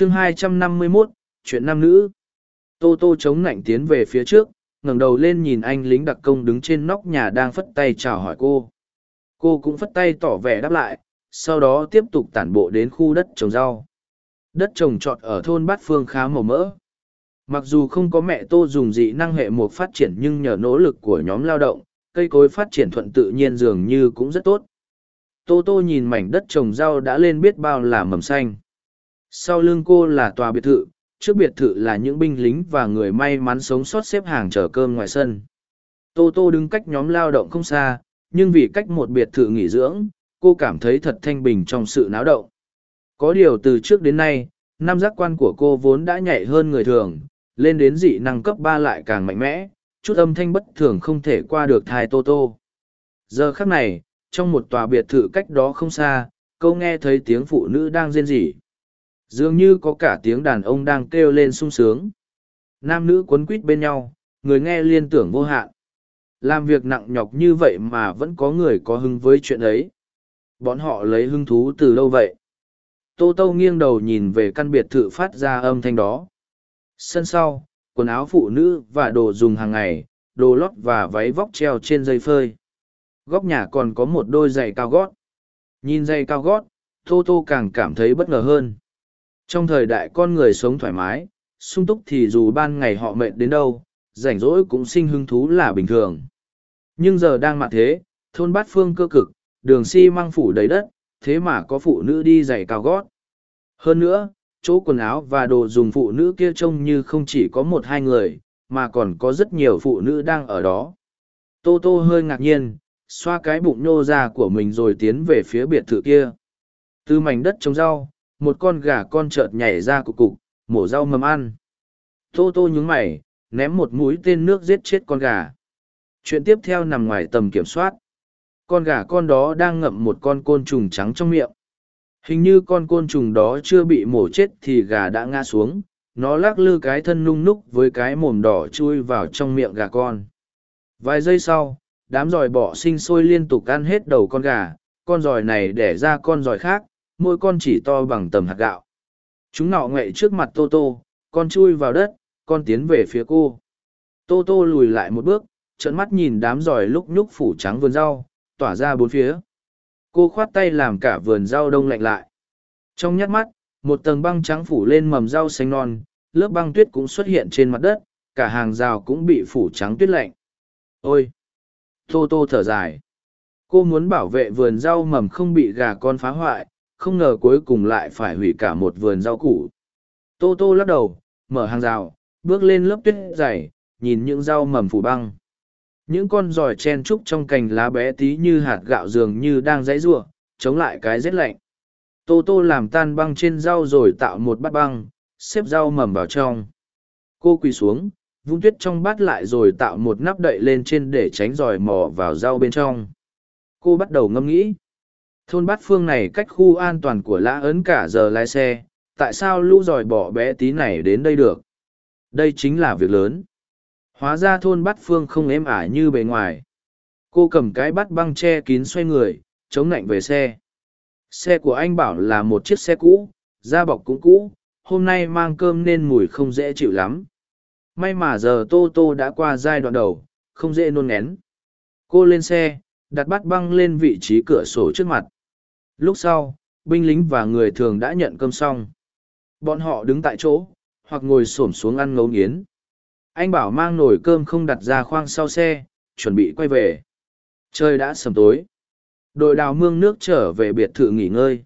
chương 251, chuyện nam nữ. Tô Tô chống nạnh tiến về phía trước, ngẩng đầu lên nhìn anh lính đặc công đứng trên nóc nhà đang phất tay chào hỏi cô. Cô cũng phất tay tỏ vẻ đáp lại, sau đó tiếp tục tản bộ đến khu đất trồng rau. Đất trồng trọt ở thôn Bát Phương khá màu mỡ. Mặc dù không có mẹ Tô dùng dị năng hệ một phát triển nhưng nhờ nỗ lực của nhóm lao động, cây cối phát triển thuận tự nhiên dường như cũng rất tốt. Tô Tô nhìn mảnh đất trồng rau đã lên biết bao là mầm xanh. Sau lưng cô là tòa biệt thự, trước biệt thự là những binh lính và người may mắn sống sót xếp hàng chờ cơm ngoài sân. Tô Tô đứng cách nhóm lao động không xa, nhưng vì cách một biệt thự nghỉ dưỡng, cô cảm thấy thật thanh bình trong sự náo động. Có điều từ trước đến nay, năm giác quan của cô vốn đã nhạy hơn người thường, lên đến dị năng cấp ba lại càng mạnh mẽ, chút âm thanh bất thường không thể qua được thai Tô Tô. Giờ khắc này, trong một tòa biệt thự cách đó không xa, cô nghe thấy tiếng phụ nữ đang rên rỉ. Dường như có cả tiếng đàn ông đang kêu lên sung sướng. Nam nữ quấn quít bên nhau, người nghe liên tưởng vô hạn. Làm việc nặng nhọc như vậy mà vẫn có người có hứng với chuyện ấy. Bọn họ lấy hứng thú từ lâu vậy. Tô Tô nghiêng đầu nhìn về căn biệt thự phát ra âm thanh đó. Sân sau, quần áo phụ nữ và đồ dùng hàng ngày, đồ lót và váy vóc treo trên dây phơi. Góc nhà còn có một đôi giày cao gót. Nhìn giày cao gót, Tô Tô càng cảm thấy bất ngờ hơn. Trong thời đại con người sống thoải mái, sung túc thì dù ban ngày họ mệt đến đâu, rảnh rỗi cũng sinh hứng thú là bình thường. Nhưng giờ đang mặt thế, thôn bát phương cơ cực, đường xi măng phủ đầy đất, thế mà có phụ nữ đi giày cao gót. Hơn nữa, chỗ quần áo và đồ dùng phụ nữ kia trông như không chỉ có một hai người, mà còn có rất nhiều phụ nữ đang ở đó. Tô Tô hơi ngạc nhiên, xoa cái bụng nhô ra của mình rồi tiến về phía biệt thự kia. Từ mảnh đất trồng rau, một con gà con chợt nhảy ra cục cục, mổ rau mầm ăn. Tô Tô nhúng mày, ném một mũi tên nước giết chết con gà. Chuyện tiếp theo nằm ngoài tầm kiểm soát. Con gà con đó đang ngậm một con côn trùng trắng trong miệng. Hình như con côn trùng đó chưa bị mổ chết thì gà đã ngã xuống. Nó lắc lư cái thân nung núc với cái mồm đỏ chui vào trong miệng gà con. Vài giây sau, đám giòi bọ sinh sôi liên tục ăn hết đầu con gà. Con giòi này đẻ ra con giòi khác, mỗi con chỉ to bằng tầm hạt gạo. Chúng nọ ngậy trước mặt Tô Tô, con chui vào đất, con tiến về phía cô. Tô Tô lùi lại một bước, trợn mắt nhìn đám giỏi lúc nhúc phủ trắng vườn rau, tỏa ra bốn phía. Cô khoát tay làm cả vườn rau đông lạnh lại. Trong nhát mắt, một tầng băng trắng phủ lên mầm rau xanh non, lớp băng tuyết cũng xuất hiện trên mặt đất, cả hàng rào cũng bị phủ trắng tuyết lạnh. Ôi! Tô Tô thở dài. Cô muốn bảo vệ vườn rau mầm không bị gà con phá hoại, không ngờ cuối cùng lại phải hủy cả một vườn rau củ. Tô Tô lắc đầu, mở hàng rào, bước lên lớp tuyết dày, nhìn những rau mầm phủ băng. Những con giòi chen trúc trong cành lá bé tí như hạt gạo dường như đang dãy rủa, chống lại cái rét lạnh. Tô Tô làm tan băng trên rau rồi tạo một bát băng, xếp rau mầm vào trong. Cô quỳ xuống, vung tuyết trong bát lại rồi tạo một nắp đậy lên trên để tránh giòi mò vào rau bên trong. Cô bắt đầu ngâm nghĩ thôn bát phương này cách khu an toàn của lã ấn cả giờ lái xe, tại sao lũ dòi bỏ bé tí này đến đây được? Đây chính là việc lớn. Hóa ra thôn bát phương không êm ả như bề ngoài. Cô cầm cái bát băng che kín xoay người, chống lạnh về xe. Xe của anh bảo là một chiếc xe cũ, da bọc cũng cũ, hôm nay mang cơm nên mùi không dễ chịu lắm. May mà giờ tô tô đã qua giai đoạn đầu, không dễ nôn nén cô lên xe, đặt bát băng lên vị trí cửa sổ trước mặt. Lúc sau, binh lính và người thường đã nhận cơm xong. Bọn họ đứng tại chỗ, hoặc ngồi xổm xuống ăn ngấu nghiến. Anh bảo mang nồi cơm không đặt ra khoang sau xe, chuẩn bị quay về. Trời đã sầm tối. Đội đào mương nước trở về biệt thự nghỉ ngơi.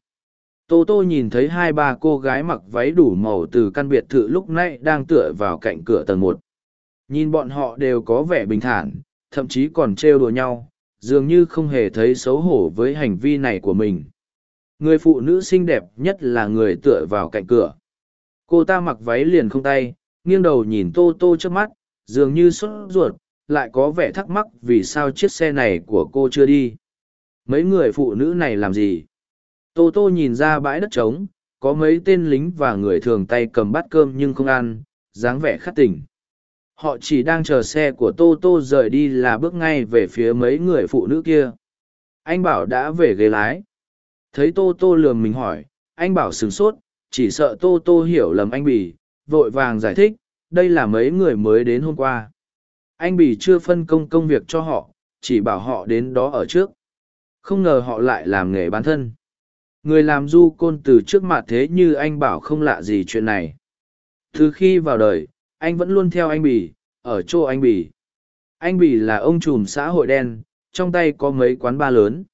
Tô Tô nhìn thấy hai ba cô gái mặc váy đủ màu từ căn biệt thự lúc nãy đang tựa vào cạnh cửa tầng một. Nhìn bọn họ đều có vẻ bình thản, thậm chí còn trêu đùa nhau, dường như không hề thấy xấu hổ với hành vi này của mình. Người phụ nữ xinh đẹp nhất là người tựa vào cạnh cửa. Cô ta mặc váy liền không tay, nghiêng đầu nhìn tô tô trước mắt, dường như sốt ruột, lại có vẻ thắc mắc vì sao chiếc xe này của cô chưa đi. Mấy người phụ nữ này làm gì? Tô tô nhìn ra bãi đất trống, có mấy tên lính và người thường tay cầm bát cơm nhưng không ăn, dáng vẻ khát tỉnh. Họ chỉ đang chờ xe của Tô Tô rời đi là bước ngay về phía mấy người phụ nữ kia. Anh bảo đã về ghế lái. Thấy Tô Tô lườm mình hỏi, anh bảo sửng sốt, chỉ sợ tô tô hiểu lầm anh bỉ vội vàng giải thích đây là mấy người mới đến hôm qua. Anh bỉ chưa phân công công việc cho họ chỉ bảo họ đến đó ở trước. Không ngờ họ lại làm nghề bán thân. Người làm du côn từ trước mặt thế như anh bảo không lạ gì chuyện này. Từ khi vào đời anh vẫn luôn theo anh bỉ ở chỗ anh bỉ anh bỉ là ông trùm xã hội đen trong tay có mấy quán bar lớn.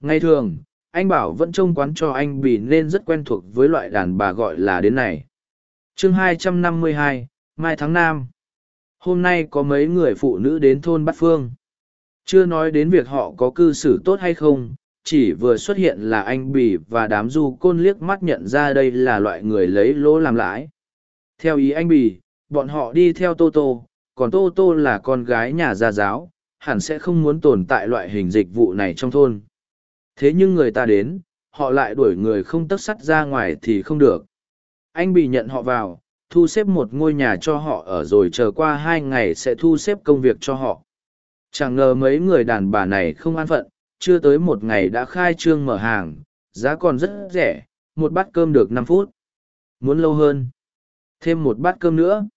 Ngày thường anh bảo vẫn trông quán cho anh bỉ nên rất quen thuộc với loại đàn bà gọi là đến này. Chương 252, mai tháng năm hôm nay có mấy người phụ nữ đến thôn bát phương. Chưa nói đến việc họ có cư xử tốt hay không chỉ vừa xuất hiện là anh bỉ và đám du côn liếc mắt nhận ra đây là loại người lấy lỗ làm lãi. Theo ý anh bỉ bọn họ đi theo tô tô còn tô tô là con gái nhà gia giáo hẳn sẽ không muốn tồn tại loại hình dịch vụ này trong thôn thế nhưng người ta đến, họ lại đuổi người không tất sắt ra ngoài thì không được. Anh bị nhận họ vào, thu xếp một ngôi nhà cho họ ở rồi chờ qua hai ngày sẽ thu xếp công việc cho họ. Chẳng ngờ mấy người đàn bà này không an phận, chưa tới một ngày đã khai trương mở hàng, giá còn rất rẻ, một bát cơm được năm phút. Muốn lâu hơn? Thêm một bát cơm nữa?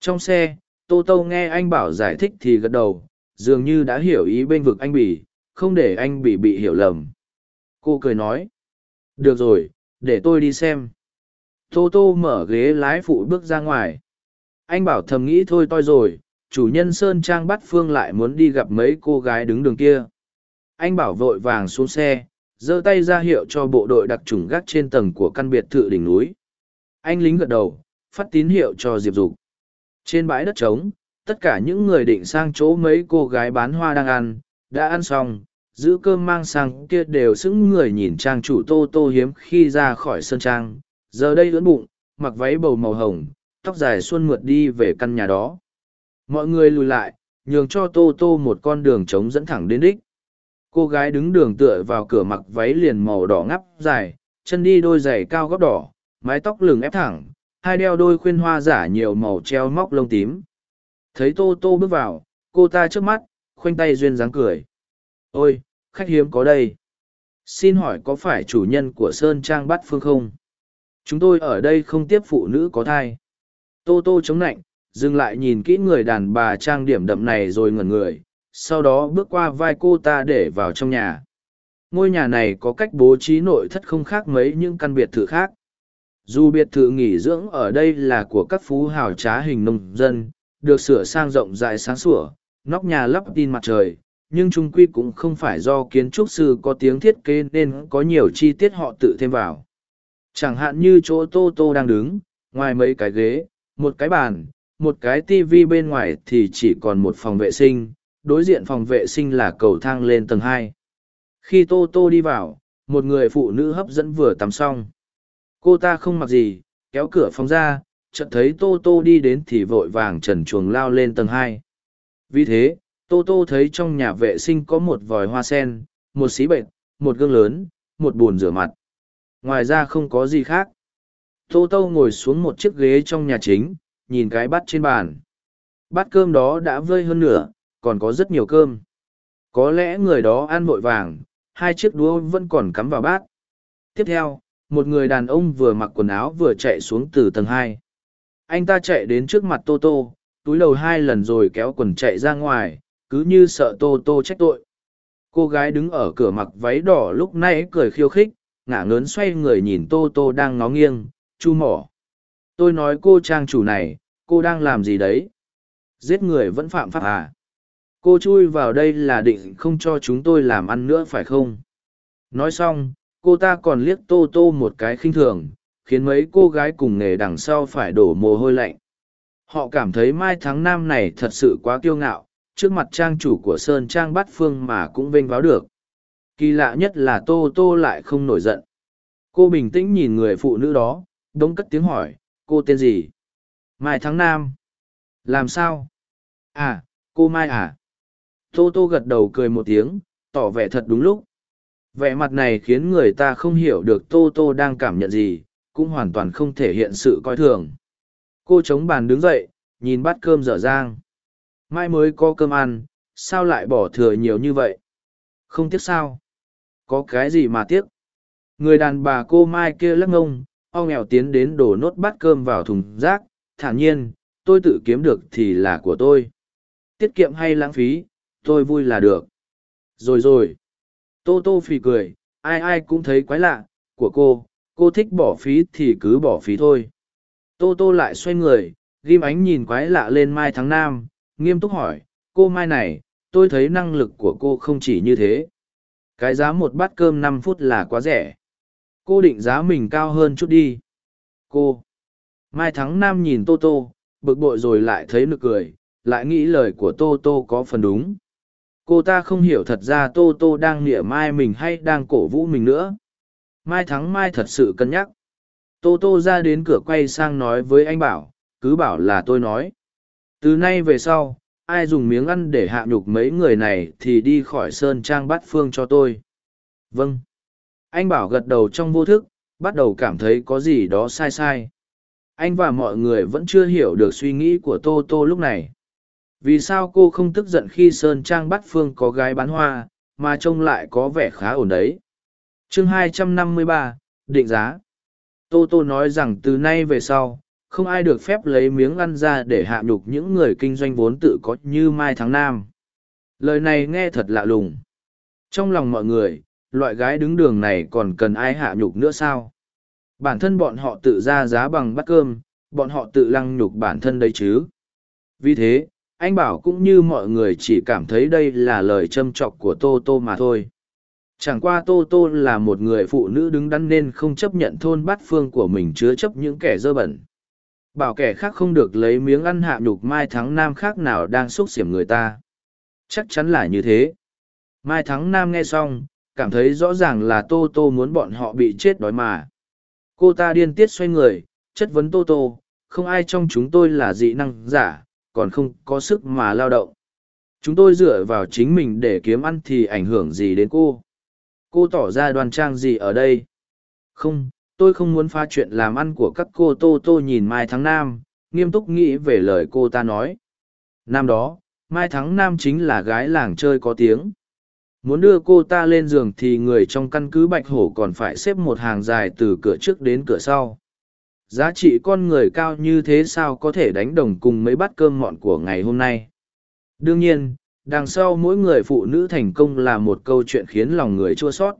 Trong xe, tô tô nghe anh bảo giải thích thì gật đầu, dường như đã hiểu ý bên vực anh bỉ không để anh bị bị hiểu lầm. Cô cười nói, được rồi, để tôi đi xem. Tô tô mở ghế lái phụ bước ra ngoài. Anh bảo thầm nghĩ thôi toi rồi, chủ nhân sơn trang bắt phương lại muốn đi gặp mấy cô gái đứng đường kia. Anh bảo vội vàng xuống xe, giơ tay ra hiệu cho bộ đội đặc trùng gác trên tầng của căn biệt thự đỉnh núi. Anh lính gật đầu, phát tín hiệu cho diệp dục. Trên bãi đất trống, tất cả những người định sang chỗ mấy cô gái bán hoa đang ăn đã ăn xong, giữ cơm mang sang kia đều sững người nhìn trang chủ tô tô hiếm khi ra khỏi sân trang. Giờ đây ưỡn bụng, mặc váy bầu màu hồng, tóc dài xuân mượt đi về căn nhà đó. Mọi người lùi lại, nhường cho tô tô một con đường trống dẫn thẳng đến đích. Cô gái đứng đường tựa vào cửa mặc váy liền màu đỏ ngắp dài, chân đi đôi giày cao gót đỏ, mái tóc lừng ép thẳng, hai đeo đôi khuyên hoa giả nhiều màu treo móc lông tím. Thấy tô tô bước vào, cô ta trước mắt khoanh tay duyên dáng cười. Ôi khách hiếm có đây. Xin hỏi có phải chủ nhân của sơn trang Bát phương không? Chúng tôi ở đây không tiếp phụ nữ có thai. Tô tô chống nạnh, dừng lại nhìn kỹ người đàn bà trang điểm đậm này rồi ngẩn người sau đó bước qua vai cô ta để vào trong nhà. Ngôi nhà này có cách bố trí nội thất không khác mấy những căn biệt thự khác. Dù biệt thự nghỉ dưỡng ở đây là của các phú hào trá hình nông dân được sửa sang rộng rãi sáng sủa nóc nhà lắp tin mặt trời, nhưng trung quy cũng không phải do kiến trúc sư có tiếng thiết kế nên có nhiều chi tiết họ tự thêm vào. Chẳng hạn như chỗ tô tô đang đứng, ngoài mấy cái ghế, một cái bàn, một cái tivi bên ngoài thì chỉ còn một phòng vệ sinh, đối diện phòng vệ sinh là cầu thang lên tầng hai. Khi tô tô đi vào, một người phụ nữ hấp dẫn vừa tắm xong. Cô ta không mặc gì, kéo cửa phòng ra, chợt thấy tô tô đi đến thì vội vàng trần chuồng lao lên tầng hai vì thế, tô tô thấy trong nhà vệ sinh có một vòi hoa sen, một xí bệnh một gương lớn, một bồn rửa mặt. Ngoài ra không có gì khác. Tô tô ngồi xuống một chiếc ghế trong nhà chính, nhìn cái bát trên bàn. Bát cơm đó đã vơi hơn nửa, còn có rất nhiều cơm. Có lẽ người đó ăn vội vàng, hai chiếc đũa vẫn còn cắm vào bát. Tiếp theo, một người đàn ông vừa mặc quần áo vừa chạy xuống từ tầng hai. Anh ta chạy đến trước mặt tô tô túi đầu hai lần rồi kéo quần chạy ra ngoài, cứ như sợ tô tô trách tội. Cô gái đứng ở cửa mặc váy đỏ lúc nãy cười khiêu khích, ngả ngớn xoay người nhìn tô tô đang ngó nghiêng, chu mỏ, tôi nói cô trang chủ này, cô đang làm gì đấy? Giết người vẫn phạm pháp à? Cô chui vào đây là định không cho chúng tôi làm ăn nữa phải không? Nói xong, cô ta còn liếc tô tô một cái khinh thường, khiến mấy cô gái cùng nghề đằng sau phải đổ mồ hôi lạnh họ cảm thấy mai tháng năm này thật sự quá kiêu ngạo, trước mặt trang chủ của sơn trang bát phương mà cũng vênh váo được. Kỳ lạ nhất là tô tô lại không nổi giận. Cô bình tĩnh nhìn người phụ nữ đó, đống cất tiếng hỏi, cô tên gì? Mai tháng Nam. làm sao? À cô mai à? Tô tô gật đầu cười một tiếng, tỏ vẻ thật đúng lúc. Vẻ mặt này khiến người ta không hiểu được tô tô đang cảm nhận gì, cũng hoàn toàn không thể hiện sự coi thường cô chống bàn đứng dậy nhìn bát cơm dở dang mai mới có cơm ăn sao lại bỏ thừa nhiều như vậy không tiếc sao có cái gì mà tiếc người đàn bà cô mai kia lắc ngông o nghèo tiến đến đổ nốt bát cơm vào thùng rác, thản nhiên, tôi tự kiếm được thì là của tôi. Tiết kiệm hay lãng phí, tôi vui là được. Rồi rồi. Tô tô phì cười, ai ai cũng thấy quái lạ, của cô, cô thích bỏ phí thì cứ bỏ phí thôi. Tô tô lại xoay người, ghim ánh nhìn quái lạ lên Mai Tháng Nam, nghiêm túc hỏi, cô Mai này, tôi thấy năng lực của cô không chỉ như thế. Cái giá một bát cơm năm phút là quá rẻ. Cô định giá mình cao hơn chút đi. Cô. Mai Thắng Nam nhìn Tô Tô, bực bội rồi lại thấy nực cười, lại nghĩ lời của Tô Tô có phần đúng. Cô ta không hiểu thật ra Tô Tô đang nịa Mai mình hay đang cổ vũ mình nữa. Mai Thắng Mai thật sự cân nhắc. Tô Tô ra đến cửa quay sang nói với anh Bảo, cứ bảo là tôi nói. Từ nay về sau, ai dùng miếng ăn để hạ nhục mấy người này thì đi khỏi sơn trang bát phương cho tôi. Vâng. Anh Bảo gật đầu trong vô thức, bắt đầu cảm thấy có gì đó sai sai. Anh và mọi người vẫn chưa hiểu được suy nghĩ của Tô Tô lúc này. Vì sao cô không tức giận khi Sơn Trang Bát Phương có gái bán hoa, mà trông lại có vẻ khá ổn đấy. chương 253, định giá. Tô Tô nói rằng từ nay về sau, không ai được phép lấy miếng ăn ra để hạ nhục những người kinh doanh vốn tự có như Mai Tháng Nam. Lời này nghe thật lạ lùng. Trong lòng mọi người, loại gái đứng đường này còn cần ai hạ nhục nữa sao? Bản thân bọn họ tự ra giá bằng bát cơm, bọn họ tự lăng nhục bản thân đấy chứ. Vì thế, anh bảo cũng như mọi người chỉ cảm thấy đây là lời châm chọc của tô tô mà thôi chẳng qua tô tô là một người phụ nữ đứng đắn nên không chấp nhận thôn bát phương của mình chứa chấp những kẻ dơ bẩn bảo kẻ khác không được lấy miếng ăn hạ nhục mai thắng nam khác nào đang xúc xỉm người ta chắc chắn là như thế mai thắng nam nghe xong, cảm thấy rõ ràng là tô tô muốn bọn họ bị chết đói mà cô ta điên tiết xoay người, chất vấn tô tô, không ai trong chúng tôi là dị năng giả, còn không có sức mà lao động. Chúng tôi dựa vào chính mình để kiếm ăn thì ảnh hưởng gì đến cô? Cô tỏ ra đoan trang gì ở đây? Không, tôi không muốn pha chuyện làm ăn của các cô Tô Tô nhìn Mai Thắng Nam, nghiêm túc nghĩ về lời cô ta nói. Năm đó, Mai Thắng Nam chính là gái làng chơi có tiếng. Muốn đưa cô ta lên giường thì người trong căn cứ Bạch Hổ còn phải xếp một hàng dài từ cửa trước đến cửa sau giá trị con người cao như thế sao có thể đánh đồng cùng mấy bát cơm mọn của ngày hôm nay đương nhiên đằng sau mỗi người phụ nữ thành công là một câu chuyện khiến lòng người chua sót.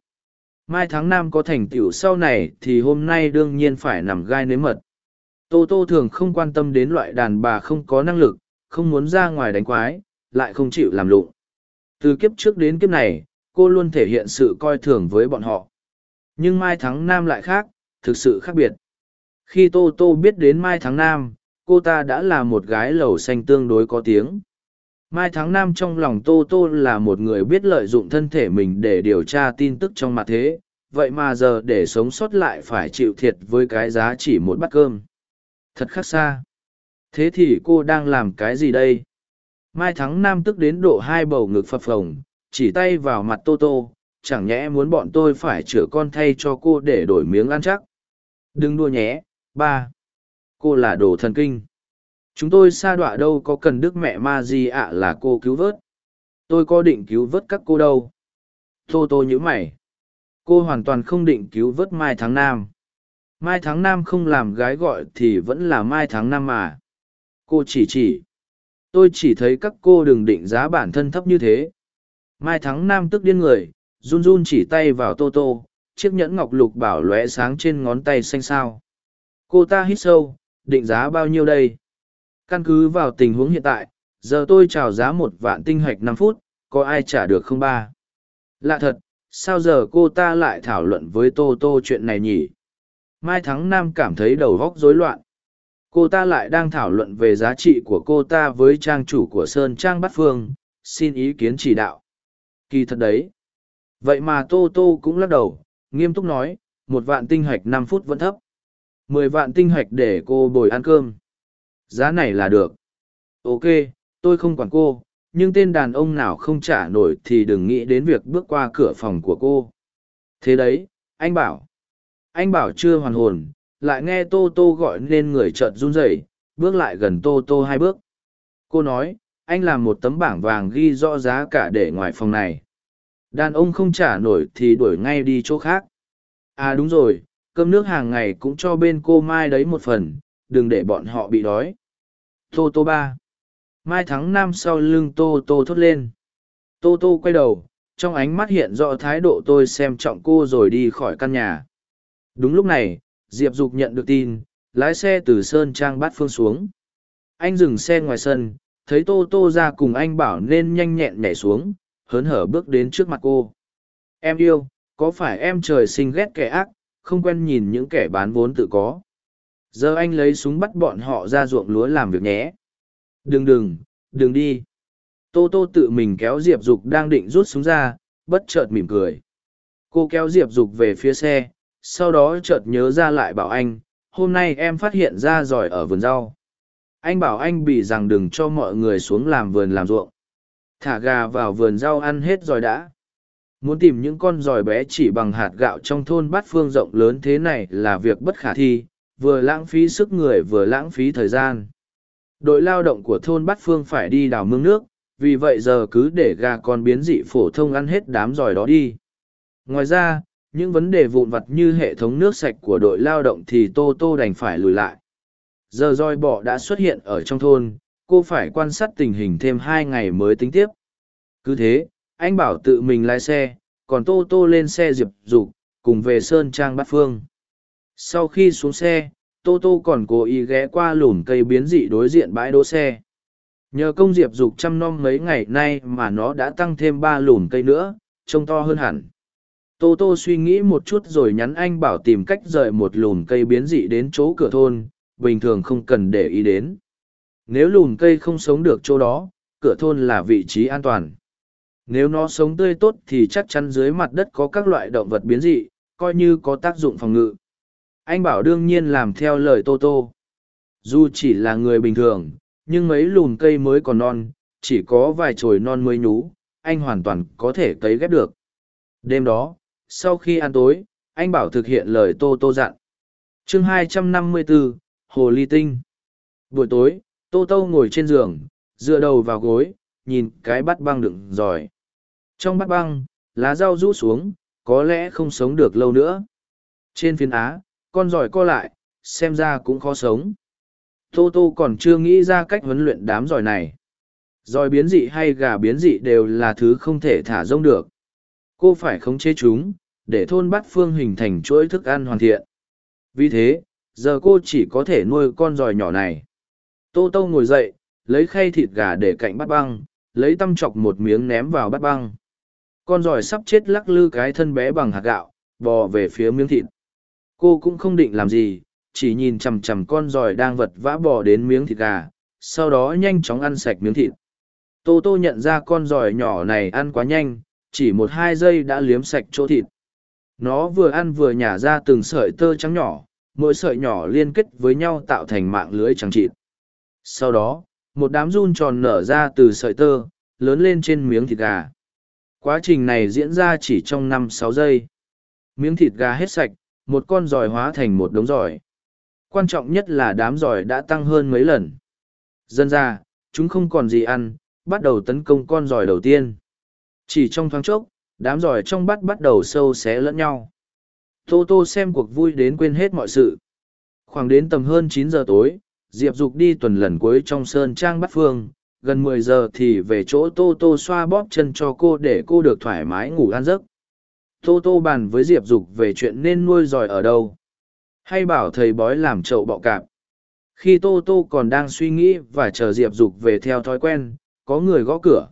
Mai tháng năm có thành tựu sau này thì hôm nay đương nhiên phải nằm gai nếm mật. Tô tô thường không quan tâm đến loại đàn bà không có năng lực không muốn ra ngoài đánh quái lại không chịu làm lụng. Từ kiếp trước đến kiếp này cô luôn thể hiện sự coi thường với bọn họ. Nhưng mai thắng nam lại khác thực sự khác biệt. Khi tô tô biết đến mai tháng Nam, cô ta đã là một gái lầu xanh tương đối có tiếng mai tháng Nam trong lòng tô tô là một người biết lợi dụng thân thể mình để điều tra tin tức trong mặt thế, vậy mà giờ để sống sót lại phải chịu thiệt với cái giá chỉ một bát cơm. Thật khác xa. Thế thì cô đang làm cái gì đây? Mai thắng nam tức đến độ hai bầu ngực phập phồng, chỉ tay vào mặt tô tô, chẳng nhẽ muốn bọn tôi phải chữa con thay cho cô để đổi miếng ăn chắc? Đừng đua nhé, ba. Cô là đồ thần kinh chúng tôi xa đọa đâu có cần đức mẹ ma gì ạ là cô cứu vớt. Tôi có định cứu vớt các cô đâu. Tô tô nhữ mày. Cô hoàn toàn không định cứu vớt mai tháng nam. Mai tháng nam không làm gái gọi thì vẫn là mai tháng năm mà. Cô chỉ chỉ. Tôi chỉ thấy các cô đừng định giá bản thân thấp như thế. Mai tháng nam tức điên người, run run chỉ tay vào tô tô, chiếc nhẫn ngọc lục bảo lóe sáng trên ngón tay xanh sao. Cô ta hít sâu, định giá bao nhiêu đây? Căn cứ vào tình huống hiện tại, giờ tôi trào giá một vạn tinh hạch năm phút, có ai trả được không ba? Lạ thật, sao giờ cô ta lại thảo luận với tô tô chuyện này nhỉ? Mai thắng nam cảm thấy đầu góc rối loạn. Cô ta lại đang thảo luận về giá trị của cô ta với trang chủ của sơn trang bát phương, xin ý kiến chỉ đạo. Kỳ thật đấy. Vậy mà tô tô cũng lắc đầu, nghiêm túc nói, một vạn tinh hạch năm phút vẫn thấp. Mười vạn tinh hạch để cô bồi ăn cơm giá này là được. Ok tôi không quản cô nhưng tên đàn ông nào không trả nổi thì đừng nghĩ đến việc bước qua cửa phòng của cô. Thế đấy anh bảo. Anh bảo chưa hoàn hồn lại nghe tô tô gọi nên người trợn run rẩy bước lại gần tô tô hai bước. Cô nói anh làm một tấm bảng vàng ghi rõ giá cả để ngoài phòng này. Đàn ông không trả nổi thì đuổi ngay đi chỗ khác. À đúng rồi cơm nước hàng ngày cũng cho bên cô Mai đấy một phần, đừng để bọn họ bị đói. Tô Tô ba. Mai thắng nam sau lưng Tô Tô thốt lên. Tô Tô quay đầu, trong ánh mắt hiện rõ thái độ tôi xem trọng cô rồi đi khỏi căn nhà. Đúng lúc này, Diệp Dục nhận được tin, lái xe từ Sơn Trang bát phương xuống. Anh dừng xe ngoài sân, thấy Tô Tô ra cùng anh bảo nên nhanh nhẹn nhảy xuống, hớn hở bước đến trước mặt cô. Em yêu, có phải em trời sinh ghét kẻ ác, không quen nhìn những kẻ bán vốn tự có. Giờ anh lấy súng bắt bọn họ ra ruộng lúa làm việc nhé. Đừng đừng, đừng đi. Tô Tô tự mình kéo Diệp Dục đang định rút súng ra, bất chợt mỉm cười. Cô kéo Diệp Dục về phía xe, sau đó chợt nhớ ra lại bảo anh, hôm nay em phát hiện ra giỏi ở vườn rau. Anh bảo anh bị rằng đừng cho mọi người xuống làm vườn làm ruộng. Thả gà vào vườn rau ăn hết rồi đã. Muốn tìm những con giỏi bé chỉ bằng hạt gạo trong thôn bát phương rộng lớn thế này là việc bất khả thi, vừa lãng phí sức người vừa lãng phí thời gian. Đội lao động của thôn bát phương phải đi đào mương nước, vì vậy giờ cứ để gà con biến dị phổ thông ăn hết đám giỏi đó đi. Ngoài ra, những vấn đề vụn vặt như hệ thống nước sạch của đội lao động thì Tô Tô đành phải lùi lại. Giờ roi bọ đã xuất hiện ở trong thôn, cô phải quan sát tình hình thêm hai ngày mới tính tiếp. Cứ thế, anh bảo tự mình lái xe, còn Tô Tô lên xe Diệp Dục cùng về Sơn Trang Bát Phương. Sau khi xuống xe, Tô Tô còn cố ý ghé qua lùm cây biến dị đối diện bãi đỗ xe. Nhờ công Diệp Dục chăm nom mấy ngày nay mà nó đã tăng thêm ba lùm cây nữa, trông to hơn hẳn. Tô Tô suy nghĩ một chút rồi nhắn anh bảo tìm cách rời một lùm cây biến dị đến chỗ cửa thôn, bình thường không cần để ý đến. Nếu lùm cây không sống được chỗ đó, cửa thôn là vị trí an toàn. Nếu nó sống tươi tốt thì chắc chắn dưới mặt đất có các loại động vật biến dị, coi như có tác dụng phòng ngự. Anh bảo đương nhiên làm theo lời Tô Tô. Dù chỉ là người bình thường, nhưng mấy lùn cây mới còn non, chỉ có vài chồi non mới nhú, anh hoàn toàn có thể cấy ghép được. Đêm đó, sau khi ăn tối, anh bảo thực hiện lời Tô Tô dặn. chương 254, Hồ Ly Tinh Buổi tối, Tô Tô ngồi trên giường, dựa đầu vào gối, nhìn cái bát băng đựng giỏi. Trong bát băng, lá rau rũ xuống, có lẽ không sống được lâu nữa. Trên phiến á, con giỏi co lại, xem ra cũng khó sống. Tô Tô còn chưa nghĩ ra cách huấn luyện đám giỏi này. Giỏi biến dị hay gà biến dị đều là thứ không thể thả rông được. Cô phải khống chế chúng, để thôn bát phương hình thành chuỗi thức ăn hoàn thiện. Vì thế, giờ cô chỉ có thể nuôi con giỏi nhỏ này. Tô Tô ngồi dậy, lấy khay thịt gà để cạnh bát băng, lấy tăm chọc một miếng ném vào bát băng. Con giỏi sắp chết lắc lư cái thân bé bằng hạt gạo, bò về phía miếng thịt. Cô cũng không định làm gì, chỉ nhìn chằm chằm con giòi đang vật vã bò đến miếng thịt gà, sau đó nhanh chóng ăn sạch miếng thịt. Tô Tô nhận ra con giòi nhỏ này ăn quá nhanh, chỉ một hai giây đã liếm sạch chỗ thịt. Nó vừa ăn vừa nhả ra từng sợi tơ trắng nhỏ, mỗi sợi nhỏ liên kết với nhau tạo thành mạng lưới trắng trịt. Sau đó, một đám run tròn nở ra từ sợi tơ, lớn lên trên miếng thịt gà. Quá trình này diễn ra chỉ trong năm sáu giây. Miếng thịt gà hết sạch, một con giỏi hóa thành một đống giỏi. Quan trọng nhất là đám giỏi đã tăng hơn mấy lần. Dân ra, chúng không còn gì ăn, bắt đầu tấn công con giỏi đầu tiên. Chỉ trong thoáng chốc, đám giỏi trong bắt bắt đầu sâu xé lẫn nhau. Tô Tô xem cuộc vui đến quên hết mọi sự. Khoảng đến tầm hơn chín giờ tối, Diệp Dục đi tuần lần cuối trong sơn trang bắt phương, gần mười giờ thì về chỗ Tô Tô xoa bóp chân cho cô để cô được thoải mái ngủ an giấc. Tô Tô bàn với Diệp Dục về chuyện nên nuôi giỏi ở đâu. Hay bảo thầy bói làm chậu bọ cạp. Khi Tô Tô còn đang suy nghĩ và chờ Diệp Dục về theo thói quen, có người gõ cửa.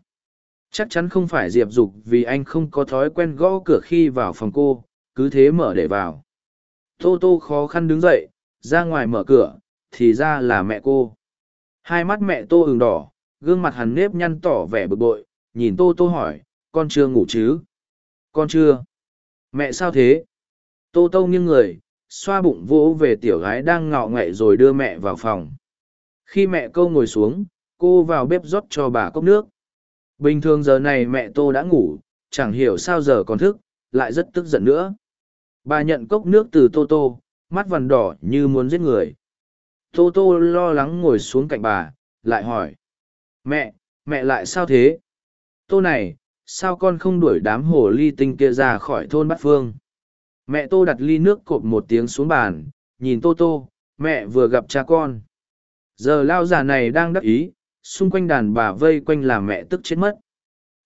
Chắc chắn không phải Diệp Dục vì anh không có thói quen gõ cửa khi vào phòng cô, cứ thế mở để vào. Tô Tô khó khăn đứng dậy, ra ngoài mở cửa, thì ra là mẹ cô. Hai mắt mẹ Tô ửng đỏ, gương mặt hắn nếp nhăn tỏ vẻ bực bội, nhìn Tô Tô hỏi, con chưa ngủ chứ? Con chưa. Mẹ sao thế? Tô Tô nghiêng người, xoa bụng vỗ về tiểu gái đang ngọ ngậy rồi đưa mẹ vào phòng. Khi mẹ câu ngồi xuống, cô vào bếp rót cho bà cốc nước. Bình thường giờ này mẹ Tô đã ngủ, chẳng hiểu sao giờ còn thức, lại rất tức giận nữa. Bà nhận cốc nước từ Tô Tô, mắt vằn đỏ như muốn giết người. Tô Tô lo lắng ngồi xuống cạnh bà, lại hỏi. Mẹ, mẹ lại sao thế? Tô này, sao con không đuổi đám hồ ly tinh kia ra khỏi thôn Bát Phương? Mẹ Tô đặt ly nước cộp một tiếng xuống bàn, nhìn Tô Tô, mẹ vừa gặp cha con. Giờ lao già này đang đắc ý, xung quanh đàn bà vây quanh là mẹ tức chết mất.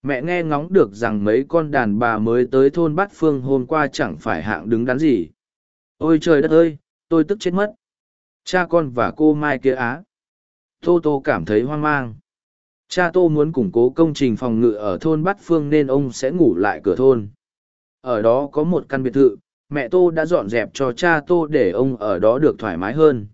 Mẹ nghe ngóng được rằng mấy con đàn bà mới tới thôn Bát Phương hôm qua chẳng phải hạng đứng đắn gì. Ôi trời đất ơi, tôi tức chết mất. Cha con và cô Mai kia á. Tô Tô cảm thấy hoang mang. Cha Tô muốn củng cố công trình phòng ngự ở thôn Bát Phương nên ông sẽ ngủ lại cửa thôn. Ở đó có một căn biệt thự, mẹ Tô đã dọn dẹp cho cha Tô để ông ở đó được thoải mái hơn.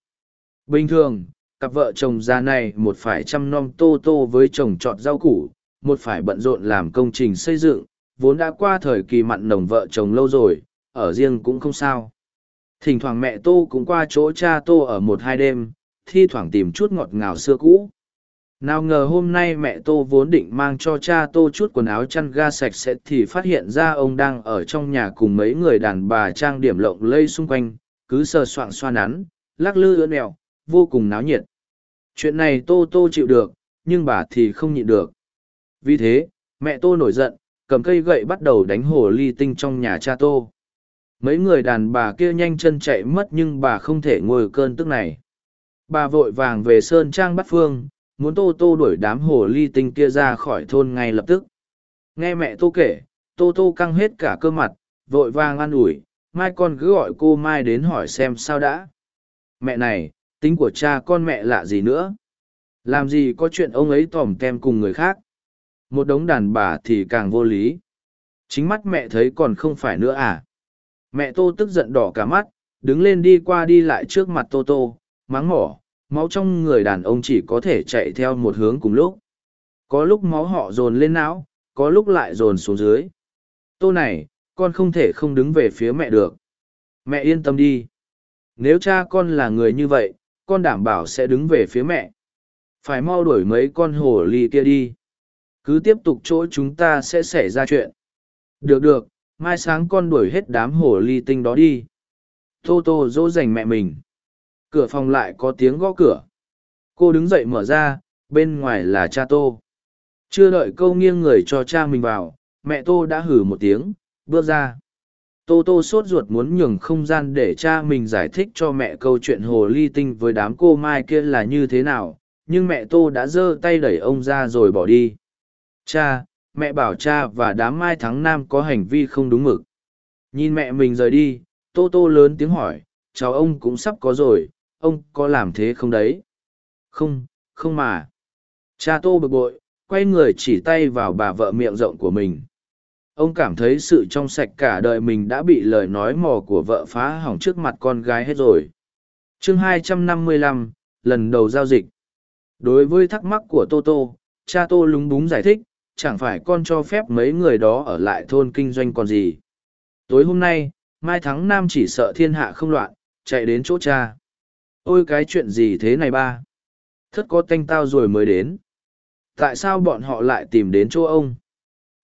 Bình thường, cặp vợ chồng già này một phải chăm nom Tô Tô với chồng trọt rau củ, một phải bận rộn làm công trình xây dựng, vốn đã qua thời kỳ mặn nồng vợ chồng lâu rồi, ở riêng cũng không sao. Thỉnh thoảng mẹ Tô cũng qua chỗ cha Tô ở một hai đêm, thi thoảng tìm chút ngọt ngào xưa cũ. Nào ngờ hôm nay mẹ Tô vốn định mang cho cha Tô chút quần áo chăn ga sạch sẽ thì phát hiện ra ông đang ở trong nhà cùng mấy người đàn bà trang điểm lộng lây xung quanh, cứ sờ soạng xoa nắn, lắc lư ưỡn ẹo, vô cùng náo nhiệt. Chuyện này Tô Tô chịu được, nhưng bà thì không nhịn được. Vì thế, mẹ Tô nổi giận, cầm cây gậy bắt đầu đánh hồ ly tinh trong nhà cha Tô. Mấy người đàn bà kia nhanh chân chạy mất nhưng bà không thể ngồi cơn tức này. Bà vội vàng về Sơn Trang bắt phương, muốn Tô Tô đuổi đám hồ ly tinh kia ra khỏi thôn ngay lập tức. Nghe mẹ Tô kể, Tô Tô căng hết cả cơ mặt, vội vàng an ủi, mai con cứ gọi cô Mai đến hỏi xem sao đã. Mẹ này, tính của cha con mẹ lạ gì nữa? Làm gì có chuyện ông ấy tòm tem cùng người khác? Một đống đàn bà thì càng vô lý. Chính mắt mẹ thấy còn không phải nữa à? Mẹ Tô tức giận đỏ cả mắt, đứng lên đi qua đi lại trước mặt Tô Tô, mắng mỏ, máu trong người đàn ông chỉ có thể chạy theo một hướng cùng lúc. Có lúc máu họ dồn lên não, có lúc lại dồn xuống dưới. Tô này, con không thể không đứng về phía mẹ được. Mẹ yên tâm đi. Nếu cha con là người như vậy, con đảm bảo sẽ đứng về phía mẹ. Phải mau đuổi mấy con hồ ly kia đi. Cứ tiếp tục chỗ chúng ta sẽ xảy ra chuyện. Được được, mai sáng con đuổi hết đám hồ ly tinh đó đi. Tô tô dỗ dành mẹ mình. Cửa phòng lại có tiếng gõ cửa. Cô đứng dậy mở ra, bên ngoài là cha tô. Chưa đợi câu nghiêng người cho cha mình vào, mẹ tô đã hử một tiếng, bước ra. Tô tô sốt ruột muốn nhường không gian để cha mình giải thích cho mẹ câu chuyện hồ ly tinh với đám cô mai kia là như thế nào, nhưng mẹ tô đã giơ tay đẩy ông ra rồi bỏ đi. Cha, mẹ bảo cha và đám mai thắng nam có hành vi không đúng mực. Nhìn mẹ mình rời đi, tô tô lớn tiếng hỏi, cháu ông cũng sắp có rồi, ông có làm thế không đấy? Không, không mà. Cha tô bực bội, quay người chỉ tay vào bà vợ miệng rộng của mình. Ông cảm thấy sự trong sạch cả đời mình đã bị lời nói mò của vợ phá hỏng trước mặt con gái hết rồi. chương 255, lần đầu giao dịch. Đối với thắc mắc của Tô Tô, cha Tô lúng búng giải thích, chẳng phải con cho phép mấy người đó ở lại thôn kinh doanh còn gì. Tối hôm nay, Mai Thắng Nam chỉ sợ thiên hạ không loạn, chạy đến chỗ cha. Ôi cái chuyện gì thế này ba? Thất có tanh tao rồi mới đến. Tại sao bọn họ lại tìm đến chỗ ông?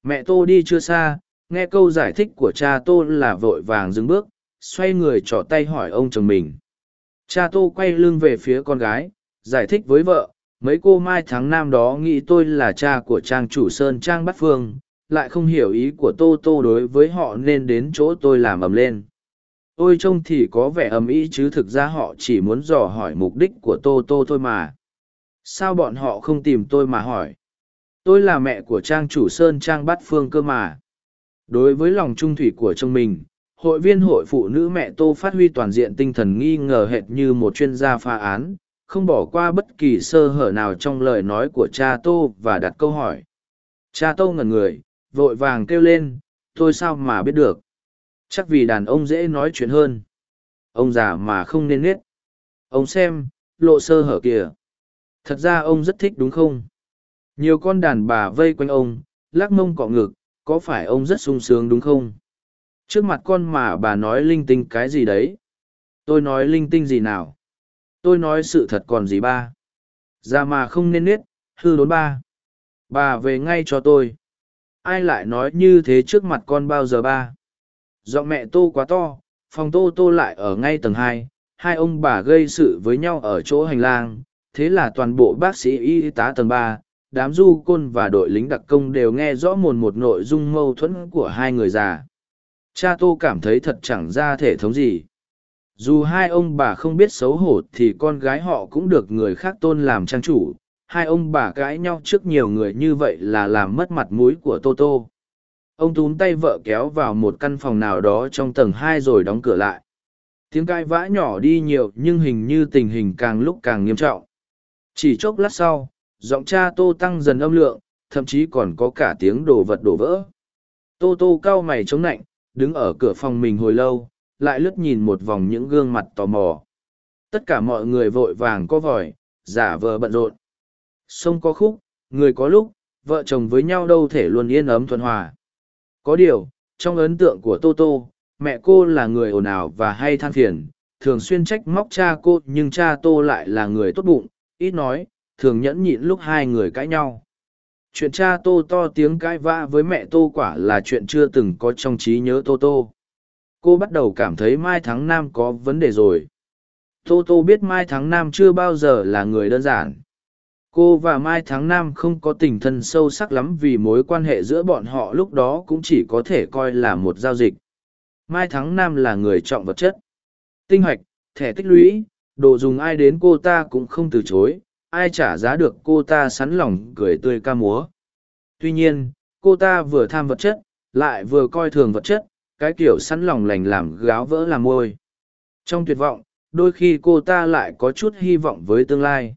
Mẹ Tô đi chưa xa, nghe câu giải thích của cha Tô là vội vàng dừng bước, xoay người trỏ tay hỏi ông chồng mình. Cha Tô quay lưng về phía con gái, giải thích với vợ, mấy cô mai tháng năm đó nghĩ tôi là cha của trang chủ sơn trang bát phương lại không hiểu ý của tô tô đối với họ nên đến chỗ tôi làm ầm lên ôi trông thì có vẻ ầm ĩ chứ thực ra họ chỉ muốn dò hỏi mục đích của tô tô thôi mà. Sao bọn họ không tìm tôi mà hỏi? Tôi là mẹ của trang chủ sơn trang bát phương cơ mà. Đối với lòng trung thủy của chồng mình, hội viên hội phụ nữ mẹ tô phát huy toàn diện tinh thần nghi ngờ hệt như một chuyên gia phá án, không bỏ qua bất kỳ sơ hở nào trong lời nói của cha tô và đặt câu hỏi. Cha tô ngẩn người, vội vàng kêu lên, tôi sao mà biết được? Chắc vì đàn ông dễ nói chuyện hơn. Ông già mà không nên nết. Ông xem, lộ sơ hở kìa. Thật ra ông rất thích đúng không? Nhiều con đàn bà vây quanh ông, lắc mông cọ ngực, có phải ông rất sung sướng đúng không? Trước mặt con mà bà nói linh tinh cái gì đấy? Tôi nói linh tinh gì nào? Tôi nói sự thật còn gì ba? Ra mà không nên nết, hư đốn ba. Bà về ngay cho tôi. Ai lại nói như thế trước mặt con bao giờ ba? Giọng mẹ tô quá to phòng tô tô lại ở ngay tầng hai hai ông bà gây sự với nhau ở chỗ hành lang thế là toàn bộ bác sĩ y tá tầng ba đám du côn và đội lính đặc công đều nghe rõ mồn một nội dung mâu thuẫn của hai người già Cha Tô cảm thấy thật chẳng ra thể thống gì. Dù hai ông bà không biết xấu hổ thì con gái họ cũng được người khác tôn làm trang chủ, hai ông bà cãi nhau trước nhiều người như vậy là làm mất mặt mũi của Tô Tô. Ông túm tay vợ kéo vào một căn phòng nào đó trong tầng hai rồi đóng cửa lại. Tiếng cãi vã nhỏ đi nhiều nhưng hình như tình hình càng lúc càng nghiêm trọng. Chỉ chốc lát sau, giọng cha Tô tăng dần âm lượng, thậm chí còn có cả tiếng đổ vật đổ vỡ. Tô Tô cau mày chống nạnh, đứng ở cửa phòng mình hồi lâu, lại lướt nhìn một vòng những gương mặt tò mò. Tất cả mọi người vội vàng có vòi, giả vờ bận rộn. Sông có khúc, người có lúc, vợ chồng với nhau đâu thể luôn yên ấm thuận hòa. Có điều, trong ấn tượng của Tô Tô, mẹ cô là người ồn ào và hay than phiền, thường xuyên trách móc cha cô nhưng cha Tô lại là người tốt bụng, ít nói, thường nhẫn nhịn lúc hai người cãi nhau. Chuyện cha Tô to tiếng cãi vã với mẹ Tô quả là chuyện chưa từng có trong trí nhớ Tô Tô. Cô bắt đầu cảm thấy Mai Thắng Nam có vấn đề rồi. Tô Tô biết Mai Thắng Nam chưa bao giờ là người đơn giản cô và mai tháng năm không có tình thân sâu sắc lắm vì mối quan hệ giữa bọn họ lúc đó cũng chỉ có thể coi là một giao dịch. Mai tháng năm là người trọng vật chất. Tinh hoạch, thẻ tích lũy, đồ dùng ai đến cô ta cũng không từ chối, ai trả giá được cô ta sắn lòng cười tươi ca múa. Tuy nhiên, cô ta vừa tham vật chất, lại vừa coi thường vật chất, cái kiểu sắn lòng lành làm gáo vỡ làm môi. Trong tuyệt vọng, đôi khi cô ta lại có chút hy vọng với tương lai.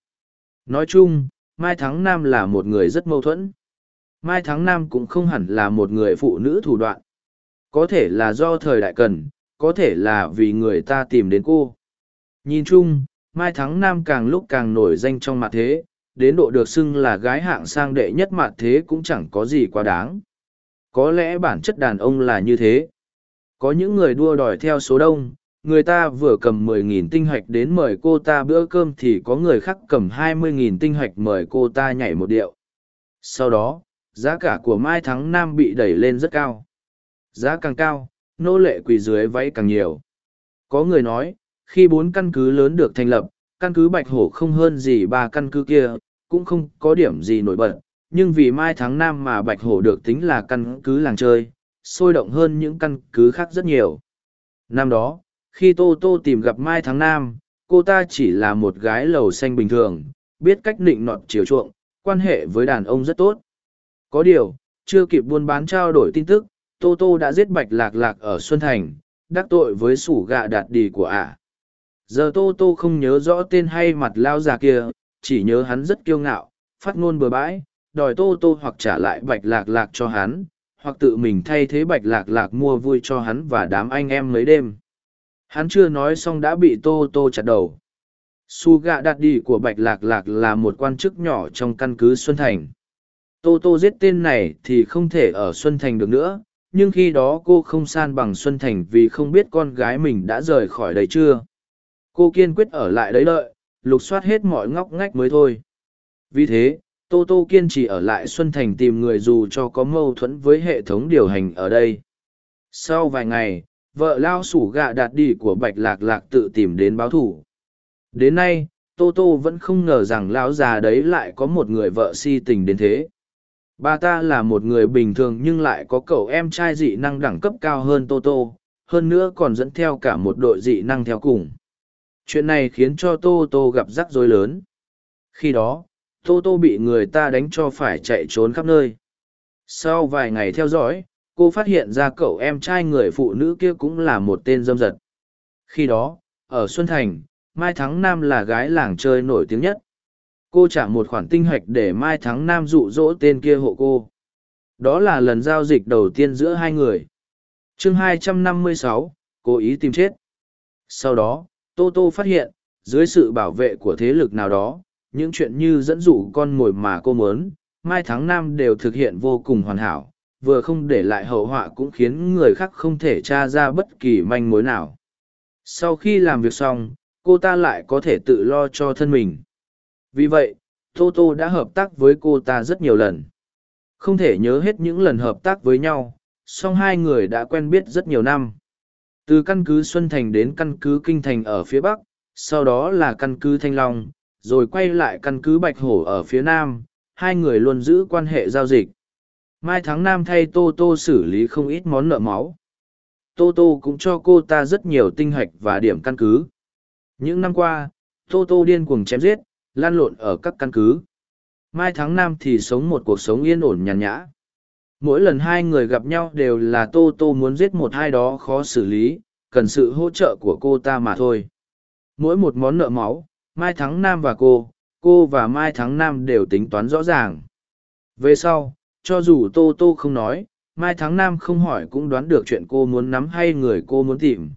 Nói chung, Mai Thắng Nam là một người rất mâu thuẫn. Mai Thắng Nam cũng không hẳn là một người phụ nữ thủ đoạn. Có thể là do thời đại cần, có thể là vì người ta tìm đến cô. Nhìn chung, Mai Thắng Nam càng lúc càng nổi danh trong mặt thế, đến độ được xưng là gái hạng sang đệ nhất mặt thế cũng chẳng có gì quá đáng. Có lẽ bản chất đàn ông là như thế. Có những người đua đòi theo số đông, người ta vừa cầm mười nghìn tinh hạch đến mời cô ta bữa cơm thì có người khác cầm hai mươi nghìn tinh hạch mời cô ta nhảy một điệu. Sau đó, giá cả của mai thắng nam bị đẩy lên rất cao. Giá càng cao, nô lệ quỳ dưới váy càng nhiều. Có người nói, khi bốn căn cứ lớn được thành lập, căn cứ bạch hổ không hơn gì ba căn cứ kia, cũng không có điểm gì nổi bật. Nhưng vì mai tháng Nam mà bạch hổ được tính là căn cứ làng chơi, sôi động hơn những căn cứ khác rất nhiều. Năm đó khi tô tô tìm gặp mai tháng Nam, cô ta chỉ là một gái lầu xanh bình thường biết cách nịnh nọt chiều chuộng quan hệ với đàn ông rất tốt. Có điều chưa kịp buôn bán trao đổi tin tức tô tô đã giết bạch lạc lạc ở xuân thành đắc tội với sủ gạ đạt đì của ả. Giờ tô tô không nhớ rõ tên hay mặt lao già kia chỉ nhớ hắn rất kiêu ngạo phát ngôn bừa bãi đòi tô tô hoặc trả lại bạch lạc lạc cho hắn hoặc tự mình thay thế bạch lạc lạc mua vui cho hắn và đám anh em mấy đêm. Hắn chưa nói xong đã bị Tô Tô chặt đầu. Su gạ đạt đi của Bạch Lạc Lạc là một quan chức nhỏ trong căn cứ Xuân Thành. Tô Tô giết tên này thì không thể ở Xuân Thành được nữa, nhưng khi đó cô không san bằng Xuân Thành vì không biết con gái mình đã rời khỏi đấy chưa. Cô kiên quyết ở lại đấy đợi, lục soát hết mọi ngóc ngách mới thôi. Vì thế, Tô Tô kiên trì ở lại Xuân Thành tìm người dù cho có mâu thuẫn với hệ thống điều hành ở đây. Sau vài ngày, vợ lao sủ gạ đạt đi của bạch lạc lạc tự tìm đến báo thủ đến nay, tô tô vẫn không ngờ rằng lão già đấy lại có một người vợ si tình đến thế. Bà ta là một người bình thường nhưng lại có cậu em trai dị năng đẳng cấp cao hơn tô tô, hơn nữa còn dẫn theo cả một đội dị năng theo cùng. Chuyện này khiến cho tô tô gặp rắc rối lớn. Khi đó, tô tô bị người ta đánh cho phải chạy trốn khắp nơi. Sau vài ngày theo dõi cô phát hiện ra cậu em trai người phụ nữ kia cũng là một tên dâm dật. Khi đó ở xuân thành mai thắng nam là gái làng chơi nổi tiếng nhất. Cô trả một khoản tinh hạch để mai thắng nam dụ dỗ tên kia hộ cô. Đó là lần giao dịch đầu tiên giữa hai người. Chương 256, cố ý tìm chết. Sau đó tô tô phát hiện dưới sự bảo vệ của thế lực nào đó những chuyện như dẫn dụ con mồi mà cô mớn mai thắng nam đều thực hiện vô cùng hoàn hảo vừa không để lại hậu họa cũng khiến người khác không thể tra ra bất kỳ manh mối nào. Sau khi làm việc xong, cô ta lại có thể tự lo cho thân mình. Vì vậy tô tô đã hợp tác với cô ta rất nhiều lần. Không thể nhớ hết những lần hợp tác với nhau, song hai người đã quen biết rất nhiều năm. Từ căn cứ xuân thành đến căn cứ kinh thành ở phía bắc, sau đó là căn cứ thanh long, rồi quay lại căn cứ bạch hổ ở phía nam, hai người luôn giữ quan hệ giao dịch. Mai tháng Nam thay Tô Tô xử lý không ít món nợ máu. tô tô cũng cho cô ta rất nhiều tinh hạch và điểm căn cứ. Những năm qua, tô tô điên cuồng chém giết, lan lộn ở các căn cứ. Mai tháng năm thì sống một cuộc sống yên ổn nhàn nhã. Mỗi lần hai người gặp nhau đều là tô tô muốn giết một hai đó khó xử lý, cần sự hỗ trợ của cô ta mà thôi. Mỗi một món nợ máu, mai thắng nam và cô cô và mai thắng nam đều tính toán rõ ràng. Về sau cho dù tô tô không nói, mai thắng nam không hỏi cũng đoán được chuyện cô muốn nắm hay người cô muốn tìm.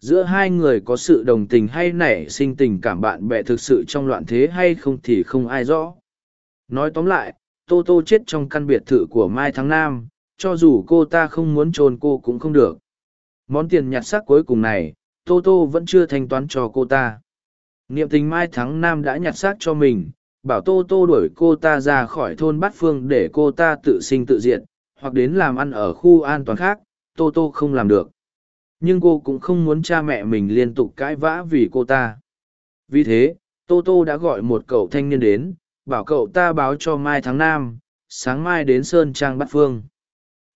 Giữa hai người có sự đồng tình hay nảy sinh tình cảm bạn bè thực sự trong loạn thế hay không thì không ai rõ. Nói tóm lại, tô tô chết trong căn biệt thự của mai thắng nam, cho dù cô ta không muốn chôn cô cũng không được. Món tiền nhặt xác cuối cùng này, tô tô vẫn chưa thanh toán cho cô ta. Niệm tình mai thắng nam đã nhặt xác cho mình bảo tô tô đuổi cô ta ra khỏi thôn bát phương để cô ta tự sinh tự diệt hoặc đến làm ăn ở khu an toàn khác tô tô không làm được. Nhưng cô cũng không muốn cha mẹ mình liên tục cãi vã vì cô ta. Vì thế tô tô đã gọi một cậu thanh niên đến bảo cậu ta báo cho mai tháng Nam, sáng mai đến sơn trang bát phương.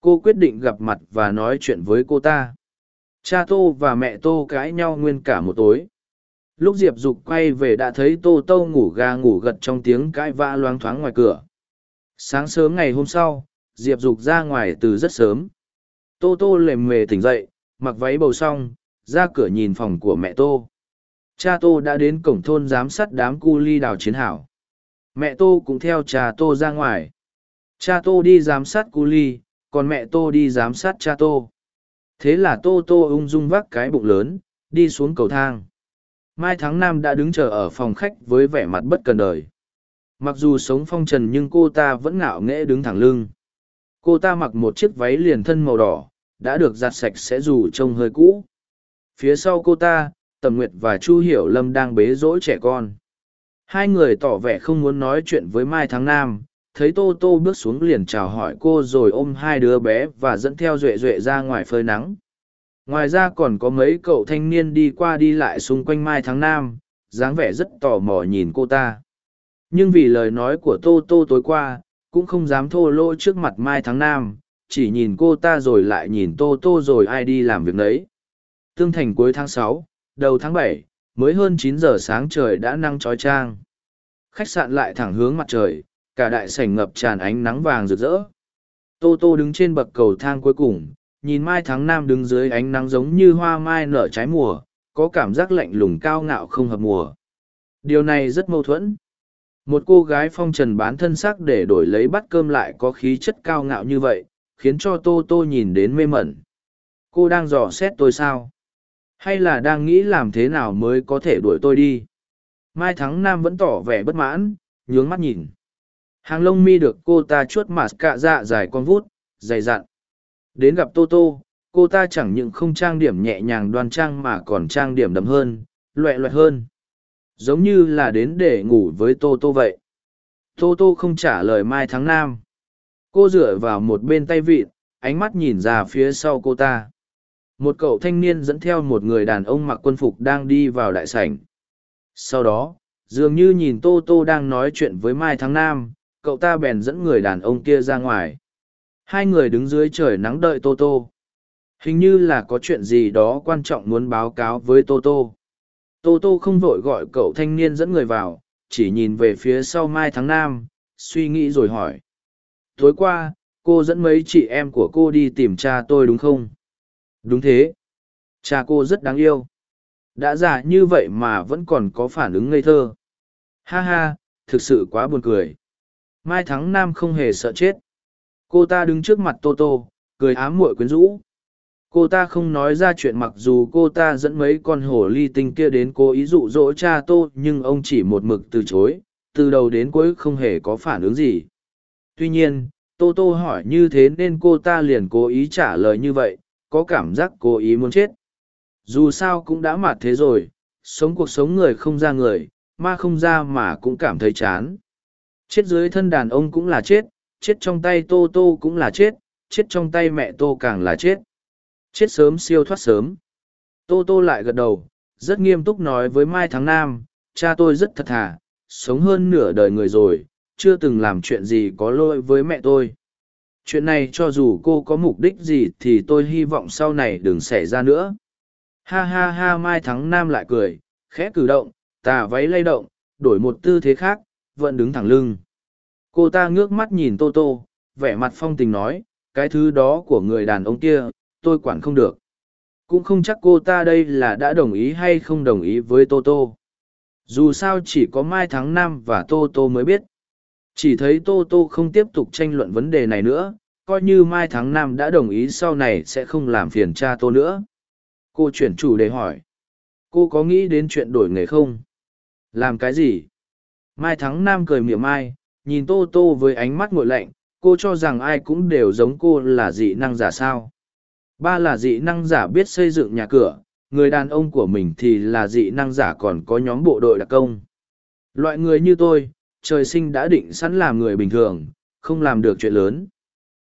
Cô quyết định gặp mặt và nói chuyện với cô ta. Cha tô và mẹ tô cãi nhau nguyên cả một tối lúc diệp dục quay về đã thấy tô tô ngủ ga ngủ gật trong tiếng cãi vã loáng thoáng ngoài cửa. Sáng sớm ngày hôm sau, diệp dục ra ngoài từ rất sớm. Tô tô lềm mề tỉnh dậy, mặc váy bầu xong, ra cửa nhìn phòng của mẹ tô. Cha tô đã đến cổng thôn giám sát đám cu ly đào chiến hảo. Mẹ tô cũng theo cha tô ra ngoài. Cha tô đi giám sát cu ly, còn mẹ tô đi giám sát cha tô. Thế là tô tô ung dung vác cái bụng lớn, đi xuống cầu thang mai Thắng Nam đã đứng chờ ở phòng khách với vẻ mặt bất cần đời. Mặc dù sống phong trần nhưng cô ta vẫn ngạo nghễ đứng thẳng lưng. Cô ta mặc một chiếc váy liền thân màu đỏ, đã được giặt sạch sẽ dù trông hơi cũ. Phía sau cô ta, tầm nguyệt và chu hiểu lâm đang bế dỗ trẻ con. Hai người tỏ vẻ không muốn nói chuyện với mai Thắng nam, thấy tô tô bước xuống liền chào hỏi cô rồi ôm hai đứa bé và dẫn theo duệ duệ ra ngoài phơi nắng ngoài ra còn có mấy cậu thanh niên đi qua đi lại xung quanh mai tháng nam, dáng vẻ rất tò mò nhìn cô ta. Nhưng vì lời nói của tô tô tối qua, cũng không dám thô lỗ trước mặt mai tháng nam, chỉ nhìn cô ta rồi lại nhìn tô tô rồi ai đi làm việc đấy tương thành cuối tháng sáu, đầu tháng bảy, mới hơn chín giờ sáng trời đã năng trói trang khách sạn lại thẳng hướng mặt trời, cả đại sảnh ngập tràn ánh nắng vàng rực rỡ. Tô tô đứng trên bậc cầu thang cuối cùng nhìn mai tháng nam đứng dưới ánh nắng giống như hoa mai nở trái mùa, có cảm giác lạnh lùng cao ngạo không hợp mùa. Điều này rất mâu thuẫn. Một cô gái phong trần bán thân sắc để đổi lấy bát cơm lại có khí chất cao ngạo như vậy, khiến cho tô tô nhìn đến mê mẩn. Cô đang dò xét tôi sao? Hay là đang nghĩ làm thế nào mới có thể đuổi tôi đi? Mai thắng nam vẫn tỏ vẻ bất mãn, nhướng mắt nhìn. Hàng lông mi được cô ta chuốt mạt cạ dạ dài con vút, dày dặn đến gặp tô tô, cô ta chẳng những không trang điểm nhẹ nhàng đoan trang mà còn trang điểm đậm hơn, loẹ loẹt hơn. Giống như là đến để ngủ với tô tô vậy. Tô tô không trả lời mai thắng nam. Cô dựa vào một bên tay vịn, ánh mắt nhìn ra phía sau cô ta. Một cậu thanh niên dẫn theo một người đàn ông mặc quân phục đang đi vào đại sảnh. Sau đó, dường như nhìn tô tô đang nói chuyện với mai thắng nam, cậu ta bèn dẫn người đàn ông kia ra ngoài hai người đứng dưới trời nắng đợi tô tô. Hình như là có chuyện gì đó quan trọng muốn báo cáo với tô tô. Tô tô không vội gọi cậu thanh niên dẫn người vào, chỉ nhìn về phía sau mai thắng nam, suy nghĩ rồi hỏi. Tối qua, cô dẫn mấy chị em của cô đi tìm cha tôi đúng không? Đúng thế. Cha cô rất đáng yêu. Đã già như vậy mà vẫn còn có phản ứng ngây thơ. Ha ha, thực sự quá buồn cười. Mai thắng nam không hề sợ chết cô ta đứng trước mặt tô tô, cười ám muội quyến rũ. Cô ta không nói ra chuyện mặc dù cô ta dẫn mấy con hổ ly tinh kia đến cố ý dụ dỗ cha tô, nhưng ông chỉ một mực từ chối, từ đầu đến cuối không hề có phản ứng gì. Tuy nhiên, tô tô hỏi như thế nên cô ta liền cố ý trả lời như vậy, có cảm giác cố ý muốn chết. Dù sao cũng đã mạt thế rồi, sống cuộc sống người không ra người, ma không ra mà cũng cảm thấy chán. Chết dưới thân đàn ông cũng là chết chết trong tay tô tô cũng là chết chết trong tay mẹ tô càng là chết. Chết sớm siêu thoát sớm. Tô tô lại gật đầu rất nghiêm túc nói với mai tháng Nam, cha tôi rất thật thà sống hơn nửa đời người rồi chưa từng làm chuyện gì có lỗi với mẹ tôi. Chuyện này cho dù cô có mục đích gì thì tôi hy vọng sau này đừng xảy ra nữa. Ha ha ha mai thắng nam lại cười khẽ cử động tà váy lay động đổi một tư thế khác vẫn đứng thẳng lưng cô ta ngước mắt nhìn tô tô, vẻ mặt phong tình nói, cái thứ đó của người đàn ông kia, tôi quản không được. Cũng không chắc cô ta đây là đã đồng ý hay không đồng ý với tô tô. Dù sao chỉ có mai tháng năm và tô tô mới biết. Chỉ thấy tô tô không tiếp tục tranh luận vấn đề này nữa, coi như mai tháng năm đã đồng ý sau này sẽ không làm phiền cha tô nữa. Cô chuyển chủ đề hỏi, cô có nghĩ đến chuyện đổi nghề không? Làm cái gì? Mai thắng nam cười miệng mai nhìn tô tô với ánh mắt ngội lạnh, cô cho rằng ai cũng đều giống cô là dị năng giả sao? Ba là dị năng giả biết xây dựng nhà cửa, người đàn ông của mình thì là dị năng giả còn có nhóm bộ đội đặc công. Loại người như tôi, trời sinh đã định sẵn làm người bình thường, không làm được chuyện lớn.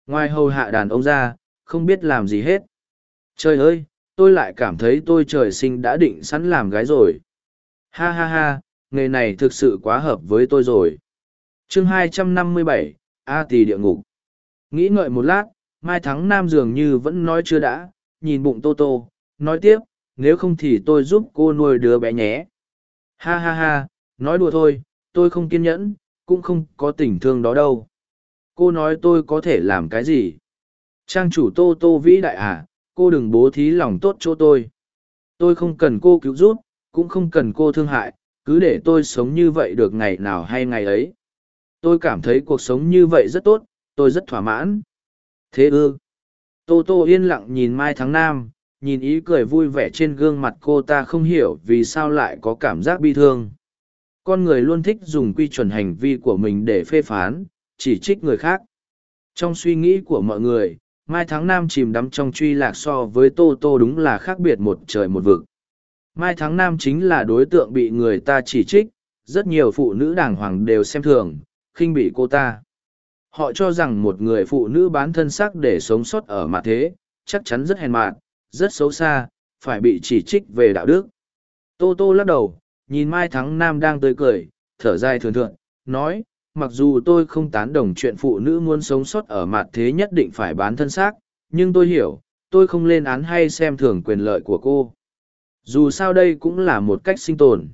Ngoài hầu hạ đàn ông ra, không biết làm gì hết. Trời ơi, tôi lại cảm thấy tôi trời sinh đã định sẵn làm gái rồi. Ha ha ha, nghề này thực sự quá hợp với tôi rồi chương 257, a tỳ địa ngục. Nghĩ ngợi một lát mai thắng nam dường như vẫn nói chưa đã nhìn bụng tô tô nói tiếp nếu không thì tôi giúp cô nuôi đứa bé nhé. Ha ha ha nói đùa thôi tôi không kiên nhẫn cũng không có tình thương đó đâu. Cô nói tôi có thể làm cái gì? Trang chủ tô tô vĩ đại à cô đừng bố thí lòng tốt chỗ tôi. Tôi không cần cô cứu giúp cũng không cần cô thương hại cứ để tôi sống như vậy được ngày nào hay ngày ấy tôi cảm thấy cuộc sống như vậy rất tốt tôi rất thỏa mãn. Thế ư? Tô tô yên lặng nhìn mai tháng Nam, nhìn ý cười vui vẻ trên gương mặt cô ta không hiểu vì sao lại có cảm giác bi thương. Con người luôn thích dùng quy chuẩn hành vi của mình để phê phán chỉ trích người khác. Trong suy nghĩ của mọi người mai tháng Nam chìm đắm trong truy lạc so với tô tô đúng là khác biệt một trời một vực. Mai tháng Nam chính là đối tượng bị người ta chỉ trích rất nhiều phụ nữ đàng hoàng đều xem thường khinh bỉ cô ta. Họ cho rằng một người phụ nữ bán thân xác để sống sót ở mặt thế, chắc chắn rất hèn mạn rất xấu xa, phải bị chỉ trích về đạo đức. Tô tô lắc đầu, nhìn mai thắng nam đang tươi cười, thở dài thường thượng nói, mặc dù tôi không tán đồng chuyện phụ nữ muốn sống sót ở mặt thế nhất định phải bán thân xác, nhưng tôi hiểu, tôi không lên án hay xem thường quyền lợi của cô. Dù sao đây cũng là một cách sinh tồn.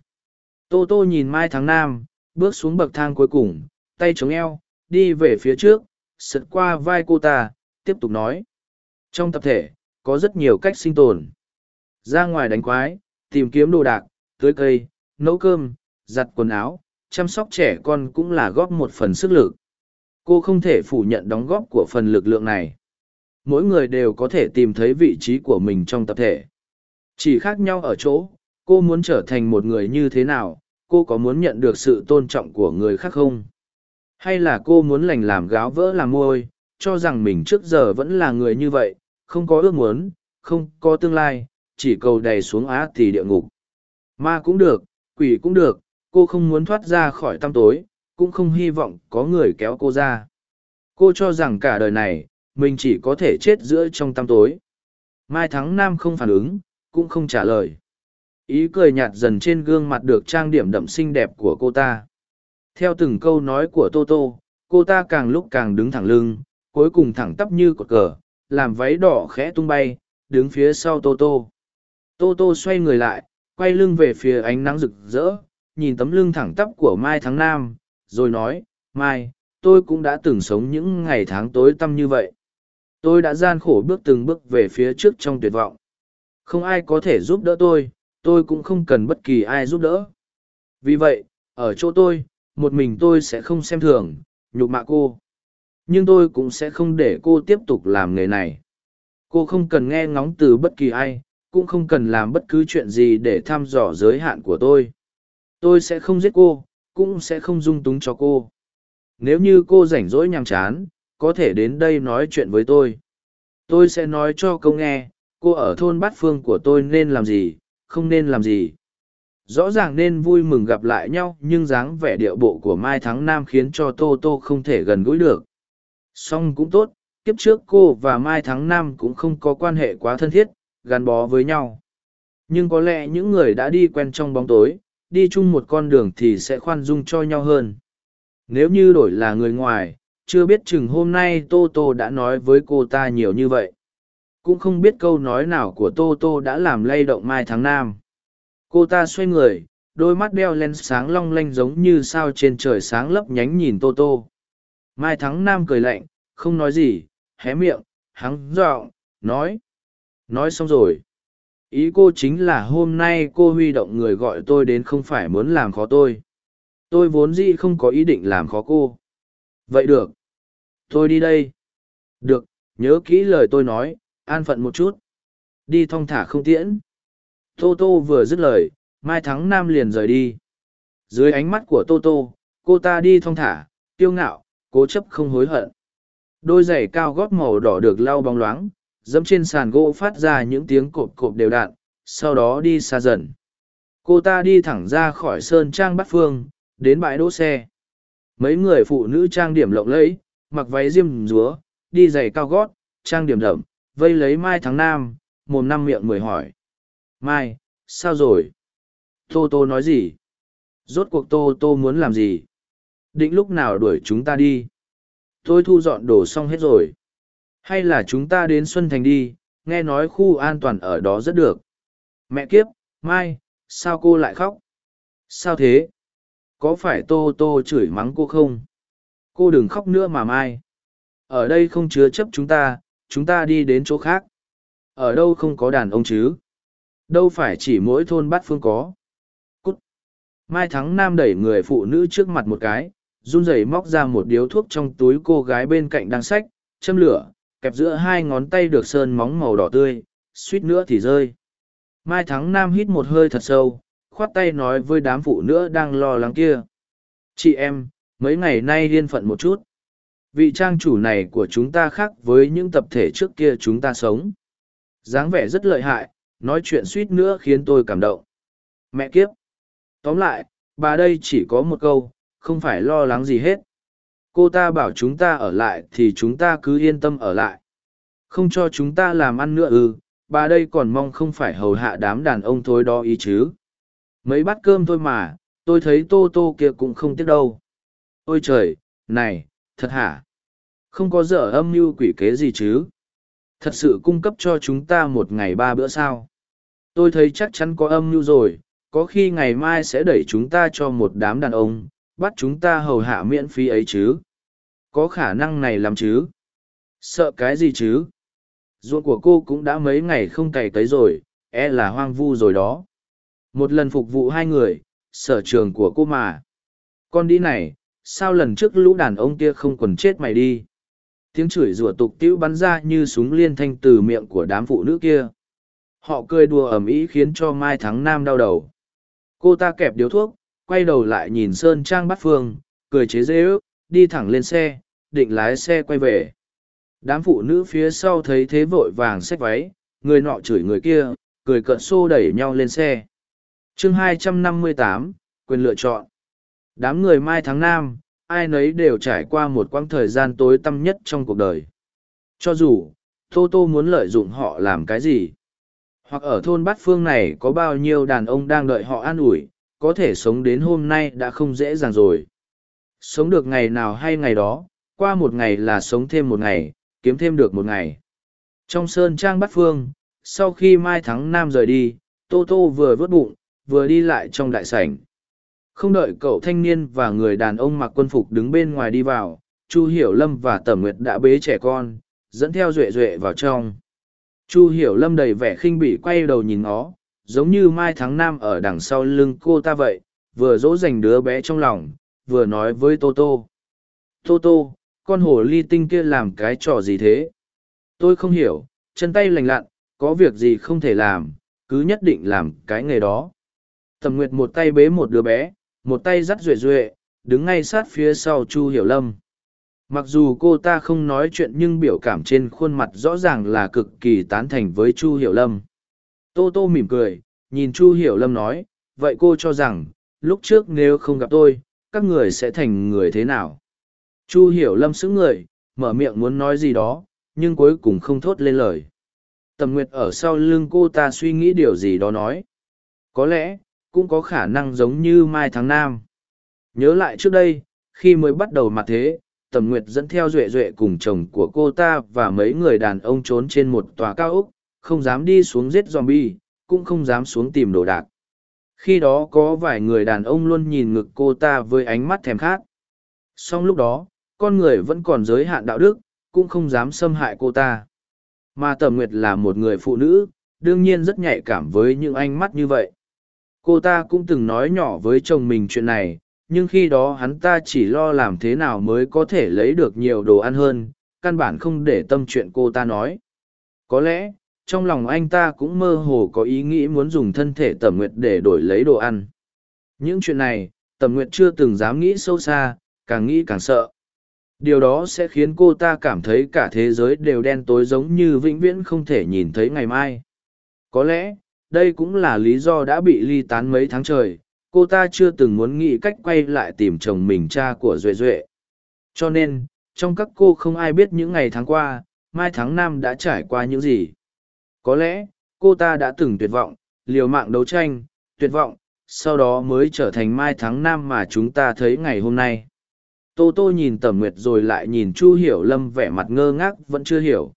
Tô tô nhìn mai thắng nam, bước xuống bậc thang cuối cùng tay chống eo, đi về phía trước, sượt qua vai cô ta, tiếp tục nói. Trong tập thể, có rất nhiều cách sinh tồn. Ra ngoài đánh quái, tìm kiếm đồ đạc, tưới cây, nấu cơm, giặt quần áo, chăm sóc trẻ con cũng là góp một phần sức lực. Cô không thể phủ nhận đóng góp của phần lực lượng này. Mỗi người đều có thể tìm thấy vị trí của mình trong tập thể. Chỉ khác nhau ở chỗ, cô muốn trở thành một người như thế nào, cô có muốn nhận được sự tôn trọng của người khác không? Hay là cô muốn lành làm gáo vỡ làm môi, cho rằng mình trước giờ vẫn là người như vậy, không có ước muốn, không có tương lai, chỉ cầu đầy xuống á thì địa ngục. Ma cũng được, quỷ cũng được, cô không muốn thoát ra khỏi tăm tối, cũng không hy vọng có người kéo cô ra. Cô cho rằng cả đời này, mình chỉ có thể chết giữa trong tăm tối. Mai thắng nam không phản ứng, cũng không trả lời. Ý cười nhạt dần trên gương mặt được trang điểm đậm xinh đẹp của cô ta theo từng câu nói của tô tô, cô ta càng lúc càng đứng thẳng lưng, cuối cùng thẳng tắp như cột cờ, làm váy đỏ khẽ tung bay, đứng phía sau tô tô. Tô tô xoay người lại, quay lưng về phía ánh nắng rực rỡ, nhìn tấm lưng thẳng tắp của mai tháng nam, rồi nói, mai, tôi cũng đã từng sống những ngày tháng tối tăm như vậy. Tôi đã gian khổ bước từng bước về phía trước trong tuyệt vọng. Không ai có thể giúp đỡ tôi tôi cũng không cần bất kỳ ai giúp đỡ. Vì vậy, ở chỗ tôi một mình tôi sẽ không xem thường, nhục mạ cô. Nhưng tôi cũng sẽ không để cô tiếp tục làm nghề này. Cô không cần nghe ngóng từ bất kỳ ai, cũng không cần làm bất cứ chuyện gì để thăm dò giới hạn của tôi. Tôi sẽ không giết cô, cũng sẽ không dung túng cho cô. Nếu như cô rảnh rỗi nhàm chán, có thể đến đây nói chuyện với tôi. Tôi sẽ nói cho câu nghe, cô ở thôn bát phương của tôi nên làm gì, không nên làm gì rõ ràng nên vui mừng gặp lại nhau, nhưng dáng vẻ điệu bộ của mai thắng nam khiến cho tô tô không thể gần gũi được. Song cũng tốt, kiếp trước cô và mai thắng nam cũng không có quan hệ quá thân thiết, gắn bó với nhau. Nhưng có lẽ những người đã đi quen trong bóng tối, đi chung một con đường thì sẽ khoan dung cho nhau hơn. Nếu như đổi là người ngoài, chưa biết chừng hôm nay tô tô đã nói với cô ta nhiều như vậy. Cũng không biết câu nói nào của tô tô đã làm lay động mai tháng Nam cô ta xoay người, đôi mắt đeo len sáng long lanh giống như sao trên trời sáng lấp nhánh nhìn tô tô. Mai thắng nam cười lạnh, không nói gì, hé miệng, hắn dọn nói nói xong rồi. Ý cô chính là hôm nay cô huy động người gọi tôi đến không phải muốn làm khó tôi. Tôi vốn dĩ không có ý định làm khó cô. Vậy được. Tôi đi đây. Được, nhớ kỹ lời tôi nói, an phận một chút. Đi thong thả không tiễn tô tô vừa dứt lời, mai thắng nam liền rời đi. Dưới ánh mắt của tô tô, cô ta đi thong thả, kiêu ngạo, cố chấp không hối hận. Đôi giày cao gót màu đỏ được lau bóng loáng, dẫm trên sàn gỗ phát ra những tiếng cộp cộp đều đạn, sau đó đi xa dần. Cô ta đi thẳng ra khỏi sơn trang bát phương, đến bãi đỗ xe. Mấy người phụ nữ trang điểm lộng lẫy, mặc váy diêm rúa đi giày cao gót, trang điểm đậm, vây lấy mai tháng nam, mồm năm miệng mười hỏi mai, sao rồi? Tô tô nói gì? Rốt cuộc tô tô muốn làm gì? Định lúc nào đuổi chúng ta đi? Tôi thu dọn đồ xong hết rồi. Hay là chúng ta đến xuân thành đi, nghe nói khu an toàn ở đó rất được. Mẹ kiếp, mai, sao cô lại khóc? Sao thế? Có phải tô tô chửi mắng cô không? Cô đừng khóc nữa mà mai. Ở đây không chứa chấp chúng ta chúng ta đi đến chỗ khác. Ở đâu không có đàn ông chứ? Đâu phải chỉ mỗi thôn bát phương có. Cút. Mai thắng nam đẩy người phụ nữ trước mặt một cái, run rẩy móc ra một điếu thuốc trong túi cô gái bên cạnh đang xách, châm lửa, kẹp giữa hai ngón tay được sơn móng màu đỏ tươi, suýt nữa thì rơi. Mai thắng nam hít một hơi thật sâu, khoát tay nói với đám phụ nữ đang lo lắng kia. Chị em, mấy ngày nay điên phận một chút. Vị trang chủ này của chúng ta khác với những tập thể trước kia chúng ta sống. Dáng vẻ rất lợi hại nói chuyện suýt nữa khiến tôi cảm động. Mẹ kiếp! Tóm lại, bà đây chỉ có một câu, không phải lo lắng gì hết. Cô ta bảo chúng ta ở lại thì chúng ta cứ yên tâm ở lại. Không cho chúng ta làm ăn nữa ư, bà đây còn mong không phải hầu hạ đám đàn ông thôi đó ý chứ. Mấy bát cơm thôi mà, tôi thấy tô tô kia cũng không tiếc đâu. Ôi trời, này, thật hả? Không có dở âm mưu quỷ kế gì chứ? Thật sự cung cấp cho chúng ta một ngày ba bữa sao? Tôi thấy chắc chắn có âm mưu rồi, có khi ngày mai sẽ đẩy chúng ta cho một đám đàn ông, bắt chúng ta hầu hạ miễn phí ấy chứ. Có khả năng này làm chứ? Sợ cái gì chứ? Ruộng của cô cũng đã mấy ngày không cày cấy rồi e là hoang vu rồi đó. Một lần phục vụ hai người, sở trường của cô mà. Con đi này, sao lần trước lũ đàn ông kia không quần chết mày đi? Tiếng chửi rủa tục tĩu bắn ra như súng liên thanh từ miệng của đám phụ nữ kia họ cười đùa ầm ĩ khiến cho mai thắng nam đau đầu. Cô ta kẹp điếu thuốc quay đầu lại nhìn sơn trang Bát phương cười chế dễ ước đi thẳng lên xe định lái xe quay về. Đám phụ nữ phía sau thấy thế vội vàng xách váy người nọ chửi người kia cười cận xô đẩy nhau lên xe. Chương 258, quyền lựa chọn. Đám người mai tháng nam ai nấy đều trải qua một quãng thời gian tối tăm nhất trong cuộc đời. Cho dù tô tô muốn lợi dụng họ làm cái gì? Hoặc ở thôn bát phương này có bao nhiêu đàn ông đang đợi họ an ủi, có thể sống đến hôm nay đã không dễ dàng rồi. Sống được ngày nào hay ngày đó, qua một ngày là sống thêm một ngày, kiếm thêm được một ngày. Trong sơn trang bát phương, sau khi mai thắng nam rời đi, tô tô vừa vớt bụng, vừa đi lại trong đại sảnh. Không đợi cậu thanh niên và người đàn ông mặc quân phục đứng bên ngoài đi vào, chu hiểu lâm và tẩm nguyệt đã bế trẻ con, dẫn theo duệ duệ vào trong chu hiểu lâm đầy vẻ khinh bỉ quay đầu nhìn nó, giống như mai tháng Nam ở đằng sau lưng cô ta vậy, vừa dỗ dành đứa bé trong lòng, vừa nói với tô tô. Tô tô, con hổ ly tinh kia làm cái trò gì thế? Tôi không hiểu, chân tay lành lặn, có việc gì không thể làm, cứ nhất định làm cái nghề đó. Tầm nguyệt một tay bế một đứa bé, một tay dắt duệ duệ, đứng ngay sát phía sau chu hiểu lâm mặc dù cô ta không nói chuyện nhưng biểu cảm trên khuôn mặt rõ ràng là cực kỳ tán thành với chu hiểu lâm. Tô tô mỉm cười, nhìn chu hiểu lâm nói, vậy cô cho rằng, lúc trước nếu không gặp tôi, các người sẽ thành người thế nào? Chu hiểu lâm xứng người, mở miệng muốn nói gì đó, nhưng cuối cùng không thốt lên lời. Tầm nguyệt ở sau lưng cô ta suy nghĩ điều gì đó nói, có lẽ, cũng có khả năng giống như mai tháng nam. Nhớ lại trước đây, khi mới bắt đầu mặt thế Tầm Nguyệt dẫn theo Duệ Duệ cùng chồng của cô ta và mấy người đàn ông trốn trên một tòa cao ốc, không dám đi xuống giết zombie, cũng không dám xuống tìm đồ đạc. Khi đó có vài người đàn ông luôn nhìn ngực cô ta với ánh mắt thèm khát. Song lúc đó, con người vẫn còn giới hạn đạo đức, cũng không dám xâm hại cô ta. Mà Tầm Nguyệt là một người phụ nữ, đương nhiên rất nhạy cảm với những ánh mắt như vậy. Cô ta cũng từng nói nhỏ với chồng mình chuyện này, nhưng khi đó hắn ta chỉ lo làm thế nào mới có thể lấy được nhiều đồ ăn hơn, căn bản không để tâm chuyện cô ta nói. Có lẽ, trong lòng anh ta cũng mơ hồ có ý nghĩ muốn dùng thân thể tẩm Nguyệt để đổi lấy đồ ăn. Những chuyện này, tẩm Nguyệt chưa từng dám nghĩ sâu xa, càng nghĩ càng sợ điều đó sẽ khiến cô ta cảm thấy cả thế giới đều đen tối giống như vĩnh viễn không thể nhìn thấy ngày mai có lẽ đây cũng là lý do đã bị ly tán mấy tháng trời cô ta chưa từng muốn nghĩ cách quay lại tìm chồng mình cha của duệ duệ. Cho nên trong các cô không ai biết những ngày tháng qua mai tháng năm đã trải qua những gì. Có lẽ cô ta đã từng tuyệt vọng liều mạng đấu tranh tuyệt vọng sau đó mới trở thành mai tháng năm mà chúng ta thấy ngày hôm nay. Tô Tô nhìn Tẩm Nguyệt rồi lại nhìn Chu Hiểu Lâm vẻ mặt ngơ ngác vẫn chưa hiểu.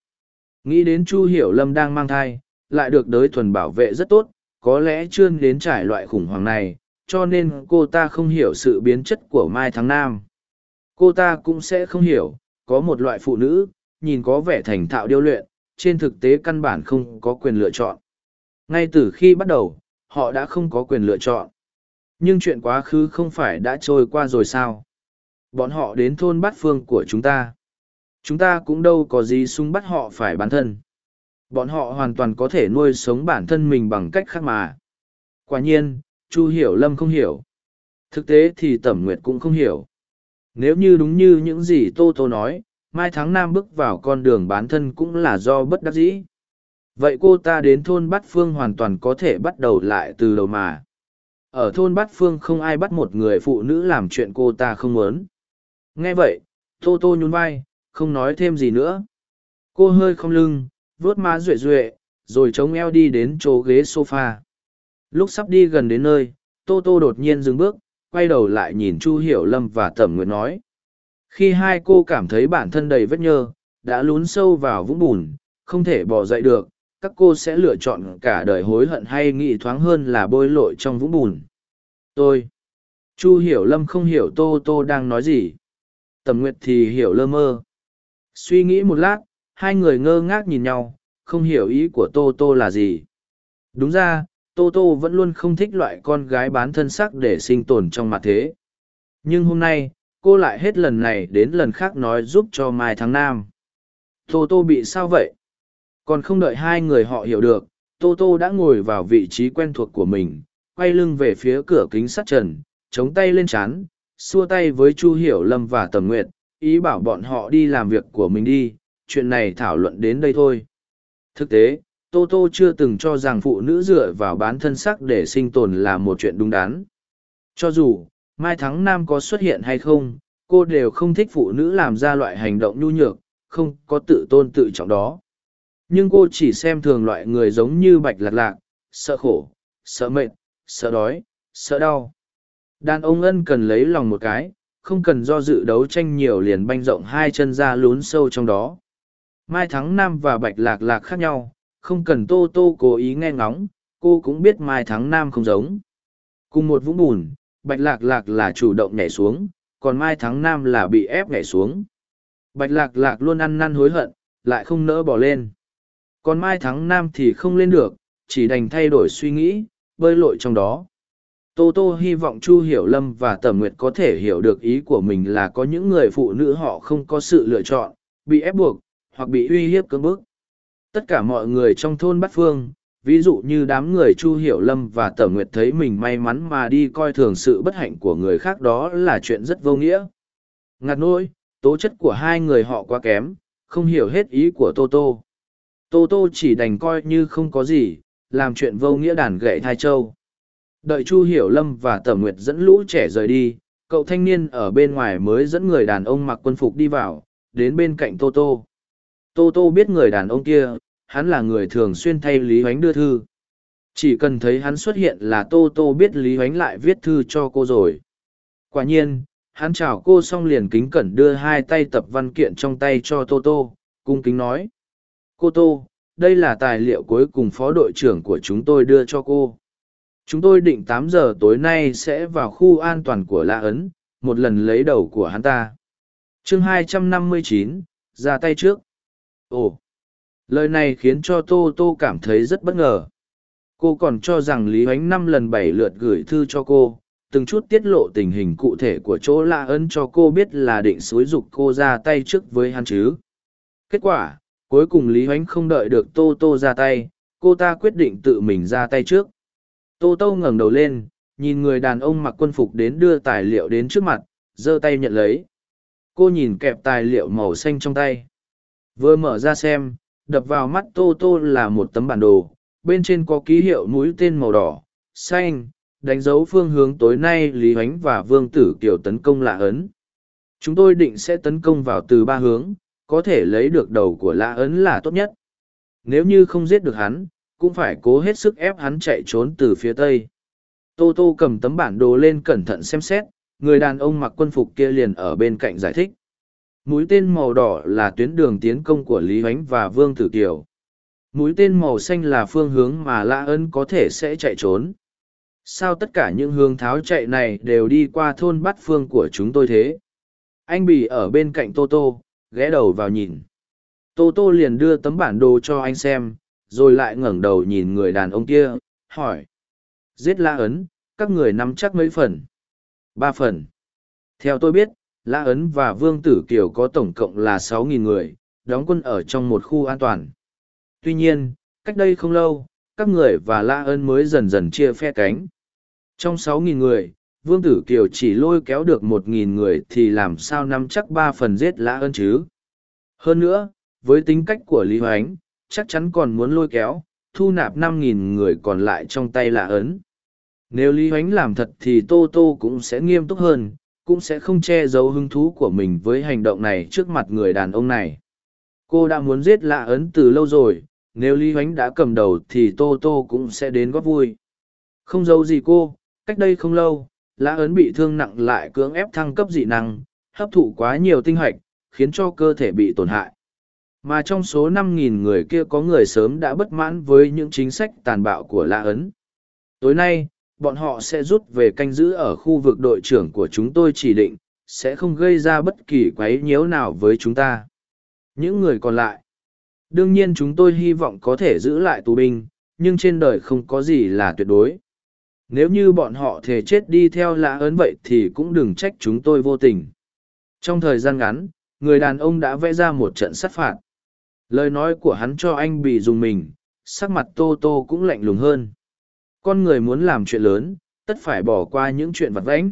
Nghĩ đến Chu Hiểu Lâm đang mang thai, lại được đới thuần bảo vệ rất tốt, có lẽ chưa đến trải loại khủng hoảng này, cho nên cô ta không hiểu sự biến chất của Mai Tháng Nam. Cô ta cũng sẽ không hiểu, có một loại phụ nữ, nhìn có vẻ thành thạo điêu luyện, trên thực tế căn bản không có quyền lựa chọn. Ngay từ khi bắt đầu, họ đã không có quyền lựa chọn. Nhưng chuyện quá khứ không phải đã trôi qua rồi sao? bọn họ đến thôn bát phương của chúng ta chúng ta cũng đâu có gì sung bắt họ phải bán thân bọn họ hoàn toàn có thể nuôi sống bản thân mình bằng cách khác mà quả nhiên chu hiểu lâm không hiểu. Thực tế thì tẩm nguyệt cũng không hiểu. Nếu như đúng như những gì tô tô nói mai tháng Nam bước vào con đường bán thân cũng là do bất đắc dĩ. Vậy cô ta đến thôn bát phương hoàn toàn có thể bắt đầu lại từ đầu mà. Ở thôn bát phương không ai bắt một người phụ nữ làm chuyện cô ta không muốn. Nghe vậy, Tô Tô nhún vai, không nói thêm gì nữa. Cô hơi không lưng, vuốt má duệ duệ, rồi chống eo đi đến chỗ ghế sofa. Lúc sắp đi gần đến nơi, Tô Tô đột nhiên dừng bước, quay đầu lại nhìn Chu Hiểu Lâm và Tẩm Nguyệt nói. Khi hai cô cảm thấy bản thân đầy vết nhơ, đã lún sâu vào vũng bùn, không thể bỏ dậy được, các cô sẽ lựa chọn cả đời hối hận hay nghĩ thoáng hơn là bôi lội trong vũng bùn. Tôi. Chu Hiểu Lâm không hiểu Tô Tô đang nói gì tầm nguyệt thì hiểu lơ mơ suy nghĩ một lát hai người ngơ ngác nhìn nhau không hiểu ý của tô tô là gì đúng ra tô tô vẫn luôn không thích loại con gái bán thân sắc để sinh tồn trong mặt thế. Nhưng hôm nay cô lại hết lần này đến lần khác nói giúp cho mai tháng nam. Tô tô bị sao vậy? Còn không đợi hai người họ hiểu được tô tô đã ngồi vào vị trí quen thuộc của mình quay lưng về phía cửa kính sắt trần chống tay lên chán xua tay với Chu Hiểu Lâm và Tầm Nguyệt, ý bảo bọn họ đi làm việc của mình đi, chuyện này thảo luận đến đây thôi. Thực tế, Tô Tô chưa từng cho rằng phụ nữ dựa vào bán thân sắc để sinh tồn là một chuyện đúng đắn. Cho dù, Mai Thắng Nam có xuất hiện hay không, cô đều không thích phụ nữ làm ra loại hành động nhu nhược, không có tự tôn tự trọng đó. Nhưng cô chỉ xem thường loại người giống như bạch lạc lạc, sợ khổ, sợ mệt, sợ đói, sợ đau. Đàn ông ân cần lấy lòng một cái, không cần do dự đấu tranh nhiều liền banh rộng hai chân ra lún sâu trong đó. Mai Thắng Nam và Bạch Lạc Lạc khác nhau, không cần Tô Tô cố ý nghe ngóng, cô cũng biết Mai Thắng Nam không giống. Cùng một vũng bùn, Bạch Lạc Lạc là chủ động nhảy xuống, còn Mai Thắng Nam là bị ép nhảy xuống. Bạch Lạc Lạc luôn ăn năn hối hận, lại không nỡ bỏ lên. Còn Mai Thắng Nam thì không lên được, chỉ đành thay đổi suy nghĩ, bơi lội trong đó. Tô Tô hy vọng Chu Hiểu Lâm và Tẩm Nguyệt có thể hiểu được ý của mình là có những người phụ nữ họ không có sự lựa chọn, bị ép buộc, hoặc bị uy hiếp cưỡng bức. Tất cả mọi người trong thôn Bát Phương, ví dụ như đám người Chu Hiểu Lâm và tở Nguyệt thấy mình may mắn mà đi coi thường sự bất hạnh của người khác đó là chuyện rất vô nghĩa. Ngặt nỗi, tố chất của hai người họ quá kém, không hiểu hết ý của Tô Tô. Tô Tô chỉ đành coi như không có gì, làm chuyện vô nghĩa đàn gậy thai châu. Đợi Chu Hiểu Lâm và tở Nguyệt dẫn lũ trẻ rời đi, cậu thanh niên ở bên ngoài mới dẫn người đàn ông mặc quân phục đi vào, đến bên cạnh Tô Tô. Tô Tô biết người đàn ông kia, hắn là người thường xuyên thay Lý Huánh đưa thư. Chỉ cần thấy hắn xuất hiện là Tô Tô biết Lý Huánh lại viết thư cho cô rồi. Quả nhiên, hắn chào cô xong liền kính cẩn đưa hai tay tập văn kiện trong tay cho tô tô cung kính nói cô tô đây là tài liệu cuối cùng phó đội trưởng của chúng tôi đưa cho cô chúng tôi định tám giờ tối nay sẽ vào khu an toàn của La ấn một lần lấy đầu của hắn ta chương 259, ra tay trước ồ. Lời này khiến cho tô tô cảm thấy rất bất ngờ. Cô còn cho rằng lý ánh năm lần bảy lượt gửi thư cho cô, từng chút tiết lộ tình hình cụ thể của chỗ lạ ấn cho cô biết là định xúi giục cô ra tay trước với hắn chứ. Kết quả, cuối cùng lý ánh không đợi được tô tô ra tay, cô ta quyết định tự mình ra tay trước. Tô tô ngẩng đầu lên, nhìn người đàn ông mặc quân phục đến đưa tài liệu đến trước mặt, giơ tay nhận lấy. Cô nhìn kẹp tài liệu màu xanh trong tay vừa mở ra xem, đập vào mắt tô tô là một tấm bản đồ, bên trên có ký hiệu mũi tên màu đỏ, xanh, đánh dấu phương hướng tối nay lý ánh và vương tử kiều tấn công lạ ấn. Chúng tôi định sẽ tấn công vào từ ba hướng, có thể lấy được đầu của lạ ấn là tốt nhất. Nếu như không giết được hắn, cũng phải cố hết sức ép hắn chạy trốn từ phía tây. Tô tô cầm tấm bản đồ lên cẩn thận xem xét, người đàn ông mặc quân phục kia liền ở bên cạnh giải thích mũi tên màu đỏ là tuyến đường tiến công của lý ánh và vương tử kiều. Mũi tên màu xanh là phương hướng mà lã ân có thể sẽ chạy trốn. Sao tất cả những hướng tháo chạy này đều đi qua thôn bát phương của chúng tôi thế? Anh bì ở bên cạnh tô tô, ghé đầu vào nhìn. Tô tô liền đưa tấm bản đồ cho anh xem, rồi lại ngẩng đầu nhìn người đàn ông kia, hỏi. Giết la ấn các người nắm chắc mấy phần? Ba phần. Theo tôi biết la ấn và vương tử kiều có tổng cộng là sáu nghìn người, đóng quân ở trong một khu an toàn. Tuy nhiên, cách đây không lâu, các người và la ấn mới dần dần chia phe cánh. Trong sáu nghìn người, vương tử kiều chỉ lôi kéo được một nghìn người thì làm sao nắm chắc ba phần giết la ấn chứ? Hơn nữa, với tính cách của lý hoánh, chắc chắn còn muốn lôi kéo, thu nạp năm nghìn người còn lại trong tay La ấn. Nếu lý hoánh làm thật thì tô tô cũng sẽ nghiêm túc hơn cũng sẽ không che giấu hứng thú của mình với hành động này trước mặt người đàn ông này. Cô đã muốn giết lạ ấn từ lâu rồi, nếu lý huánh đã cầm đầu thì tô tô cũng sẽ đến góp vui. Không giấu gì cô, cách đây không lâu lã ấn bị thương nặng lại cưỡng ép thăng cấp dị năng, hấp thụ quá nhiều tinh hoạch khiến cho cơ thể bị tổn hại. Mà trong số 5.000 người kia có người sớm đã bất mãn với những chính sách tàn bạo của lã ấn. Tối nay bọn họ sẽ rút về canh giữ ở khu vực đội trưởng của chúng tôi chỉ định, sẽ không gây ra bất kỳ quấy nhiễu nào với chúng ta. Những người còn lại, đương nhiên chúng tôi hy vọng có thể giữ lại tù binh, nhưng trên đời không có gì là tuyệt đối. Nếu như bọn họ thể chết đi theo lã ấn vậy thì cũng đừng trách chúng tôi vô tình. Trong thời gian ngắn, người đàn ông đã vẽ ra một trận sát phạt. Lời nói của hắn cho anh bị dùng mình, sắc mặt tô tô cũng lạnh lùng hơn con người muốn làm chuyện lớn, tất phải bỏ qua những chuyện vặt vãnh.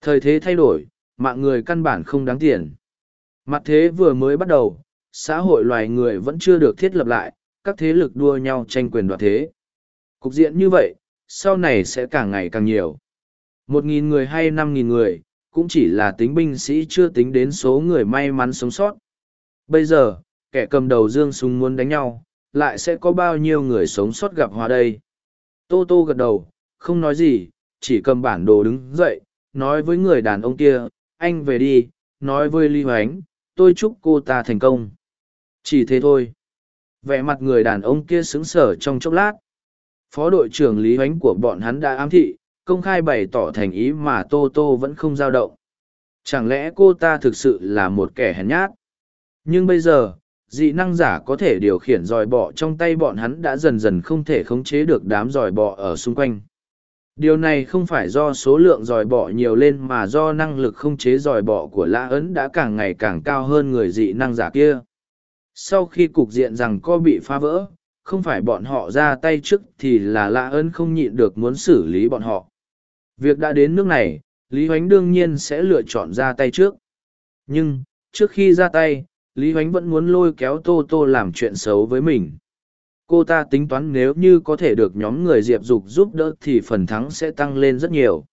Thời thế thay đổi, mạng người căn bản không đáng tiền. Mặt thế vừa mới bắt đầu, xã hội loài người vẫn chưa được thiết lập lại, các thế lực đua nhau tranh quyền đoạt thế. Cục diện như vậy, sau này sẽ càng ngày càng nhiều. Một nghìn người hay năm nghìn người, cũng chỉ là tính binh sĩ chưa tính đến số người may mắn sống sót. Bây giờ, kẻ cầm đầu dương súng muốn đánh nhau, lại sẽ có bao nhiêu người sống sót gặp hòa đây? Tô tô gật đầu, không nói gì, chỉ cầm bản đồ đứng dậy, nói với người đàn ông kia, anh về đi, nói với lý hoánh, tôi chúc cô ta thành công. Chỉ thế thôi. Vẻ mặt người đàn ông kia sững sở trong chốc lát. Phó đội trưởng lý hoánh của bọn hắn đã ám thị, công khai bày tỏ thành ý mà tô tô vẫn không dao động. Chẳng lẽ cô ta thực sự là một kẻ hèn nhát? Nhưng bây giờ dị năng giả có thể điều khiển dòi bọ trong tay bọn hắn đã dần dần không thể khống chế được đám dòi bọ ở xung quanh. Điều này không phải do số lượng dòi bọ nhiều lên mà do năng lực khống chế dòi bọ của lã ấn đã càng ngày càng cao hơn người dị năng giả kia. Sau khi cục diện rằng co bị phá vỡ, không phải bọn họ ra tay trước thì là lã ấn không nhịn được muốn xử lý bọn họ. Việc đã đến nước này, lý hoánh đương nhiên sẽ lựa chọn ra tay trước. Nhưng, trước khi ra tay lý hoánh vẫn muốn lôi kéo tô tô làm chuyện xấu với mình. Cô ta tính toán nếu như có thể được nhóm người diệp dục giúp đỡ thì phần thắng sẽ tăng lên rất nhiều.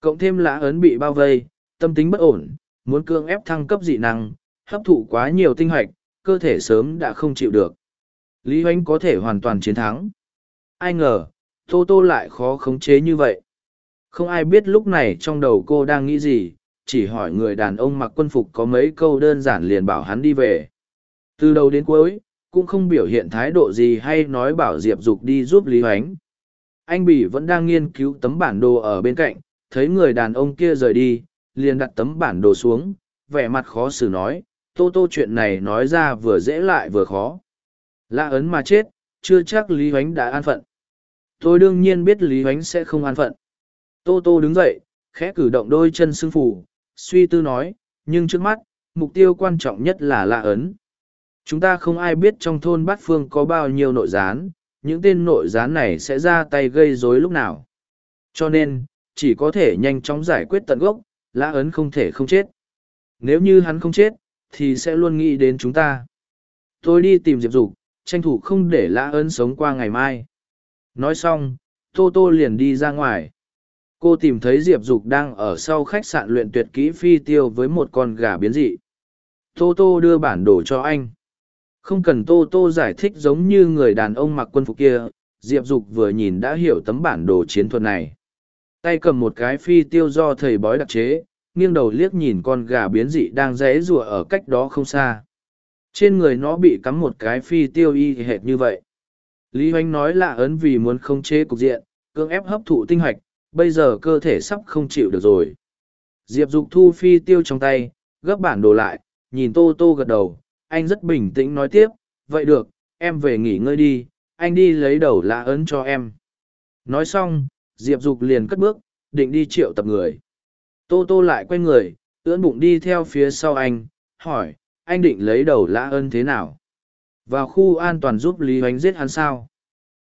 Cộng thêm lã ấn bị bao vây, tâm tính bất ổn, muốn cưỡng ép thăng cấp dị năng, hấp thụ quá nhiều tinh hoạch cơ thể sớm đã không chịu được. Lý hoánh có thể hoàn toàn chiến thắng. Ai ngờ, tô tô lại khó khống chế như vậy. Không ai biết lúc này trong đầu cô đang nghĩ gì chỉ hỏi người đàn ông mặc quân phục có mấy câu đơn giản liền bảo hắn đi về. Từ đầu đến cuối, cũng không biểu hiện thái độ gì hay nói bảo Diệp Dục đi giúp Lý Hoánh. Anh Bỉ vẫn đang nghiên cứu tấm bản đồ ở bên cạnh, thấy người đàn ông kia rời đi, liền đặt tấm bản đồ xuống, vẻ mặt khó xử nói, tô tô chuyện này nói ra vừa dễ lại vừa khó. Lạ ấn mà chết, chưa chắc Lý Hoánh đã an phận. Tôi đương nhiên biết Lý Hoánh sẽ không an phận. Tô tô đứng dậy, khẽ cử động đôi chân xương phủ, suy tư nói, nhưng trước mắt, mục tiêu quan trọng nhất là lạ ấn. Chúng ta không ai biết trong thôn Bát Phương có bao nhiêu nội gián, những tên nội gián này sẽ ra tay gây rối lúc nào. Cho nên, chỉ có thể nhanh chóng giải quyết tận gốc, lã ấn không thể không chết. Nếu như hắn không chết, thì sẽ luôn nghĩ đến chúng ta. Tôi đi tìm Diệp Dục, tranh thủ không để lã ấn sống qua ngày mai. Nói xong, Tô Tô liền đi ra ngoài. Cô tìm thấy Diệp Dục đang ở sau khách sạn luyện tuyệt kỹ phi tiêu với một con gà biến dị. Tô Tô đưa bản đồ cho anh. Không cần Tô Tô giải thích giống như người đàn ông mặc quân phục kia, Diệp Dục vừa nhìn đã hiểu tấm bản đồ chiến thuật này. Tay cầm một cái phi tiêu do thầy bói đặc chế, nghiêng đầu liếc nhìn con gà biến dị đang rẽ rùa ở cách đó không xa. Trên người nó bị cắm một cái phi tiêu y hệt như vậy. Lý Hoánh nói lạ ấn vì muốn khống chế cục diện, cưỡng ép hấp thụ tinh hoạch, bây giờ cơ thể sắp không chịu được rồi. Diệp Dục thu phi tiêu trong tay, gấp bản đồ lại, nhìn Tô Tô gật đầu, anh rất bình tĩnh nói tiếp, vậy được, em về nghỉ ngơi đi, anh đi lấy đầu lá ấn cho em. Nói xong, Diệp Dục liền cất bước, định đi triệu tập người. Tô Tô lại quay người, ưỡn bụng đi theo phía sau anh, hỏi, anh định lấy đầu lã ân thế nào? Vào khu an toàn giúp Lý Hoánh giết hắn sao?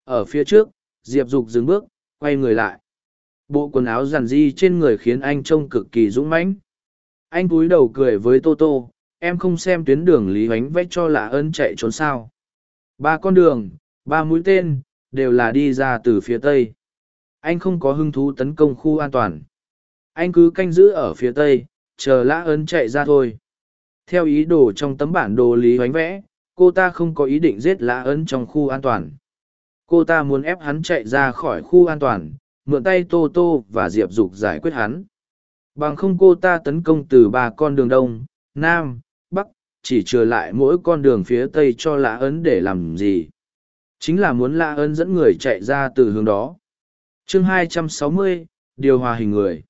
Ở phía trước, Diệp Dục dừng bước, quay người lại. Bộ quần áo giản di trên người khiến anh trông cực kỳ dũng mãnh. Anh cúi đầu cười với Tô Tô, em không xem tuyến đường Lý Ánh vách cho lạ ơn chạy trốn sao. Ba con đường, ba mũi tên, đều là đi ra từ phía tây. Anh không có hứng thú tấn công khu an toàn. Anh cứ canh giữ ở phía tây, chờ lã ấn chạy ra thôi. Theo ý đồ trong tấm bản đồ Lý Hoánh vẽ, cô ta không có ý định giết lã ấn trong khu an toàn. Cô ta muốn ép hắn chạy ra khỏi khu an toàn, mượn tay Tô Tô và Diệp Dục giải quyết hắn. Bằng không cô ta tấn công từ ba con đường đông, nam, bắc, chỉ trừ lại mỗi con đường phía tây cho lã ấn để làm gì. Chính là muốn lã ấn dẫn người chạy ra từ hướng đó. chương 260, điều hòa hình người.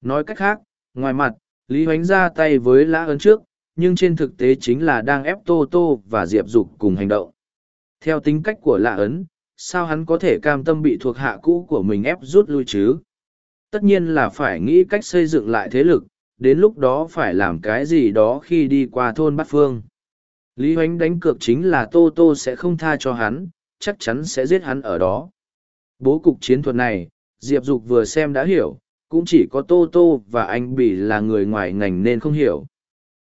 Nói cách khác, ngoài mặt, Lý Hoánh ra tay với lã ấn trước, nhưng trên thực tế chính là đang ép Tô Tô và Diệp Dục cùng hành động. Theo tính cách của lạ ấn, sao hắn có thể cam tâm bị thuộc hạ cũ của mình ép rút lui chứ? Tất nhiên là phải nghĩ cách xây dựng lại thế lực, đến lúc đó phải làm cái gì đó khi đi qua thôn Bát Phương. Lý Hoánh đánh cược chính là Tô Tô sẽ không tha cho hắn, chắc chắn sẽ giết hắn ở đó. Bố cục chiến thuật này, Diệp Dục vừa xem đã hiểu, cũng chỉ có Tô Tô và anh Bỉ là người ngoài ngành nên không hiểu.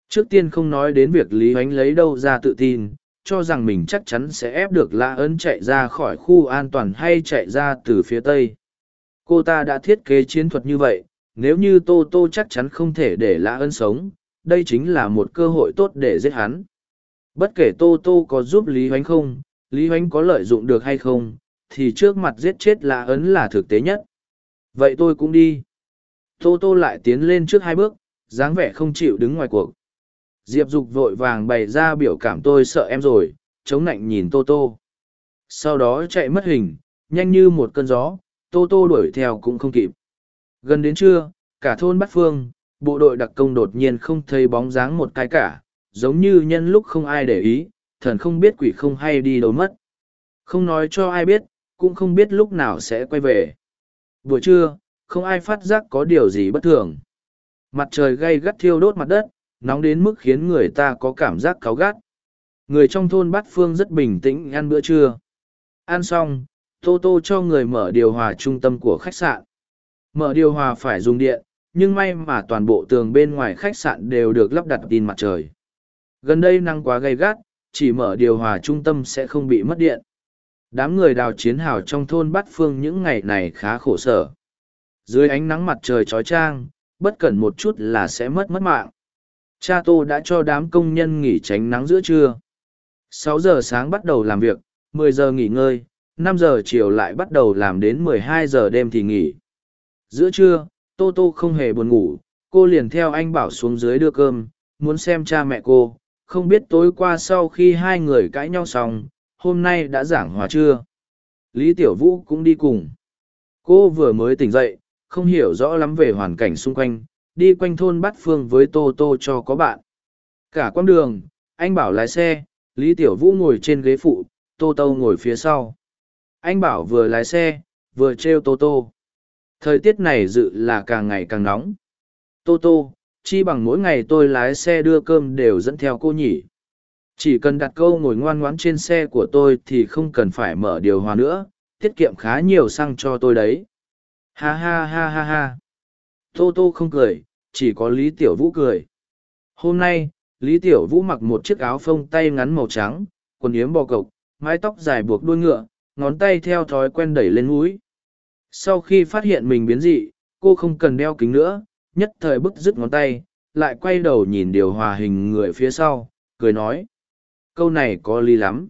Trước tiên không nói đến việc Lý Hoánh lấy đâu ra tự tin, cho rằng mình chắc chắn sẽ ép được La Ấn chạy ra khỏi khu an toàn hay chạy ra từ phía Tây. Cô ta đã thiết kế chiến thuật như vậy, nếu như Tô Tô chắc chắn không thể để La Ấn sống, đây chính là một cơ hội tốt để giết hắn. Bất kể Tô Tô có giúp Lý Hoánh không, Lý Hoánh có lợi dụng được hay không, thì trước mặt giết chết La Ấn là thực tế nhất. Vậy tôi cũng đi. Tô Tô lại tiến lên trước hai bước, dáng vẻ không chịu đứng ngoài cuộc. Diệp Dục vội vàng bày ra biểu cảm tôi sợ em rồi, chống nạnh nhìn Tô Tô. Sau đó chạy mất hình, nhanh như một cơn gió, Tô Tô đuổi theo cũng không kịp. Gần đến trưa, cả thôn Bát Phương, bộ đội đặc công đột nhiên không thấy bóng dáng một cái cả, giống như nhân lúc không ai để ý, thần không biết quỷ không hay đi đâu mất. Không nói cho ai biết, cũng không biết lúc nào sẽ quay về. Buổi trưa, không ai phát giác có điều gì bất thường. Mặt trời gay gắt thiêu đốt mặt đất, nóng đến mức khiến người ta có cảm giác cáu gắt. Người trong thôn Bát Phương rất bình tĩnh ăn bữa trưa. Ăn xong, Tô Tô cho người mở điều hòa trung tâm của khách sạn. Mở điều hòa phải dùng điện, nhưng may mà toàn bộ tường bên ngoài khách sạn đều được lắp đặt tin mặt trời. Gần đây nắng quá gay gắt, chỉ mở điều hòa trung tâm sẽ không bị mất điện. Đám người đào chiến hào trong thôn Bát Phương những ngày này khá khổ sở. Dưới ánh nắng mặt trời trói trang, bất cẩn một chút là sẽ mất mất mạng. Cha Tô đã cho đám công nhân nghỉ tránh nắng giữa trưa. Sáu giờ sáng bắt đầu làm việc, mười giờ nghỉ ngơi, năm giờ chiều lại bắt đầu làm đến mười hai giờ đêm thì nghỉ. Giữa trưa, Tô Tô không hề buồn ngủ, cô liền theo anh bảo xuống dưới đưa cơm muốn xem cha mẹ cô không biết tối qua sau khi hai người cãi nhau xong hôm nay đã giảng hòa chưa lý tiểu vũ cũng đi cùng cô vừa mới tỉnh dậy không hiểu rõ lắm về hoàn cảnh xung quanh đi quanh thôn bát phương với tô tô cho có bạn. Cả quãng đường, anh bảo lái xe, lý tiểu vũ ngồi trên ghế phụ, tô tô ngồi phía sau. Anh bảo vừa lái xe, vừa t r e o tô tô. Thời tiết này dự là càng ngày càng nóng. Tô tô, chi bằng mỗi ngày tôi lái xe đưa cơm đều dẫn theo cô nhỉ. Chỉ cần đặt câu ngồi ngoan ngoãn trên xe của tôi thì không cần phải mở điều hòa nữa, tiết kiệm khá nhiều xăng cho tôi đấy. Ha ha ha ha ha tô tô không cười, chỉ có lý tiểu vũ cười. Hôm nay, lý tiểu vũ mặc một chiếc áo phông tay ngắn màu trắng, quần yếm bò cộc, mái tóc dài buộc đuôi ngựa, ngón tay theo thói quen đẩy lên mũi. Sau khi phát hiện mình biến dị, cô không cần đeo kính nữa, nhất thời bức dứt ngón tay, lại quay đầu nhìn điều hòa hình người phía sau, cười nói. Câu này có lý lắm.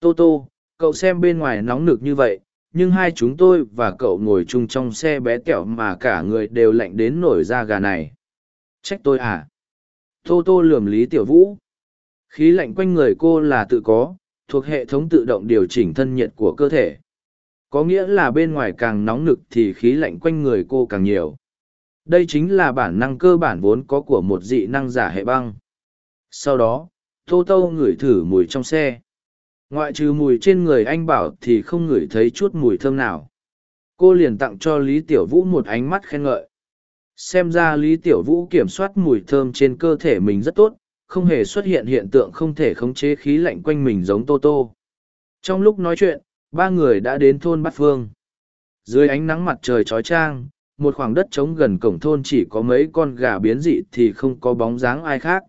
Tô tô, cậu xem bên ngoài nóng nực như vậy nhưng hai chúng tôi và cậu ngồi chung trong xe bé tẹo mà cả người đều lạnh đến nổi da gà này. Trách tôi à? Tô tô lườm lý tiểu vũ. Khí lạnh quanh người cô là tự có, thuộc hệ thống tự động điều chỉnh thân nhiệt của cơ thể. Có nghĩa là bên ngoài càng nóng nực thì khí lạnh quanh người cô càng nhiều. Đây chính là bản năng cơ bản vốn có của một dị năng giả hệ băng. Sau đó, tô tô ngửi thử mùi trong xe ngoại trừ mùi trên người anh bảo thì không ngửi thấy chút mùi thơm nào. Cô liền tặng cho lý tiểu vũ một ánh mắt khen ngợi. Xem ra lý tiểu vũ kiểm soát mùi thơm trên cơ thể mình rất tốt, không hề xuất hiện hiện tượng không thể khống chế khí lạnh quanh mình giống tô tô. Trong lúc nói chuyện, ba người đã đến thôn bát phương. Dưới ánh nắng mặt trời trói trang một khoảng đất trống gần cổng thôn chỉ có mấy con gà biến dị thì không có bóng dáng ai khác.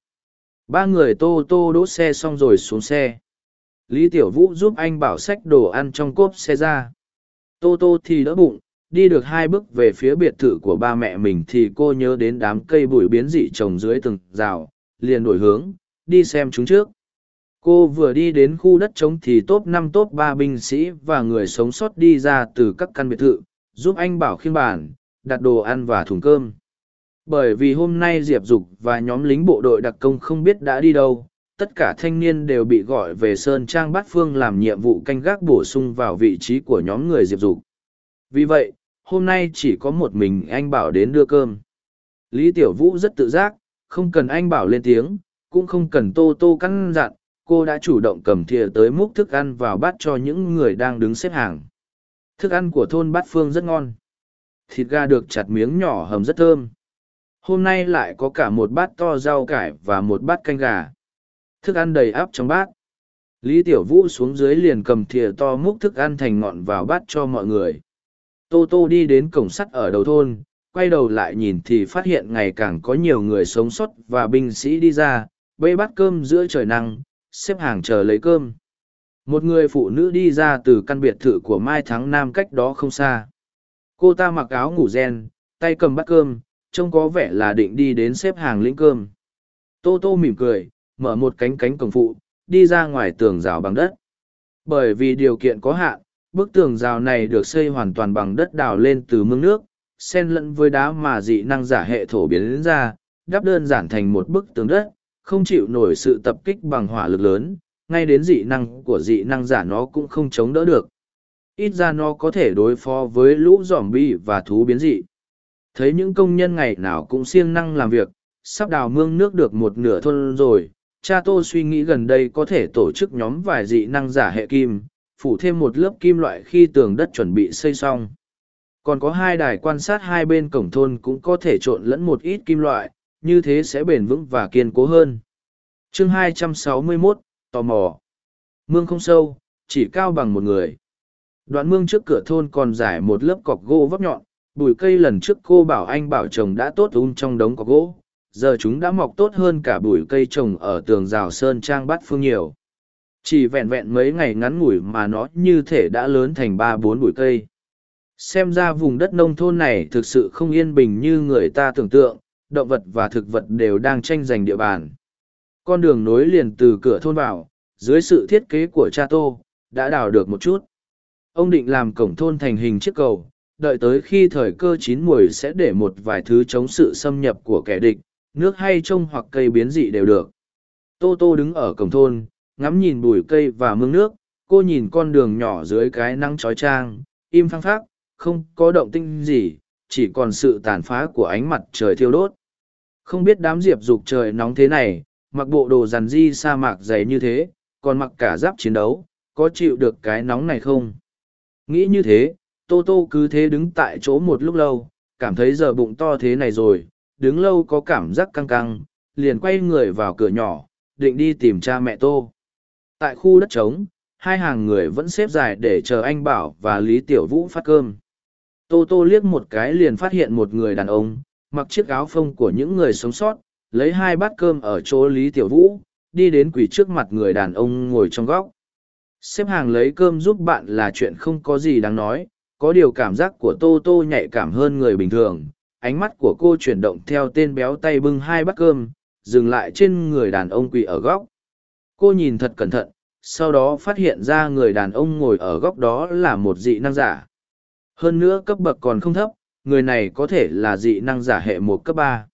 Ba người tô tô đỗ xe xong rồi xuống xe lý tiểu vũ giúp anh bảo xách đồ ăn trong cốp xe ra. Tô tô thì đỡ bụng, đi được hai bước về phía biệt thự của ba mẹ mình thì cô nhớ đến đám cây bụi biến dị trồng dưới từng rào, liền đổi hướng, đi xem chúng trước. Cô vừa đi đến khu đất trống thì top năm top ba binh sĩ và người sống sót đi ra từ các căn biệt thự, giúp anh bảo khiên bản đặt đồ ăn và thùng cơm. Bởi vì hôm nay diệp dục và nhóm lính bộ đội đặc công không biết đã đi đâu tất cả thanh niên đều bị gọi về sơn trang bát phương làm nhiệm vụ canh gác bổ sung vào vị trí của nhóm người diệp dục. Vì vậy, hôm nay chỉ có một mình anh bảo đến đưa cơm. Lý tiểu vũ rất tự giác, không cần anh bảo lên tiếng, cũng không cần tô tô căn dặn cô đã chủ động cầm thìa tới múc thức ăn vào bát cho những người đang đứng xếp hàng. Thức ăn của thôn bát phương rất ngon. Thịt gà được chặt miếng nhỏ hầm rất thơm. Hôm nay lại có cả một bát to rau cải và một bát canh gà thức ăn đầy áp trong bát. Lý tiểu vũ xuống dưới liền cầm thìa to múc thức ăn thành ngọn vào bát cho mọi người. Tô tô đi đến cổng sắt ở đầu thôn, quay đầu lại nhìn thì phát hiện ngày càng có nhiều người sống sót và binh sĩ đi ra, bê bát cơm giữa trời nắng, xếp hàng chờ lấy cơm. Một người phụ nữ đi ra từ căn biệt thự của mai thắng nam cách đó không xa. Cô ta mặc áo ngủ gen tay cầm bát cơm, trông có vẻ là định đi đến xếp hàng lĩnh cơm. Tô tô mỉm cười mở một cánh cánh cổng phụ, đi ra ngoài tường rào bằng đất. Bởi vì điều kiện có hạn, bức tường rào này được xây hoàn toàn bằng đất đào lên từ mương nước, xen lẫn với đá mà dị năng giả hệ thổ biến ra, đắp đơn giản thành một bức tường đất, không chịu nổi sự tập kích bằng hỏa lực lớn, ngay đến dị năng của dị năng giả nó cũng không chống đỡ được. Ít ra nó có thể đối phó với lũ giỏm bi và thú biến dị. Thấy những công nhân ngày nào cũng siêng năng làm việc, sắp đào mương nước được một nửa thôn rồi cha tô suy nghĩ gần đây có thể tổ chức nhóm vài dị năng giả hệ kim phủ thêm một lớp kim loại khi tường đất chuẩn bị xây xong. Còn có hai đài quan sát hai bên cổng thôn cũng có thể trộn lẫn một ít kim loại như thế sẽ bền vững và kiên cố hơn. Chương 261, tò mò. Mương không sâu chỉ cao bằng một người. Đoạn mương trước cửa thôn còn giải một lớp cọc gỗ vấp nhọn bụi cây lần trước cô bảo anh bảo chồng đã tốt un trong đống cọc gỗ giờ chúng đã mọc tốt hơn cả bụi cây trồng ở tường rào sơn trang bát phương nhiều. Chỉ vẹn vẹn mấy ngày ngắn ngủi mà nó như thể đã lớn thành ba bốn bụi cây. Xem ra vùng đất nông thôn này thực sự không yên bình như người ta tưởng tượng động vật và thực vật đều đang tranh giành địa bàn. Con đường nối liền từ cửa thôn vào dưới sự thiết kế của cha tô đã đào được một chút. Ông định làm cổng thôn thành hình chiếc cầu đợi tới khi thời cơ chín muồi sẽ để một vài thứ chống sự xâm nhập của kẻ địch, nước hay trông hoặc cây biến dị đều được. Tô Tô đứng ở cổng thôn, ngắm nhìn bụi cây và mương nước, cô nhìn con đường nhỏ dưới cái nắng trói trang, im phăng phác, không có động tinh gì, chỉ còn sự tàn phá của ánh mặt trời thiêu đốt. Không biết đám diệp dục trời nóng thế này, mặc bộ đồ rằn di sa mạc dày như thế, còn mặc cả giáp chiến đấu, có chịu được cái nóng này không? Nghĩ như thế, Tô Tô cứ thế đứng tại chỗ một lúc lâu, cảm thấy giờ bụng to thế này rồi, đứng lâu có cảm giác căng căng, liền quay người vào cửa nhỏ, định đi tìm cha mẹ Tô. Tại khu đất trống, hai hàng người vẫn xếp dài để chờ anh Bảo và Lý Tiểu Vũ phát cơm. Tô Tô liếc một cái liền phát hiện một người đàn ông, mặc chiếc áo phông của những người sống sót, lấy hai bát cơm ở chỗ Lý Tiểu Vũ, đi đến quỷ trước mặt người đàn ông ngồi trong góc. Xếp hàng lấy cơm giúp bạn là chuyện không có gì đáng nói, có điều cảm giác của Tô Tô nhạy cảm hơn người bình thường. Ánh mắt của cô chuyển động theo tên béo tay bưng hai bát cơm, dừng lại trên người đàn ông quỳ ở góc. Cô nhìn thật cẩn thận, sau đó phát hiện ra người đàn ông ngồi ở góc đó là một dị năng giả. Hơn nữa cấp bậc còn không thấp, người này có thể là dị năng giả hệ một cấp ba.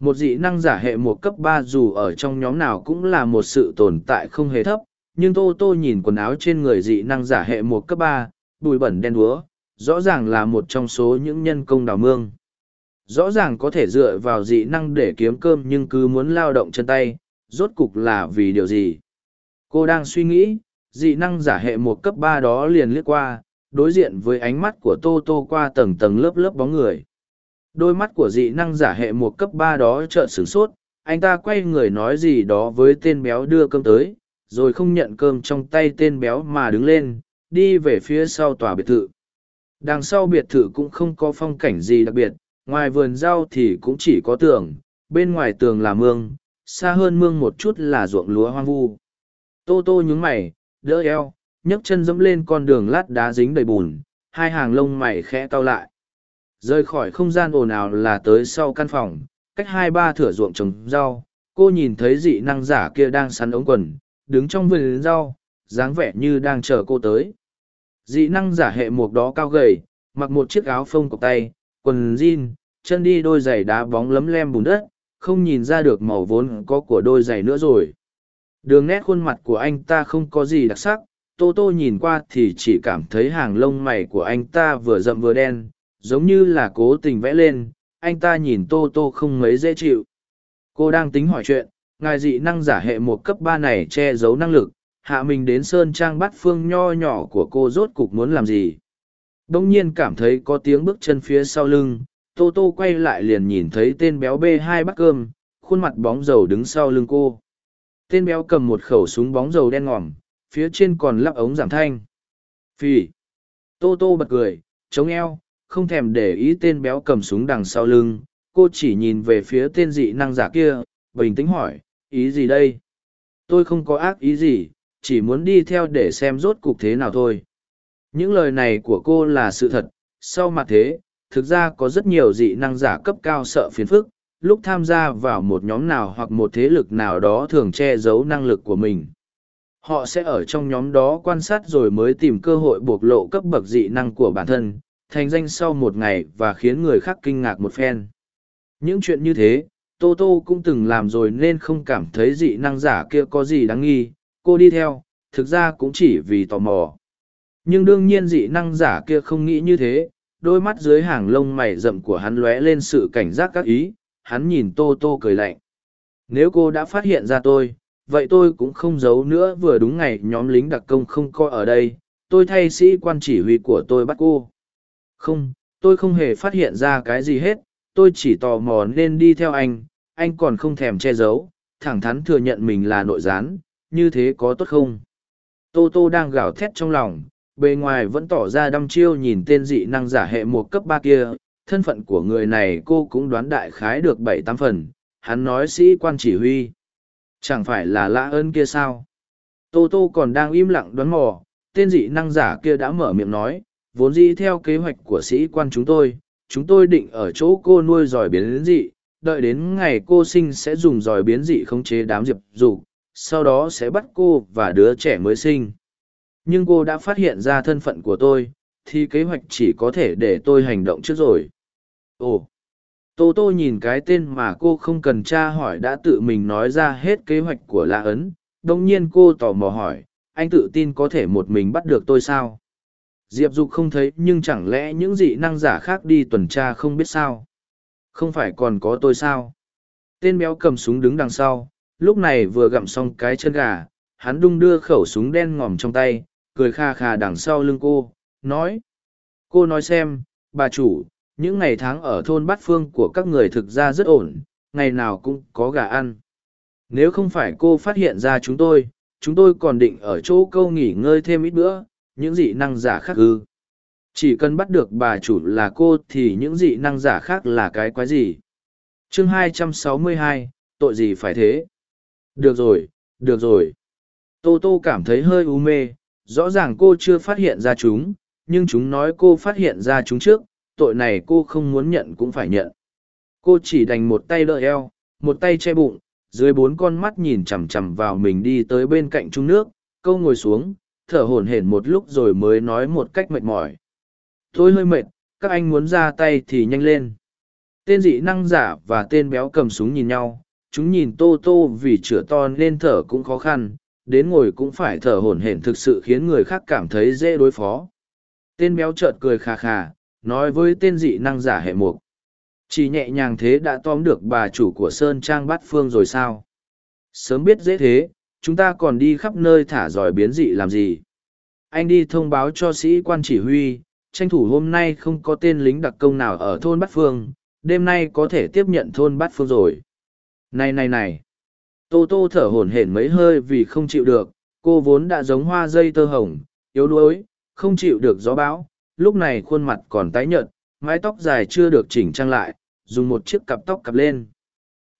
Một dị năng giả hệ một cấp ba dù ở trong nhóm nào cũng là một sự tồn tại không hề thấp, nhưng Tô Tô nhìn quần áo trên người dị năng giả hệ một cấp ba, bụi bẩn đen đúa, rõ ràng là một trong số những nhân công đào mương. Rõ ràng có thể dựa vào dị năng để kiếm cơm nhưng cứ muốn lao động chân tay, rốt cục là vì điều gì? Cô đang suy nghĩ, dị năng giả hệ một cấp ba đó liền liếc qua, đối diện với ánh mắt của Tô Tô qua tầng tầng lớp lớp bóng người. Đôi mắt của dị năng giả hệ một cấp ba đó trợn sửng sốt, anh ta quay người nói gì đó với tên béo đưa cơm tới, rồi không nhận cơm trong tay tên béo mà đứng lên, đi về phía sau tòa biệt thự. Đằng sau biệt thự cũng không có phong cảnh gì đặc biệt, ngoài vườn rau thì cũng chỉ có tường, bên ngoài tường là mương, xa hơn mương một chút là ruộng lúa hoang vu. Tô tô nhúng mày, đỡ eo, nhấc chân dẫm lên con đường lát đá dính đầy bùn, hai hàng lông mày khẽ cau lại. Rời khỏi không gian ồn ào là tới sau căn phòng, cách hai ba thửa ruộng trồng rau, cô nhìn thấy dị năng giả kia đang sắn ống quần, đứng trong vườn rau, dáng vẻ như đang chờ cô tới. Dị năng giả hệ mục đó cao gầy, mặc một chiếc áo phông cọc tay, quần jean, chân đi đôi giày đá bóng lấm lem bùn đất, không nhìn ra được màu vốn có của đôi giày nữa rồi. Đường nét khuôn mặt của anh ta không có gì đặc sắc, Tô Tô nhìn qua thì chỉ cảm thấy hàng lông mày của anh ta vừa rậm vừa đen, giống như là cố tình vẽ lên, anh ta nhìn Tô Tô không mấy dễ chịu. Cô đang tính hỏi chuyện, ngài dị năng giả hệ một cấp ba này che giấu năng lực, hạ mình đến sơn trang bắt phương nho nhỏ của cô rốt cục muốn làm gì. Đông nhiên cảm thấy có tiếng bước chân phía sau lưng, Tô Tô quay lại liền nhìn thấy tên béo bê hai bát cơm, khuôn mặt bóng dầu đứng sau lưng cô. Tên béo cầm một khẩu súng bóng dầu đen ngòm, phía trên còn lắp ống giảm thanh. Phì! Tô Tô bật cười, chống eo, không thèm để ý tên béo cầm súng đằng sau lưng, cô chỉ nhìn về phía tên dị năng giả kia, bình tĩnh hỏi, ý gì đây? Tôi không có ác ý gì, chỉ muốn đi theo để xem rốt cục thế nào thôi. Những lời này của cô là sự thật, sau mặt thế, thực ra có rất nhiều dị năng giả cấp cao sợ phiền phức, lúc tham gia vào một nhóm nào hoặc một thế lực nào đó thường che giấu năng lực của mình. Họ sẽ ở trong nhóm đó quan sát rồi mới tìm cơ hội bộc lộ cấp bậc dị năng của bản thân, thành danh sau một ngày và khiến người khác kinh ngạc một phen. Những chuyện như thế, Tô Tô cũng từng làm rồi nên không cảm thấy dị năng giả kia có gì đáng nghi, cô đi theo, thực ra cũng chỉ vì tò mò. Nhưng đương nhiên dị năng giả kia không nghĩ như thế, đôi mắt dưới hàng lông mày rậm của hắn lóe lên sự cảnh giác các ý, hắn nhìn Tô Tô cười lạnh. Nếu cô đã phát hiện ra tôi, vậy tôi cũng không giấu nữa vừa đúng ngày nhóm lính đặc công không coi ở đây, tôi thay sĩ quan chỉ huy của tôi bắt cô. Không, tôi không hề phát hiện ra cái gì hết, tôi chỉ tò mò nên đi theo anh, anh còn không thèm che giấu, thẳng thắn thừa nhận mình là nội gián, như thế có tốt không? Tô Tô đang gào thét trong lòng, bề ngoài vẫn tỏ ra đăm chiêu nhìn tên dị năng giả hệ một cấp ba kia, thân phận của người này cô cũng đoán đại khái được bảy tám phần, hắn nói sĩ quan chỉ huy. Chẳng phải là lã ơn kia sao? Tô Tô còn đang im lặng đoán mò, tên dị năng giả kia đã mở miệng nói, vốn dĩ theo kế hoạch của sĩ quan chúng tôi, chúng tôi định ở chỗ cô nuôi giỏi biến dị, đợi đến ngày cô sinh sẽ dùng giỏi biến dị khống chế đám diệp dục sau đó sẽ bắt cô và đứa trẻ mới sinh nhưng cô đã phát hiện ra thân phận của tôi, thì kế hoạch chỉ có thể để tôi hành động trước rồi. Ồ, tô tô nhìn cái tên mà cô không cần tra hỏi đã tự mình nói ra hết kế hoạch của La ấn đông nhiên cô tò mò hỏi, anh tự tin có thể một mình bắt được tôi sao? Diệp dục không thấy, nhưng chẳng lẽ những dị năng giả khác đi tuần tra không biết sao? Không phải còn có tôi sao? Tên béo cầm súng đứng đằng sau, lúc này vừa gặm xong cái chân gà, hắn đung đưa khẩu súng đen ngòm trong tay cười kha kha đằng sau lưng cô nói cô nói xem bà chủ những ngày tháng ở thôn bát phương của các người thực ra rất ổn ngày nào cũng có gà ăn. Nếu không phải cô phát hiện ra chúng tôi chúng tôi còn định ở chỗ câu nghỉ ngơi thêm ít bữa những dị năng giả khác ư? Chỉ cần bắt được bà chủ là cô thì những dị năng giả khác là cái quái gì? Chương 262, tội gì phải thế? Được rồi được rồi. Tô tô cảm thấy hơi u mê rõ ràng cô chưa phát hiện ra chúng, nhưng chúng nói cô phát hiện ra chúng trước, tội này cô không muốn nhận cũng phải nhận. Cô chỉ đành một tay đỡ eo, một tay che bụng, dưới bốn con mắt nhìn chằm chằm vào mình đi tới bên cạnh trung nước, câu ngồi xuống, thở hổn hển một lúc rồi mới nói một cách mệt mỏi. Tôi hơi mệt, các anh muốn ra tay thì nhanh lên. Tên dị năng giả và tên béo cầm súng nhìn nhau, chúng nhìn tô tô vì chửa to nên thở cũng khó khăn đến ngồi cũng phải thở hổn hển thực sự khiến người khác cảm thấy dễ đối phó. Tên béo trợt cười khà khà, nói với tên dị năng giả hệ mục. Chỉ nhẹ nhàng thế đã tóm được bà chủ của sơn trang bát phương rồi sao? Sớm biết dễ thế, chúng ta còn đi khắp nơi thả giỏi biến dị làm gì? Anh đi thông báo cho sĩ quan chỉ huy, tranh thủ hôm nay không có tên lính đặc công nào ở thôn bát phương, đêm nay có thể tiếp nhận thôn bát phương rồi. Này này này tô tô thở hổn hển mấy hơi vì không chịu được, cô vốn đã giống hoa dây tơ hồng, yếu đuối, không chịu được gió bão, lúc này khuôn mặt còn tái nhợt, mái tóc dài chưa được chỉnh trang lại, dùng một chiếc cặp tóc cặp lên.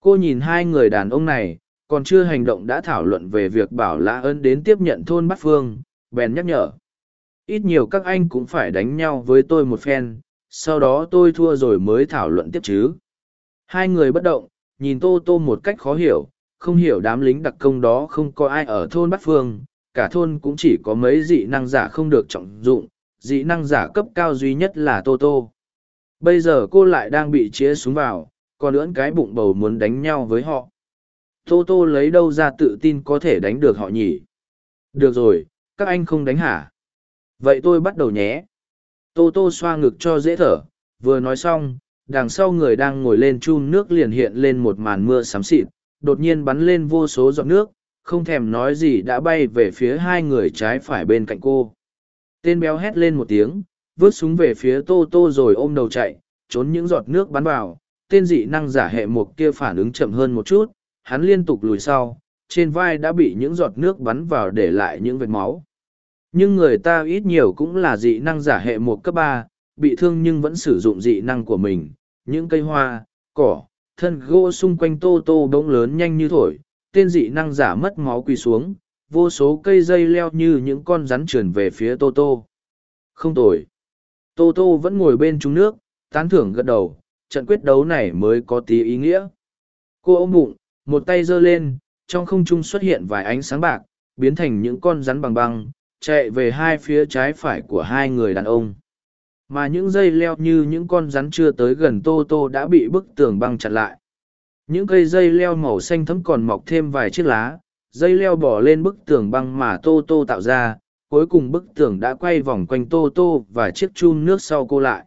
Cô nhìn hai người đàn ông này, còn chưa hành động đã thảo luận về việc bảo lã ơn đến tiếp nhận thôn bát phương, bèn nhắc nhở. Ít nhiều các anh cũng phải đánh nhau với tôi một phen, sau đó tôi thua rồi mới thảo luận tiếp chứ. Hai người bất động, nhìn tô tô một cách khó hiểu không hiểu đám lính đặc công đó không có ai ở thôn bát phương, cả thôn cũng chỉ có mấy dị năng giả không được trọng dụng, dị năng giả cấp cao duy nhất là tô tô. Bây giờ cô lại đang bị chĩa súng vào, còn lưỡn cái bụng bầu muốn đánh nhau với họ. Tô tô lấy đâu ra tự tin có thể đánh được họ nhỉ? Được rồi, các anh không đánh hả? Vậy tôi bắt đầu nhé. Tô tô xoa ngực cho dễ thở, vừa nói xong, đằng sau người đang ngồi lên chum nước liền hiện lên một màn mưa xám xịt đột nhiên bắn lên vô số giọt nước, không thèm nói gì đã bay về phía hai người trái phải bên cạnh cô. Tên béo hét lên một tiếng, vứt súng về phía tô tô rồi ôm đầu chạy, trốn những giọt nước bắn vào. Tên dị năng giả hệ mục kia phản ứng chậm hơn một chút, hắn liên tục lùi sau, trên vai đã bị những giọt nước bắn vào để lại những vệt máu. Nhưng người ta ít nhiều cũng là dị năng giả hệ một cấp ba, bị thương nhưng vẫn sử dụng dị năng của mình, những cây hoa, cỏ thân gỗ xung quanh tô tô bỗng lớn nhanh như thổi, tên dị năng giả mất máu quỳ xuống, vô số cây dây leo như những con rắn trườn về phía tô tô. Không tồi. Tô tô vẫn ngồi bên trúng nước, tán thưởng gật đầu, trận quyết đấu này mới có tí ý nghĩa. Cô ôm bụng, một tay giơ lên, trong không trung xuất hiện vài ánh sáng bạc, biến thành những con rắn bằng băng, chạy về hai phía trái phải của hai người đàn ông mà những dây leo như những con rắn chưa tới gần tô tô đã bị bức tường băng chặn lại. Những cây dây leo màu xanh thấm còn mọc thêm vài chiếc lá, dây leo bỏ lên bức tường băng mà tô tô tạo ra, cuối cùng bức tường đã quay vòng quanh tô tô và chiếc chun nước sau cô lại.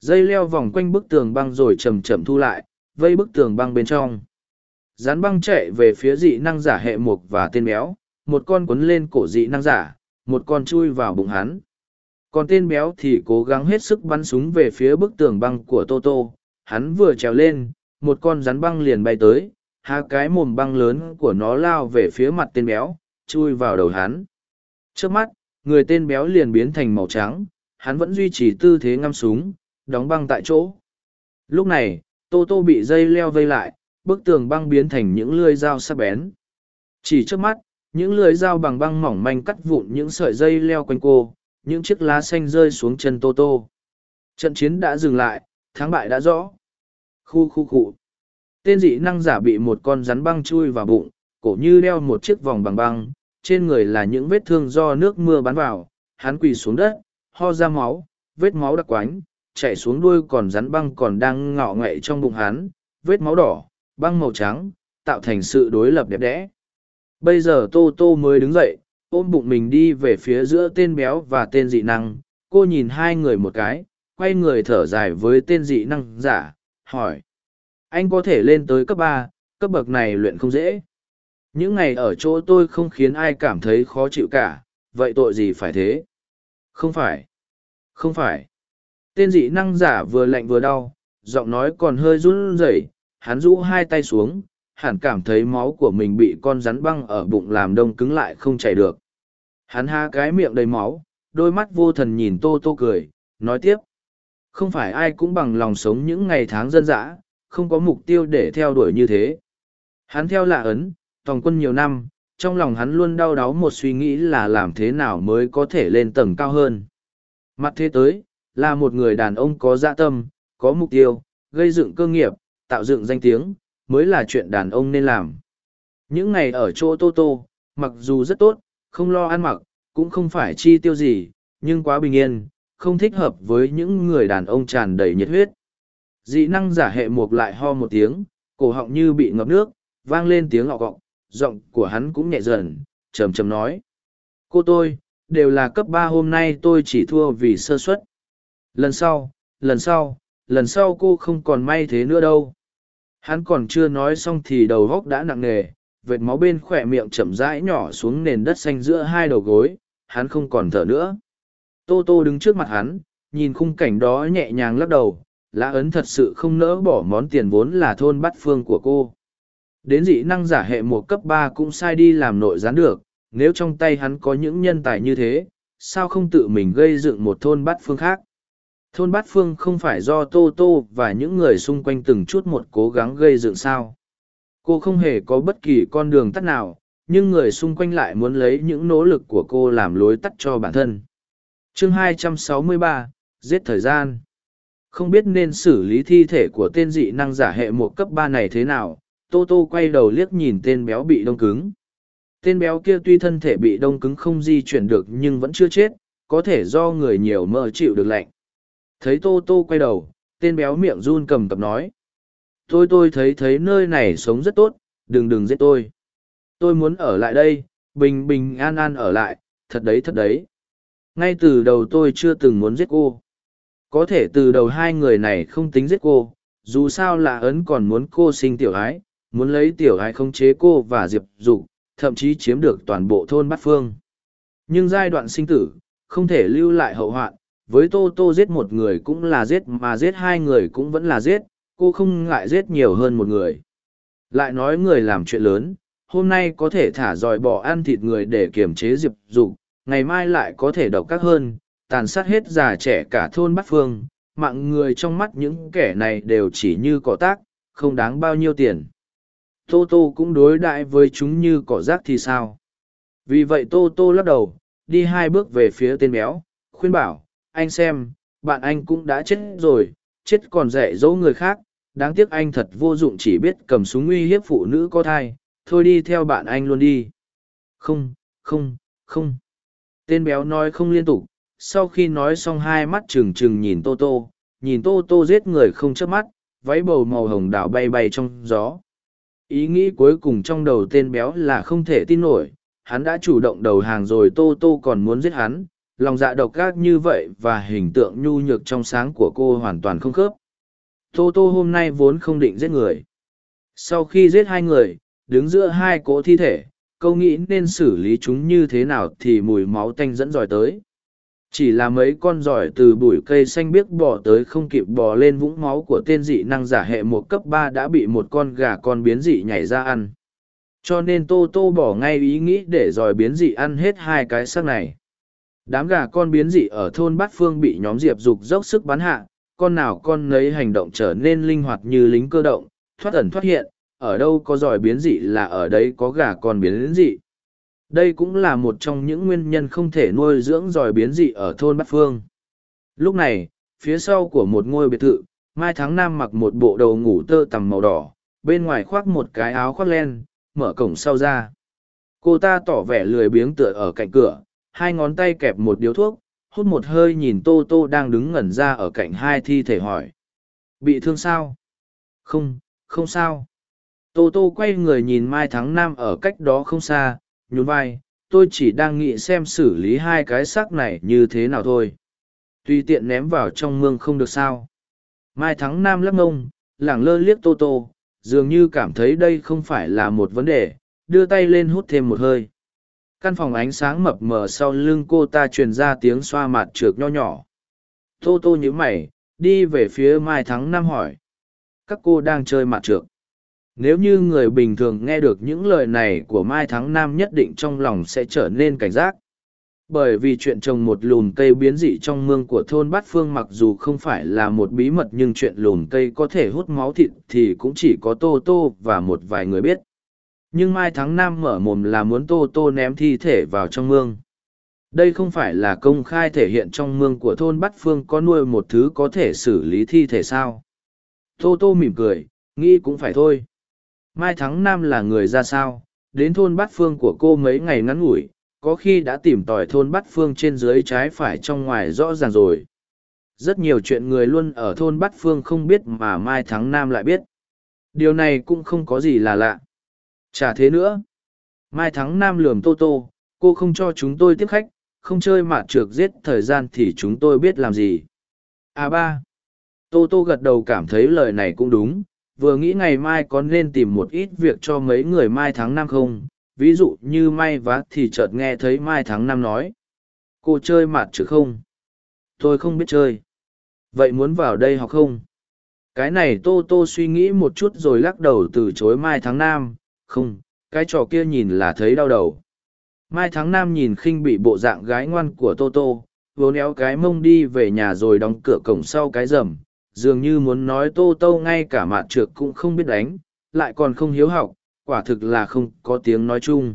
Dây leo vòng quanh bức tường băng rồi chầm chậm thu lại, vây bức tường băng bên trong. Rắn băng chạy về phía dị năng giả hệ mục và tên béo, một con quấn lên cổ dị năng giả, một con chui vào bụng hắn còn tên béo thì cố gắng hết sức bắn súng về phía bức tường băng của Toto. hắn vừa trèo lên, một con rắn băng liền bay tới, há cái mồm băng lớn của nó lao về phía mặt tên béo, chui vào đầu hắn. Trước mắt, người tên béo liền biến thành màu trắng, hắn vẫn duy trì tư thế ngăm súng, đóng băng tại chỗ. Lúc này, tô tô bị dây leo vây lại, bức tường băng biến thành những lưới dao sắc bén. Chỉ trước mắt, những lưới dao bằng băng mỏng manh cắt vụn những sợi dây leo quanh cô những chiếc lá xanh rơi xuống chân tô tô. Trận chiến đã dừng lại thắng bại đã rõ. Khu khu cụ tên dị năng giả bị một con rắn băng chui vào bụng cổ như đeo một chiếc vòng bằng băng trên người là những vết thương do nước mưa bắn vào. Hắn quỳ xuống đất ho ra máu, vết máu đặc quánh, chảy xuống đuôi còn rắn băng còn đang ngọ ngậy trong bụng hắn, vết máu đỏ, băng màu trắng, tạo thành sự đối lập đẹp đẽ. Bây giờ Tô Tô mới đứng dậy, ôm bụng mình đi về phía giữa tên béo và tên dị năng, cô nhìn hai người một cái, quay người thở dài với tên dị năng giả, hỏi. Anh có thể lên tới cấp ba, cấp bậc này luyện không dễ. Những ngày ở chỗ tôi không khiến ai cảm thấy khó chịu cả, vậy tội gì phải thế? Không phải. Không phải. Tên dị năng giả vừa lạnh vừa đau, giọng nói còn hơi run rẩy, hắn rũ hai tay xuống, hẳn cảm thấy máu của mình bị con rắn băng ở bụng làm đông cứng lại không chảy được. Hắn ha cái miệng đầy máu, đôi mắt vô thần nhìn tô tô cười, nói tiếp. Không phải ai cũng bằng lòng sống những ngày tháng dân dã, không có mục tiêu để theo đuổi như thế. Hắn theo lạ ấn, tòng quân nhiều năm, trong lòng hắn luôn đau đáu một suy nghĩ là làm thế nào mới có thể lên tầng cao hơn. Mặt thế tới, là một người đàn ông có dạ tâm, có mục tiêu, gây dựng cơ nghiệp, tạo dựng danh tiếng, mới là chuyện đàn ông nên làm. Những ngày ở chỗ Tô Tô, mặc dù rất tốt, không lo ăn mặc, cũng không phải chi tiêu gì, nhưng quá bình yên, không thích hợp với những người đàn ông tràn đầy nhiệt huyết. Dị năng giả hệ mục lại ho một tiếng, cổ họng như bị ngập nước, vang lên tiếng lọ gọng, giọng của hắn cũng nhẹ dần, trầm trầm nói. Cô tôi, đều là cấp ba hôm nay tôi chỉ thua vì sơ suất. Lần sau, lần sau, lần sau cô không còn may thế nữa đâu. Hắn còn chưa nói xong thì đầu góc đã nặng nề, vệt máu bên khỏe miệng chậm rãi nhỏ xuống nền đất xanh giữa hai đầu gối, hắn không còn thở nữa. Tô Tô đứng trước mặt hắn, nhìn khung cảnh đó nhẹ nhàng lắc đầu, lã ấn thật sự không nỡ bỏ món tiền vốn là thôn bát phương của cô. Đến dị năng giả hệ một cấp ba cũng sai đi làm nội gián được, nếu trong tay hắn có những nhân tài như thế, sao không tự mình gây dựng một thôn bát phương khác? Thôn bát phương không phải do Tô Tô và những người xung quanh từng chút một cố gắng gây dựng sao. Cô không hề có bất kỳ con đường tắt nào, nhưng người xung quanh lại muốn lấy những nỗ lực của cô làm lối tắt cho bản thân. Chương 263, Giết thời gian. Không biết nên xử lý thi thể của tên dị năng giả hệ một cấp ba này thế nào, Tô Tô quay đầu liếc nhìn tên béo bị đông cứng. Tên béo kia tuy thân thể bị đông cứng không di chuyển được nhưng vẫn chưa chết, có thể do người nhiều mơ chịu được lạnh. Thấy Tô Tô quay đầu, tên béo miệng run cầm cập nói. Tôi tôi thấy thấy nơi này sống rất tốt, đừng đừng giết tôi. Tôi muốn ở lại đây, bình bình an an ở lại, thật đấy thật đấy. Ngay từ đầu tôi chưa từng muốn giết cô. Có thể từ đầu hai người này không tính giết cô, dù sao là ấn còn muốn cô sinh tiểu ái, muốn lấy tiểu ái khống chế cô và diệp dục thậm chí chiếm được toàn bộ thôn bát phương nhưng giai đoạn sinh tử không thể lưu lại hậu hoạn với tô tô giết một người cũng là giết mà giết hai người cũng vẫn là giết cô không ngại giết nhiều hơn một người. Lại nói người làm chuyện lớn, hôm nay có thể thả dòi bỏ ăn thịt người để kiềm chế diệp dục, ngày mai lại có thể độc các hơn, tàn sát hết già trẻ cả thôn bát phương, mạng người trong mắt những kẻ này đều chỉ như cỏ tác, không đáng bao nhiêu tiền. Tô tô cũng đối đại với chúng như cỏ rác thì sao? Vì vậy tô tô lắc đầu, đi hai bước về phía tên béo, khuyên bảo, anh xem, bạn anh cũng đã chết rồi, chết còn dạy dỗ người khác đáng tiếc anh thật vô dụng chỉ biết cầm súng uy hiếp phụ nữ có thai. Thôi đi theo bạn anh luôn đi. Không không không. Tên béo nói không liên tục. Sau khi nói xong hai mắt trừng trừng nhìn tô tô, nhìn tô tô giết người không chớp mắt, váy bầu màu hồng đảo bay bay trong gió. Ý nghĩ cuối cùng trong đầu tên béo là không thể tin nổi. Hắn đã chủ động đầu hàng rồi tô tô còn muốn giết hắn. Lòng dạ độc ác như vậy và hình tượng nhu nhược trong sáng của cô hoàn toàn không khớp tô tô hôm nay vốn không định giết người. Sau khi giết hai người, đứng giữa hai cỗ thi thể, câu nghĩ nên xử lý chúng như thế nào thì mùi máu tanh dẫn dòi tới. Chỉ là mấy con giỏi từ bụi cây xanh biếc bỏ tới không kịp bò lên vũng máu của tên dị năng giả hệ một cấp ba đã bị một con gà con biến dị nhảy ra ăn. Cho nên tô tô bỏ ngay ý nghĩ để dòi biến dị ăn hết hai cái xác này. Đám gà con biến dị ở thôn bát phương bị nhóm diệp dục dốc sức bắn hạ con nào con nấy hành động trở nên linh hoạt như lính cơ động, thoát ẩn thoát hiện, ở đâu có giỏi biến dị là ở đấy có gà con biến dị. Đây cũng là một trong những nguyên nhân không thể nuôi dưỡng giỏi biến dị ở thôn bát phương. Lúc này, phía sau của một ngôi biệt thự, mai tháng nam mặc một bộ đầu ngủ tơ tằm màu đỏ, bên ngoài khoác một cái áo khoác len, mở cổng sau ra. Cô ta tỏ vẻ lười biếng tựa ở cạnh cửa, hai ngón tay kẹp một điếu thuốc hút một hơi nhìn tô tô đang đứng ngẩn ra ở cạnh hai thi thể hỏi. Bị thương sao? Không không sao. Tô tô quay người nhìn mai thắng nam ở cách đó không xa, nhún vai, tôi chỉ đang nghĩ xem xử lý hai cái xác này như thế nào thôi. Tùy tiện ném vào trong mương không được sao. Mai thắng nam lắc ngông, lẳng lơ liếc tô tô, dường như cảm thấy đây không phải là một vấn đề, đưa tay lên hút thêm một hơi căn phòng ánh sáng mập mờ sau lưng cô ta truyền ra tiếng xoa mặt trượt nho nhỏ. Tô tô nhữ mày, đi về phía mai thắng nam hỏi. Các cô đang chơi mặt trượt. Nếu như người bình thường nghe được những lời này của mai thắng nam nhất định trong lòng sẽ trở nên cảnh giác. Bởi vì chuyện trồng một lùm cây biến dị trong mương của thôn bát phương mặc dù không phải là một bí mật nhưng chuyện lùm cây có thể hút máu thịt thì cũng chỉ có tô tô và một vài người biết nhưng mai thắng nam mở mồm là muốn tô tô ném thi thể vào trong mương. Đây không phải là công khai thể hiện trong mương của thôn bát phương có nuôi một thứ có thể xử lý thi thể sao? Tô tô mỉm cười, nghĩ cũng phải thôi. Mai thắng nam là người ra sao? Đến thôn bát phương của cô mấy ngày ngắn ngủi, có khi đã tìm tòi thôn bát phương trên dưới trái phải trong ngoài rõ ràng rồi. Rất nhiều chuyện người luôn ở thôn bát phương không biết mà mai thắng nam lại biết. Điều này cũng không có gì là lạ chả thế nữa. Mai thắng nam lườm tô tô, cô không cho chúng tôi tiếp khách, không chơi mạt trược giết thời gian thì chúng tôi biết làm gì. À ba. Tô tô gật đầu cảm thấy lời này cũng đúng, vừa nghĩ ngày mai có nên tìm một ít việc cho mấy người mai thắng nam không? Ví dụ như may vá thì chợt nghe thấy mai thắng nam nói. Cô chơi mạt trược không? Tôi không biết chơi. Vậy muốn vào đây học không? Cái này tô tô suy nghĩ một chút rồi lắc đầu từ chối mai thắng nam không, cái trò kia nhìn là thấy đau đầu. Mai tháng Nam nhìn khinh bị bộ dạng gái ngoan của tô tô vốn éo cái mông đi về nhà rồi đóng cửa cổng sau cái rầm. Dường như muốn nói tô tô ngay cả mạn trượt cũng không biết đánh, lại còn không hiếu học, quả thực là không có tiếng nói chung.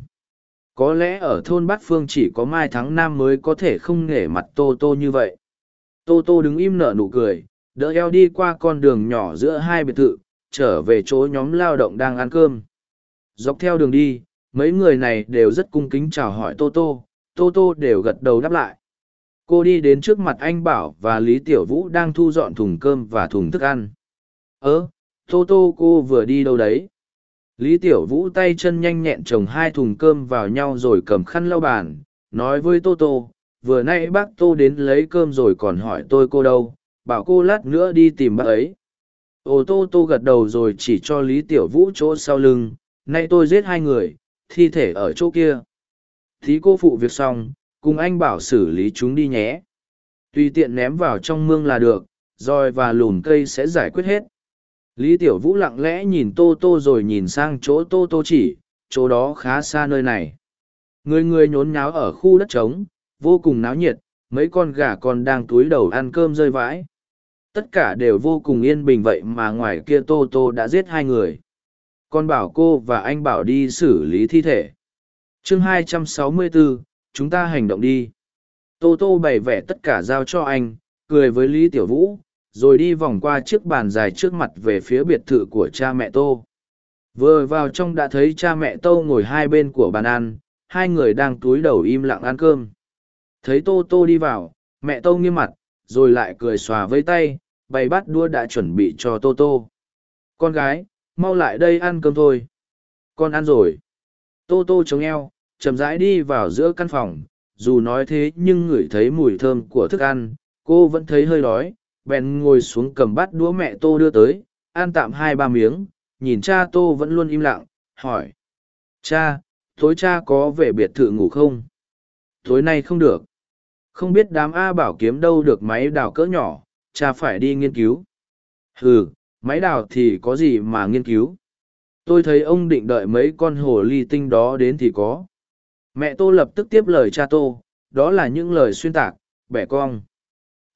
Có lẽ ở thôn bát phương chỉ có mai tháng Nam mới có thể không nể mặt tô tô như vậy. Tô tô đứng im nở nụ cười, đỡ eo đi qua con đường nhỏ giữa hai biệt thự, trở về chỗ nhóm lao động đang ăn cơm dọc theo đường đi, mấy người này đều rất cung kính chào hỏi tô tô tô tô đều gật đầu đáp lại. Cô đi đến trước mặt anh bảo và lý tiểu vũ đang thu dọn thùng cơm và thùng thức ăn. Ơ, tô tô, cô vừa đi đâu đấy? Lý tiểu vũ tay chân nhanh nhẹn chồng hai thùng cơm vào nhau rồi cầm khăn lau bàn, nói với tô tô, vừa nay bác tô đến lấy cơm rồi còn hỏi tôi cô đâu, bảo cô lát nữa đi tìm bác ấy. Ồ tô tô gật đầu rồi chỉ cho lý tiểu vũ chỗ sau lưng nay tôi giết hai người, thi thể ở chỗ kia. Thí cô phụ việc xong, cùng anh bảo xử lý chúng đi nhé. Tùy tiện ném vào trong mương là được, roi và lùn cây sẽ giải quyết hết. Lý tiểu vũ lặng lẽ nhìn tô tô rồi nhìn sang chỗ tô tô chỉ, chỗ đó khá xa nơi này. Người người nhốn nháo ở khu đất trống, vô cùng náo nhiệt, mấy con gà còn đang túi đầu ăn cơm rơi vãi. Tất cả đều vô cùng yên bình vậy mà ngoài kia tô tô đã giết hai người con bảo cô và anh bảo đi xử lý thi thể chương 264, chúng ta hành động đi. Tô Tô bày vẽ tất cả giao cho anh, cười với Lý Tiểu Vũ, rồi đi vòng qua chiếc bàn dài trước mặt về phía biệt thự của cha mẹ Tô. Vừa vào trong đã thấy cha mẹ Tô ngồi hai bên của bàn ăn, hai người đang túi đầu im lặng ăn cơm. Thấy Tô Tô đi vào, mẹ Tô nghiêm mặt, rồi lại cười xòa với tay, bày bát đua đã chuẩn bị cho Tô Tô. Con gái, mau lại đây ăn cơm thôi. Con ăn rồi. Tô Tô chống eo, chậm rãi đi vào giữa căn phòng. Dù nói thế nhưng ngửi thấy mùi thơm của thức ăn cô vẫn thấy hơi đói. Bèn ngồi xuống cầm bát đũa mẹ tô đưa tới ăn tạm hai ba miếng. Nhìn cha tô vẫn luôn im lặng hỏi. Cha tối cha có về biệt thự ngủ không? Tối nay không được. Không biết đám a bảo kiếm đâu được máy đào cỡ nhỏ cha phải đi nghiên cứu. Ừ máy đào thì có gì mà nghiên cứu tôi thấy ông định đợi mấy con hồ ly tinh đó đến thì có Mẹ Tô lập tức tiếp lời cha Tô, đó là những lời xuyên tạc, bẻ cong.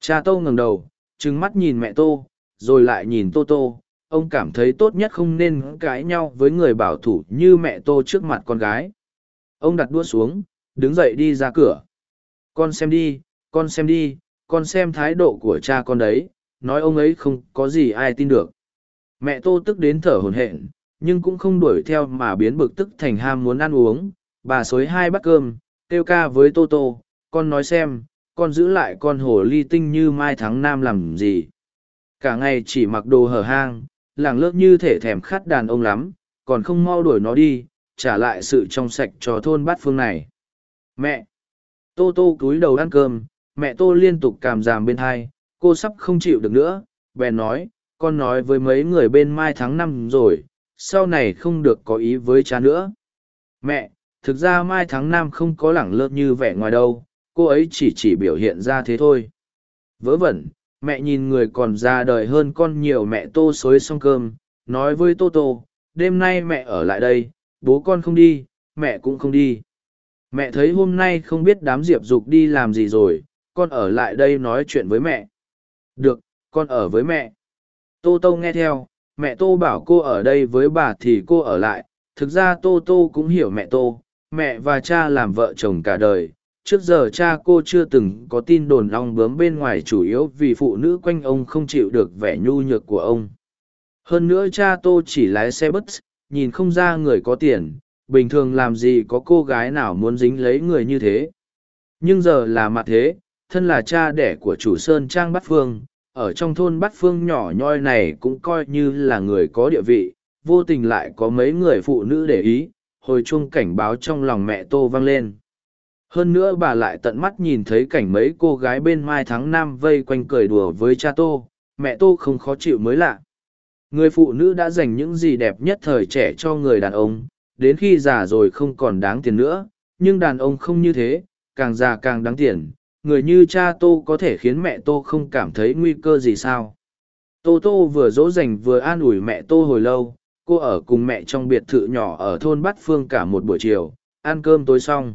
Cha Tô ngẩng đầu, trừng mắt nhìn mẹ Tô, rồi lại nhìn Tô Tô. Ông cảm thấy tốt nhất không nên cãi nhau với người bảo thủ như mẹ Tô trước mặt con gái. Ông đặt đua xuống, đứng dậy đi ra cửa. Con xem đi, con xem đi, con xem thái độ của cha con đấy, nói ông ấy không có gì ai tin được. Mẹ Tô tức đến thở hổn hển, nhưng cũng không đuổi theo mà biến bực tức thành ham muốn ăn uống, bà xối hai bát cơm, kêu ca với Tô Tô, con nói xem, con giữ lại con hồ ly tinh như mai tháng nam làm gì. Cả ngày chỉ mặc đồ hở hang làng lớp như thể thèm khát đàn ông lắm còn không mau đuổi nó đi trả lại sự trong sạch cho thôn bát phương này. Mẹ tô tô cúi đầu ăn cơm mẹ tô liên tục cảm giảm bên thai cô sắp không chịu được nữa bèn nói con nói với mấy người bên mai tháng năm rồi, sau này không được có ý với cha nữa. Mẹ, thực ra mai tháng năm không có lẳng lơ như vẻ ngoài đâu, cô ấy chỉ chỉ biểu hiện ra thế thôi. Vớ vẩn, mẹ nhìn người còn già đời hơn con nhiều mẹ tô xối xong cơm, nói với tô tô, đêm nay mẹ ở lại đây, bố con không đi, mẹ cũng không đi. Mẹ thấy hôm nay không biết đám diệp dục đi làm gì rồi, con ở lại đây nói chuyện với mẹ. Được, con ở với mẹ tô tô nghe theo, mẹ tô bảo cô ở đây với bà thì cô ở lại. Thực ra tô tô cũng hiểu mẹ tô, mẹ và cha làm vợ chồng cả đời. Trước giờ cha cô chưa từng có tin đồn long bướm bên ngoài chủ yếu vì phụ nữ quanh ông không chịu được vẻ nhu nhược của ông. Hơn nữa cha tô chỉ lái xe bus, nhìn không ra người có tiền. Bình thường làm gì có cô gái nào muốn dính lấy người như thế. Nhưng giờ là mặt thế, thân là cha đẻ của chủ sơn trang bát phương ở trong thôn bát phương nhỏ nhoi này cũng coi như là người có địa vị, vô tình lại có mấy người phụ nữ để ý, hồi chuông cảnh báo trong lòng mẹ tô vang lên. Hơn nữa bà lại tận mắt nhìn thấy cảnh mấy cô gái bên mai tháng năm vây quanh cười đùa với cha tô, mẹ tô không khó chịu mới lạ. Người phụ nữ đã dành những gì đẹp nhất thời trẻ cho người đàn ông, đến khi già rồi không còn đáng tiền nữa, nhưng đàn ông không như thế, càng già càng đáng tiền người như cha tô có thể khiến mẹ tô không cảm thấy nguy cơ gì sao? Tô tô vừa dỗ dành vừa an ủi mẹ tô hồi lâu, cô ở cùng mẹ trong biệt thự nhỏ ở thôn bát phương cả một buổi chiều, ăn cơm tối xong.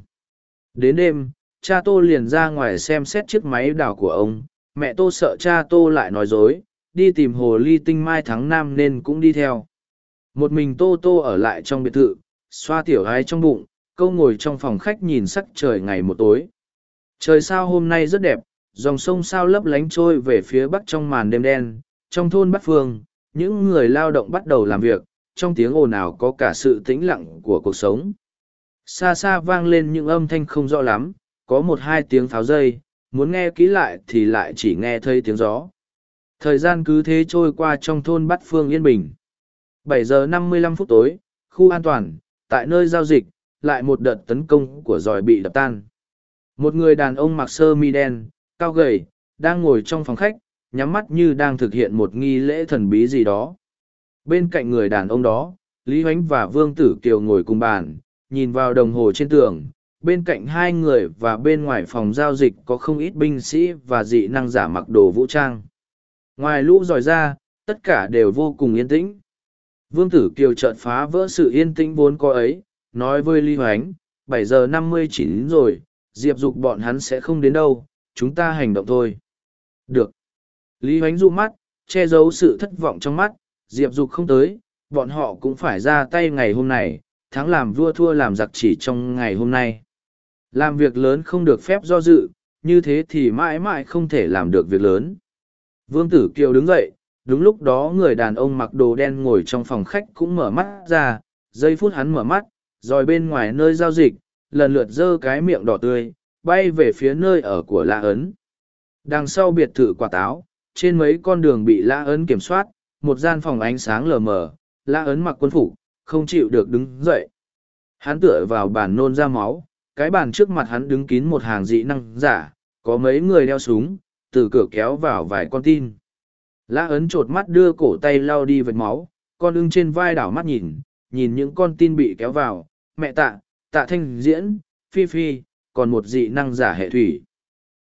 Đến đêm, cha tô liền ra ngoài xem xét chiếc máy đào của ông. Mẹ tô sợ cha tô lại nói dối, đi tìm hồ ly tinh mai tháng năm nên cũng đi theo. Một mình tô tô ở lại trong biệt thự, xoa tiểu gái trong bụng, câu ngồi trong phòng khách nhìn sắc trời ngày một tối trời sao hôm nay rất đẹp, dòng sông sao lấp lánh trôi về phía bắc trong màn đêm đen. Trong thôn bắc phương, những người lao động bắt đầu làm việc, trong tiếng ồn ào có cả sự tĩnh lặng của cuộc sống. Xa xa vang lên những âm thanh không rõ lắm, có một hai tiếng pháo dây, muốn nghe kỹ lại thì lại chỉ nghe thấy tiếng gió. Thời gian cứ thế trôi qua trong thôn bát phương yên bình. Bảy giờ năm mươi lăm phút tối, khu an toàn, tại nơi giao dịch, lại một đợt tấn công của giỏi bị đập tan một người đàn ông mặc sơ mi đen, cao gầy, đang ngồi trong phòng khách, nhắm mắt như đang thực hiện một nghi lễ thần bí gì đó. Bên cạnh người đàn ông đó, lý h và vương tử kiều ngồi cùng bàn, nhìn vào đồng hồ trên tường. Bên cạnh hai người và bên ngoài phòng giao dịch có không ít binh sĩ và dị năng giả mặc đồ vũ trang. Ngoài lũ giỏi ra, tất cả đều vô cùng yên tĩnh. Vương tử kiều chợt phá vỡ sự yên tĩnh vốn có ấy, nói với lý hoánh, bảy giờ năm mươi chín rồi diệp dục bọn hắn sẽ không đến đâu, chúng ta hành động thôi. Được. Lý hoánh du mắt, che giấu sự thất vọng trong mắt, diệp dục không tới, bọn họ cũng phải ra tay ngày hôm này thắng làm vua thua làm giặc chỉ trong ngày hôm nay. Làm việc lớn không được phép do dự, như thế thì mãi mãi không thể làm được việc lớn. Vương tử kiều đứng dậy, đúng lúc đó người đàn ông mặc đồ đen ngồi trong phòng khách cũng mở mắt ra, giây phút hắn mở mắt, rồi bên ngoài nơi giao dịch lần lượt giơ cái miệng đỏ tươi, bay về phía nơi ở của La ấn. Đằng sau biệt thự quả táo, trên mấy con đường bị La ấn kiểm soát, một gian phòng ánh sáng lờ mờ, La ấn mặc quân phục, không chịu được đứng dậy. Hắn tựa vào bàn nôn ra máu, cái bàn trước mặt hắn đứng kín một hàng dị năng giả, có mấy người đeo súng, từ cửa kéo vào vài con tin. La ấn chột mắt đưa cổ tay lau đi vệt máu, con ưng trên vai đảo mắt nhìn nhìn những con tin bị kéo vào, mẹ tạ tạ thanh diễn, phi phi, còn một dị năng giả hệ thủy.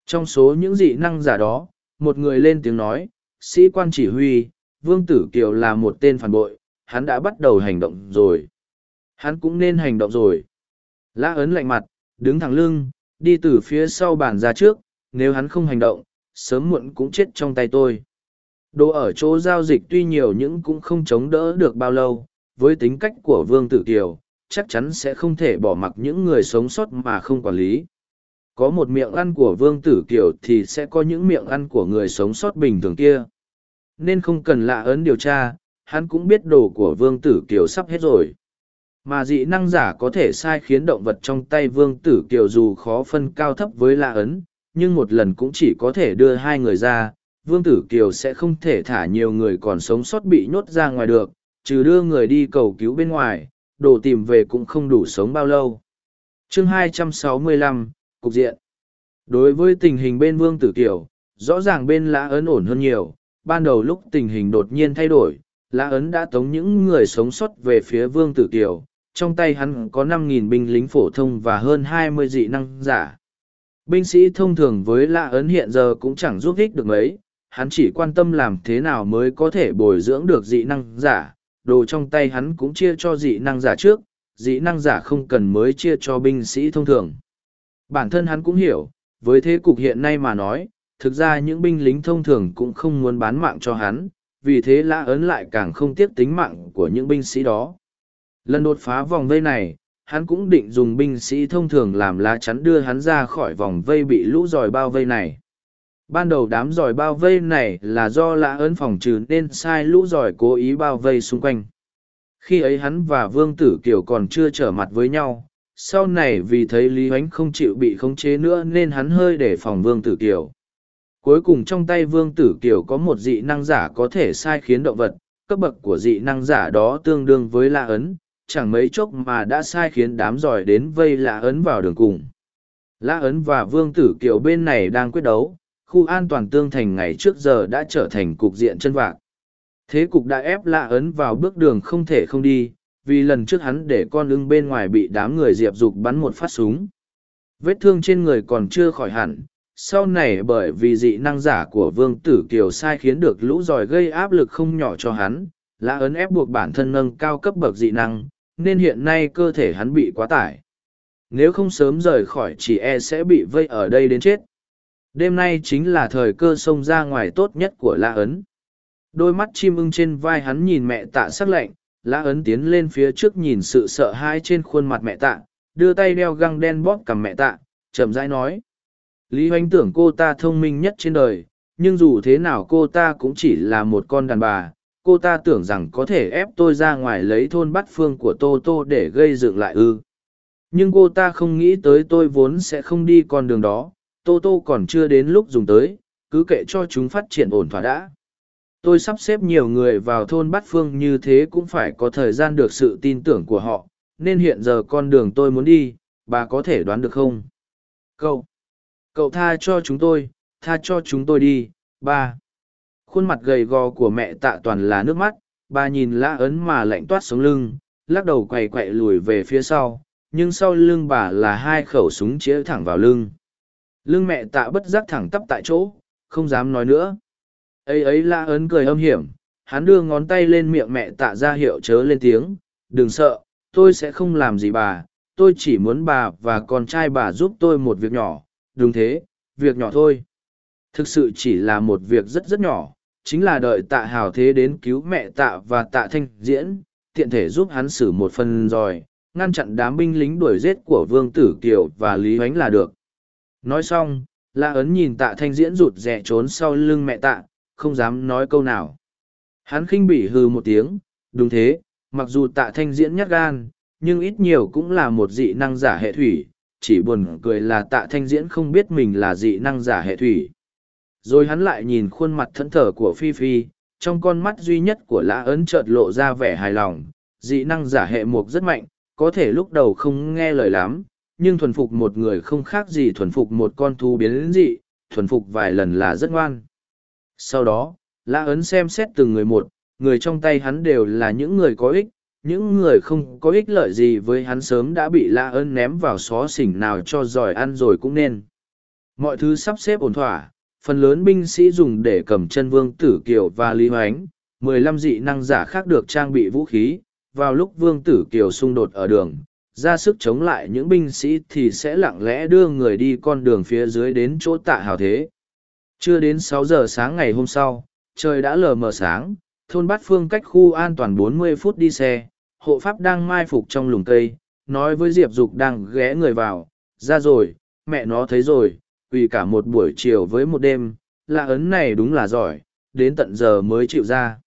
Trong số những dị năng giả đó, một người lên tiếng nói, sĩ quan chỉ huy, vương tử kiều là một tên phản bội, hắn đã bắt đầu hành động rồi. Hắn cũng nên hành động rồi. Lã ấn lạnh mặt, đứng thẳng lưng, đi từ phía sau bàn ra trước, nếu hắn không hành động, sớm muộn cũng chết trong tay tôi. Đồ ở chỗ giao dịch tuy nhiều nhưng cũng không chống đỡ được bao lâu. Với tính cách của vương tử kiều chắc chắn sẽ không thể bỏ mặc những người sống sót mà không quản lý. Có một miệng ăn của vương tử kiều thì sẽ có những miệng ăn của người sống sót bình thường kia. Nên không cần lạ ấn điều tra hắn cũng biết đồ của vương tử kiều sắp hết rồi. Mà dị năng giả có thể sai khiến động vật trong tay vương tử kiều dù khó phân cao thấp với lạ ấn nhưng một lần cũng chỉ có thể đưa hai người ra, Vương Tử Kiều sẽ không thể thả nhiều người còn sống sót bị nhốt ra ngoài được, trừ đưa người đi cầu cứu bên ngoài, đồ tìm về cũng không đủ sống bao lâu. chương 265, Cục diện. Đối với tình hình bên Vương Tử Kiều, rõ ràng bên Lã Ấn ổn hơn nhiều, ban đầu lúc tình hình đột nhiên thay đổi, Lã Ấn đã tống những người sống sót về phía Vương Tử Kiều, trong tay hắn có 5.000 binh lính phổ thông và hơn 20 dị năng giả. Binh sĩ thông thường với Lã Ấn hiện giờ cũng chẳng giúp ích được mấy, hắn chỉ quan tâm làm thế nào mới có thể bồi dưỡng được dị năng giả, đồ trong tay hắn cũng chia cho dị năng giả trước, dị năng giả không cần mới chia cho binh sĩ thông thường. Bản thân hắn cũng hiểu, với thế cục hiện nay mà nói, thực ra những binh lính thông thường cũng không muốn bán mạng cho hắn, vì thế lã ấn lại càng không tiếc tính mạng của những binh sĩ đó. Lần đột phá vòng vây này, hắn cũng định dùng binh sĩ thông thường làm lá chắn đưa hắn ra khỏi vòng vây bị lũ dòi bao vây này. Ban đầu đám giỏi bao vây này là do lã ấn phòng trừ nên sai lũ giỏi cố ý bao vây xung quanh. Khi ấy hắn và Vương Tử Kiều còn chưa trở mặt với nhau, sau này vì thấy Lý ánh không chịu bị khống chế nữa nên hắn hơi để phòng Vương Tử Kiều. Cuối cùng trong tay Vương Tử Kiều có một dị năng giả có thể sai khiến động vật, cấp bậc của dị năng giả đó tương đương với lạ ấn, chẳng mấy chốc mà đã sai khiến đám giỏi đến vây lạ ấn vào đường cùng. Lã ấn và Vương Tử Kiều bên này đang quyết đấu, khu an toàn tương thành ngày trước giờ đã trở thành cục diện chân vạc. Thế cục đã ép lạ ấn vào bước đường không thể không đi, vì lần trước hắn để con ưng bên ngoài bị đám người diệp dục bắn một phát súng. Vết thương trên người còn chưa khỏi hẳn, sau này bởi vì dị năng giả của vương tử kiều sai khiến được lũ giỏi gây áp lực không nhỏ cho hắn lạ ấn ép buộc bản thân nâng cao cấp bậc dị năng nên hiện nay cơ thể hắn bị quá tải nếu không sớm rời khỏi chỉ e sẽ bị vây ở đây đến chết đêm nay chính là thời cơ xông ra ngoài tốt nhất của La ấn đôi mắt chim ưng trên vai hắn nhìn mẹ tạ sắc lạnh La ấn tiến lên phía trước nhìn sự sợ hãi trên khuôn mặt mẹ tạ đưa tay đeo găng đen bóp cầm mẹ tạ chậm rãi nói Lý Hoánh tưởng cô ta thông minh nhất trên đời, nhưng dù thế nào cô ta cũng chỉ là một con đàn bà. Cô ta tưởng rằng có thể ép tôi ra ngoài lấy thôn bắt phương của Tô Tô để gây dựng lại ư. Nhưng cô ta không nghĩ tới tôi vốn sẽ không đi con đường đó, Tô Tô còn chưa đến lúc dùng tới, cứ kệ cho chúng phát triển ổn thỏa đã. Tôi sắp xếp nhiều người vào thôn Bát phương như thế cũng phải có thời gian được sự tin tưởng của họ, nên hiện giờ con đường tôi muốn đi, bà có thể đoán được không? Cậu, cậu tha cho chúng tôi tha cho chúng tôi đi ba khuôn mặt gầy gò của mẹ tạ toàn là nước mắt bà nhìn lã ấn mà lạnh toát sống lưng lắc đầu quay quậy lùi về phía sau nhưng sau lưng bà là hai khẩu súng chĩa thẳng vào lưng lưng mẹ tạ bất giác thẳng tắp tại chỗ không dám nói nữa ấy ấy la ấn cười âm hiểm hắn đưa ngón tay lên miệng mẹ tạ ra hiệu chớ lên tiếng đừng sợ tôi sẽ không làm gì bà tôi chỉ muốn bà và con trai bà giúp tôi một việc nhỏ đúng thế, việc nhỏ thôi. Thực sự chỉ là một việc rất rất nhỏ, chính là đợi tạ hào thế đến cứu mẹ tạ và tạ thanh diễn, tiện thể giúp hắn xử một phần rồi, ngăn chặn đám binh lính đuổi giết của Vương Tử Kiều và Lý Huánh là được. Nói xong, La Ấn nhìn tạ thanh diễn rụt rè trốn sau lưng mẹ tạ, không dám nói câu nào. Hắn khinh bỉ hư một tiếng, đúng thế, mặc dù tạ thanh diễn nhát gan, nhưng ít nhiều cũng là một dị năng giả hệ thủy, chỉ buồn cười là tạ thanh diễn không biết mình là dị năng giả hệ thủy. Rồi hắn lại nhìn khuôn mặt thẫn thờ của Phi Phi, trong con mắt duy nhất của lã ấn chợt lộ ra vẻ hài lòng, dị năng giả hệ mục rất mạnh, có thể lúc đầu không nghe lời lắm, nhưng thuần phục một người không khác gì thuần phục một con thú biến đến dị, thuần phục vài lần là rất ngoan. Sau đó, lã ấn xem xét từng người một, người trong tay hắn đều là những người có ích, những người không có ích lợi gì với hắn sớm đã bị lã ấn ném vào xó xỉnh nào cho giỏi ăn rồi cũng nên mọi thứ sắp xếp ổn thỏa phần lớn binh sĩ dùng để cầm chân vương tử kiều và lý hoánh mười lăm dị năng giả khác được trang bị vũ khí vào lúc vương tử kiều xung đột ở đường ra sức chống lại những binh sĩ thì sẽ lặng lẽ đưa người đi con đường phía dưới đến chỗ tạ hào thế chưa đến sáu giờ sáng ngày hôm sau trời đã lờ mờ sáng thôn bát phương cách khu an toàn 40 phút đi xe, hộ pháp đang mai phục trong lùng cây, nói với Diệp Dục đang ghé người vào, ra rồi, mẹ nó thấy rồi, vì cả một buổi chiều với một đêm, lạ ấn này đúng là giỏi, đến tận giờ mới chịu ra.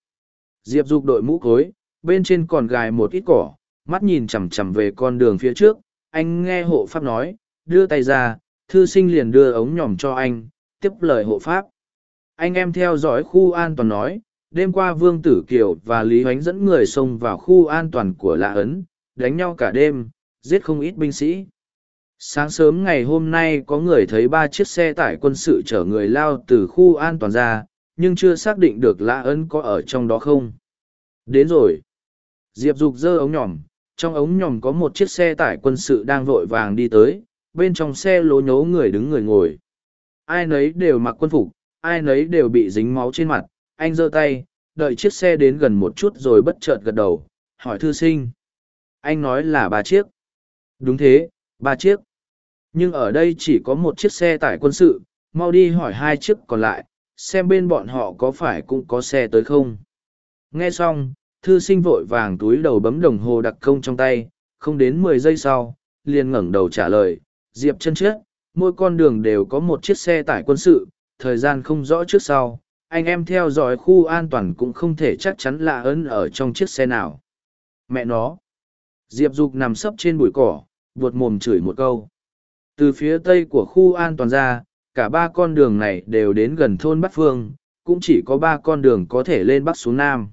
Diệp Dục đội mũ cối, bên trên còn gài một ít cỏ, mắt nhìn chằm chằm về con đường phía trước, anh nghe hộ pháp nói, đưa tay ra, thư sinh liền đưa ống nhỏm cho anh, tiếp lời hộ pháp. Anh em theo dõi khu an toàn nói, đêm qua Vương Tử Kiều và Lý Hoánh dẫn người xông vào khu an toàn của Lạ Ấn, đánh nhau cả đêm, giết không ít binh sĩ. Sáng sớm ngày hôm nay có người thấy ba chiếc xe tải quân sự chở người lao từ khu an toàn ra, nhưng chưa xác định được Lạ Ấn có ở trong đó không. Đến rồi. Diệp Dục giơ ống nhỏm, trong ống nhòm có một chiếc xe tải quân sự đang vội vàng đi tới, bên trong xe lố nhố người đứng người ngồi. Ai nấy đều mặc quân phục, ai nấy đều bị dính máu trên mặt, anh giơ tay, đợi chiếc xe đến gần một chút rồi bất chợt gật đầu, hỏi thư sinh. Anh nói là ba chiếc. Đúng thế, ba chiếc. Nhưng ở đây chỉ có một chiếc xe tải quân sự, mau đi hỏi hai chiếc còn lại, xem bên bọn họ có phải cũng có xe tới không. Nghe xong, thư sinh vội vàng túi đầu bấm đồng hồ đặc công trong tay, không đến mười giây sau, liền ngẩng đầu trả lời, Diệp chân trước, mỗi con đường đều có một chiếc xe tải quân sự, thời gian không rõ trước sau, anh em theo dõi khu an toàn cũng không thể chắc chắn là ấn ở trong chiếc xe nào. Mẹ nó! Diệp Dục nằm sấp trên bụi cỏ, buột mồm chửi một câu. Từ phía tây của khu an toàn ra, cả ba con đường này đều đến gần thôn Bắc Phương, cũng chỉ có ba con đường có thể lên Bắc xuống Nam.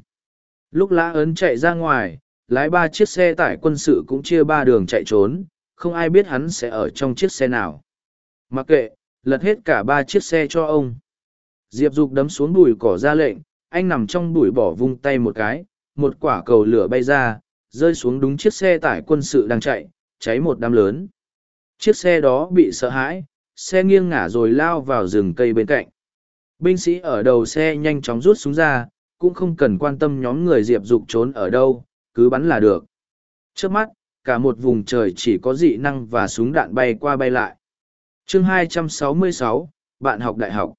Lúc lã ấn chạy ra ngoài, lái ba chiếc xe tải quân sự cũng chia ba đường chạy trốn, không ai biết hắn sẽ ở trong chiếc xe nào. Mặc kệ, lật hết cả ba chiếc xe cho ông. Diệp Dục đấm xuống bụi cỏ ra lệnh, anh nằm trong bụi bỏ vung tay một cái, một quả cầu lửa bay ra, rơi xuống đúng chiếc xe tải quân sự đang chạy, cháy một đám lớn. Chiếc xe đó bị sợ hãi, xe nghiêng ngả rồi lao vào rừng cây bên cạnh. Binh sĩ ở đầu xe nhanh chóng rút súng ra, cũng không cần quan tâm nhóm người diệp dục trốn ở đâu cứ bắn là được. Trước mắt cả một vùng trời chỉ có dị năng và súng đạn bay qua bay lại. Chương 266, bạn học đại học.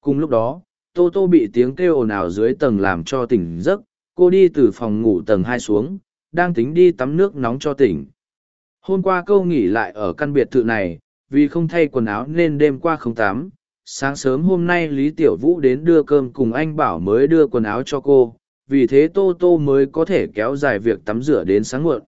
Cùng lúc đó tô tô bị tiếng kêu ồn ào dưới tầng làm cho tỉnh giấc cô đi từ phòng ngủ tầng hai xuống đang tính đi tắm nước nóng cho tỉnh. Hôm qua câu nghỉ lại ở căn biệt thự này vì không thay quần áo nên đêm qua không tắm sáng sớm hôm nay lý tiểu vũ đến đưa cơm cùng anh bảo mới đưa quần áo cho cô, vì thế tô tô mới có thể kéo dài việc tắm rửa đến sáng muộn.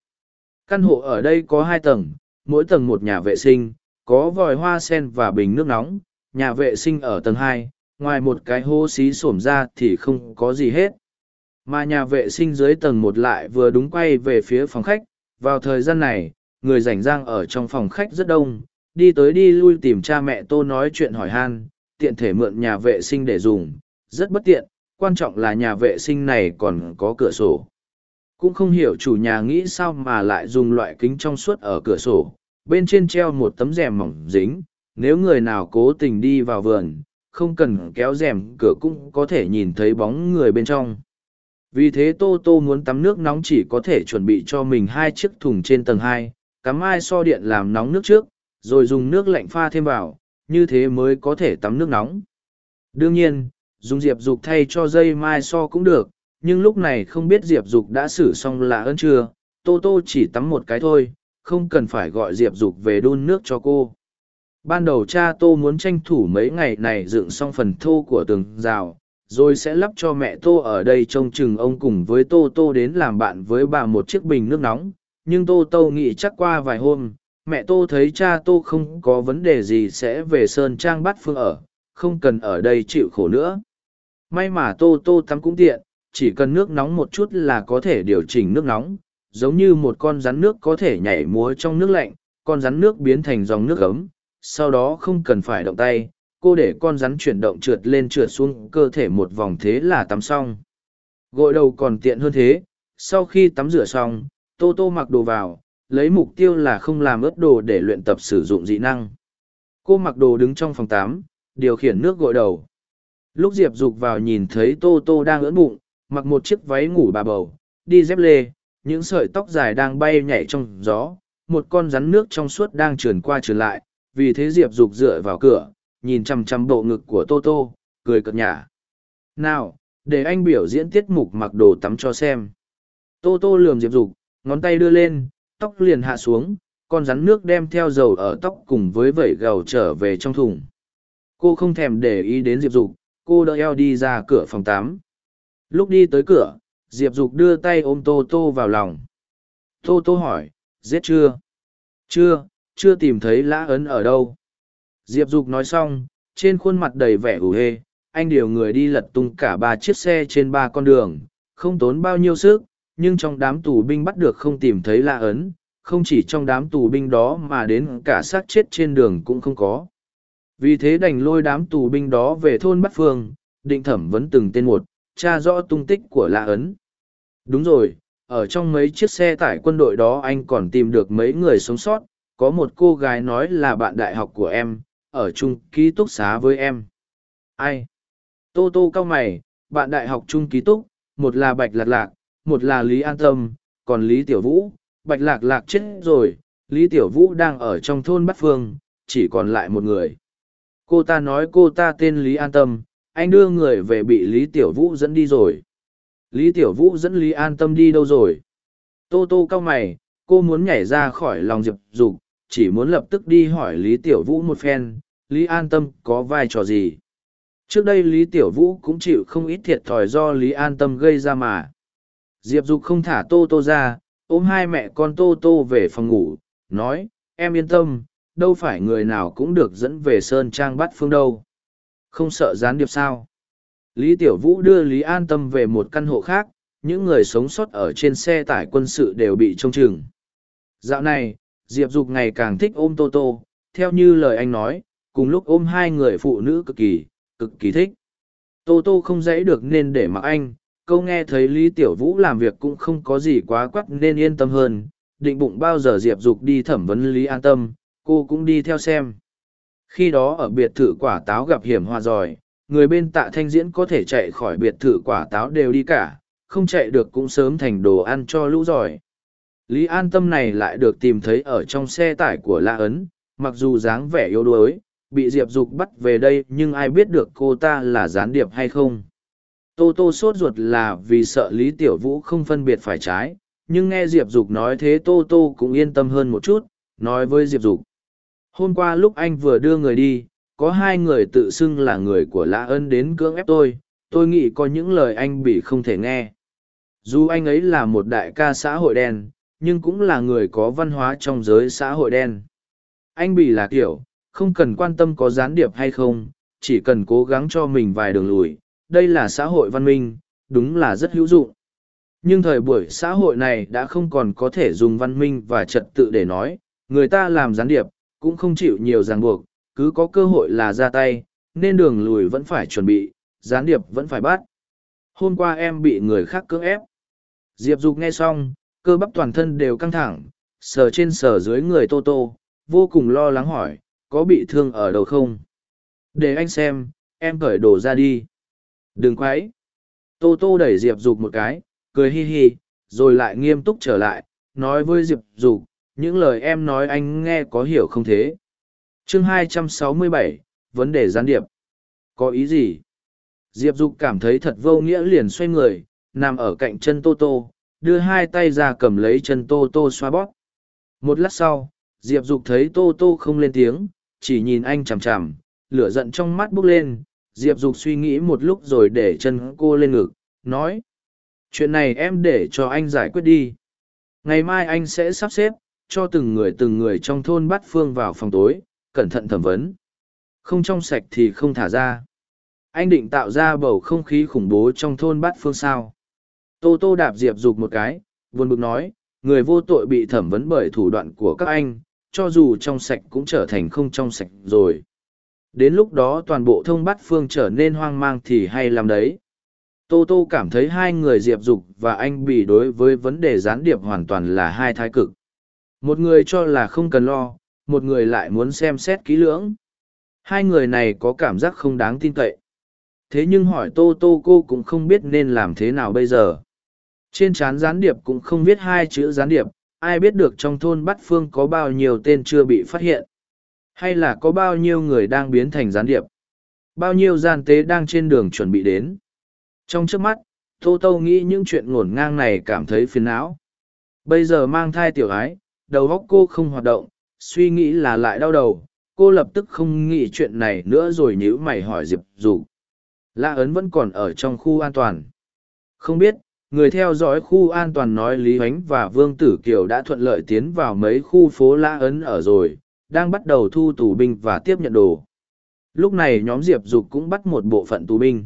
Căn hộ ở đây có hai tầng, mỗi tầng một nhà vệ sinh, có vòi hoa sen và bình nước nóng, nhà vệ sinh ở tầng hai, ngoài một cái hô xí xổm ra thì không có gì hết. Mà nhà vệ sinh dưới tầng một lại vừa đúng quay về phía phòng khách, vào thời gian này, người rảnh rang ở trong phòng khách rất đông đi tới đi lui tìm cha mẹ tô nói chuyện hỏi han, tiện thể mượn nhà vệ sinh để dùng, rất bất tiện, quan trọng là nhà vệ sinh này còn có cửa sổ. Cũng không hiểu chủ nhà nghĩ sao mà lại dùng loại kính trong suốt ở cửa sổ, bên trên treo một tấm rèm mỏng dính, nếu người nào cố tình đi vào vườn, không cần kéo rèm cửa cũng có thể nhìn thấy bóng người bên trong. Vì thế tô tô muốn tắm nước nóng chỉ có thể chuẩn bị cho mình hai chiếc thùng trên tầng hai, cắm ai so điện làm nóng nước trước rồi dùng nước lạnh pha thêm vào, như thế mới có thể tắm nước nóng. Đương nhiên, dùng diệp dục thay cho dây mai so cũng được, nhưng lúc này không biết diệp dục đã xử xong là ơn chưa, tô tô chỉ tắm một cái thôi, không cần phải gọi diệp dục về đun nước cho cô. Ban đầu cha tô muốn tranh thủ mấy ngày này dựng xong phần thô của tường rào, rồi sẽ lắp cho mẹ tô ở đây trông chừng ông cùng với tô tô đến làm bạn với bà một chiếc bình nước nóng nhưng tô tô nghĩ chắc qua vài hôm mẹ tô thấy cha tô không có vấn đề gì sẽ về sơn trang bắt phương ở, không cần ở đây chịu khổ nữa. May mà tô tô tắm cũng tiện, chỉ cần nước nóng một chút là có thể điều chỉnh nước nóng, giống như một con rắn nước có thể nhảy múa trong nước lạnh, con rắn nước biến thành dòng nước ấm, sau đó không cần phải động tay, cô để con rắn chuyển động trượt lên trượt xuống, cơ thể một vòng thế là tắm xong. Gội đầu còn tiện hơn thế, sau khi tắm rửa xong, tô tô mặc đồ vào lấy mục tiêu là không làm ướt đồ để luyện tập sử dụng dị năng. Cô mặc đồ đứng trong phòng tám, điều khiển nước gội đầu. Lúc Diệp Dục vào nhìn thấy Tô Tô đang ưỡn bụng, mặc một chiếc váy ngủ bà bầu, đi dép lê, những sợi tóc dài đang bay nhảy trong gió, một con rắn nước trong suốt đang trườn qua trườn lại, vì thế Diệp Dục dựa vào cửa, nhìn chằm chằm bộ ngực của Tô Tô, cười cợt nhả. Nào, để anh biểu diễn tiết mục mặc đồ tắm cho xem. Tô Tô lườm Diệp Dục, ngón tay đưa lên, tóc liền hạ xuống, con rắn nước đem theo dầu ở tóc cùng với vẩy gầu trở về trong thùng. Cô không thèm để ý đến Diệp Dục, cô đỡ eo đi ra cửa phòng tắm. Lúc đi tới cửa, Diệp Dục đưa tay ôm Tô Tô vào lòng. Tô Tô hỏi, giết chưa? Chưa, chưa tìm thấy lã ấn ở đâu. diệp dục nói xong trên khuôn mặt đầy vẻ ủ hê anh điều người đi lật tung cả ba chiếc xe trên ba con đường không tốn bao nhiêu sức nhưng trong đám tù binh bắt được không tìm thấy la ấn, không chỉ trong đám tù binh đó mà đến cả xác chết trên đường cũng không có. Vì thế đành lôi đám tù binh đó về thôn Bắc phương, định thẩm vấn từng tên một, tra rõ tung tích của la ấn. Đúng rồi, ở trong mấy chiếc xe tải quân đội đó anh còn tìm được mấy người sống sót, có một cô gái nói là bạn đại học của em, ở chung ký túc xá với em. Ai? Tô tô cao mày, bạn đại học chung ký túc, một là bạch lạc lạc một là lý an tâm, còn lý tiểu vũ, bạch lạc lạc chết rồi, lý tiểu vũ đang ở trong thôn bát phương, chỉ còn lại một người. Cô ta nói cô ta tên lý an tâm, anh đưa người về bị lý tiểu vũ dẫn đi rồi. Lý tiểu vũ dẫn lý an tâm đi đâu rồi? Tô tô cao mày, cô muốn nhảy ra khỏi lòng diệp dục, chỉ muốn lập tức đi hỏi lý tiểu vũ một phen, lý an tâm có vai trò gì? Trước đây lý tiểu vũ cũng chịu không ít thiệt thòi do lý an tâm gây ra mà diệp dục không thả tô tô ra, ôm hai mẹ con tô tô về phòng ngủ, nói, em yên tâm, đâu phải người nào cũng được dẫn về sơn trang bắt phương đâu. Không sợ gián điệp sao? Lý tiểu vũ đưa lý an tâm về một căn hộ khác, những người sống sót ở trên xe tải quân sự đều bị trông chừng. Dạo này, diệp dục ngày càng thích ôm tô tô, theo như lời anh nói, cùng lúc ôm hai người phụ nữ cực kỳ cực kỳ thích. Tô tô không dãy được nên để mặc anh câu nghe thấy lý tiểu vũ làm việc cũng không có gì quá quắc nên yên tâm hơn, định bụng bao giờ diệp dục đi thẩm vấn lý an tâm, cô cũng đi theo xem. Khi đó ở biệt thự quả táo gặp hiểm hoa giỏi, người bên tạ thanh diễn có thể chạy khỏi biệt thự quả táo đều đi cả, không chạy được cũng sớm thành đồ ăn cho lũ giỏi. Lý an tâm này lại được tìm thấy ở trong xe tải của la ấn, mặc dù dáng vẻ yếu đuối, bị diệp dục bắt về đây nhưng ai biết được cô ta là gián điệp hay không tô tô sốt ruột là vì sợ lý tiểu vũ không phân biệt phải trái, nhưng nghe diệp dục nói thế tô tô cũng yên tâm hơn một chút, nói với diệp dục. Hôm qua lúc anh vừa đưa người đi, có hai người tự xưng là người của lã ân đến cưỡng ép tôi tôi nghĩ có những lời anh bị không thể nghe. Dù anh ấy là một đại ca xã hội đen, nhưng cũng là người có văn hóa trong giới xã hội đen. Anh bị là kiểu, không cần quan tâm có gián điệp hay không, chỉ cần cố gắng cho mình vài đường lùi đây là xã hội văn minh, đúng là rất hữu dụng. Nhưng thời buổi xã hội này đã không còn có thể dùng văn minh và trật tự để nói, người ta làm gián điệp, cũng không chịu nhiều ràng buộc, cứ có cơ hội là ra tay, nên đường lùi vẫn phải chuẩn bị, gián điệp vẫn phải bắt. Hôm qua em bị người khác cưỡng ép. Diệp dục nghe xong, cơ bắp toàn thân đều căng thẳng, sờ trên sờ dưới người tô tô, vô cùng lo lắng hỏi, có bị thương ở đâu không? Để anh xem, em cởi đồ ra đi đừng quấy. Tô tô đẩy diệp dục một cái cười hi hi rồi lại nghiêm túc trở lại nói với diệp dục những lời em nói anh nghe có hiểu không thế? Chương 267, vấn đề gián điệp. Có ý gì? Diệp dục cảm thấy thật vô nghĩa liền xoay người nằm ở cạnh chân tô tô đưa hai tay ra cầm lấy chân tô tô xoa bóp. Một lát sau diệp dục thấy tô tô không lên tiếng chỉ nhìn anh chằm chằm lửa giận trong mắt bốc lên diệp dục suy nghĩ một lúc rồi để chân cô lên ngực, nói, chuyện này em để cho anh giải quyết đi. Ngày mai anh sẽ sắp xếp cho từng người từng người trong thôn bắt phương vào phòng tối, cẩn thận thẩm vấn. Không trong sạch thì không thả ra. Anh định tạo ra bầu không khí khủng bố trong thôn bát phương sao? Tô tô đạp diệp dục một cái vốn bực nói, người vô tội bị thẩm vấn bởi thủ đoạn của các anh, cho dù trong sạch cũng trở thành không trong sạch rồi đến lúc đó toàn bộ thông bát phương trở nên hoang mang thì hay làm đấy. Tô tô cảm thấy hai người diệp dục và anh bị đối với vấn đề gián điệp hoàn toàn là hai thái cực. Một người cho là không cần lo, một người lại muốn xem xét kỹ lưỡng. Hai người này có cảm giác không đáng tin cậy. Thế nhưng hỏi tô tô cô cũng không biết nên làm thế nào bây giờ. Trên trán gián điệp cũng không viết hai chữ gián điệp, ai biết được trong thôn bắt phương có bao nhiêu tên chưa bị phát hiện hay là có bao nhiêu người đang biến thành gián điệp? Bao nhiêu gian tế đang trên đường chuẩn bị đến? Trong trước mắt, tô tô nghĩ những chuyện ngổn ngang này cảm thấy phiền não. Bây giờ mang thai tiểu ái, đầu óc cô không hoạt động, suy nghĩ là lại đau đầu. Cô lập tức không nghĩ chuyện này nữa rồi nhữ mày hỏi diệp dục. La ấn vẫn còn ở trong khu an toàn. Không biết, người theo dõi khu an toàn nói lý h ánh và vương tử kiều đã thuận lợi tiến vào mấy khu phố la ấn ở rồi đang bắt đầu thu tù binh và tiếp nhận đồ. Lúc này nhóm Diệp Dục cũng bắt một bộ phận tù binh.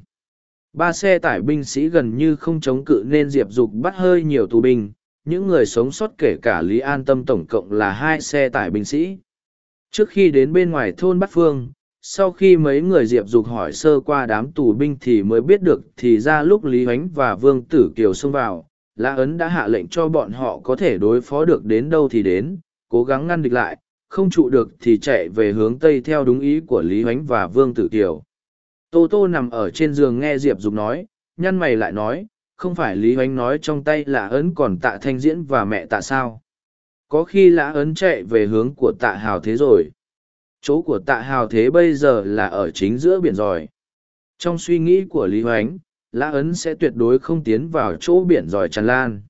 Ba xe tải binh sĩ gần như không chống cự nên Diệp Dục bắt hơi nhiều tù binh, những người sống sót kể cả Lý An Tâm tổng cộng là hai xe tải binh sĩ. Trước khi đến bên ngoài thôn Bát Phương, sau khi mấy người Diệp Dục hỏi sơ qua đám tù binh thì mới biết được thì ra lúc Lý Huánh và Vương Tử Kiều xông vào, Lã Ấn đã hạ lệnh cho bọn họ có thể đối phó được đến đâu thì đến, cố gắng ngăn địch lại, không trụ được thì chạy về hướng Tây theo đúng ý của Lý Huánh và Vương Tử Kiều. Tô Tô nằm ở trên giường nghe Diệp Dục nói, nhăn mày lại nói, không phải Lý Huánh nói trong tay là ấn còn tạ thanh diễn và mẹ tạ sao. Có khi lã ấn chạy về hướng của tạ hào thế rồi. Chỗ của tạ hào thế bây giờ là ở chính giữa biển giỏi. Trong suy nghĩ của Lý Hoánh, lã ấn sẽ tuyệt đối không tiến vào chỗ biển giỏi tràn lan.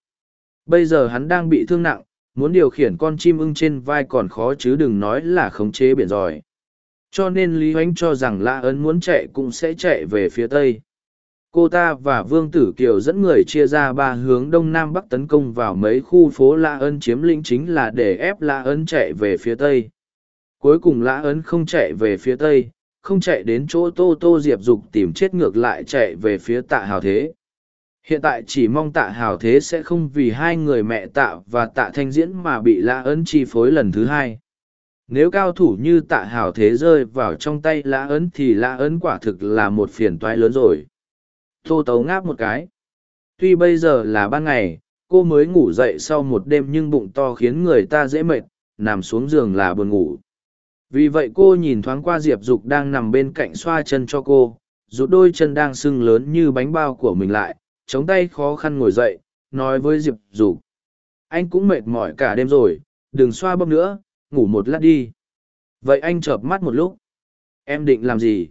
Bây giờ hắn đang bị thương nặng, muốn điều khiển con chim ưng trên vai còn khó chứ đừng nói là khống chế biển giỏi. Cho nên Lý Hoánh cho rằng La ấn muốn chạy cũng sẽ chạy về phía tây. Cô ta và vương tử kiều dẫn người chia ra ba hướng đông nam bắc tấn công vào mấy khu phố La ấn chiếm lĩnh chính là để ép La ấn chạy về phía tây. Cuối cùng La ấn không chạy về phía tây, không chạy đến chỗ tô tô diệp dục tìm chết ngược lại chạy về phía tạ hào thế hiện tại chỉ mong tạ hào thế sẽ không vì hai người mẹ tạ và tạ thanh diễn mà bị lã ấn chi phối lần thứ hai nếu cao thủ như tạ hào thế rơi vào trong tay lã ấn thì lã ấn quả thực là một phiền toái lớn rồi Tô tấu ngáp một cái. Tuy bây giờ là ban ngày, cô mới ngủ dậy sau một đêm nhưng bụng to khiến người ta dễ mệt, nằm xuống giường là buồn ngủ. Vì vậy cô nhìn thoáng qua Diệp Dục đang nằm bên cạnh xoa chân cho cô, rút đôi chân đang sưng lớn như bánh bao của mình lại, chống tay khó khăn ngồi dậy, nói với Diệp Dục. Anh cũng mệt mỏi cả đêm rồi, đừng xoa bóp nữa, ngủ một lát đi. Vậy anh chợp mắt một lúc. Em định làm gì?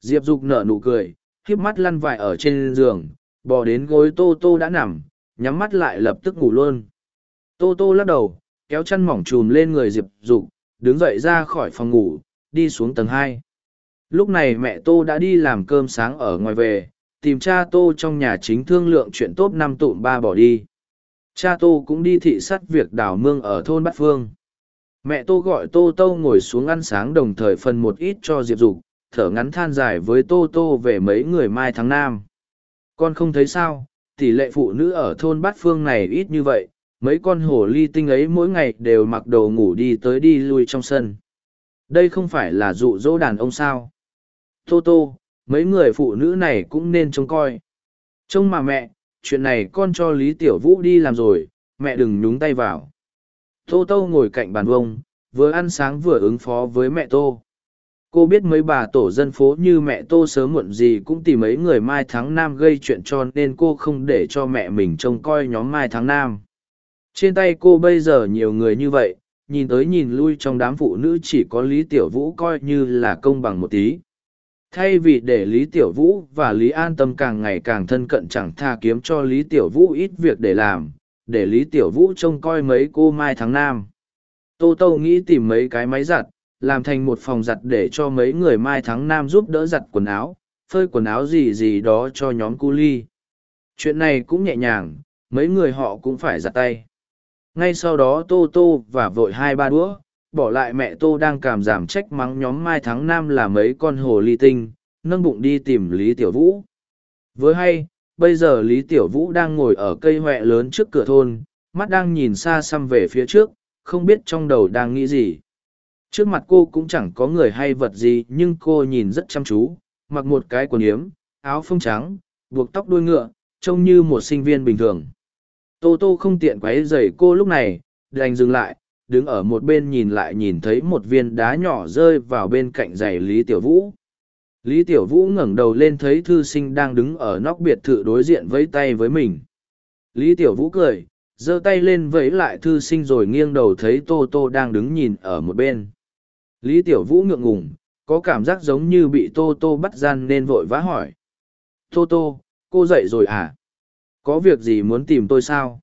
Diệp Dục nở nụ cười, khiếp mắt lăn vải ở trên giường, bò đến gối Tô Tô đã nằm, nhắm mắt lại lập tức ngủ luôn. Tô Tô lắc đầu, kéo chăn mỏng trùm lên người Diệp Dục, đứng dậy ra khỏi phòng ngủ, đi xuống tầng hai. Lúc này mẹ Tô đã đi làm cơm sáng ở ngoài về, tìm cha Tô trong nhà chính thương lượng chuyện tốt năm tụm ba bỏ đi. Cha Tô cũng đi thị sát việc đào mương ở thôn Bát Phương. Mẹ Tô gọi Tô Tô ngồi xuống ăn sáng đồng thời phần một ít cho Diệp Dục, thở ngắn than dài với tô tô về mấy người mai tháng nam con không thấy sao tỷ lệ phụ nữ ở thôn bát phương này ít như vậy mấy con hồ ly tinh ấy mỗi ngày đều mặc đồ ngủ đi tới đi lui trong sân đây không phải là dụ dỗ đàn ông sao tô tô mấy người phụ nữ này cũng nên trông coi. Trông mà mẹ, chuyện này con cho lý tiểu vũ đi làm rồi, mẹ đừng nhúng tay vào. Tô tô ngồi cạnh bàn vông, vừa ăn sáng vừa ứng phó với mẹ tô. Cô biết mấy bà tổ dân phố như mẹ tô sớm muộn gì cũng tìm mấy người mai tháng nam gây chuyện cho nên cô không để cho mẹ mình trông coi nhóm mai tháng nam. Trên tay cô bây giờ nhiều người như vậy, nhìn tới nhìn lui trong đám phụ nữ chỉ có lý tiểu vũ coi như là công bằng một tí thay vì để lý tiểu vũ và lý an tâm càng ngày càng thân cận chẳng tha kiếm cho lý tiểu vũ ít việc để làm để lý tiểu vũ trông coi mấy cô mai tháng nam tô tô nghĩ tìm mấy cái máy giặt làm thành một phòng giặt để cho mấy người mai tháng nam giúp đỡ giặt quần áo, phơi quần áo gì gì đó cho nhóm cu ly. Chuyện này cũng nhẹ nhàng, mấy người họ cũng phải giặt tay. Ngay sau đó Tô Tô và vội hai ba đũa, bỏ lại mẹ Tô đang cảm giảm trách mắng nhóm Mai Tháng Nam là mấy con hồ ly tinh, nâng bụng đi tìm Lý Tiểu Vũ. Với hay, bây giờ Lý Tiểu Vũ đang ngồi ở cây huệ lớn trước cửa thôn, mắt đang nhìn xa xăm về phía trước, không biết trong đầu đang nghĩ gì trước mặt cô cũng chẳng có người hay vật gì nhưng cô nhìn rất chăm chú mặc một cái quần yếm áo phông trắng buộc tóc đuôi ngựa trông như một sinh viên bình thường tô tô không tiện q u ấ y dày cô lúc này đành dừng lại đứng ở một bên nhìn lại nhìn thấy một viên đá nhỏ rơi vào bên cạnh giày lý tiểu vũ lý tiểu vũ ngẩng đầu lên thấy thư sinh đang đứng ở nóc biệt thự đối diện với tay với mình lý tiểu vũ cười giơ tay lên vẫy lại thư sinh rồi nghiêng đầu thấy tô tô đang đứng nhìn ở một bên Lý Tiểu Vũ ngượng ngùng, có cảm giác giống như bị Tô Tô bắt gian nên vội vã hỏi. Tô Tô, cô dậy rồi à? Có việc gì muốn tìm tôi sao?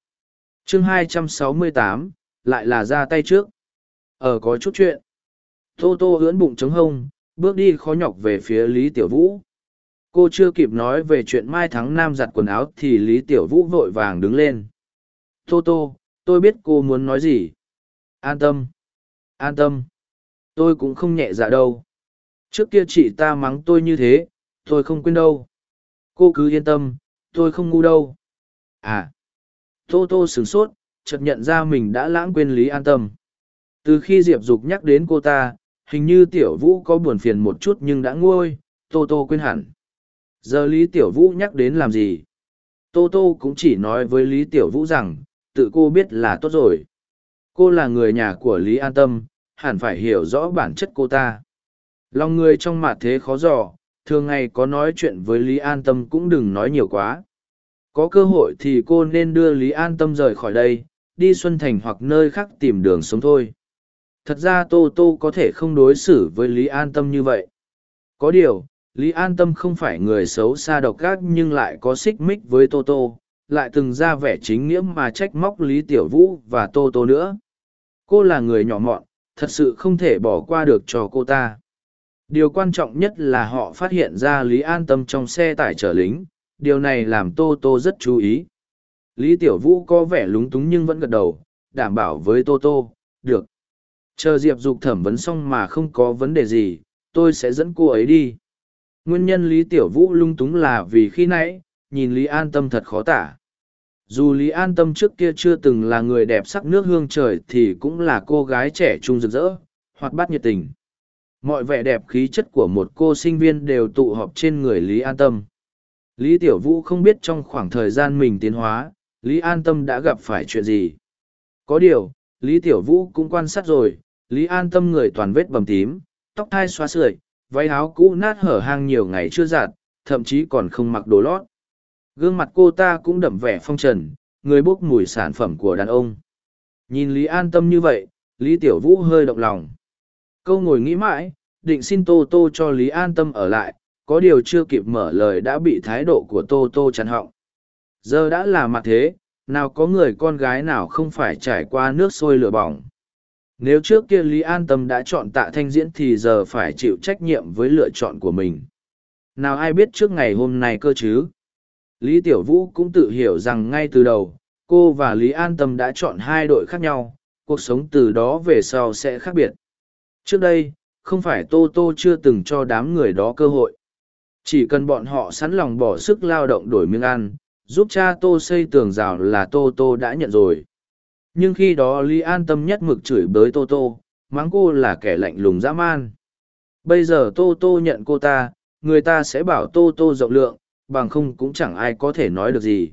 chương 268, lại là ra tay trước. ở có chút chuyện. Tô Tô ưỡn bụng trống hông, bước đi khó nhọc về phía Lý Tiểu Vũ. Cô chưa kịp nói về chuyện Mai Thắng Nam giặt quần áo thì Lý Tiểu Vũ vội vàng đứng lên. Tô Tô, tôi biết cô muốn nói gì. An tâm. An tâm. tôi cũng không nhẹ dạ đâu trước kia chị ta mắng tôi như thế tôi không quên đâu cô cứ yên tâm tôi không ngu đâu à tô tô sửng sốt chợt nhận ra mình đã lãng quên lý an tâm. Từ khi diệp dục nhắc đến cô ta, hình như tiểu vũ có buồn phiền một chút nhưng đã nguôi, tô tô quên hẳn. Giờ lý tiểu vũ nhắc đến làm gì? Tô tô cũng chỉ nói với lý tiểu vũ rằng, tự cô biết là tốt rồi. Cô là người nhà của lý an tâm, hẳn phải hiểu rõ bản chất cô ta. Lòng người trong mạ thế khó dò, thường ngày có nói chuyện với lý an tâm cũng đừng nói nhiều quá. Có cơ hội thì cô nên đưa lý an tâm rời khỏi đây đi xuân thành hoặc nơi khác tìm đường sống thôi. Thật ra tô tô có thể không đối xử với lý an tâm như vậy. Có điều, lý an tâm không phải người xấu xa độc gác nhưng lại có xích mích với tô tô, lại từng ra vẻ chính nghĩa mà trách móc lý tiểu vũ và tô tô nữa. Cô là người nhỏ mọn, thật sự không thể bỏ qua được cho cô ta. Điều quan trọng nhất là họ phát hiện ra lý an tâm trong xe tải chở lính, điều này làm tô tô rất chú ý lý tiểu vũ có vẻ lúng túng nhưng vẫn gật đầu, đảm bảo với tô tô, được. Chờ diệp dục thẩm vấn xong mà không có vấn đề gì, tôi sẽ dẫn cô ấy đi. Nguyên nhân lý tiểu vũ lung túng là vì khi nãy, nhìn lý an tâm thật khó tả. Dù lý an tâm trước kia chưa từng là người đẹp sắc nước hương trời thì cũng là cô gái trẻ trung rực rỡ, hoạt bát nhiệt tình. Mọi vẻ đẹp khí chất của một cô sinh viên đều tụ họp trên người lý an tâm. Lý tiểu vũ không biết trong khoảng thời gian mình tiến hóa lý an tâm đã gặp phải chuyện gì? Có điều, lý tiểu vũ cũng quan sát rồi, lý an tâm người toàn vết bầm tím, tóc thai xóa sưởi, váy áo cũ nát hở hang nhiều ngày chưa giặt, thậm chí còn không mặc đồ lót. Gương mặt cô ta cũng đậm vẻ phong trần, người bốc mùi sản phẩm của đàn ông. Nhìn lý an tâm như vậy, lý tiểu vũ hơi động lòng. Câu ngồi nghĩ mãi, định xin tô tô cho lý an tâm ở lại, có điều chưa kịp mở lời đã bị thái độ của tô tô chắn họng giờ đã là mặt thế, nào có người con gái nào không phải trải qua nước sôi lửa bỏng. Nếu trước kia lý an tâm đã chọn tạ thanh diễn thì giờ phải chịu trách nhiệm với lựa chọn của mình. Nào ai biết trước ngày hôm nay cơ chứ? Lý tiểu vũ cũng tự hiểu rằng ngay từ đầu, cô và lý an tâm đã chọn hai đội khác nhau, cuộc sống từ đó về sau sẽ khác biệt. Trước đây, không phải tô tô chưa từng cho đám người đó cơ hội. Chỉ cần bọn họ sẵn lòng bỏ sức lao động đổi miếng ăn giúp cha tô xây tường rào là tô tô đã nhận rồi. Nhưng khi đó lý an tâm nhất mực chửi bới tô tô, mắng cô là kẻ lạnh lùng dã man. Bây giờ tô tô nhận cô ta, người ta sẽ bảo tô tô rộng lượng, bằng không cũng chẳng ai có thể nói được gì.